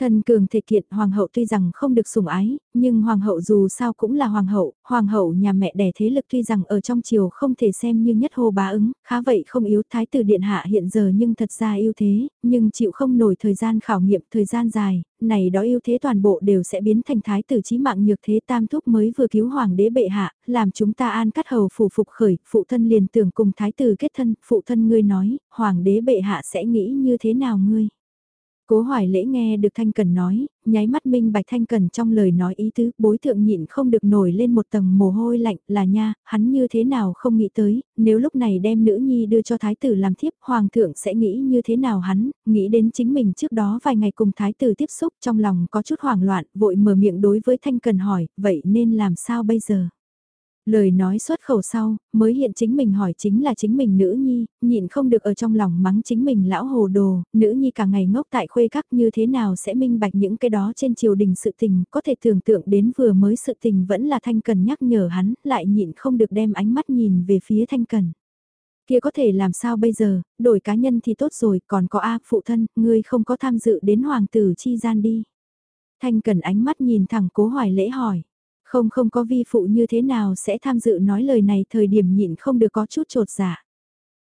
Thần cường thể kiện hoàng hậu tuy rằng không được sủng ái, nhưng hoàng hậu dù sao cũng là hoàng hậu, hoàng hậu nhà mẹ đẻ thế lực tuy rằng ở trong triều không thể xem như nhất hô bá ứng, khá vậy không yếu thái tử điện hạ hiện giờ nhưng thật ra yêu thế, nhưng chịu không nổi thời gian khảo nghiệm thời gian dài, này đó yêu thế toàn bộ đều sẽ biến thành thái tử chí mạng nhược thế tam thúc mới vừa cứu hoàng đế bệ hạ, làm chúng ta an cắt hầu phủ phục khởi, phụ thân liền tưởng cùng thái tử kết thân, phụ thân ngươi nói, hoàng đế bệ hạ sẽ nghĩ như thế nào ngươi. Cố hoài lễ nghe được Thanh Cần nói, nháy mắt minh bạch Thanh Cần trong lời nói ý tứ, bối thượng nhịn không được nổi lên một tầng mồ hôi lạnh là nha, hắn như thế nào không nghĩ tới, nếu lúc này đem nữ nhi đưa cho thái tử làm thiếp, hoàng thượng sẽ nghĩ như thế nào hắn, nghĩ đến chính mình trước đó vài ngày cùng thái tử tiếp xúc trong lòng có chút hoảng loạn, vội mở miệng đối với Thanh Cần hỏi, vậy nên làm sao bây giờ? Lời nói xuất khẩu sau, mới hiện chính mình hỏi chính là chính mình nữ nhi, nhịn không được ở trong lòng mắng chính mình lão hồ đồ, nữ nhi cả ngày ngốc tại khuê các như thế nào sẽ minh bạch những cái đó trên triều đình sự tình, có thể tưởng tượng đến vừa mới sự tình vẫn là thanh cần nhắc nhở hắn, lại nhịn không được đem ánh mắt nhìn về phía thanh cần. Kia có thể làm sao bây giờ, đổi cá nhân thì tốt rồi, còn có A phụ thân, ngươi không có tham dự đến hoàng tử chi gian đi. Thanh cần ánh mắt nhìn thẳng cố hoài lễ hỏi. Không không có vi phụ như thế nào sẽ tham dự nói lời này thời điểm nhịn không được có chút trột dạ.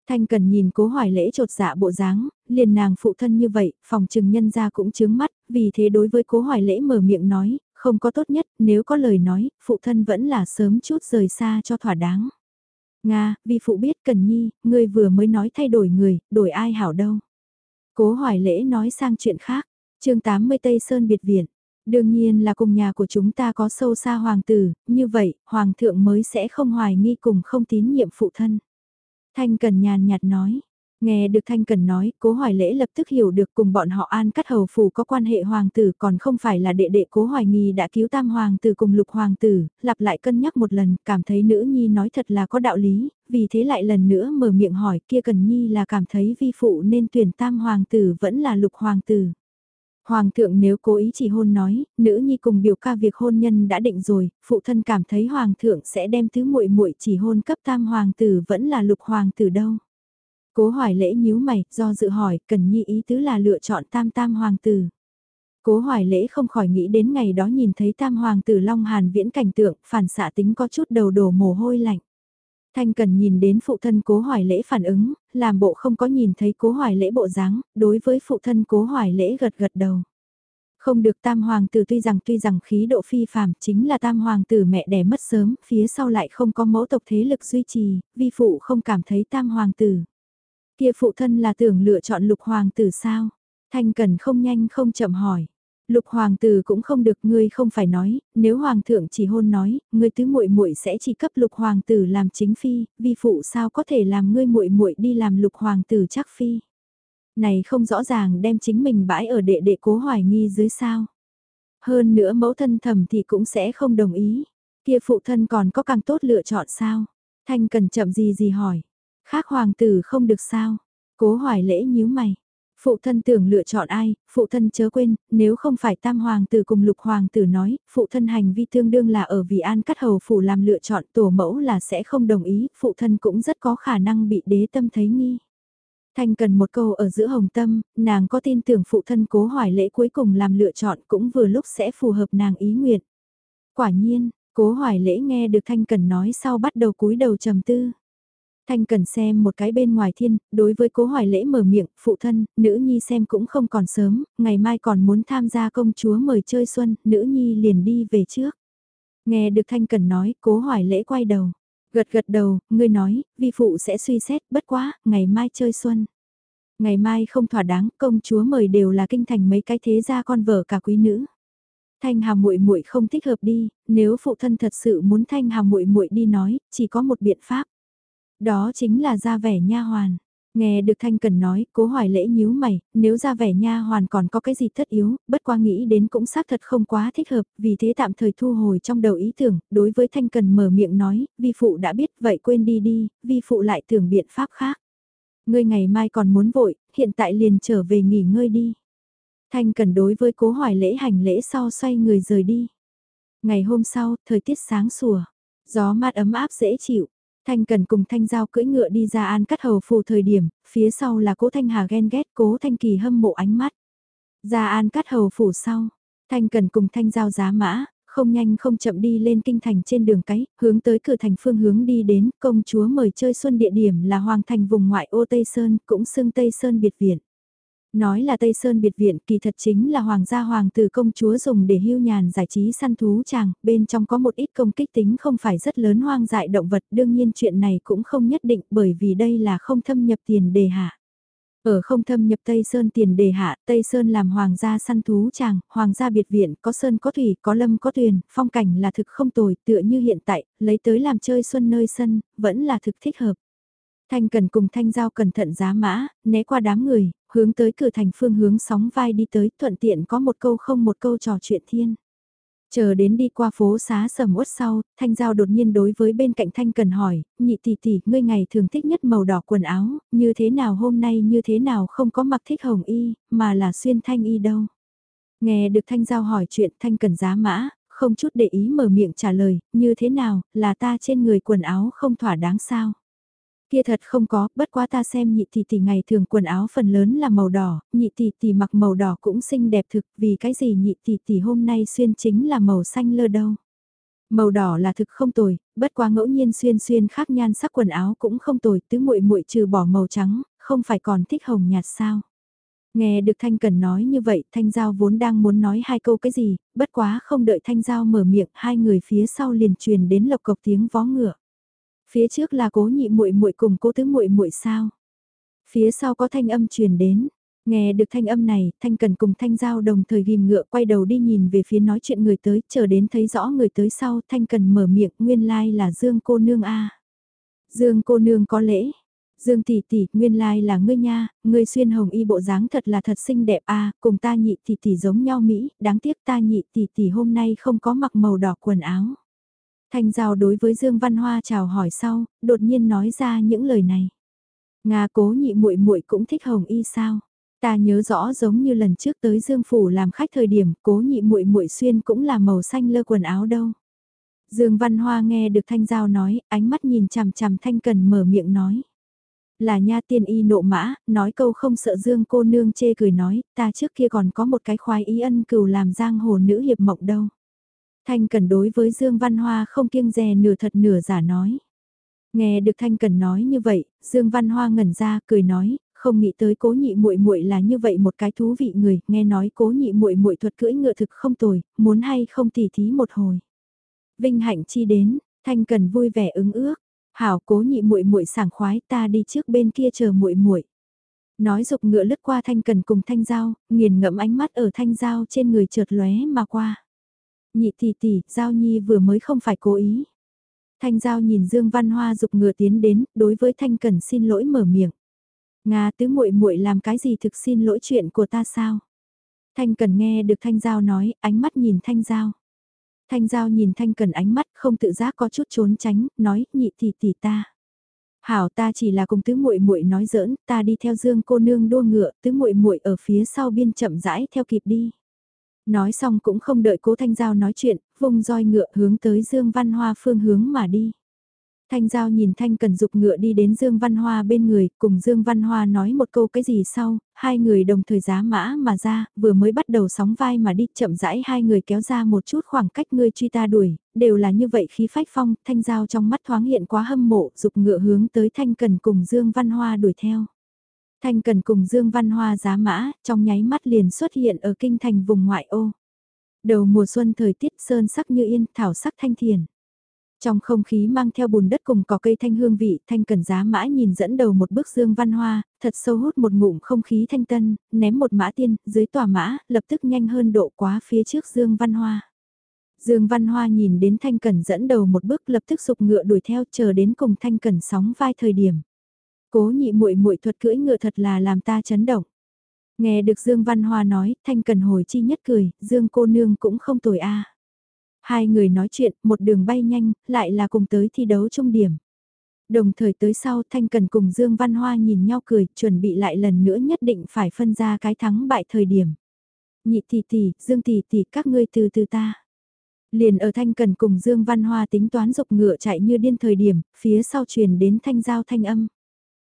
Thanh cần nhìn cố hoài lễ trột dạ bộ dáng, liền nàng phụ thân như vậy, phòng trừng nhân ra cũng chướng mắt, vì thế đối với cố hoài lễ mở miệng nói, không có tốt nhất, nếu có lời nói, phụ thân vẫn là sớm chút rời xa cho thỏa đáng. Nga, vì phụ biết cần nhi, ngươi vừa mới nói thay đổi người, đổi ai hảo đâu. Cố hoài lễ nói sang chuyện khác, chương 80 Tây Sơn Biệt Viện. Đương nhiên là cùng nhà của chúng ta có sâu xa hoàng tử, như vậy, hoàng thượng mới sẽ không hoài nghi cùng không tín nhiệm phụ thân. Thanh Cần nhàn nhạt nói. Nghe được Thanh Cần nói, cố hoài lễ lập tức hiểu được cùng bọn họ an cắt hầu phủ có quan hệ hoàng tử còn không phải là đệ đệ cố hoài nghi đã cứu tam hoàng tử cùng lục hoàng tử, lặp lại cân nhắc một lần, cảm thấy nữ nhi nói thật là có đạo lý, vì thế lại lần nữa mở miệng hỏi kia cần nhi là cảm thấy vi phụ nên tuyển tam hoàng tử vẫn là lục hoàng tử. Hoàng thượng nếu cố ý chỉ hôn nói, nữ nhi cùng biểu ca việc hôn nhân đã định rồi, phụ thân cảm thấy hoàng thượng sẽ đem thứ muội muội chỉ hôn cấp tam hoàng tử vẫn là lục hoàng tử đâu. Cố hoài lễ nhíu mày, do dự hỏi, cần nhi ý tứ là lựa chọn tam tam hoàng tử. Cố hoài lễ không khỏi nghĩ đến ngày đó nhìn thấy tam hoàng tử Long Hàn viễn cảnh tượng, phản xạ tính có chút đầu đổ mồ hôi lạnh. Thanh Cần nhìn đến phụ thân cố hoài lễ phản ứng, làm bộ không có nhìn thấy cố hoài lễ bộ dáng, đối với phụ thân cố hoài lễ gật gật đầu. Không được tam hoàng tử tuy rằng tuy rằng khí độ phi phàm chính là tam hoàng tử mẹ đẻ mất sớm, phía sau lại không có mẫu tộc thế lực duy trì, vi phụ không cảm thấy tam hoàng tử. Kia phụ thân là tưởng lựa chọn lục hoàng tử sao? Thanh Cần không nhanh không chậm hỏi. Lục hoàng tử cũng không được, ngươi không phải nói, nếu hoàng thượng chỉ hôn nói, ngươi tứ muội muội sẽ chỉ cấp lục hoàng tử làm chính phi, vi phụ sao có thể làm ngươi muội muội đi làm lục hoàng tử chắc phi. Này không rõ ràng đem chính mình bãi ở đệ đệ cố hoài nghi dưới sao. Hơn nữa mẫu thân thầm thì cũng sẽ không đồng ý. Kia phụ thân còn có càng tốt lựa chọn sao? Thanh cần chậm gì gì hỏi. Khác hoàng tử không được sao? Cố hoài lễ nhíu mày. Phụ thân tưởng lựa chọn ai, phụ thân chớ quên, nếu không phải tam hoàng tử cùng lục hoàng tử nói, phụ thân hành vi tương đương là ở vì an cắt hầu phủ làm lựa chọn tổ mẫu là sẽ không đồng ý, phụ thân cũng rất có khả năng bị đế tâm thấy nghi. Thanh cần một câu ở giữa hồng tâm, nàng có tin tưởng phụ thân cố hoài lễ cuối cùng làm lựa chọn cũng vừa lúc sẽ phù hợp nàng ý nguyện. Quả nhiên, cố hoài lễ nghe được Thanh cần nói sau bắt đầu cúi đầu trầm tư. Thanh cần xem một cái bên ngoài thiên, đối với cố hoài lễ mở miệng, phụ thân, nữ nhi xem cũng không còn sớm, ngày mai còn muốn tham gia công chúa mời chơi xuân, nữ nhi liền đi về trước. Nghe được Thanh cần nói, cố hoài lễ quay đầu. Gật gật đầu, ngươi nói, vi phụ sẽ suy xét, bất quá, ngày mai chơi xuân. Ngày mai không thỏa đáng, công chúa mời đều là kinh thành mấy cái thế gia con vợ cả quý nữ. Thanh Hà muội muội không thích hợp đi, nếu phụ thân thật sự muốn Thanh Hà muội muội đi nói, chỉ có một biện pháp. Đó chính là ra vẻ nha hoàn. Nghe được Thanh Cần nói, cố hoài lễ nhíu mày, nếu ra vẻ nha hoàn còn có cái gì thất yếu, bất qua nghĩ đến cũng xác thật không quá thích hợp, vì thế tạm thời thu hồi trong đầu ý tưởng, đối với Thanh Cần mở miệng nói, vi phụ đã biết vậy quên đi đi, vi phụ lại tưởng biện pháp khác. Ngươi ngày mai còn muốn vội, hiện tại liền trở về nghỉ ngơi đi. Thanh Cần đối với cố hoài lễ hành lễ sau xoay người rời đi. Ngày hôm sau, thời tiết sáng sủa, gió mát ấm áp dễ chịu, Thanh Cần cùng Thanh Giao cưỡi ngựa đi ra an cắt hầu phù thời điểm, phía sau là cố Thanh Hà ghen ghét cố Thanh Kỳ hâm mộ ánh mắt. Ra an cắt hầu phủ sau, Thanh Cần cùng Thanh Giao giá mã, không nhanh không chậm đi lên kinh thành trên đường cái, hướng tới cửa thành phương hướng đi đến, công chúa mời chơi xuân địa điểm là Hoàng thành vùng ngoại ô Tây Sơn, cũng xưng Tây Sơn biệt viện. Nói là Tây Sơn biệt viện kỳ thật chính là hoàng gia hoàng tử công chúa dùng để hưu nhàn giải trí săn thú chàng, bên trong có một ít công kích tính không phải rất lớn hoang dại động vật, đương nhiên chuyện này cũng không nhất định bởi vì đây là không thâm nhập tiền đề hạ. Ở không thâm nhập Tây Sơn tiền đề hạ, Tây Sơn làm hoàng gia săn thú chàng, hoàng gia biệt viện, có sơn có thủy, có lâm có tuyền, phong cảnh là thực không tồi, tựa như hiện tại, lấy tới làm chơi xuân nơi sân, vẫn là thực thích hợp. Thanh Cần cùng Thanh Giao cẩn thận giá mã, né qua đám người, hướng tới cửa thành phương hướng sóng vai đi tới, thuận tiện có một câu không một câu trò chuyện thiên. Chờ đến đi qua phố xá sầm uất sau, Thanh Giao đột nhiên đối với bên cạnh Thanh Cần hỏi, nhị tỷ tỷ, ngươi ngày thường thích nhất màu đỏ quần áo, như thế nào hôm nay như thế nào không có mặc thích hồng y, mà là xuyên thanh y đâu. Nghe được Thanh Giao hỏi chuyện Thanh Cần giá mã, không chút để ý mở miệng trả lời, như thế nào, là ta trên người quần áo không thỏa đáng sao. Kia thật không có, bất quá ta xem nhị tỷ tỷ ngày thường quần áo phần lớn là màu đỏ, nhị tỷ tỷ mặc màu đỏ cũng xinh đẹp thực, vì cái gì nhị tỷ tỷ hôm nay xuyên chính là màu xanh lơ đâu. Màu đỏ là thực không tồi, bất quá ngẫu nhiên xuyên xuyên khác nhan sắc quần áo cũng không tồi, tứ muội muội trừ bỏ màu trắng, không phải còn thích hồng nhạt sao. Nghe được Thanh Cần nói như vậy, Thanh Giao vốn đang muốn nói hai câu cái gì, bất quá không đợi Thanh Giao mở miệng, hai người phía sau liền truyền đến lộc cộc tiếng vó ngựa. Phía trước là cố nhị muội muội cùng cố tứ muội muội sao? Phía sau có thanh âm truyền đến. Nghe được thanh âm này, Thanh Cần cùng Thanh Giao đồng thời ghim ngựa quay đầu đi nhìn về phía nói chuyện người tới, chờ đến thấy rõ người tới sau, Thanh Cần mở miệng, nguyên lai like là Dương cô nương a. Dương cô nương có lễ. Dương tỷ tỷ, nguyên lai like là ngươi nha, ngươi xuyên hồng y bộ dáng thật là thật xinh đẹp a, cùng ta nhị tỷ tỷ giống nhau mỹ, đáng tiếc ta nhị tỷ tỷ hôm nay không có mặc màu đỏ quần áo. Thanh Giao đối với Dương Văn Hoa chào hỏi sau, đột nhiên nói ra những lời này. Nga cố nhị muội muội cũng thích hồng y sao? Ta nhớ rõ giống như lần trước tới Dương phủ làm khách thời điểm, cố nhị muội muội xuyên cũng là màu xanh lơ quần áo đâu. Dương Văn Hoa nghe được Thanh Giao nói, ánh mắt nhìn chằm chằm Thanh Cần mở miệng nói. Là nha tiên y nộ mã, nói câu không sợ Dương cô nương chê cười nói, ta trước kia còn có một cái khoái ý ân cừu làm giang hồ nữ hiệp mộng đâu. Thanh Cần đối với Dương Văn Hoa không kiêng dè nửa thật nửa giả nói. Nghe được Thanh Cần nói như vậy, Dương Văn Hoa ngẩn ra cười nói, không nghĩ tới cố nhị muội muội là như vậy một cái thú vị người, nghe nói cố nhị muội muội thuật cưỡi ngựa thực không tồi, muốn hay không tỉ thí một hồi. Vinh hạnh chi đến, Thanh Cần vui vẻ ứng ước, hảo cố nhị muội muội sảng khoái ta đi trước bên kia chờ muội muội. Nói dục ngựa lướt qua Thanh Cần cùng Thanh Giao, nghiền ngẫm ánh mắt ở Thanh Giao trên người chợt lóe mà qua. Nhị tỷ tỷ, Giao Nhi vừa mới không phải cố ý. Thanh Giao nhìn Dương Văn Hoa dục ngựa tiến đến, đối với Thanh Cẩn xin lỗi mở miệng. Nga tứ muội muội làm cái gì thực xin lỗi chuyện của ta sao? Thanh Cẩn nghe được Thanh Giao nói, ánh mắt nhìn Thanh Giao. Thanh Giao nhìn Thanh Cẩn ánh mắt không tự giác có chút trốn tránh, nói, nhị tỷ tỷ ta. Hảo ta chỉ là cùng tứ muội muội nói giỡn, ta đi theo Dương cô nương đua ngựa, tứ muội muội ở phía sau biên chậm rãi theo kịp đi. Nói xong cũng không đợi cố Thanh Giao nói chuyện, vùng roi ngựa hướng tới Dương Văn Hoa phương hướng mà đi. Thanh Giao nhìn Thanh Cần dục ngựa đi đến Dương Văn Hoa bên người, cùng Dương Văn Hoa nói một câu cái gì sau, hai người đồng thời giá mã mà ra, vừa mới bắt đầu sóng vai mà đi chậm rãi hai người kéo ra một chút khoảng cách người truy ta đuổi, đều là như vậy khí phách phong, Thanh Giao trong mắt thoáng hiện quá hâm mộ, dục ngựa hướng tới Thanh Cần cùng Dương Văn Hoa đuổi theo. Thanh Cần cùng Dương Văn Hoa giá mã, trong nháy mắt liền xuất hiện ở kinh thành vùng ngoại ô. Đầu mùa xuân thời tiết sơn sắc như yên, thảo sắc thanh thiền. Trong không khí mang theo bùn đất cùng cỏ cây thanh hương vị, thanh cần giá mã nhìn dẫn đầu một bước dương văn hoa, thật sâu hút một ngụm không khí thanh tân, ném một mã tiên, dưới tòa mã, lập tức nhanh hơn độ quá phía trước dương văn hoa. Dương Văn Hoa nhìn đến Thanh Cần dẫn đầu một bước lập tức sụp ngựa đuổi theo chờ đến cùng Thanh Cần sóng vai thời điểm. Cố nhị muội muội thuật cưỡi ngựa thật là làm ta chấn động. Nghe được Dương Văn Hoa nói, Thanh cần hồi chi nhất cười, Dương cô nương cũng không tồi a. Hai người nói chuyện, một đường bay nhanh, lại là cùng tới thi đấu trung điểm. Đồng thời tới sau Thanh Cần cùng Dương Văn Hoa nhìn nhau cười, chuẩn bị lại lần nữa nhất định phải phân ra cái thắng bại thời điểm. Nhị tỷ tỷ, Dương tỷ tỷ, các ngươi từ từ ta. Liền ở Thanh Cần cùng Dương Văn Hoa tính toán dục ngựa chạy như điên thời điểm, phía sau truyền đến thanh giao thanh âm.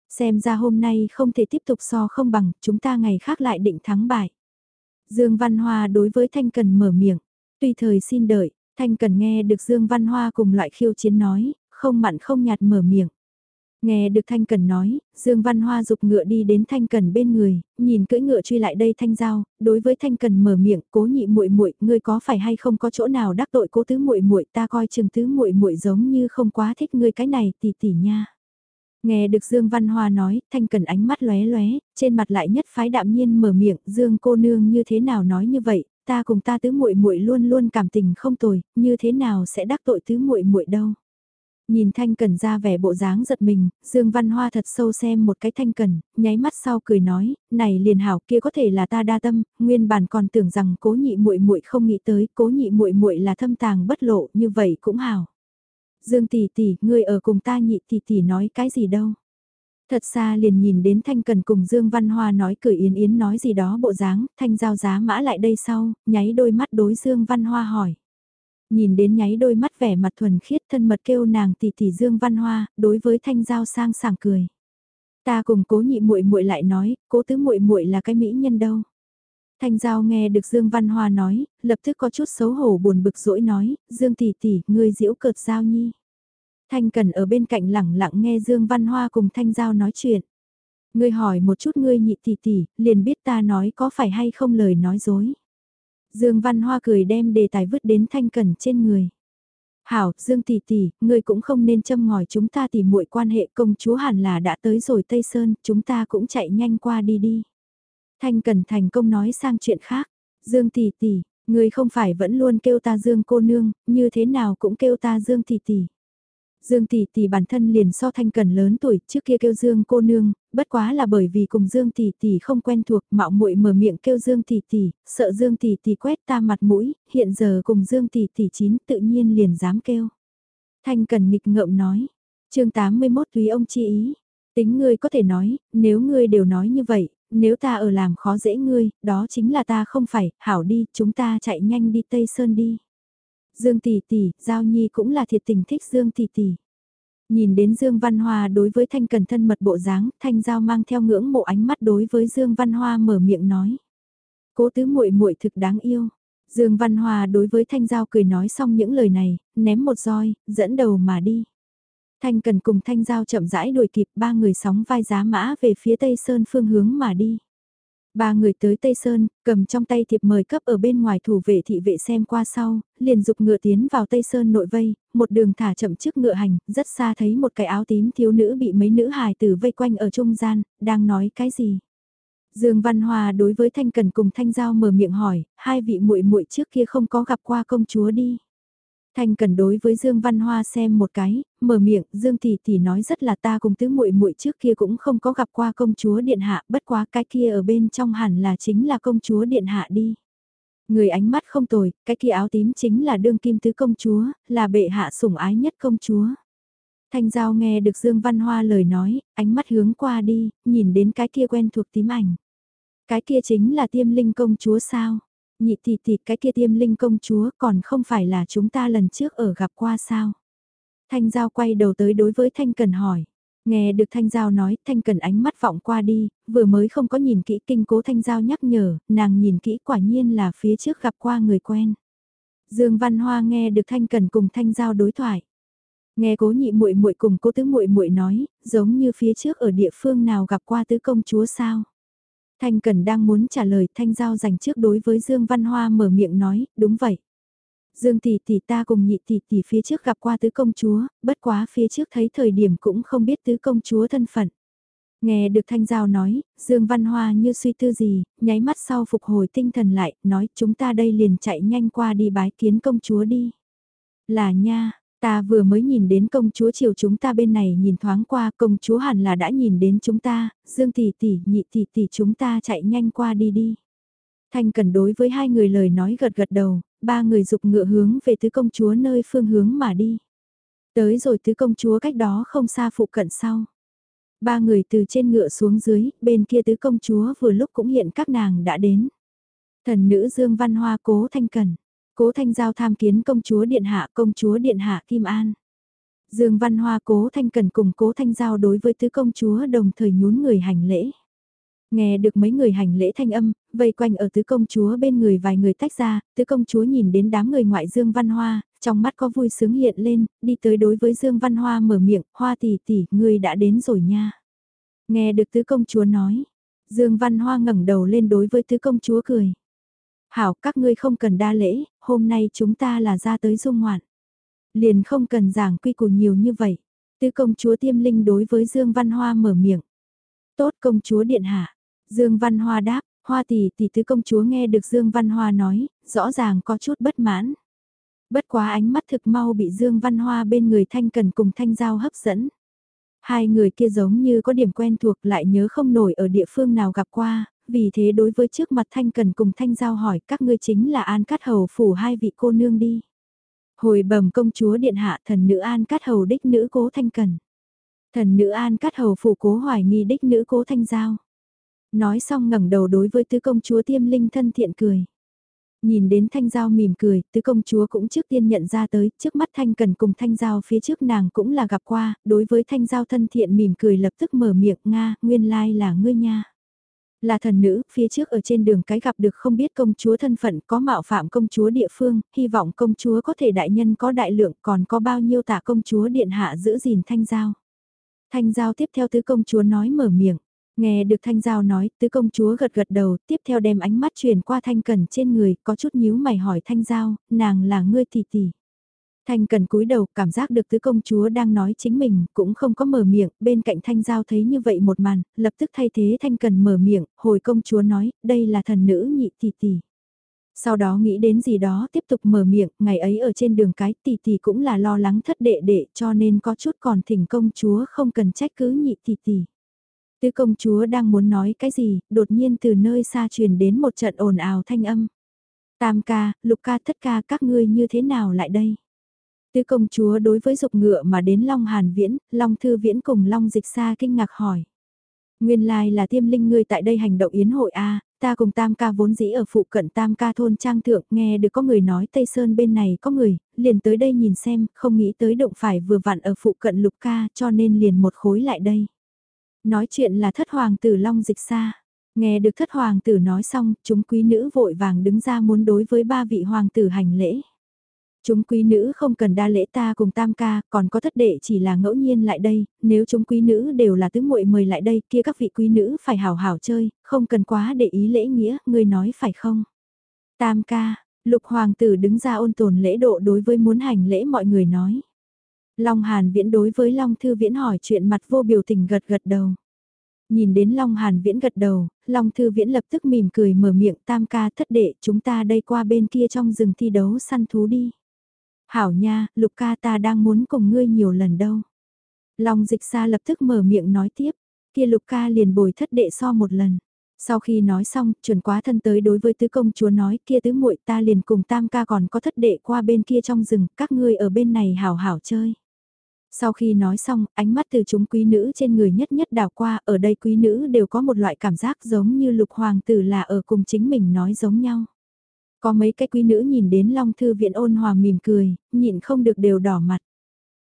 Xem ra hôm nay không thể tiếp tục so không bằng, chúng ta ngày khác lại định thắng bại. Dương Văn Hoa đối với Thanh Cần mở miệng, tùy thời xin đợi, Thanh Cần nghe được Dương Văn Hoa cùng loại khiêu chiến nói, không mặn không nhạt mở miệng. Nghe được Thanh Cần nói, Dương Văn Hoa dục ngựa đi đến Thanh Cần bên người, nhìn cưỡi ngựa truy lại đây Thanh Giao, đối với Thanh Cần mở miệng, cố nhị muội muội, ngươi có phải hay không có chỗ nào đắc tội cố tứ muội muội, ta coi chừng tứ muội muội giống như không quá thích ngươi cái này tỷ tỷ nha. Nghe được Dương Văn Hoa nói, Thanh Cần ánh mắt lóe lóe, trên mặt lại nhất phái đạm nhiên mở miệng, Dương cô nương như thế nào nói như vậy, ta cùng ta tứ muội muội luôn luôn cảm tình không tồi, như thế nào sẽ đắc tội tứ muội muội đâu. Nhìn Thanh Cần ra vẻ bộ dáng giật mình, Dương Văn Hoa thật sâu xem một cái Thanh Cần, nháy mắt sau cười nói, này liền hảo kia có thể là ta đa tâm, nguyên bản còn tưởng rằng cố nhị muội muội không nghĩ tới, cố nhị muội muội là thâm tàng bất lộ, như vậy cũng hảo. Dương tỷ tỷ, ngươi ở cùng ta nhị tỷ tỷ nói cái gì đâu. Thật xa liền nhìn đến Thanh Cần cùng Dương Văn Hoa nói cười yến yến nói gì đó bộ dáng, Thanh giao giá mã lại đây sau, nháy đôi mắt đối Dương Văn Hoa hỏi. Nhìn đến nháy đôi mắt vẻ mặt thuần khiết thân mật kêu nàng tỷ tỷ Dương Văn Hoa, đối với Thanh giao sang sảng cười. Ta cùng cố nhị muội muội lại nói, cố tứ muội muội là cái mỹ nhân đâu. Thanh Giao nghe được Dương Văn Hoa nói, lập tức có chút xấu hổ buồn bực rỗi nói, Dương tỷ tỷ, ngươi diễu cợt Giao Nhi. Thanh Cần ở bên cạnh lẳng lặng nghe Dương Văn Hoa cùng Thanh Giao nói chuyện. Ngươi hỏi một chút ngươi nhị tỷ tỷ, liền biết ta nói có phải hay không lời nói dối. Dương Văn Hoa cười đem đề tài vứt đến Thanh Cần trên người. Hảo, Dương tỷ tỷ, ngươi cũng không nên châm ngòi chúng ta tỉ muội quan hệ công chúa hẳn là đã tới rồi Tây Sơn, chúng ta cũng chạy nhanh qua đi đi. Thanh Cần thành công nói sang chuyện khác. Dương tỷ tỷ, người không phải vẫn luôn kêu ta Dương cô nương, như thế nào cũng kêu ta Dương tỷ tỷ. Dương tỷ tỷ bản thân liền so thanh cần lớn tuổi, trước kia kêu Dương cô nương, bất quá là bởi vì cùng Dương tỷ tỷ không quen thuộc, mạo muội mở miệng kêu Dương tỷ tỷ, sợ Dương tỷ tỷ quét ta mặt mũi, hiện giờ cùng Dương tỷ tỷ chín tự nhiên liền dám kêu. Thanh cần nghịch ngợm nói, chương 81 tùy ông chi ý, tính ngươi có thể nói, nếu ngươi đều nói như vậy, nếu ta ở làm khó dễ ngươi, đó chính là ta không phải, hảo đi, chúng ta chạy nhanh đi Tây Sơn đi. Dương tỷ tỷ, Giao Nhi cũng là thiệt tình thích Dương tỷ tỷ. Nhìn đến Dương Văn Hoa đối với Thanh Cần thân mật bộ dáng, Thanh Giao mang theo ngưỡng mộ ánh mắt đối với Dương Văn Hoa mở miệng nói. Cố tứ muội muội thực đáng yêu. Dương Văn Hoa đối với Thanh Giao cười nói xong những lời này, ném một roi, dẫn đầu mà đi. Thanh Cần cùng Thanh Giao chậm rãi đuổi kịp ba người sóng vai giá mã về phía Tây Sơn phương hướng mà đi. Ba người tới Tây Sơn, cầm trong tay thiệp mời cấp ở bên ngoài thủ vệ thị vệ xem qua sau, liền dục ngựa tiến vào Tây Sơn nội vây, một đường thả chậm trước ngựa hành, rất xa thấy một cái áo tím thiếu nữ bị mấy nữ hài tử vây quanh ở trung gian, đang nói cái gì. Dương Văn Hòa đối với Thanh Cần cùng Thanh Giao mở miệng hỏi, hai vị muội muội trước kia không có gặp qua công chúa đi. Thanh cần đối với Dương Văn Hoa xem một cái, mở miệng, Dương tỷ tỷ nói rất là ta cùng tứ muội muội trước kia cũng không có gặp qua công chúa điện hạ, bất quá cái kia ở bên trong hẳn là chính là công chúa điện hạ đi. Người ánh mắt không tồi, cái kia áo tím chính là đương kim tứ công chúa, là bệ hạ sủng ái nhất công chúa. Thanh Giao nghe được Dương Văn Hoa lời nói, ánh mắt hướng qua đi, nhìn đến cái kia quen thuộc tím ảnh. Cái kia chính là tiêm linh công chúa sao? Nhị tỷ tỷ cái kia tiêm linh công chúa còn không phải là chúng ta lần trước ở gặp qua sao. Thanh Giao quay đầu tới đối với Thanh Cần hỏi. Nghe được Thanh Giao nói, Thanh Cần ánh mắt vọng qua đi, vừa mới không có nhìn kỹ kinh cố Thanh Giao nhắc nhở, nàng nhìn kỹ quả nhiên là phía trước gặp qua người quen. Dương Văn Hoa nghe được Thanh Cần cùng Thanh Giao đối thoại. Nghe cố nhị muội muội cùng cố tứ muội muội nói, giống như phía trước ở địa phương nào gặp qua tứ công chúa sao. Thanh Cần đang muốn trả lời Thanh Giao dành trước đối với Dương Văn Hoa mở miệng nói, đúng vậy. Dương tỷ tỷ ta cùng nhị tỷ tỷ phía trước gặp qua tứ công chúa, bất quá phía trước thấy thời điểm cũng không biết tứ công chúa thân phận. Nghe được Thanh Giao nói, Dương Văn Hoa như suy tư gì, nháy mắt sau phục hồi tinh thần lại, nói chúng ta đây liền chạy nhanh qua đi bái kiến công chúa đi. Là nha, ta vừa mới nhìn đến công chúa chiều chúng ta bên này nhìn thoáng qua công chúa hẳn là đã nhìn đến chúng ta, Dương tỷ tỷ, nhị tỷ tỷ chúng ta chạy nhanh qua đi đi. Thanh cần đối với hai người lời nói gật gật đầu, ba người dục ngựa hướng về tứ công chúa nơi phương hướng mà đi. Tới rồi tứ công chúa cách đó không xa phụ cận sau. Ba người từ trên ngựa xuống dưới, bên kia tứ công chúa vừa lúc cũng hiện các nàng đã đến. Thần nữ Dương Văn Hoa cố thanh cần, cố thanh giao tham kiến công chúa điện hạ công chúa điện hạ Kim An. Dương Văn Hoa cố thanh cần cùng cố thanh giao đối với tứ công chúa đồng thời nhún người hành lễ. Nghe được mấy người hành lễ thanh âm, vây quanh ở tứ công chúa bên người vài người tách ra, tứ công chúa nhìn đến đám người ngoại Dương Văn Hoa, trong mắt có vui sướng hiện lên, đi tới đối với Dương Văn Hoa mở miệng, Hoa tỷ tỷ, người đã đến rồi nha. Nghe được tứ công chúa nói, Dương Văn Hoa ngẩng đầu lên đối với tứ công chúa cười. Hảo, các ngươi không cần đa lễ, hôm nay chúng ta là ra tới dung ngoạn. Liền không cần giảng quy củ nhiều như vậy. Tứ công chúa tiêm linh đối với Dương Văn Hoa mở miệng. Tốt công chúa điện hạ. Dương Văn Hoa đáp, Hoa tỷ tỷ tứ công chúa nghe được Dương Văn Hoa nói, rõ ràng có chút bất mãn. Bất quá ánh mắt thực mau bị Dương Văn Hoa bên người Thanh Cần cùng Thanh Giao hấp dẫn. Hai người kia giống như có điểm quen thuộc lại nhớ không nổi ở địa phương nào gặp qua, vì thế đối với trước mặt Thanh Cần cùng Thanh Giao hỏi các ngươi chính là An Cát Hầu phủ hai vị cô nương đi. Hồi bẩm công chúa điện hạ thần nữ An Cát Hầu đích nữ cố Thanh Cần. Thần nữ An Cát Hầu phủ cố hoài nghi đích nữ cố Thanh Giao. Nói xong ngẩng đầu đối với tứ công chúa tiêm linh thân thiện cười. Nhìn đến Thanh Giao mỉm cười, tứ công chúa cũng trước tiên nhận ra tới, trước mắt Thanh Cần cùng Thanh Giao phía trước nàng cũng là gặp qua, đối với Thanh Giao thân thiện mỉm cười lập tức mở miệng, Nga, nguyên lai là ngươi nha. Là thần nữ, phía trước ở trên đường cái gặp được không biết công chúa thân phận có mạo phạm công chúa địa phương, hy vọng công chúa có thể đại nhân có đại lượng còn có bao nhiêu tạ công chúa điện hạ giữ gìn Thanh Giao. Thanh Giao tiếp theo tứ công chúa nói mở miệng. Nghe được Thanh Giao nói, tứ công chúa gật gật đầu, tiếp theo đem ánh mắt truyền qua Thanh Cần trên người, có chút nhíu mày hỏi Thanh Giao, nàng là ngươi tỷ tỷ. Thanh Cần cúi đầu, cảm giác được tứ công chúa đang nói chính mình, cũng không có mở miệng, bên cạnh Thanh Giao thấy như vậy một màn, lập tức thay thế Thanh Cần mở miệng, hồi công chúa nói, đây là thần nữ nhị tỷ tỷ. Sau đó nghĩ đến gì đó tiếp tục mở miệng, ngày ấy ở trên đường cái tỷ tỷ cũng là lo lắng thất đệ đệ cho nên có chút còn thỉnh công chúa không cần trách cứ nhị tỷ tỷ. Tứ công chúa đang muốn nói cái gì, đột nhiên từ nơi xa truyền đến một trận ồn ào thanh âm. Tam ca, lục ca thất ca các ngươi như thế nào lại đây? Tứ công chúa đối với dục ngựa mà đến Long Hàn Viễn, Long Thư Viễn cùng Long Dịch Sa kinh ngạc hỏi. Nguyên lai là tiêm linh ngươi tại đây hành động yến hội A, ta cùng Tam ca vốn dĩ ở phụ cận Tam ca thôn Trang Thượng nghe được có người nói Tây Sơn bên này có người, liền tới đây nhìn xem, không nghĩ tới động phải vừa vặn ở phụ cận lục ca cho nên liền một khối lại đây. Nói chuyện là thất hoàng tử Long Dịch Sa. Nghe được thất hoàng tử nói xong, chúng quý nữ vội vàng đứng ra muốn đối với ba vị hoàng tử hành lễ. Chúng quý nữ không cần đa lễ ta cùng tam ca, còn có thất đệ chỉ là ngẫu nhiên lại đây, nếu chúng quý nữ đều là tứ muội mời lại đây, kia các vị quý nữ phải hào hào chơi, không cần quá để ý lễ nghĩa, ngươi nói phải không? Tam ca, lục hoàng tử đứng ra ôn tồn lễ độ đối với muốn hành lễ mọi người nói. Long Hàn Viễn đối với Long Thư Viễn hỏi chuyện mặt vô biểu tình gật gật đầu. Nhìn đến Long Hàn Viễn gật đầu, Long Thư Viễn lập tức mỉm cười mở miệng tam ca thất đệ chúng ta đây qua bên kia trong rừng thi đấu săn thú đi. Hảo nha, lục ca ta đang muốn cùng ngươi nhiều lần đâu. Long dịch xa lập tức mở miệng nói tiếp, kia lục ca liền bồi thất đệ so một lần. Sau khi nói xong, chuẩn quá thân tới đối với tứ công chúa nói kia tứ muội ta liền cùng tam ca còn có thất đệ qua bên kia trong rừng, các ngươi ở bên này hảo hảo chơi. Sau khi nói xong, ánh mắt từ chúng quý nữ trên người nhất nhất đào qua, ở đây quý nữ đều có một loại cảm giác giống như lục hoàng tử là ở cùng chính mình nói giống nhau. Có mấy cái quý nữ nhìn đến Long Thư Viện ôn hòa mỉm cười, nhịn không được đều đỏ mặt.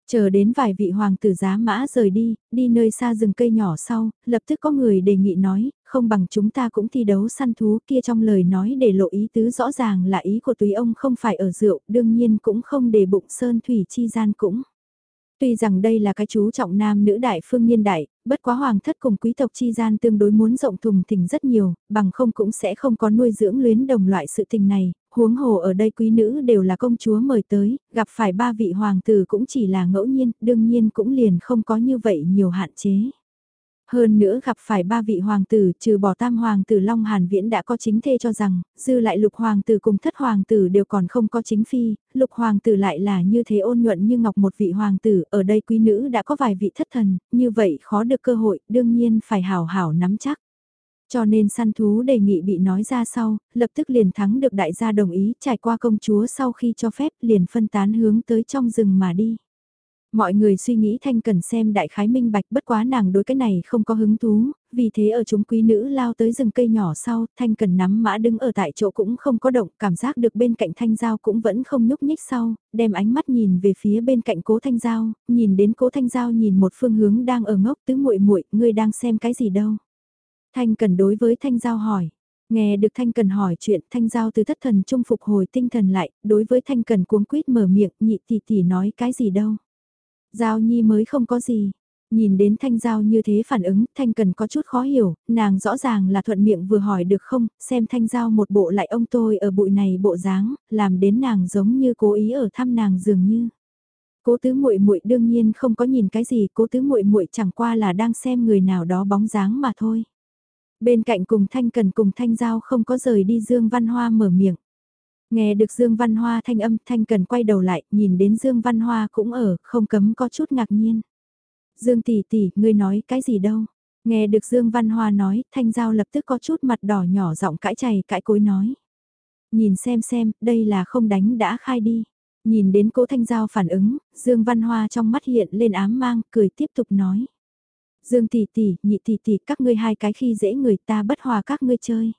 Chờ đến vài vị hoàng tử giá mã rời đi, đi nơi xa rừng cây nhỏ sau, lập tức có người đề nghị nói, không bằng chúng ta cũng thi đấu săn thú kia trong lời nói để lộ ý tứ rõ ràng là ý của túy ông không phải ở rượu, đương nhiên cũng không để bụng sơn thủy chi gian cũng. Tuy rằng đây là cái chú trọng nam nữ đại phương niên đại, bất quá hoàng thất cùng quý tộc chi gian tương đối muốn rộng thùng thình rất nhiều, bằng không cũng sẽ không có nuôi dưỡng luyến đồng loại sự tình này, huống hồ ở đây quý nữ đều là công chúa mời tới, gặp phải ba vị hoàng tử cũng chỉ là ngẫu nhiên, đương nhiên cũng liền không có như vậy nhiều hạn chế. Hơn nữa gặp phải ba vị hoàng tử trừ bỏ tam hoàng tử Long Hàn Viễn đã có chính thê cho rằng, dư lại lục hoàng tử cùng thất hoàng tử đều còn không có chính phi, lục hoàng tử lại là như thế ôn nhuận như ngọc một vị hoàng tử, ở đây quý nữ đã có vài vị thất thần, như vậy khó được cơ hội, đương nhiên phải hảo hảo nắm chắc. Cho nên săn thú đề nghị bị nói ra sau, lập tức liền thắng được đại gia đồng ý trải qua công chúa sau khi cho phép liền phân tán hướng tới trong rừng mà đi. Mọi người suy nghĩ Thanh Cần xem đại khái minh bạch bất quá nàng đối cái này không có hứng thú, vì thế ở chúng quý nữ lao tới rừng cây nhỏ sau, Thanh Cần nắm mã đứng ở tại chỗ cũng không có động, cảm giác được bên cạnh Thanh Giao cũng vẫn không nhúc nhích sau, đem ánh mắt nhìn về phía bên cạnh cố Thanh Giao, nhìn đến cố Thanh Giao nhìn một phương hướng đang ở ngốc tứ muội muội ngươi đang xem cái gì đâu. Thanh Cần đối với Thanh Giao hỏi. Nghe được Thanh Cần hỏi chuyện, Thanh Giao từ thất thần trung phục hồi tinh thần lại, đối với Thanh Cần cuống quýt mở miệng, nhị tỷ tỷ nói cái gì đâu. Giao Nhi mới không có gì. Nhìn đến Thanh Giao như thế phản ứng, Thanh Cần có chút khó hiểu, nàng rõ ràng là thuận miệng vừa hỏi được không, xem Thanh Giao một bộ lại ông tôi ở bụi này bộ dáng, làm đến nàng giống như cố ý ở thăm nàng dường như. Cố tứ muội muội đương nhiên không có nhìn cái gì, cố tứ muội muội chẳng qua là đang xem người nào đó bóng dáng mà thôi. Bên cạnh cùng Thanh Cần cùng Thanh Giao không có rời đi Dương Văn Hoa mở miệng. Nghe được Dương Văn Hoa thanh âm Thanh Cần quay đầu lại, nhìn đến Dương Văn Hoa cũng ở, không cấm có chút ngạc nhiên. Dương tỷ tỷ, ngươi nói cái gì đâu? Nghe được Dương Văn Hoa nói, Thanh Giao lập tức có chút mặt đỏ nhỏ giọng cãi chày cãi cối nói. Nhìn xem xem, đây là không đánh đã khai đi. Nhìn đến cố Thanh Giao phản ứng, Dương Văn Hoa trong mắt hiện lên ám mang, cười tiếp tục nói. Dương tỷ tỷ, nhị tỷ tỷ, các ngươi hai cái khi dễ người ta bất hòa các ngươi chơi.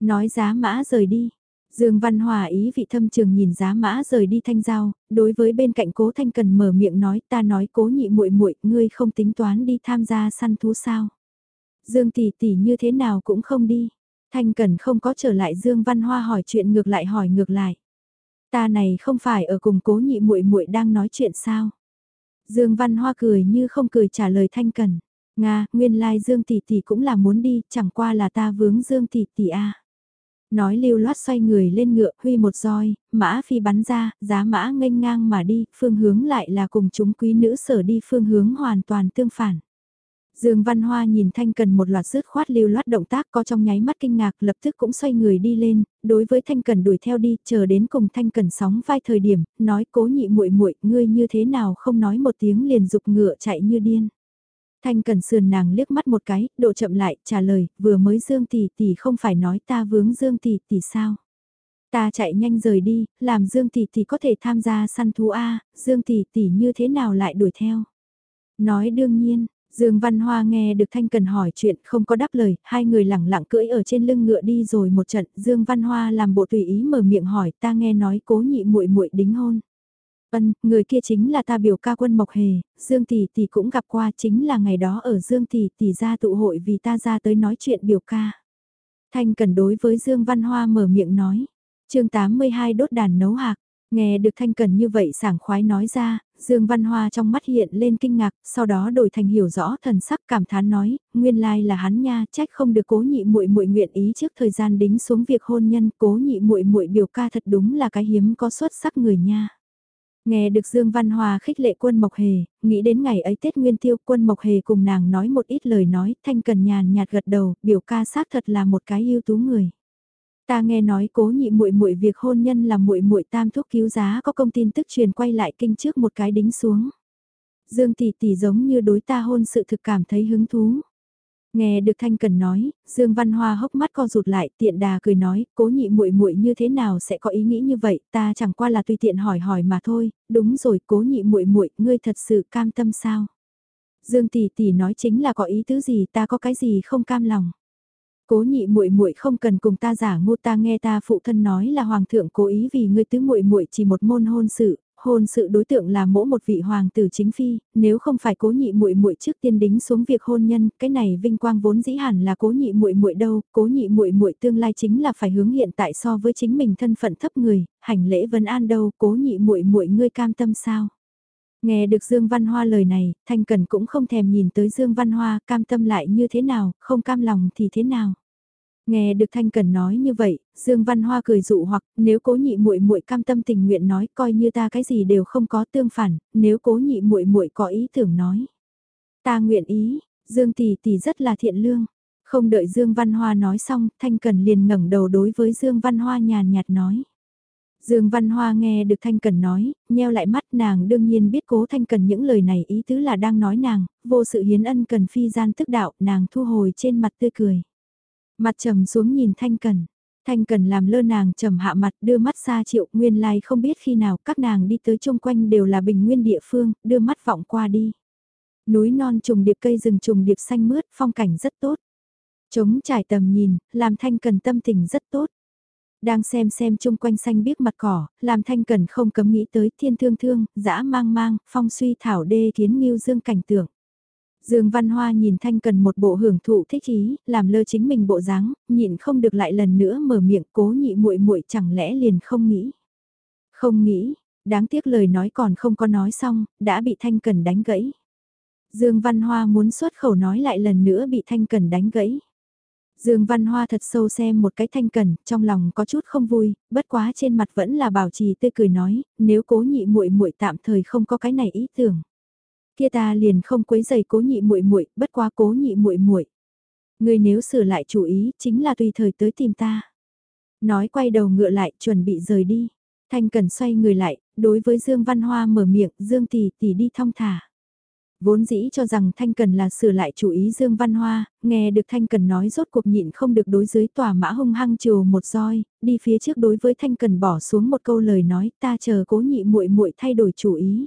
Nói giá mã rời đi. Dương Văn Hòa ý vị thâm trường nhìn giá mã rời đi thanh giao, đối với bên cạnh cố thanh cần mở miệng nói ta nói cố nhị muội muội ngươi không tính toán đi tham gia săn thú sao. Dương tỷ tỷ như thế nào cũng không đi. Thanh cần không có trở lại Dương Văn Hoa hỏi chuyện ngược lại hỏi ngược lại. Ta này không phải ở cùng cố nhị muội muội đang nói chuyện sao. Dương Văn Hoa cười như không cười trả lời Thanh Cần. Nga, nguyên lai Dương Tỷ Tỷ cũng là muốn đi, chẳng qua là ta vướng Dương Tỷ Tỷ a. Nói lưu loát xoay người lên ngựa, huy một roi, mã phi bắn ra, giá mã nghênh ngang mà đi, phương hướng lại là cùng chúng quý nữ sở đi phương hướng hoàn toàn tương phản. Dương Văn Hoa nhìn Thanh Cần một loạt rứt khoát lưu loát động tác có trong nháy mắt kinh ngạc lập tức cũng xoay người đi lên, đối với Thanh Cần đuổi theo đi, chờ đến cùng Thanh Cần sóng vai thời điểm, nói cố nhị muội muội ngươi như thế nào không nói một tiếng liền dục ngựa chạy như điên. Thanh Cần sườn nàng liếc mắt một cái, độ chậm lại, trả lời, vừa mới Dương tỷ tỷ không phải nói ta vướng Dương tỷ tỷ sao? Ta chạy nhanh rời đi, làm Dương tỷ tỷ có thể tham gia săn thú a, Dương tỷ tỷ như thế nào lại đuổi theo? Nói đương nhiên, Dương Văn Hoa nghe được Thanh Cần hỏi chuyện không có đáp lời, hai người lẳng lặng cưỡi ở trên lưng ngựa đi rồi một trận, Dương Văn Hoa làm bộ tùy ý mở miệng hỏi ta nghe nói cố nhị muội muội đính hôn. Ân, người kia chính là ta biểu ca quân Mộc Hề, Dương Tỷ Tỷ cũng gặp qua chính là ngày đó ở Dương Tỷ Tỷ ra tụ hội vì ta ra tới nói chuyện biểu ca. Thanh Cần đối với Dương Văn Hoa mở miệng nói. chương 82 đốt đàn nấu hạc. Nghe được Thanh Cần như vậy sảng khoái nói ra, Dương Văn Hoa trong mắt hiện lên kinh ngạc, sau đó đổi thành hiểu rõ thần sắc cảm thán nói, nguyên lai là hắn nha, trách không được cố nhị muội muội nguyện ý trước thời gian đính xuống việc hôn nhân, cố nhị muội muội biểu ca thật đúng là cái hiếm có xuất sắc người nha. Nghe được Dương Văn Hòa khích lệ quân Mộc Hề, nghĩ đến ngày ấy Tết Nguyên Tiêu quân Mộc Hề cùng nàng nói một ít lời nói, thanh cần nhàn nhạt gật đầu, biểu ca xác thật là một cái ưu tú người. Ta nghe nói cố nhị muội muội việc hôn nhân là muội muội tam thuốc cứu giá có công tin tức truyền quay lại kinh trước một cái đính xuống. Dương tỷ tỷ giống như đối ta hôn sự thực cảm thấy hứng thú. Nghe được Thanh Cần nói, Dương Văn Hoa hốc mắt co rụt lại, tiện đà cười nói, cố nhị muội muội như thế nào sẽ có ý nghĩ như vậy, ta chẳng qua là tùy tiện hỏi hỏi mà thôi, đúng rồi, cố nhị muội muội, ngươi thật sự cam tâm sao? Dương tỷ tỷ nói chính là có ý tứ gì, ta có cái gì không cam lòng. Cố nhị muội muội không cần cùng ta giả ngu ta nghe ta phụ thân nói là hoàng thượng cố ý vì ngươi tứ muội muội chỉ một môn hôn sự, hôn sự đối tượng là mỗi một vị hoàng tử chính phi, nếu không phải cố nhị muội muội trước tiên đính xuống việc hôn nhân, cái này vinh quang vốn dĩ hẳn là cố nhị muội muội đâu, cố nhị muội muội tương lai chính là phải hướng hiện tại so với chính mình thân phận thấp người, hành lễ vấn an đâu, cố nhị muội muội ngươi cam tâm sao? Nghe được Dương Văn Hoa lời này, Thanh Cần cũng không thèm nhìn tới Dương Văn Hoa, cam tâm lại như thế nào, không cam lòng thì thế nào? Nghe được Thanh Cần nói như vậy, Dương Văn Hoa cười dụ hoặc nếu cố nhị muội muội cam tâm tình nguyện nói coi như ta cái gì đều không có tương phản, nếu cố nhị muội muội có ý tưởng nói. Ta nguyện ý, Dương tỷ tỷ rất là thiện lương. Không đợi Dương Văn Hoa nói xong, Thanh Cần liền ngẩng đầu đối với Dương Văn Hoa nhàn nhạt nói. Dương Văn Hoa nghe được Thanh Cần nói, nheo lại mắt nàng đương nhiên biết cố Thanh Cần những lời này ý tứ là đang nói nàng, vô sự hiến ân cần phi gian tức đạo, nàng thu hồi trên mặt tươi cười. Mặt trầm xuống nhìn Thanh Cần. Thanh Cần làm lơ nàng trầm hạ mặt đưa mắt xa triệu nguyên lai không biết khi nào các nàng đi tới chung quanh đều là bình nguyên địa phương, đưa mắt vọng qua đi. Núi non trùng điệp cây rừng trùng điệp xanh mướt, phong cảnh rất tốt. Chống trải tầm nhìn, làm Thanh Cần tâm tình rất tốt. Đang xem xem chung quanh xanh biếc mặt cỏ, làm Thanh Cần không cấm nghĩ tới thiên thương thương, dã mang mang, phong suy thảo đê kiến nghiêu dương cảnh tượng. Dương Văn Hoa nhìn Thanh Cần một bộ hưởng thụ thích ý, làm lơ chính mình bộ dáng, nhịn không được lại lần nữa mở miệng cố nhị muội muội chẳng lẽ liền không nghĩ. Không nghĩ, đáng tiếc lời nói còn không có nói xong, đã bị Thanh Cần đánh gãy. Dương Văn Hoa muốn xuất khẩu nói lại lần nữa bị Thanh Cần đánh gãy. Dương Văn Hoa thật sâu xem một cái Thanh Cần, trong lòng có chút không vui, bất quá trên mặt vẫn là bảo trì tươi cười nói, nếu cố nhị muội muội tạm thời không có cái này ý tưởng. Kia ta liền không quấy giày cố nhị muội muội, bất quá cố nhị muội muội. Người nếu sửa lại chủ ý, chính là tùy thời tới tìm ta. Nói quay đầu ngựa lại, chuẩn bị rời đi. Thanh Cần xoay người lại, đối với Dương Văn Hoa mở miệng, Dương tỷ tỷ đi thong thả. Vốn dĩ cho rằng Thanh Cần là sửa lại chủ ý Dương Văn Hoa, nghe được Thanh Cần nói rốt cuộc nhịn không được đối dưới tòa mã hung hăng chiều một roi, đi phía trước đối với Thanh Cần bỏ xuống một câu lời nói ta chờ cố nhị muội muội thay đổi chủ ý.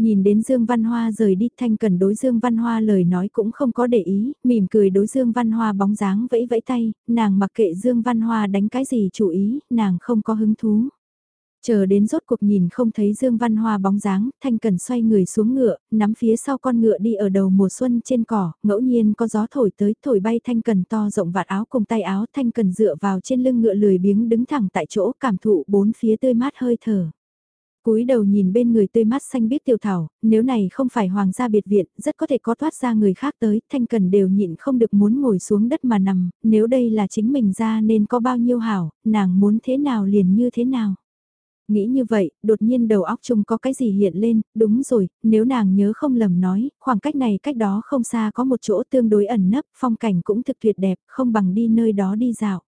Nhìn đến Dương Văn Hoa rời đi Thanh Cần đối Dương Văn Hoa lời nói cũng không có để ý, mỉm cười đối Dương Văn Hoa bóng dáng vẫy vẫy tay, nàng mặc kệ Dương Văn Hoa đánh cái gì chủ ý, nàng không có hứng thú. Chờ đến rốt cuộc nhìn không thấy Dương Văn Hoa bóng dáng, Thanh Cần xoay người xuống ngựa, nắm phía sau con ngựa đi ở đầu mùa xuân trên cỏ, ngẫu nhiên có gió thổi tới, thổi bay Thanh Cần to rộng vạt áo cùng tay áo, Thanh Cần dựa vào trên lưng ngựa lười biếng đứng thẳng tại chỗ, cảm thụ bốn phía tươi mát hơi thở cúi đầu nhìn bên người tươi mát xanh biết tiểu thảo, nếu này không phải hoàng gia biệt viện, rất có thể có thoát ra người khác tới, thanh cần đều nhịn không được muốn ngồi xuống đất mà nằm, nếu đây là chính mình ra nên có bao nhiêu hảo, nàng muốn thế nào liền như thế nào. Nghĩ như vậy, đột nhiên đầu óc chung có cái gì hiện lên, đúng rồi, nếu nàng nhớ không lầm nói, khoảng cách này cách đó không xa có một chỗ tương đối ẩn nấp, phong cảnh cũng thực tuyệt đẹp, không bằng đi nơi đó đi dạo.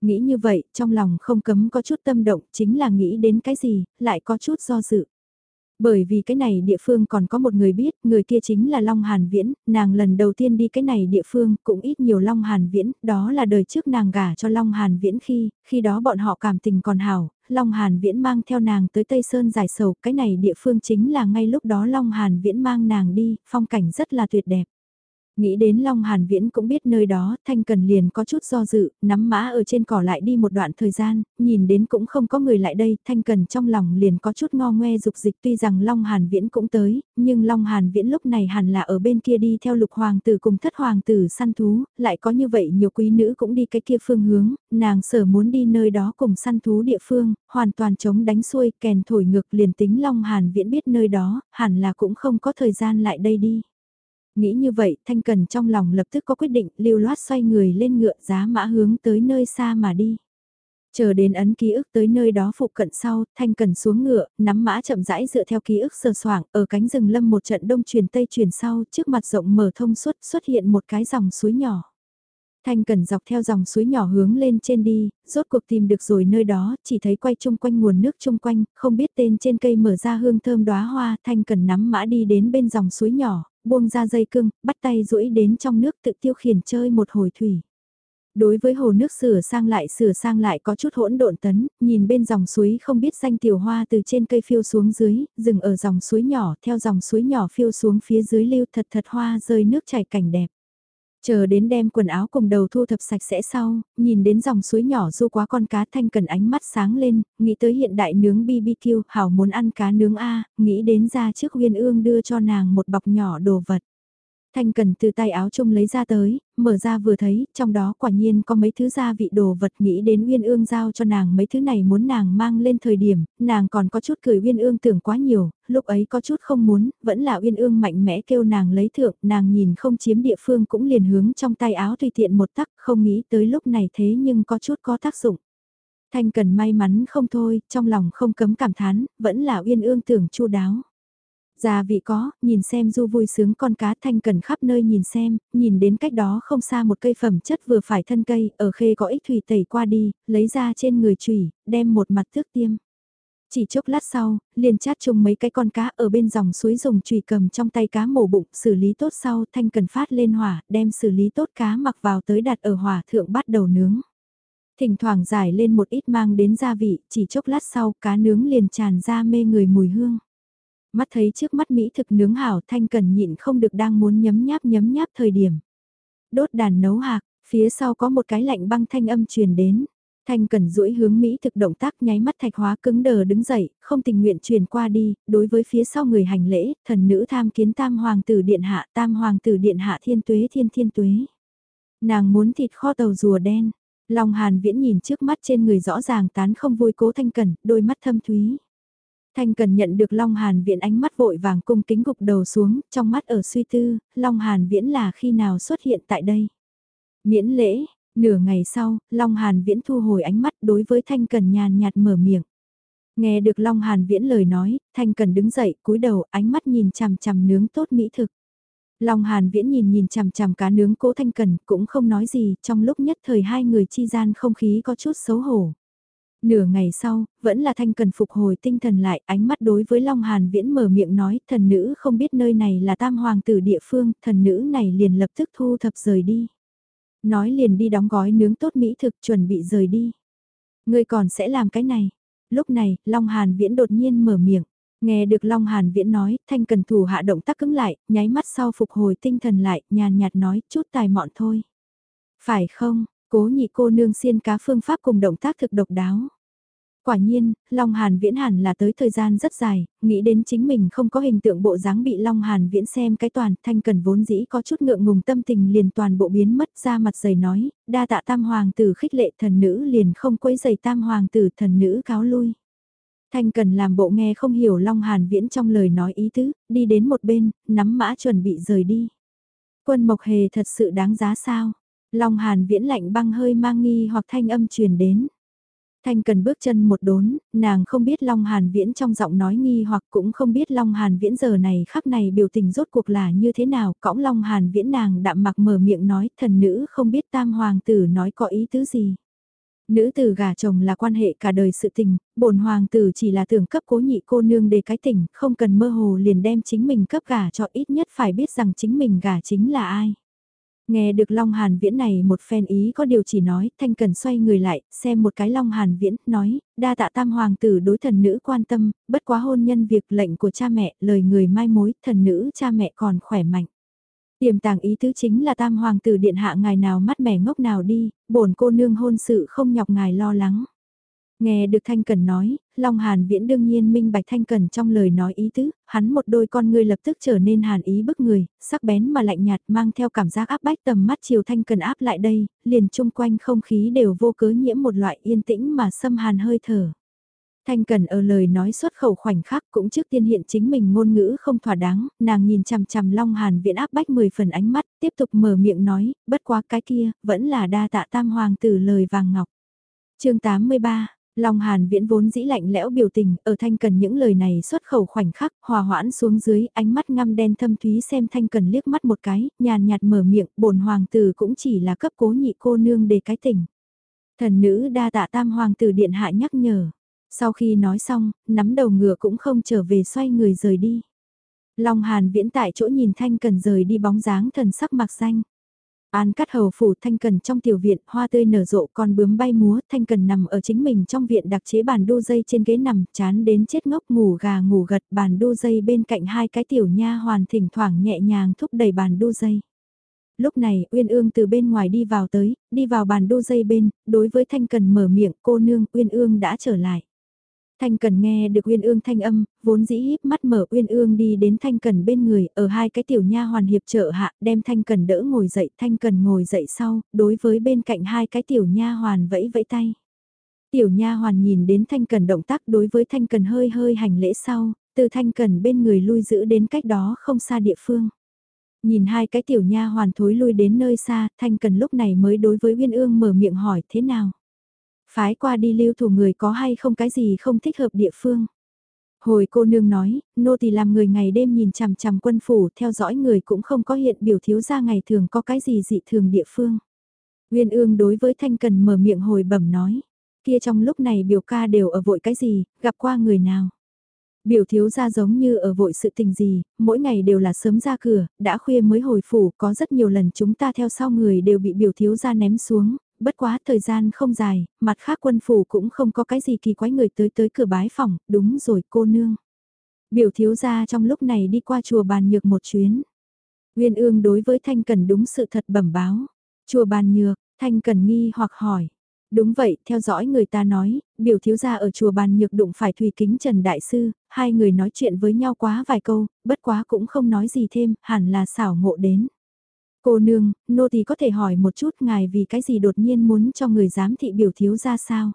Nghĩ như vậy, trong lòng không cấm có chút tâm động, chính là nghĩ đến cái gì, lại có chút do dự. Bởi vì cái này địa phương còn có một người biết, người kia chính là Long Hàn Viễn, nàng lần đầu tiên đi cái này địa phương cũng ít nhiều Long Hàn Viễn, đó là đời trước nàng gả cho Long Hàn Viễn khi, khi đó bọn họ cảm tình còn hảo, Long Hàn Viễn mang theo nàng tới Tây Sơn giải sầu, cái này địa phương chính là ngay lúc đó Long Hàn Viễn mang nàng đi, phong cảnh rất là tuyệt đẹp. Nghĩ đến Long Hàn Viễn cũng biết nơi đó, Thanh Cần liền có chút do dự, nắm mã ở trên cỏ lại đi một đoạn thời gian, nhìn đến cũng không có người lại đây, Thanh Cần trong lòng liền có chút ngo ngoe dục dịch tuy rằng Long Hàn Viễn cũng tới, nhưng Long Hàn Viễn lúc này hẳn là ở bên kia đi theo lục hoàng tử cùng thất hoàng tử săn thú, lại có như vậy nhiều quý nữ cũng đi cái kia phương hướng, nàng sở muốn đi nơi đó cùng săn thú địa phương, hoàn toàn chống đánh xuôi, kèn thổi ngược liền tính Long Hàn Viễn biết nơi đó, hẳn là cũng không có thời gian lại đây đi. Nghĩ như vậy, Thanh Cần trong lòng lập tức có quyết định, lưu loát xoay người lên ngựa giá mã hướng tới nơi xa mà đi. Chờ đến ấn ký ức tới nơi đó phụ cận sau, Thanh Cần xuống ngựa, nắm mã chậm rãi dựa theo ký ức sờ soảng, ở cánh rừng lâm một trận đông truyền tây truyền sau, trước mặt rộng mở thông suốt xuất hiện một cái dòng suối nhỏ. Thanh Cần dọc theo dòng suối nhỏ hướng lên trên đi, rốt cuộc tìm được rồi nơi đó, chỉ thấy quay chung quanh nguồn nước chung quanh, không biết tên trên cây mở ra hương thơm đóa hoa, Thanh Cần nắm mã đi đến bên dòng suối nhỏ, buông ra dây cưng, bắt tay duỗi đến trong nước tự tiêu khiển chơi một hồi thủy. Đối với hồ nước sửa sang lại sửa sang lại có chút hỗn độn tấn, nhìn bên dòng suối không biết danh tiểu hoa từ trên cây phiêu xuống dưới, dừng ở dòng suối nhỏ, theo dòng suối nhỏ phiêu xuống phía dưới lưu thật thật hoa rơi nước chảy cảnh đẹp. Chờ đến đem quần áo cùng đầu thu thập sạch sẽ sau, nhìn đến dòng suối nhỏ du quá con cá thanh cần ánh mắt sáng lên, nghĩ tới hiện đại nướng BBQ, hảo muốn ăn cá nướng A, nghĩ đến ra trước huyên ương đưa cho nàng một bọc nhỏ đồ vật. Thanh Cần từ tay áo chung lấy ra tới, mở ra vừa thấy, trong đó quả nhiên có mấy thứ gia vị đồ vật nghĩ đến Uyên Ương giao cho nàng mấy thứ này muốn nàng mang lên thời điểm, nàng còn có chút cười Uyên Ương tưởng quá nhiều, lúc ấy có chút không muốn, vẫn là Uyên Ương mạnh mẽ kêu nàng lấy thượng, nàng nhìn không chiếm địa phương cũng liền hướng trong tay áo tùy tiện một tắc, không nghĩ tới lúc này thế nhưng có chút có tác dụng. Thanh Cần may mắn không thôi, trong lòng không cấm cảm thán, vẫn là Uyên Ương tưởng chu đáo. Gia vị có, nhìn xem du vui sướng con cá thanh cần khắp nơi nhìn xem, nhìn đến cách đó không xa một cây phẩm chất vừa phải thân cây, ở khê có ích thủy tẩy qua đi, lấy ra trên người chủy, đem một mặt tước tiêm. Chỉ chốc lát sau, liền chát chung mấy cái con cá ở bên dòng suối dùng chùy cầm trong tay cá mổ bụng, xử lý tốt sau, thanh cần phát lên hỏa, đem xử lý tốt cá mặc vào tới đặt ở hỏa thượng bắt đầu nướng. Thỉnh thoảng giải lên một ít mang đến gia vị, chỉ chốc lát sau, cá nướng liền tràn ra mê người mùi hương. Mắt thấy trước mắt Mỹ thực nướng hảo thanh cần nhịn không được đang muốn nhấm nháp nhấm nháp thời điểm. Đốt đàn nấu hạc, phía sau có một cái lạnh băng thanh âm truyền đến. Thanh cần duỗi hướng Mỹ thực động tác nháy mắt thạch hóa cứng đờ đứng dậy, không tình nguyện truyền qua đi, đối với phía sau người hành lễ, thần nữ tham kiến tam hoàng tử điện hạ, tam hoàng tử điện hạ thiên tuế thiên thiên tuế. Nàng muốn thịt kho tàu rùa đen, Long Hàn viễn nhìn trước mắt trên người rõ ràng tán không vui cố thanh cần, đôi mắt thâm thúy. Thanh cần nhận được Long Hàn Viễn ánh mắt vội vàng cung kính gục đầu xuống, trong mắt ở suy tư, Long Hàn Viễn là khi nào xuất hiện tại đây. Miễn lễ, nửa ngày sau, Long Hàn Viễn thu hồi ánh mắt đối với Thanh cần nhàn nhạt mở miệng. Nghe được Long Hàn Viễn lời nói, Thanh cần đứng dậy, cúi đầu, ánh mắt nhìn chằm chằm nướng tốt mỹ thực. Long Hàn Viễn nhìn nhìn chằm chằm cá nướng cố Thanh cần, cũng không nói gì, trong lúc nhất thời hai người chi gian không khí có chút xấu hổ. Nửa ngày sau, vẫn là thanh cần phục hồi tinh thần lại, ánh mắt đối với Long Hàn Viễn mở miệng nói, thần nữ không biết nơi này là tam hoàng tử địa phương, thần nữ này liền lập tức thu thập rời đi. Nói liền đi đóng gói nướng tốt mỹ thực chuẩn bị rời đi. Ngươi còn sẽ làm cái này. Lúc này, Long Hàn Viễn đột nhiên mở miệng. Nghe được Long Hàn Viễn nói, thanh cần thủ hạ động tác cứng lại, nháy mắt sau phục hồi tinh thần lại, nhàn nhạt nói, chút tài mọn thôi. Phải không, Cố nhị cô nương xiên cá phương pháp cùng động tác thực độc đáo. Quả nhiên, Long Hàn Viễn hẳn là tới thời gian rất dài, nghĩ đến chính mình không có hình tượng bộ dáng bị Long Hàn Viễn xem cái toàn, thanh cần vốn dĩ có chút ngượng ngùng tâm tình liền toàn bộ biến mất ra mặt giày nói, đa tạ tam hoàng tử khích lệ thần nữ liền không quấy giày tam hoàng tử thần nữ cáo lui. Thanh cần làm bộ nghe không hiểu Long Hàn Viễn trong lời nói ý tứ, đi đến một bên, nắm mã chuẩn bị rời đi. Quân Mộc Hề thật sự đáng giá sao? Long Hàn viễn lạnh băng hơi mang nghi hoặc thanh âm truyền đến. Thanh cần bước chân một đốn, nàng không biết Long Hàn Viễn trong giọng nói nghi hoặc cũng không biết Long Hàn Viễn giờ này khắc này biểu tình rốt cuộc là như thế nào, cõng Long Hàn Viễn nàng đạm mặc mở miệng nói thần nữ không biết tam hoàng tử nói có ý tứ gì. Nữ tử gả chồng là quan hệ cả đời sự tình, bổn hoàng tử chỉ là tưởng cấp cố nhị cô nương để cái tình, không cần mơ hồ liền đem chính mình cấp gả cho ít nhất phải biết rằng chính mình gả chính là ai. Nghe được Long Hàn Viễn này một phen ý có điều chỉ nói, Thanh Cần xoay người lại, xem một cái Long Hàn Viễn, nói, đa tạ tam hoàng tử đối thần nữ quan tâm, bất quá hôn nhân việc lệnh của cha mẹ, lời người mai mối, thần nữ cha mẹ còn khỏe mạnh. Tiềm tàng ý tứ chính là tam hoàng tử điện hạ ngài nào mắt mẻ ngốc nào đi, bổn cô nương hôn sự không nhọc ngài lo lắng. Nghe được Thanh Cần nói, Long Hàn Viễn đương nhiên minh bạch Thanh Cần trong lời nói ý tứ, hắn một đôi con ngươi lập tức trở nên hàn ý bức người, sắc bén mà lạnh nhạt mang theo cảm giác áp bách tầm mắt chiều Thanh Cần áp lại đây, liền chung quanh không khí đều vô cớ nhiễm một loại yên tĩnh mà xâm hàn hơi thở. Thanh Cần ở lời nói xuất khẩu khoảnh khắc cũng trước tiên hiện chính mình ngôn ngữ không thỏa đáng, nàng nhìn chằm chằm Long Hàn Viễn áp bách 10 phần ánh mắt, tiếp tục mở miệng nói, bất quá cái kia, vẫn là đa tạ tam hoàng tử lời vàng ngọc. chương 83 Long Hàn viễn vốn dĩ lạnh lẽo biểu tình, ở Thanh Cần những lời này xuất khẩu khoảnh khắc, hòa hoãn xuống dưới, ánh mắt ngăm đen thâm thúy xem Thanh Cần liếc mắt một cái, nhàn nhạt mở miệng, bổn hoàng tử cũng chỉ là cấp cố nhị cô nương để cái tình. Thần nữ đa tạ tam hoàng tử điện hạ nhắc nhở. Sau khi nói xong, nắm đầu ngựa cũng không trở về xoay người rời đi. Long Hàn viễn tại chỗ nhìn Thanh Cần rời đi bóng dáng thần sắc mặc xanh. An cắt hầu phủ thanh cần trong tiểu viện, hoa tươi nở rộ con bướm bay múa, thanh cần nằm ở chính mình trong viện đặc chế bàn đu dây trên ghế nằm, chán đến chết ngốc ngủ gà ngủ gật, bàn đu dây bên cạnh hai cái tiểu nha hoàn thỉnh thoảng nhẹ nhàng thúc đẩy bàn đu dây. Lúc này, Uyên Ương từ bên ngoài đi vào tới, đi vào bàn đu dây bên, đối với thanh cần mở miệng, cô nương, Uyên Ương đã trở lại. Thanh Cần nghe được Uyên Ương thanh âm, vốn dĩ híp mắt mở Uyên Ương đi đến Thanh Cần bên người, ở hai cái tiểu nha hoàn hiệp trợ hạ, đem Thanh Cần đỡ ngồi dậy, Thanh Cần ngồi dậy sau, đối với bên cạnh hai cái tiểu nha hoàn vẫy vẫy tay. Tiểu nha hoàn nhìn đến Thanh Cần động tác đối với Thanh Cần hơi hơi hành lễ sau, từ Thanh Cần bên người lui giữ đến cách đó không xa địa phương. Nhìn hai cái tiểu nha hoàn thối lui đến nơi xa, Thanh Cần lúc này mới đối với Uyên Ương mở miệng hỏi thế nào. Phái qua đi lưu thủ người có hay không cái gì không thích hợp địa phương. Hồi cô nương nói, nô tỳ làm người ngày đêm nhìn chằm chằm quân phủ theo dõi người cũng không có hiện biểu thiếu ra ngày thường có cái gì dị thường địa phương. Nguyên ương đối với Thanh Cần mở miệng hồi bẩm nói, kia trong lúc này biểu ca đều ở vội cái gì, gặp qua người nào. Biểu thiếu ra giống như ở vội sự tình gì, mỗi ngày đều là sớm ra cửa, đã khuya mới hồi phủ, có rất nhiều lần chúng ta theo sau người đều bị biểu thiếu ra ném xuống, bất quá thời gian không dài, mặt khác quân phủ cũng không có cái gì kỳ quái người tới tới cửa bái phòng, đúng rồi cô nương. Biểu thiếu gia trong lúc này đi qua chùa bàn nhược một chuyến. Nguyên ương đối với Thanh Cần đúng sự thật bẩm báo. Chùa bàn nhược, Thanh Cần nghi hoặc hỏi. Đúng vậy, theo dõi người ta nói, biểu thiếu gia ở chùa bàn nhược đụng phải Thùy Kính Trần Đại Sư, hai người nói chuyện với nhau quá vài câu, bất quá cũng không nói gì thêm, hẳn là xảo ngộ đến. Cô nương, nô thì có thể hỏi một chút ngài vì cái gì đột nhiên muốn cho người giám thị biểu thiếu ra sao?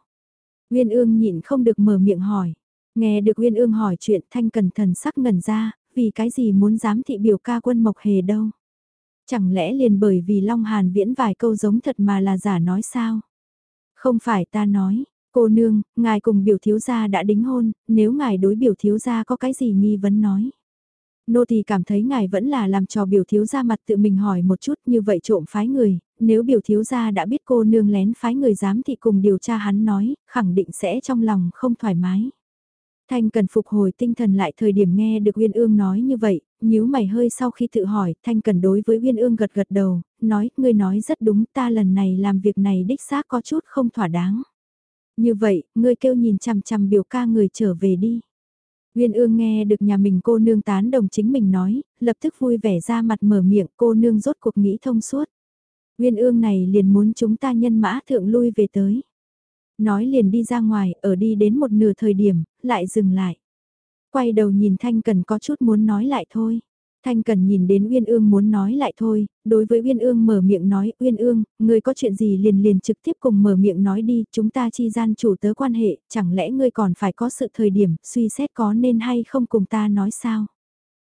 Uyên ương nhịn không được mở miệng hỏi. Nghe được Uyên ương hỏi chuyện thanh cần thần sắc ngẩn ra, vì cái gì muốn giám thị biểu ca quân mộc hề đâu? Chẳng lẽ liền bởi vì Long Hàn viễn vài câu giống thật mà là giả nói sao? Không phải ta nói, cô nương, ngài cùng biểu thiếu gia đã đính hôn, nếu ngài đối biểu thiếu gia có cái gì nghi vấn nói. Nô thì cảm thấy ngài vẫn là làm trò biểu thiếu gia mặt tự mình hỏi một chút như vậy trộm phái người, nếu biểu thiếu gia đã biết cô nương lén phái người dám thì cùng điều tra hắn nói, khẳng định sẽ trong lòng không thoải mái. Thanh cần phục hồi tinh thần lại thời điểm nghe được Uyên Ương nói như vậy, nhíu mày hơi sau khi tự hỏi, Thanh cần đối với Uyên Ương gật gật đầu, nói, ngươi nói rất đúng ta lần này làm việc này đích xác có chút không thỏa đáng. Như vậy, ngươi kêu nhìn chằm chằm biểu ca người trở về đi. Nguyên ương nghe được nhà mình cô nương tán đồng chính mình nói, lập tức vui vẻ ra mặt mở miệng cô nương rốt cuộc nghĩ thông suốt. Nguyên ương này liền muốn chúng ta nhân mã thượng lui về tới. Nói liền đi ra ngoài, ở đi đến một nửa thời điểm, lại dừng lại. Quay đầu nhìn Thanh Cần có chút muốn nói lại thôi. Thanh Cần nhìn đến Uyên Ương muốn nói lại thôi, đối với Uyên Ương mở miệng nói, Uyên Ương, ngươi có chuyện gì liền liền trực tiếp cùng mở miệng nói đi, chúng ta chi gian chủ tớ quan hệ, chẳng lẽ ngươi còn phải có sự thời điểm, suy xét có nên hay không cùng ta nói sao?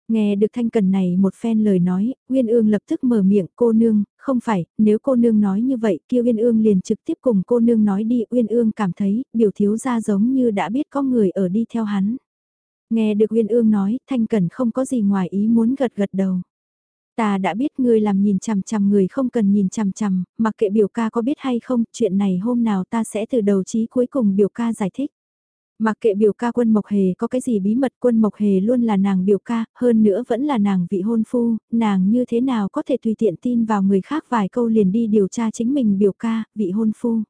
Nghe được Thanh Cần này một phen lời nói, Uyên Ương lập tức mở miệng, cô nương, không phải, nếu cô nương nói như vậy, kia Uyên Ương liền trực tiếp cùng cô nương nói đi, Uyên Ương cảm thấy, biểu thiếu ra giống như đã biết có người ở đi theo hắn. Nghe được Uyên Ương nói, Thanh Cẩn không có gì ngoài ý muốn gật gật đầu. Ta đã biết ngươi làm nhìn chằm chằm người không cần nhìn chằm chằm, mặc kệ biểu ca có biết hay không, chuyện này hôm nào ta sẽ từ đầu chí cuối cùng biểu ca giải thích. Mặc kệ biểu ca quân Mộc Hề có cái gì bí mật quân Mộc Hề luôn là nàng biểu ca, hơn nữa vẫn là nàng vị hôn phu, nàng như thế nào có thể tùy tiện tin vào người khác vài câu liền đi điều tra chính mình biểu ca, vị hôn phu.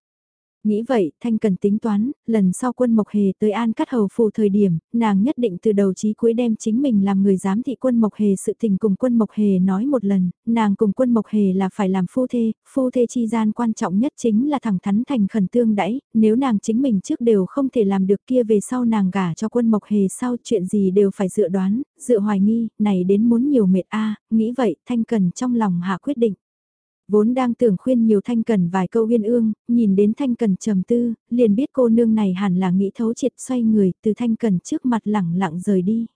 Nghĩ vậy, Thanh cần tính toán, lần sau quân Mộc Hề tới An Cắt Hầu phù thời điểm, nàng nhất định từ đầu chí cuối đem chính mình làm người giám thị quân Mộc Hề sự tình cùng quân Mộc Hề nói một lần, nàng cùng quân Mộc Hề là phải làm phu thê, phu thê chi gian quan trọng nhất chính là thẳng thắn thành khẩn tương đãi nếu nàng chính mình trước đều không thể làm được kia về sau nàng gả cho quân Mộc Hề sau chuyện gì đều phải dự đoán, dự hoài nghi, này đến muốn nhiều mệt a nghĩ vậy, Thanh cần trong lòng hạ quyết định. Vốn đang tưởng khuyên nhiều Thanh Cần vài câu uyên ương, nhìn đến Thanh Cần trầm tư, liền biết cô nương này hẳn là nghĩ thấu triệt xoay người từ Thanh Cần trước mặt lẳng lặng rời đi.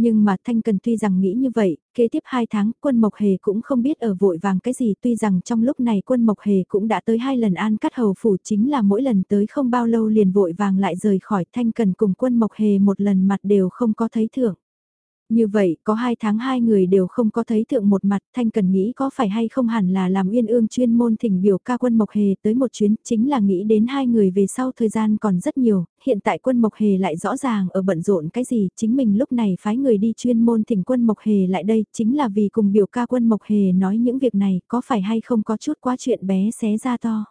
Nhưng mà Thanh Cần tuy rằng nghĩ như vậy, kế tiếp 2 tháng quân Mộc Hề cũng không biết ở vội vàng cái gì tuy rằng trong lúc này quân Mộc Hề cũng đã tới hai lần an cắt hầu phủ chính là mỗi lần tới không bao lâu liền vội vàng lại rời khỏi Thanh Cần cùng quân Mộc Hề một lần mặt đều không có thấy thưởng. Như vậy, có hai tháng hai người đều không có thấy thượng một mặt, Thanh Cần nghĩ có phải hay không hẳn là làm uyên ương chuyên môn thỉnh biểu ca quân Mộc Hề tới một chuyến, chính là nghĩ đến hai người về sau thời gian còn rất nhiều, hiện tại quân Mộc Hề lại rõ ràng ở bận rộn cái gì, chính mình lúc này phái người đi chuyên môn thỉnh quân Mộc Hề lại đây, chính là vì cùng biểu ca quân Mộc Hề nói những việc này, có phải hay không có chút quá chuyện bé xé ra to.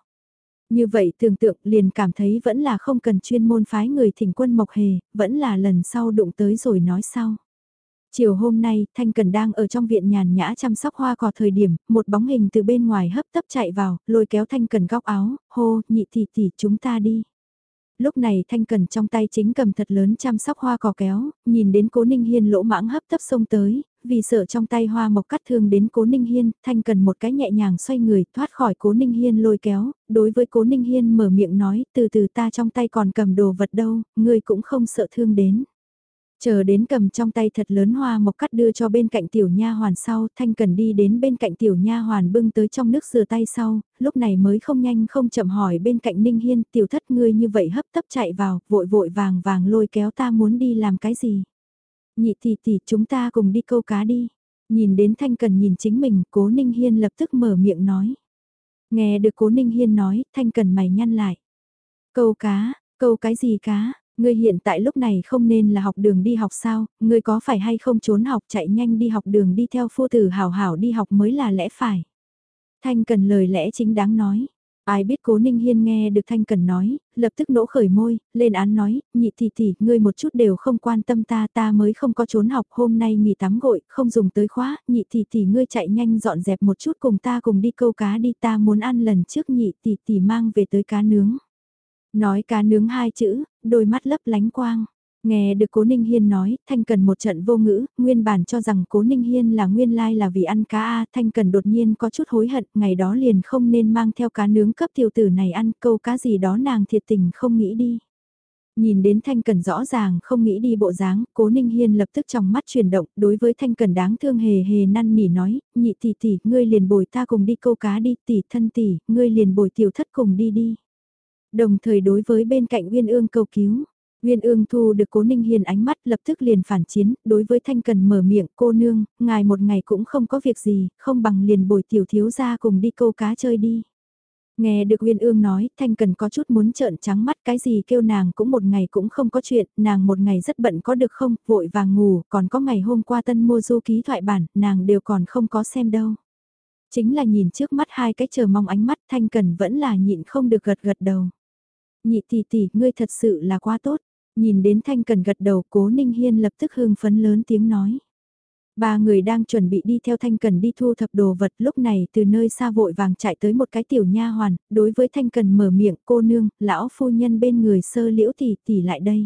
Như vậy tưởng tượng liền cảm thấy vẫn là không cần chuyên môn phái người thỉnh quân Mộc Hề, vẫn là lần sau đụng tới rồi nói sau. Chiều hôm nay, Thanh Cần đang ở trong viện nhàn nhã chăm sóc hoa cỏ thời điểm, một bóng hình từ bên ngoài hấp tấp chạy vào, lôi kéo Thanh Cần góc áo, hô, nhị tỷ tỷ chúng ta đi. lúc này Thanh Cần trong tay chính cầm thật lớn chăm sóc hoa cỏ kéo, nhìn đến cố Ninh Hiên lỗ mãng hấp tấp xông tới, vì sợ trong tay hoa mộc cắt thương đến cố Ninh Hiên, Thanh Cần một cái nhẹ nhàng xoay người thoát khỏi cố Ninh Hiên lôi kéo, đối với cố Ninh Hiên mở miệng nói, từ từ ta trong tay còn cầm đồ vật đâu, ngươi cũng không sợ thương đến. Chờ đến cầm trong tay thật lớn hoa mộc cắt đưa cho bên cạnh tiểu nha hoàn sau, Thanh Cần đi đến bên cạnh tiểu nha hoàn bưng tới trong nước rửa tay sau, lúc này mới không nhanh không chậm hỏi bên cạnh Ninh Hiên, tiểu thất ngươi như vậy hấp tấp chạy vào, vội vội vàng vàng lôi kéo ta muốn đi làm cái gì. Nhị tỷ tỷ chúng ta cùng đi câu cá đi. Nhìn đến Thanh Cần nhìn chính mình, cố Ninh Hiên lập tức mở miệng nói. Nghe được cố Ninh Hiên nói, Thanh Cần mày nhăn lại. Câu cá, câu cái gì cá, Ngươi hiện tại lúc này không nên là học đường đi học sao, ngươi có phải hay không trốn học chạy nhanh đi học đường đi theo phu tử hảo hảo đi học mới là lẽ phải. Thanh Cần lời lẽ chính đáng nói. Ai biết cố Ninh Hiên nghe được Thanh Cần nói, lập tức nỗ khởi môi, lên án nói, nhị tỷ tỷ, ngươi một chút đều không quan tâm ta, ta mới không có trốn học, hôm nay nghỉ tắm gội, không dùng tới khóa, nhị tỷ tỷ ngươi chạy nhanh dọn dẹp một chút cùng ta cùng đi câu cá đi, ta muốn ăn lần trước nhị tỷ tỷ mang về tới cá nướng. Nói cá nướng hai chữ, đôi mắt lấp lánh quang. Nghe được Cố Ninh Hiên nói, Thanh Cần một trận vô ngữ, nguyên bản cho rằng Cố Ninh Hiên là nguyên lai là vì ăn cá A, Thanh Cần đột nhiên có chút hối hận, ngày đó liền không nên mang theo cá nướng cấp tiểu tử này ăn, câu cá gì đó nàng thiệt tình không nghĩ đi. Nhìn đến Thanh Cần rõ ràng không nghĩ đi bộ dáng, Cố Ninh Hiên lập tức trong mắt chuyển động, đối với Thanh Cần đáng thương hề hề năn nỉ nói, nhị tỷ tỷ, ngươi liền bồi ta cùng đi câu cá đi, tỷ thân tỷ, ngươi liền bồi tiểu thất cùng đi đi. Đồng thời đối với bên cạnh Uyên Ương cầu cứu. Uyên Ương thu được Cố Ninh Hiền ánh mắt lập tức liền phản chiến, đối với Thanh Cần mở miệng cô nương, ngài một ngày cũng không có việc gì, không bằng liền bồi tiểu thiếu ra cùng đi câu cá chơi đi. Nghe được Uyên Ương nói, Thanh Cần có chút muốn trợn trắng mắt cái gì kêu nàng cũng một ngày cũng không có chuyện, nàng một ngày rất bận có được không, vội vàng ngủ, còn có ngày hôm qua tân mua du ký thoại bản, nàng đều còn không có xem đâu. Chính là nhìn trước mắt hai cái chờ mong ánh mắt Thanh Cần vẫn là nhịn không được gật gật đầu. Nhị tỷ tỷ, ngươi thật sự là quá tốt. Nhìn đến Thanh Cần gật đầu cố Ninh Hiên lập tức hưng phấn lớn tiếng nói. Ba người đang chuẩn bị đi theo Thanh Cần đi thu thập đồ vật lúc này từ nơi xa vội vàng chạy tới một cái tiểu nha hoàn, đối với Thanh Cần mở miệng cô nương, lão phu nhân bên người sơ liễu tỷ tỷ lại đây.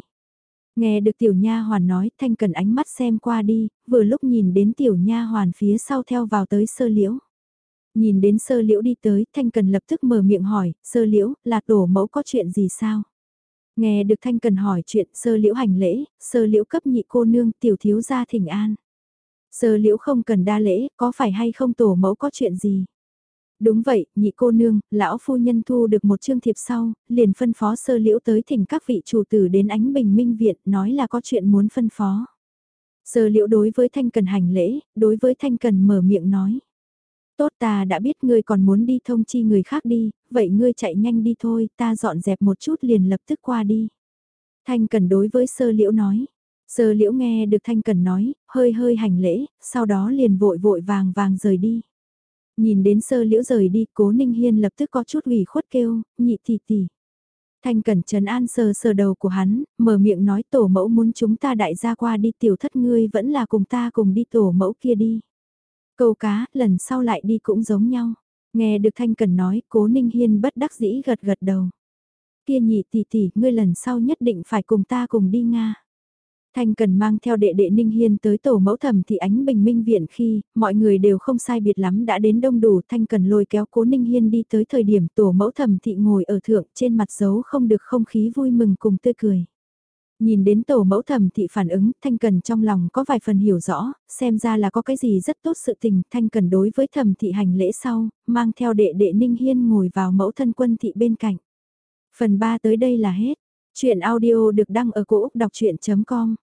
Nghe được tiểu nha hoàn nói, Thanh Cần ánh mắt xem qua đi, vừa lúc nhìn đến tiểu nha hoàn phía sau theo vào tới sơ liễu. Nhìn đến sơ liễu đi tới, Thanh Cần lập tức mở miệng hỏi, sơ liễu, là tổ mẫu có chuyện gì sao? Nghe được Thanh Cần hỏi chuyện sơ liễu hành lễ, sơ liễu cấp nhị cô nương tiểu thiếu gia thỉnh an. Sơ liễu không cần đa lễ, có phải hay không tổ mẫu có chuyện gì? Đúng vậy, nhị cô nương, lão phu nhân thu được một chương thiệp sau, liền phân phó sơ liễu tới thỉnh các vị chủ tử đến ánh bình minh viện, nói là có chuyện muốn phân phó. Sơ liễu đối với Thanh Cần hành lễ, đối với Thanh Cần mở miệng nói. Tốt ta đã biết ngươi còn muốn đi thông chi người khác đi, vậy ngươi chạy nhanh đi thôi, ta dọn dẹp một chút liền lập tức qua đi. Thanh Cần đối với sơ liễu nói. Sơ liễu nghe được Thanh Cần nói, hơi hơi hành lễ, sau đó liền vội vội vàng vàng rời đi. Nhìn đến sơ liễu rời đi, cố Ninh Hiên lập tức có chút ủy khuất kêu, nhị tỷ tỷ. Thanh Cần trấn an sờ sờ đầu của hắn, mở miệng nói tổ mẫu muốn chúng ta đại gia qua đi tiểu thất ngươi vẫn là cùng ta cùng đi tổ mẫu kia đi. Câu cá, lần sau lại đi cũng giống nhau. Nghe được Thanh Cần nói, cố Ninh Hiên bất đắc dĩ gật gật đầu. Kia nhị tỷ tỷ, ngươi lần sau nhất định phải cùng ta cùng đi Nga. Thanh Cần mang theo đệ đệ Ninh Hiên tới tổ mẫu thẩm thị ánh bình minh viện khi, mọi người đều không sai biệt lắm đã đến đông đủ. Thanh Cần lôi kéo cố Ninh Hiên đi tới thời điểm tổ mẫu thẩm thị ngồi ở thượng trên mặt dấu không được không khí vui mừng cùng tươi cười. Nhìn đến tổ mẫu thẩm thị phản ứng, Thanh Cần trong lòng có vài phần hiểu rõ, xem ra là có cái gì rất tốt sự tình, Thanh Cần đối với thẩm thị hành lễ sau, mang theo đệ đệ Ninh Hiên ngồi vào mẫu thân quân thị bên cạnh. Phần 3 tới đây là hết. Chuyện audio được đăng ở cổ Úc đọc chuyện.com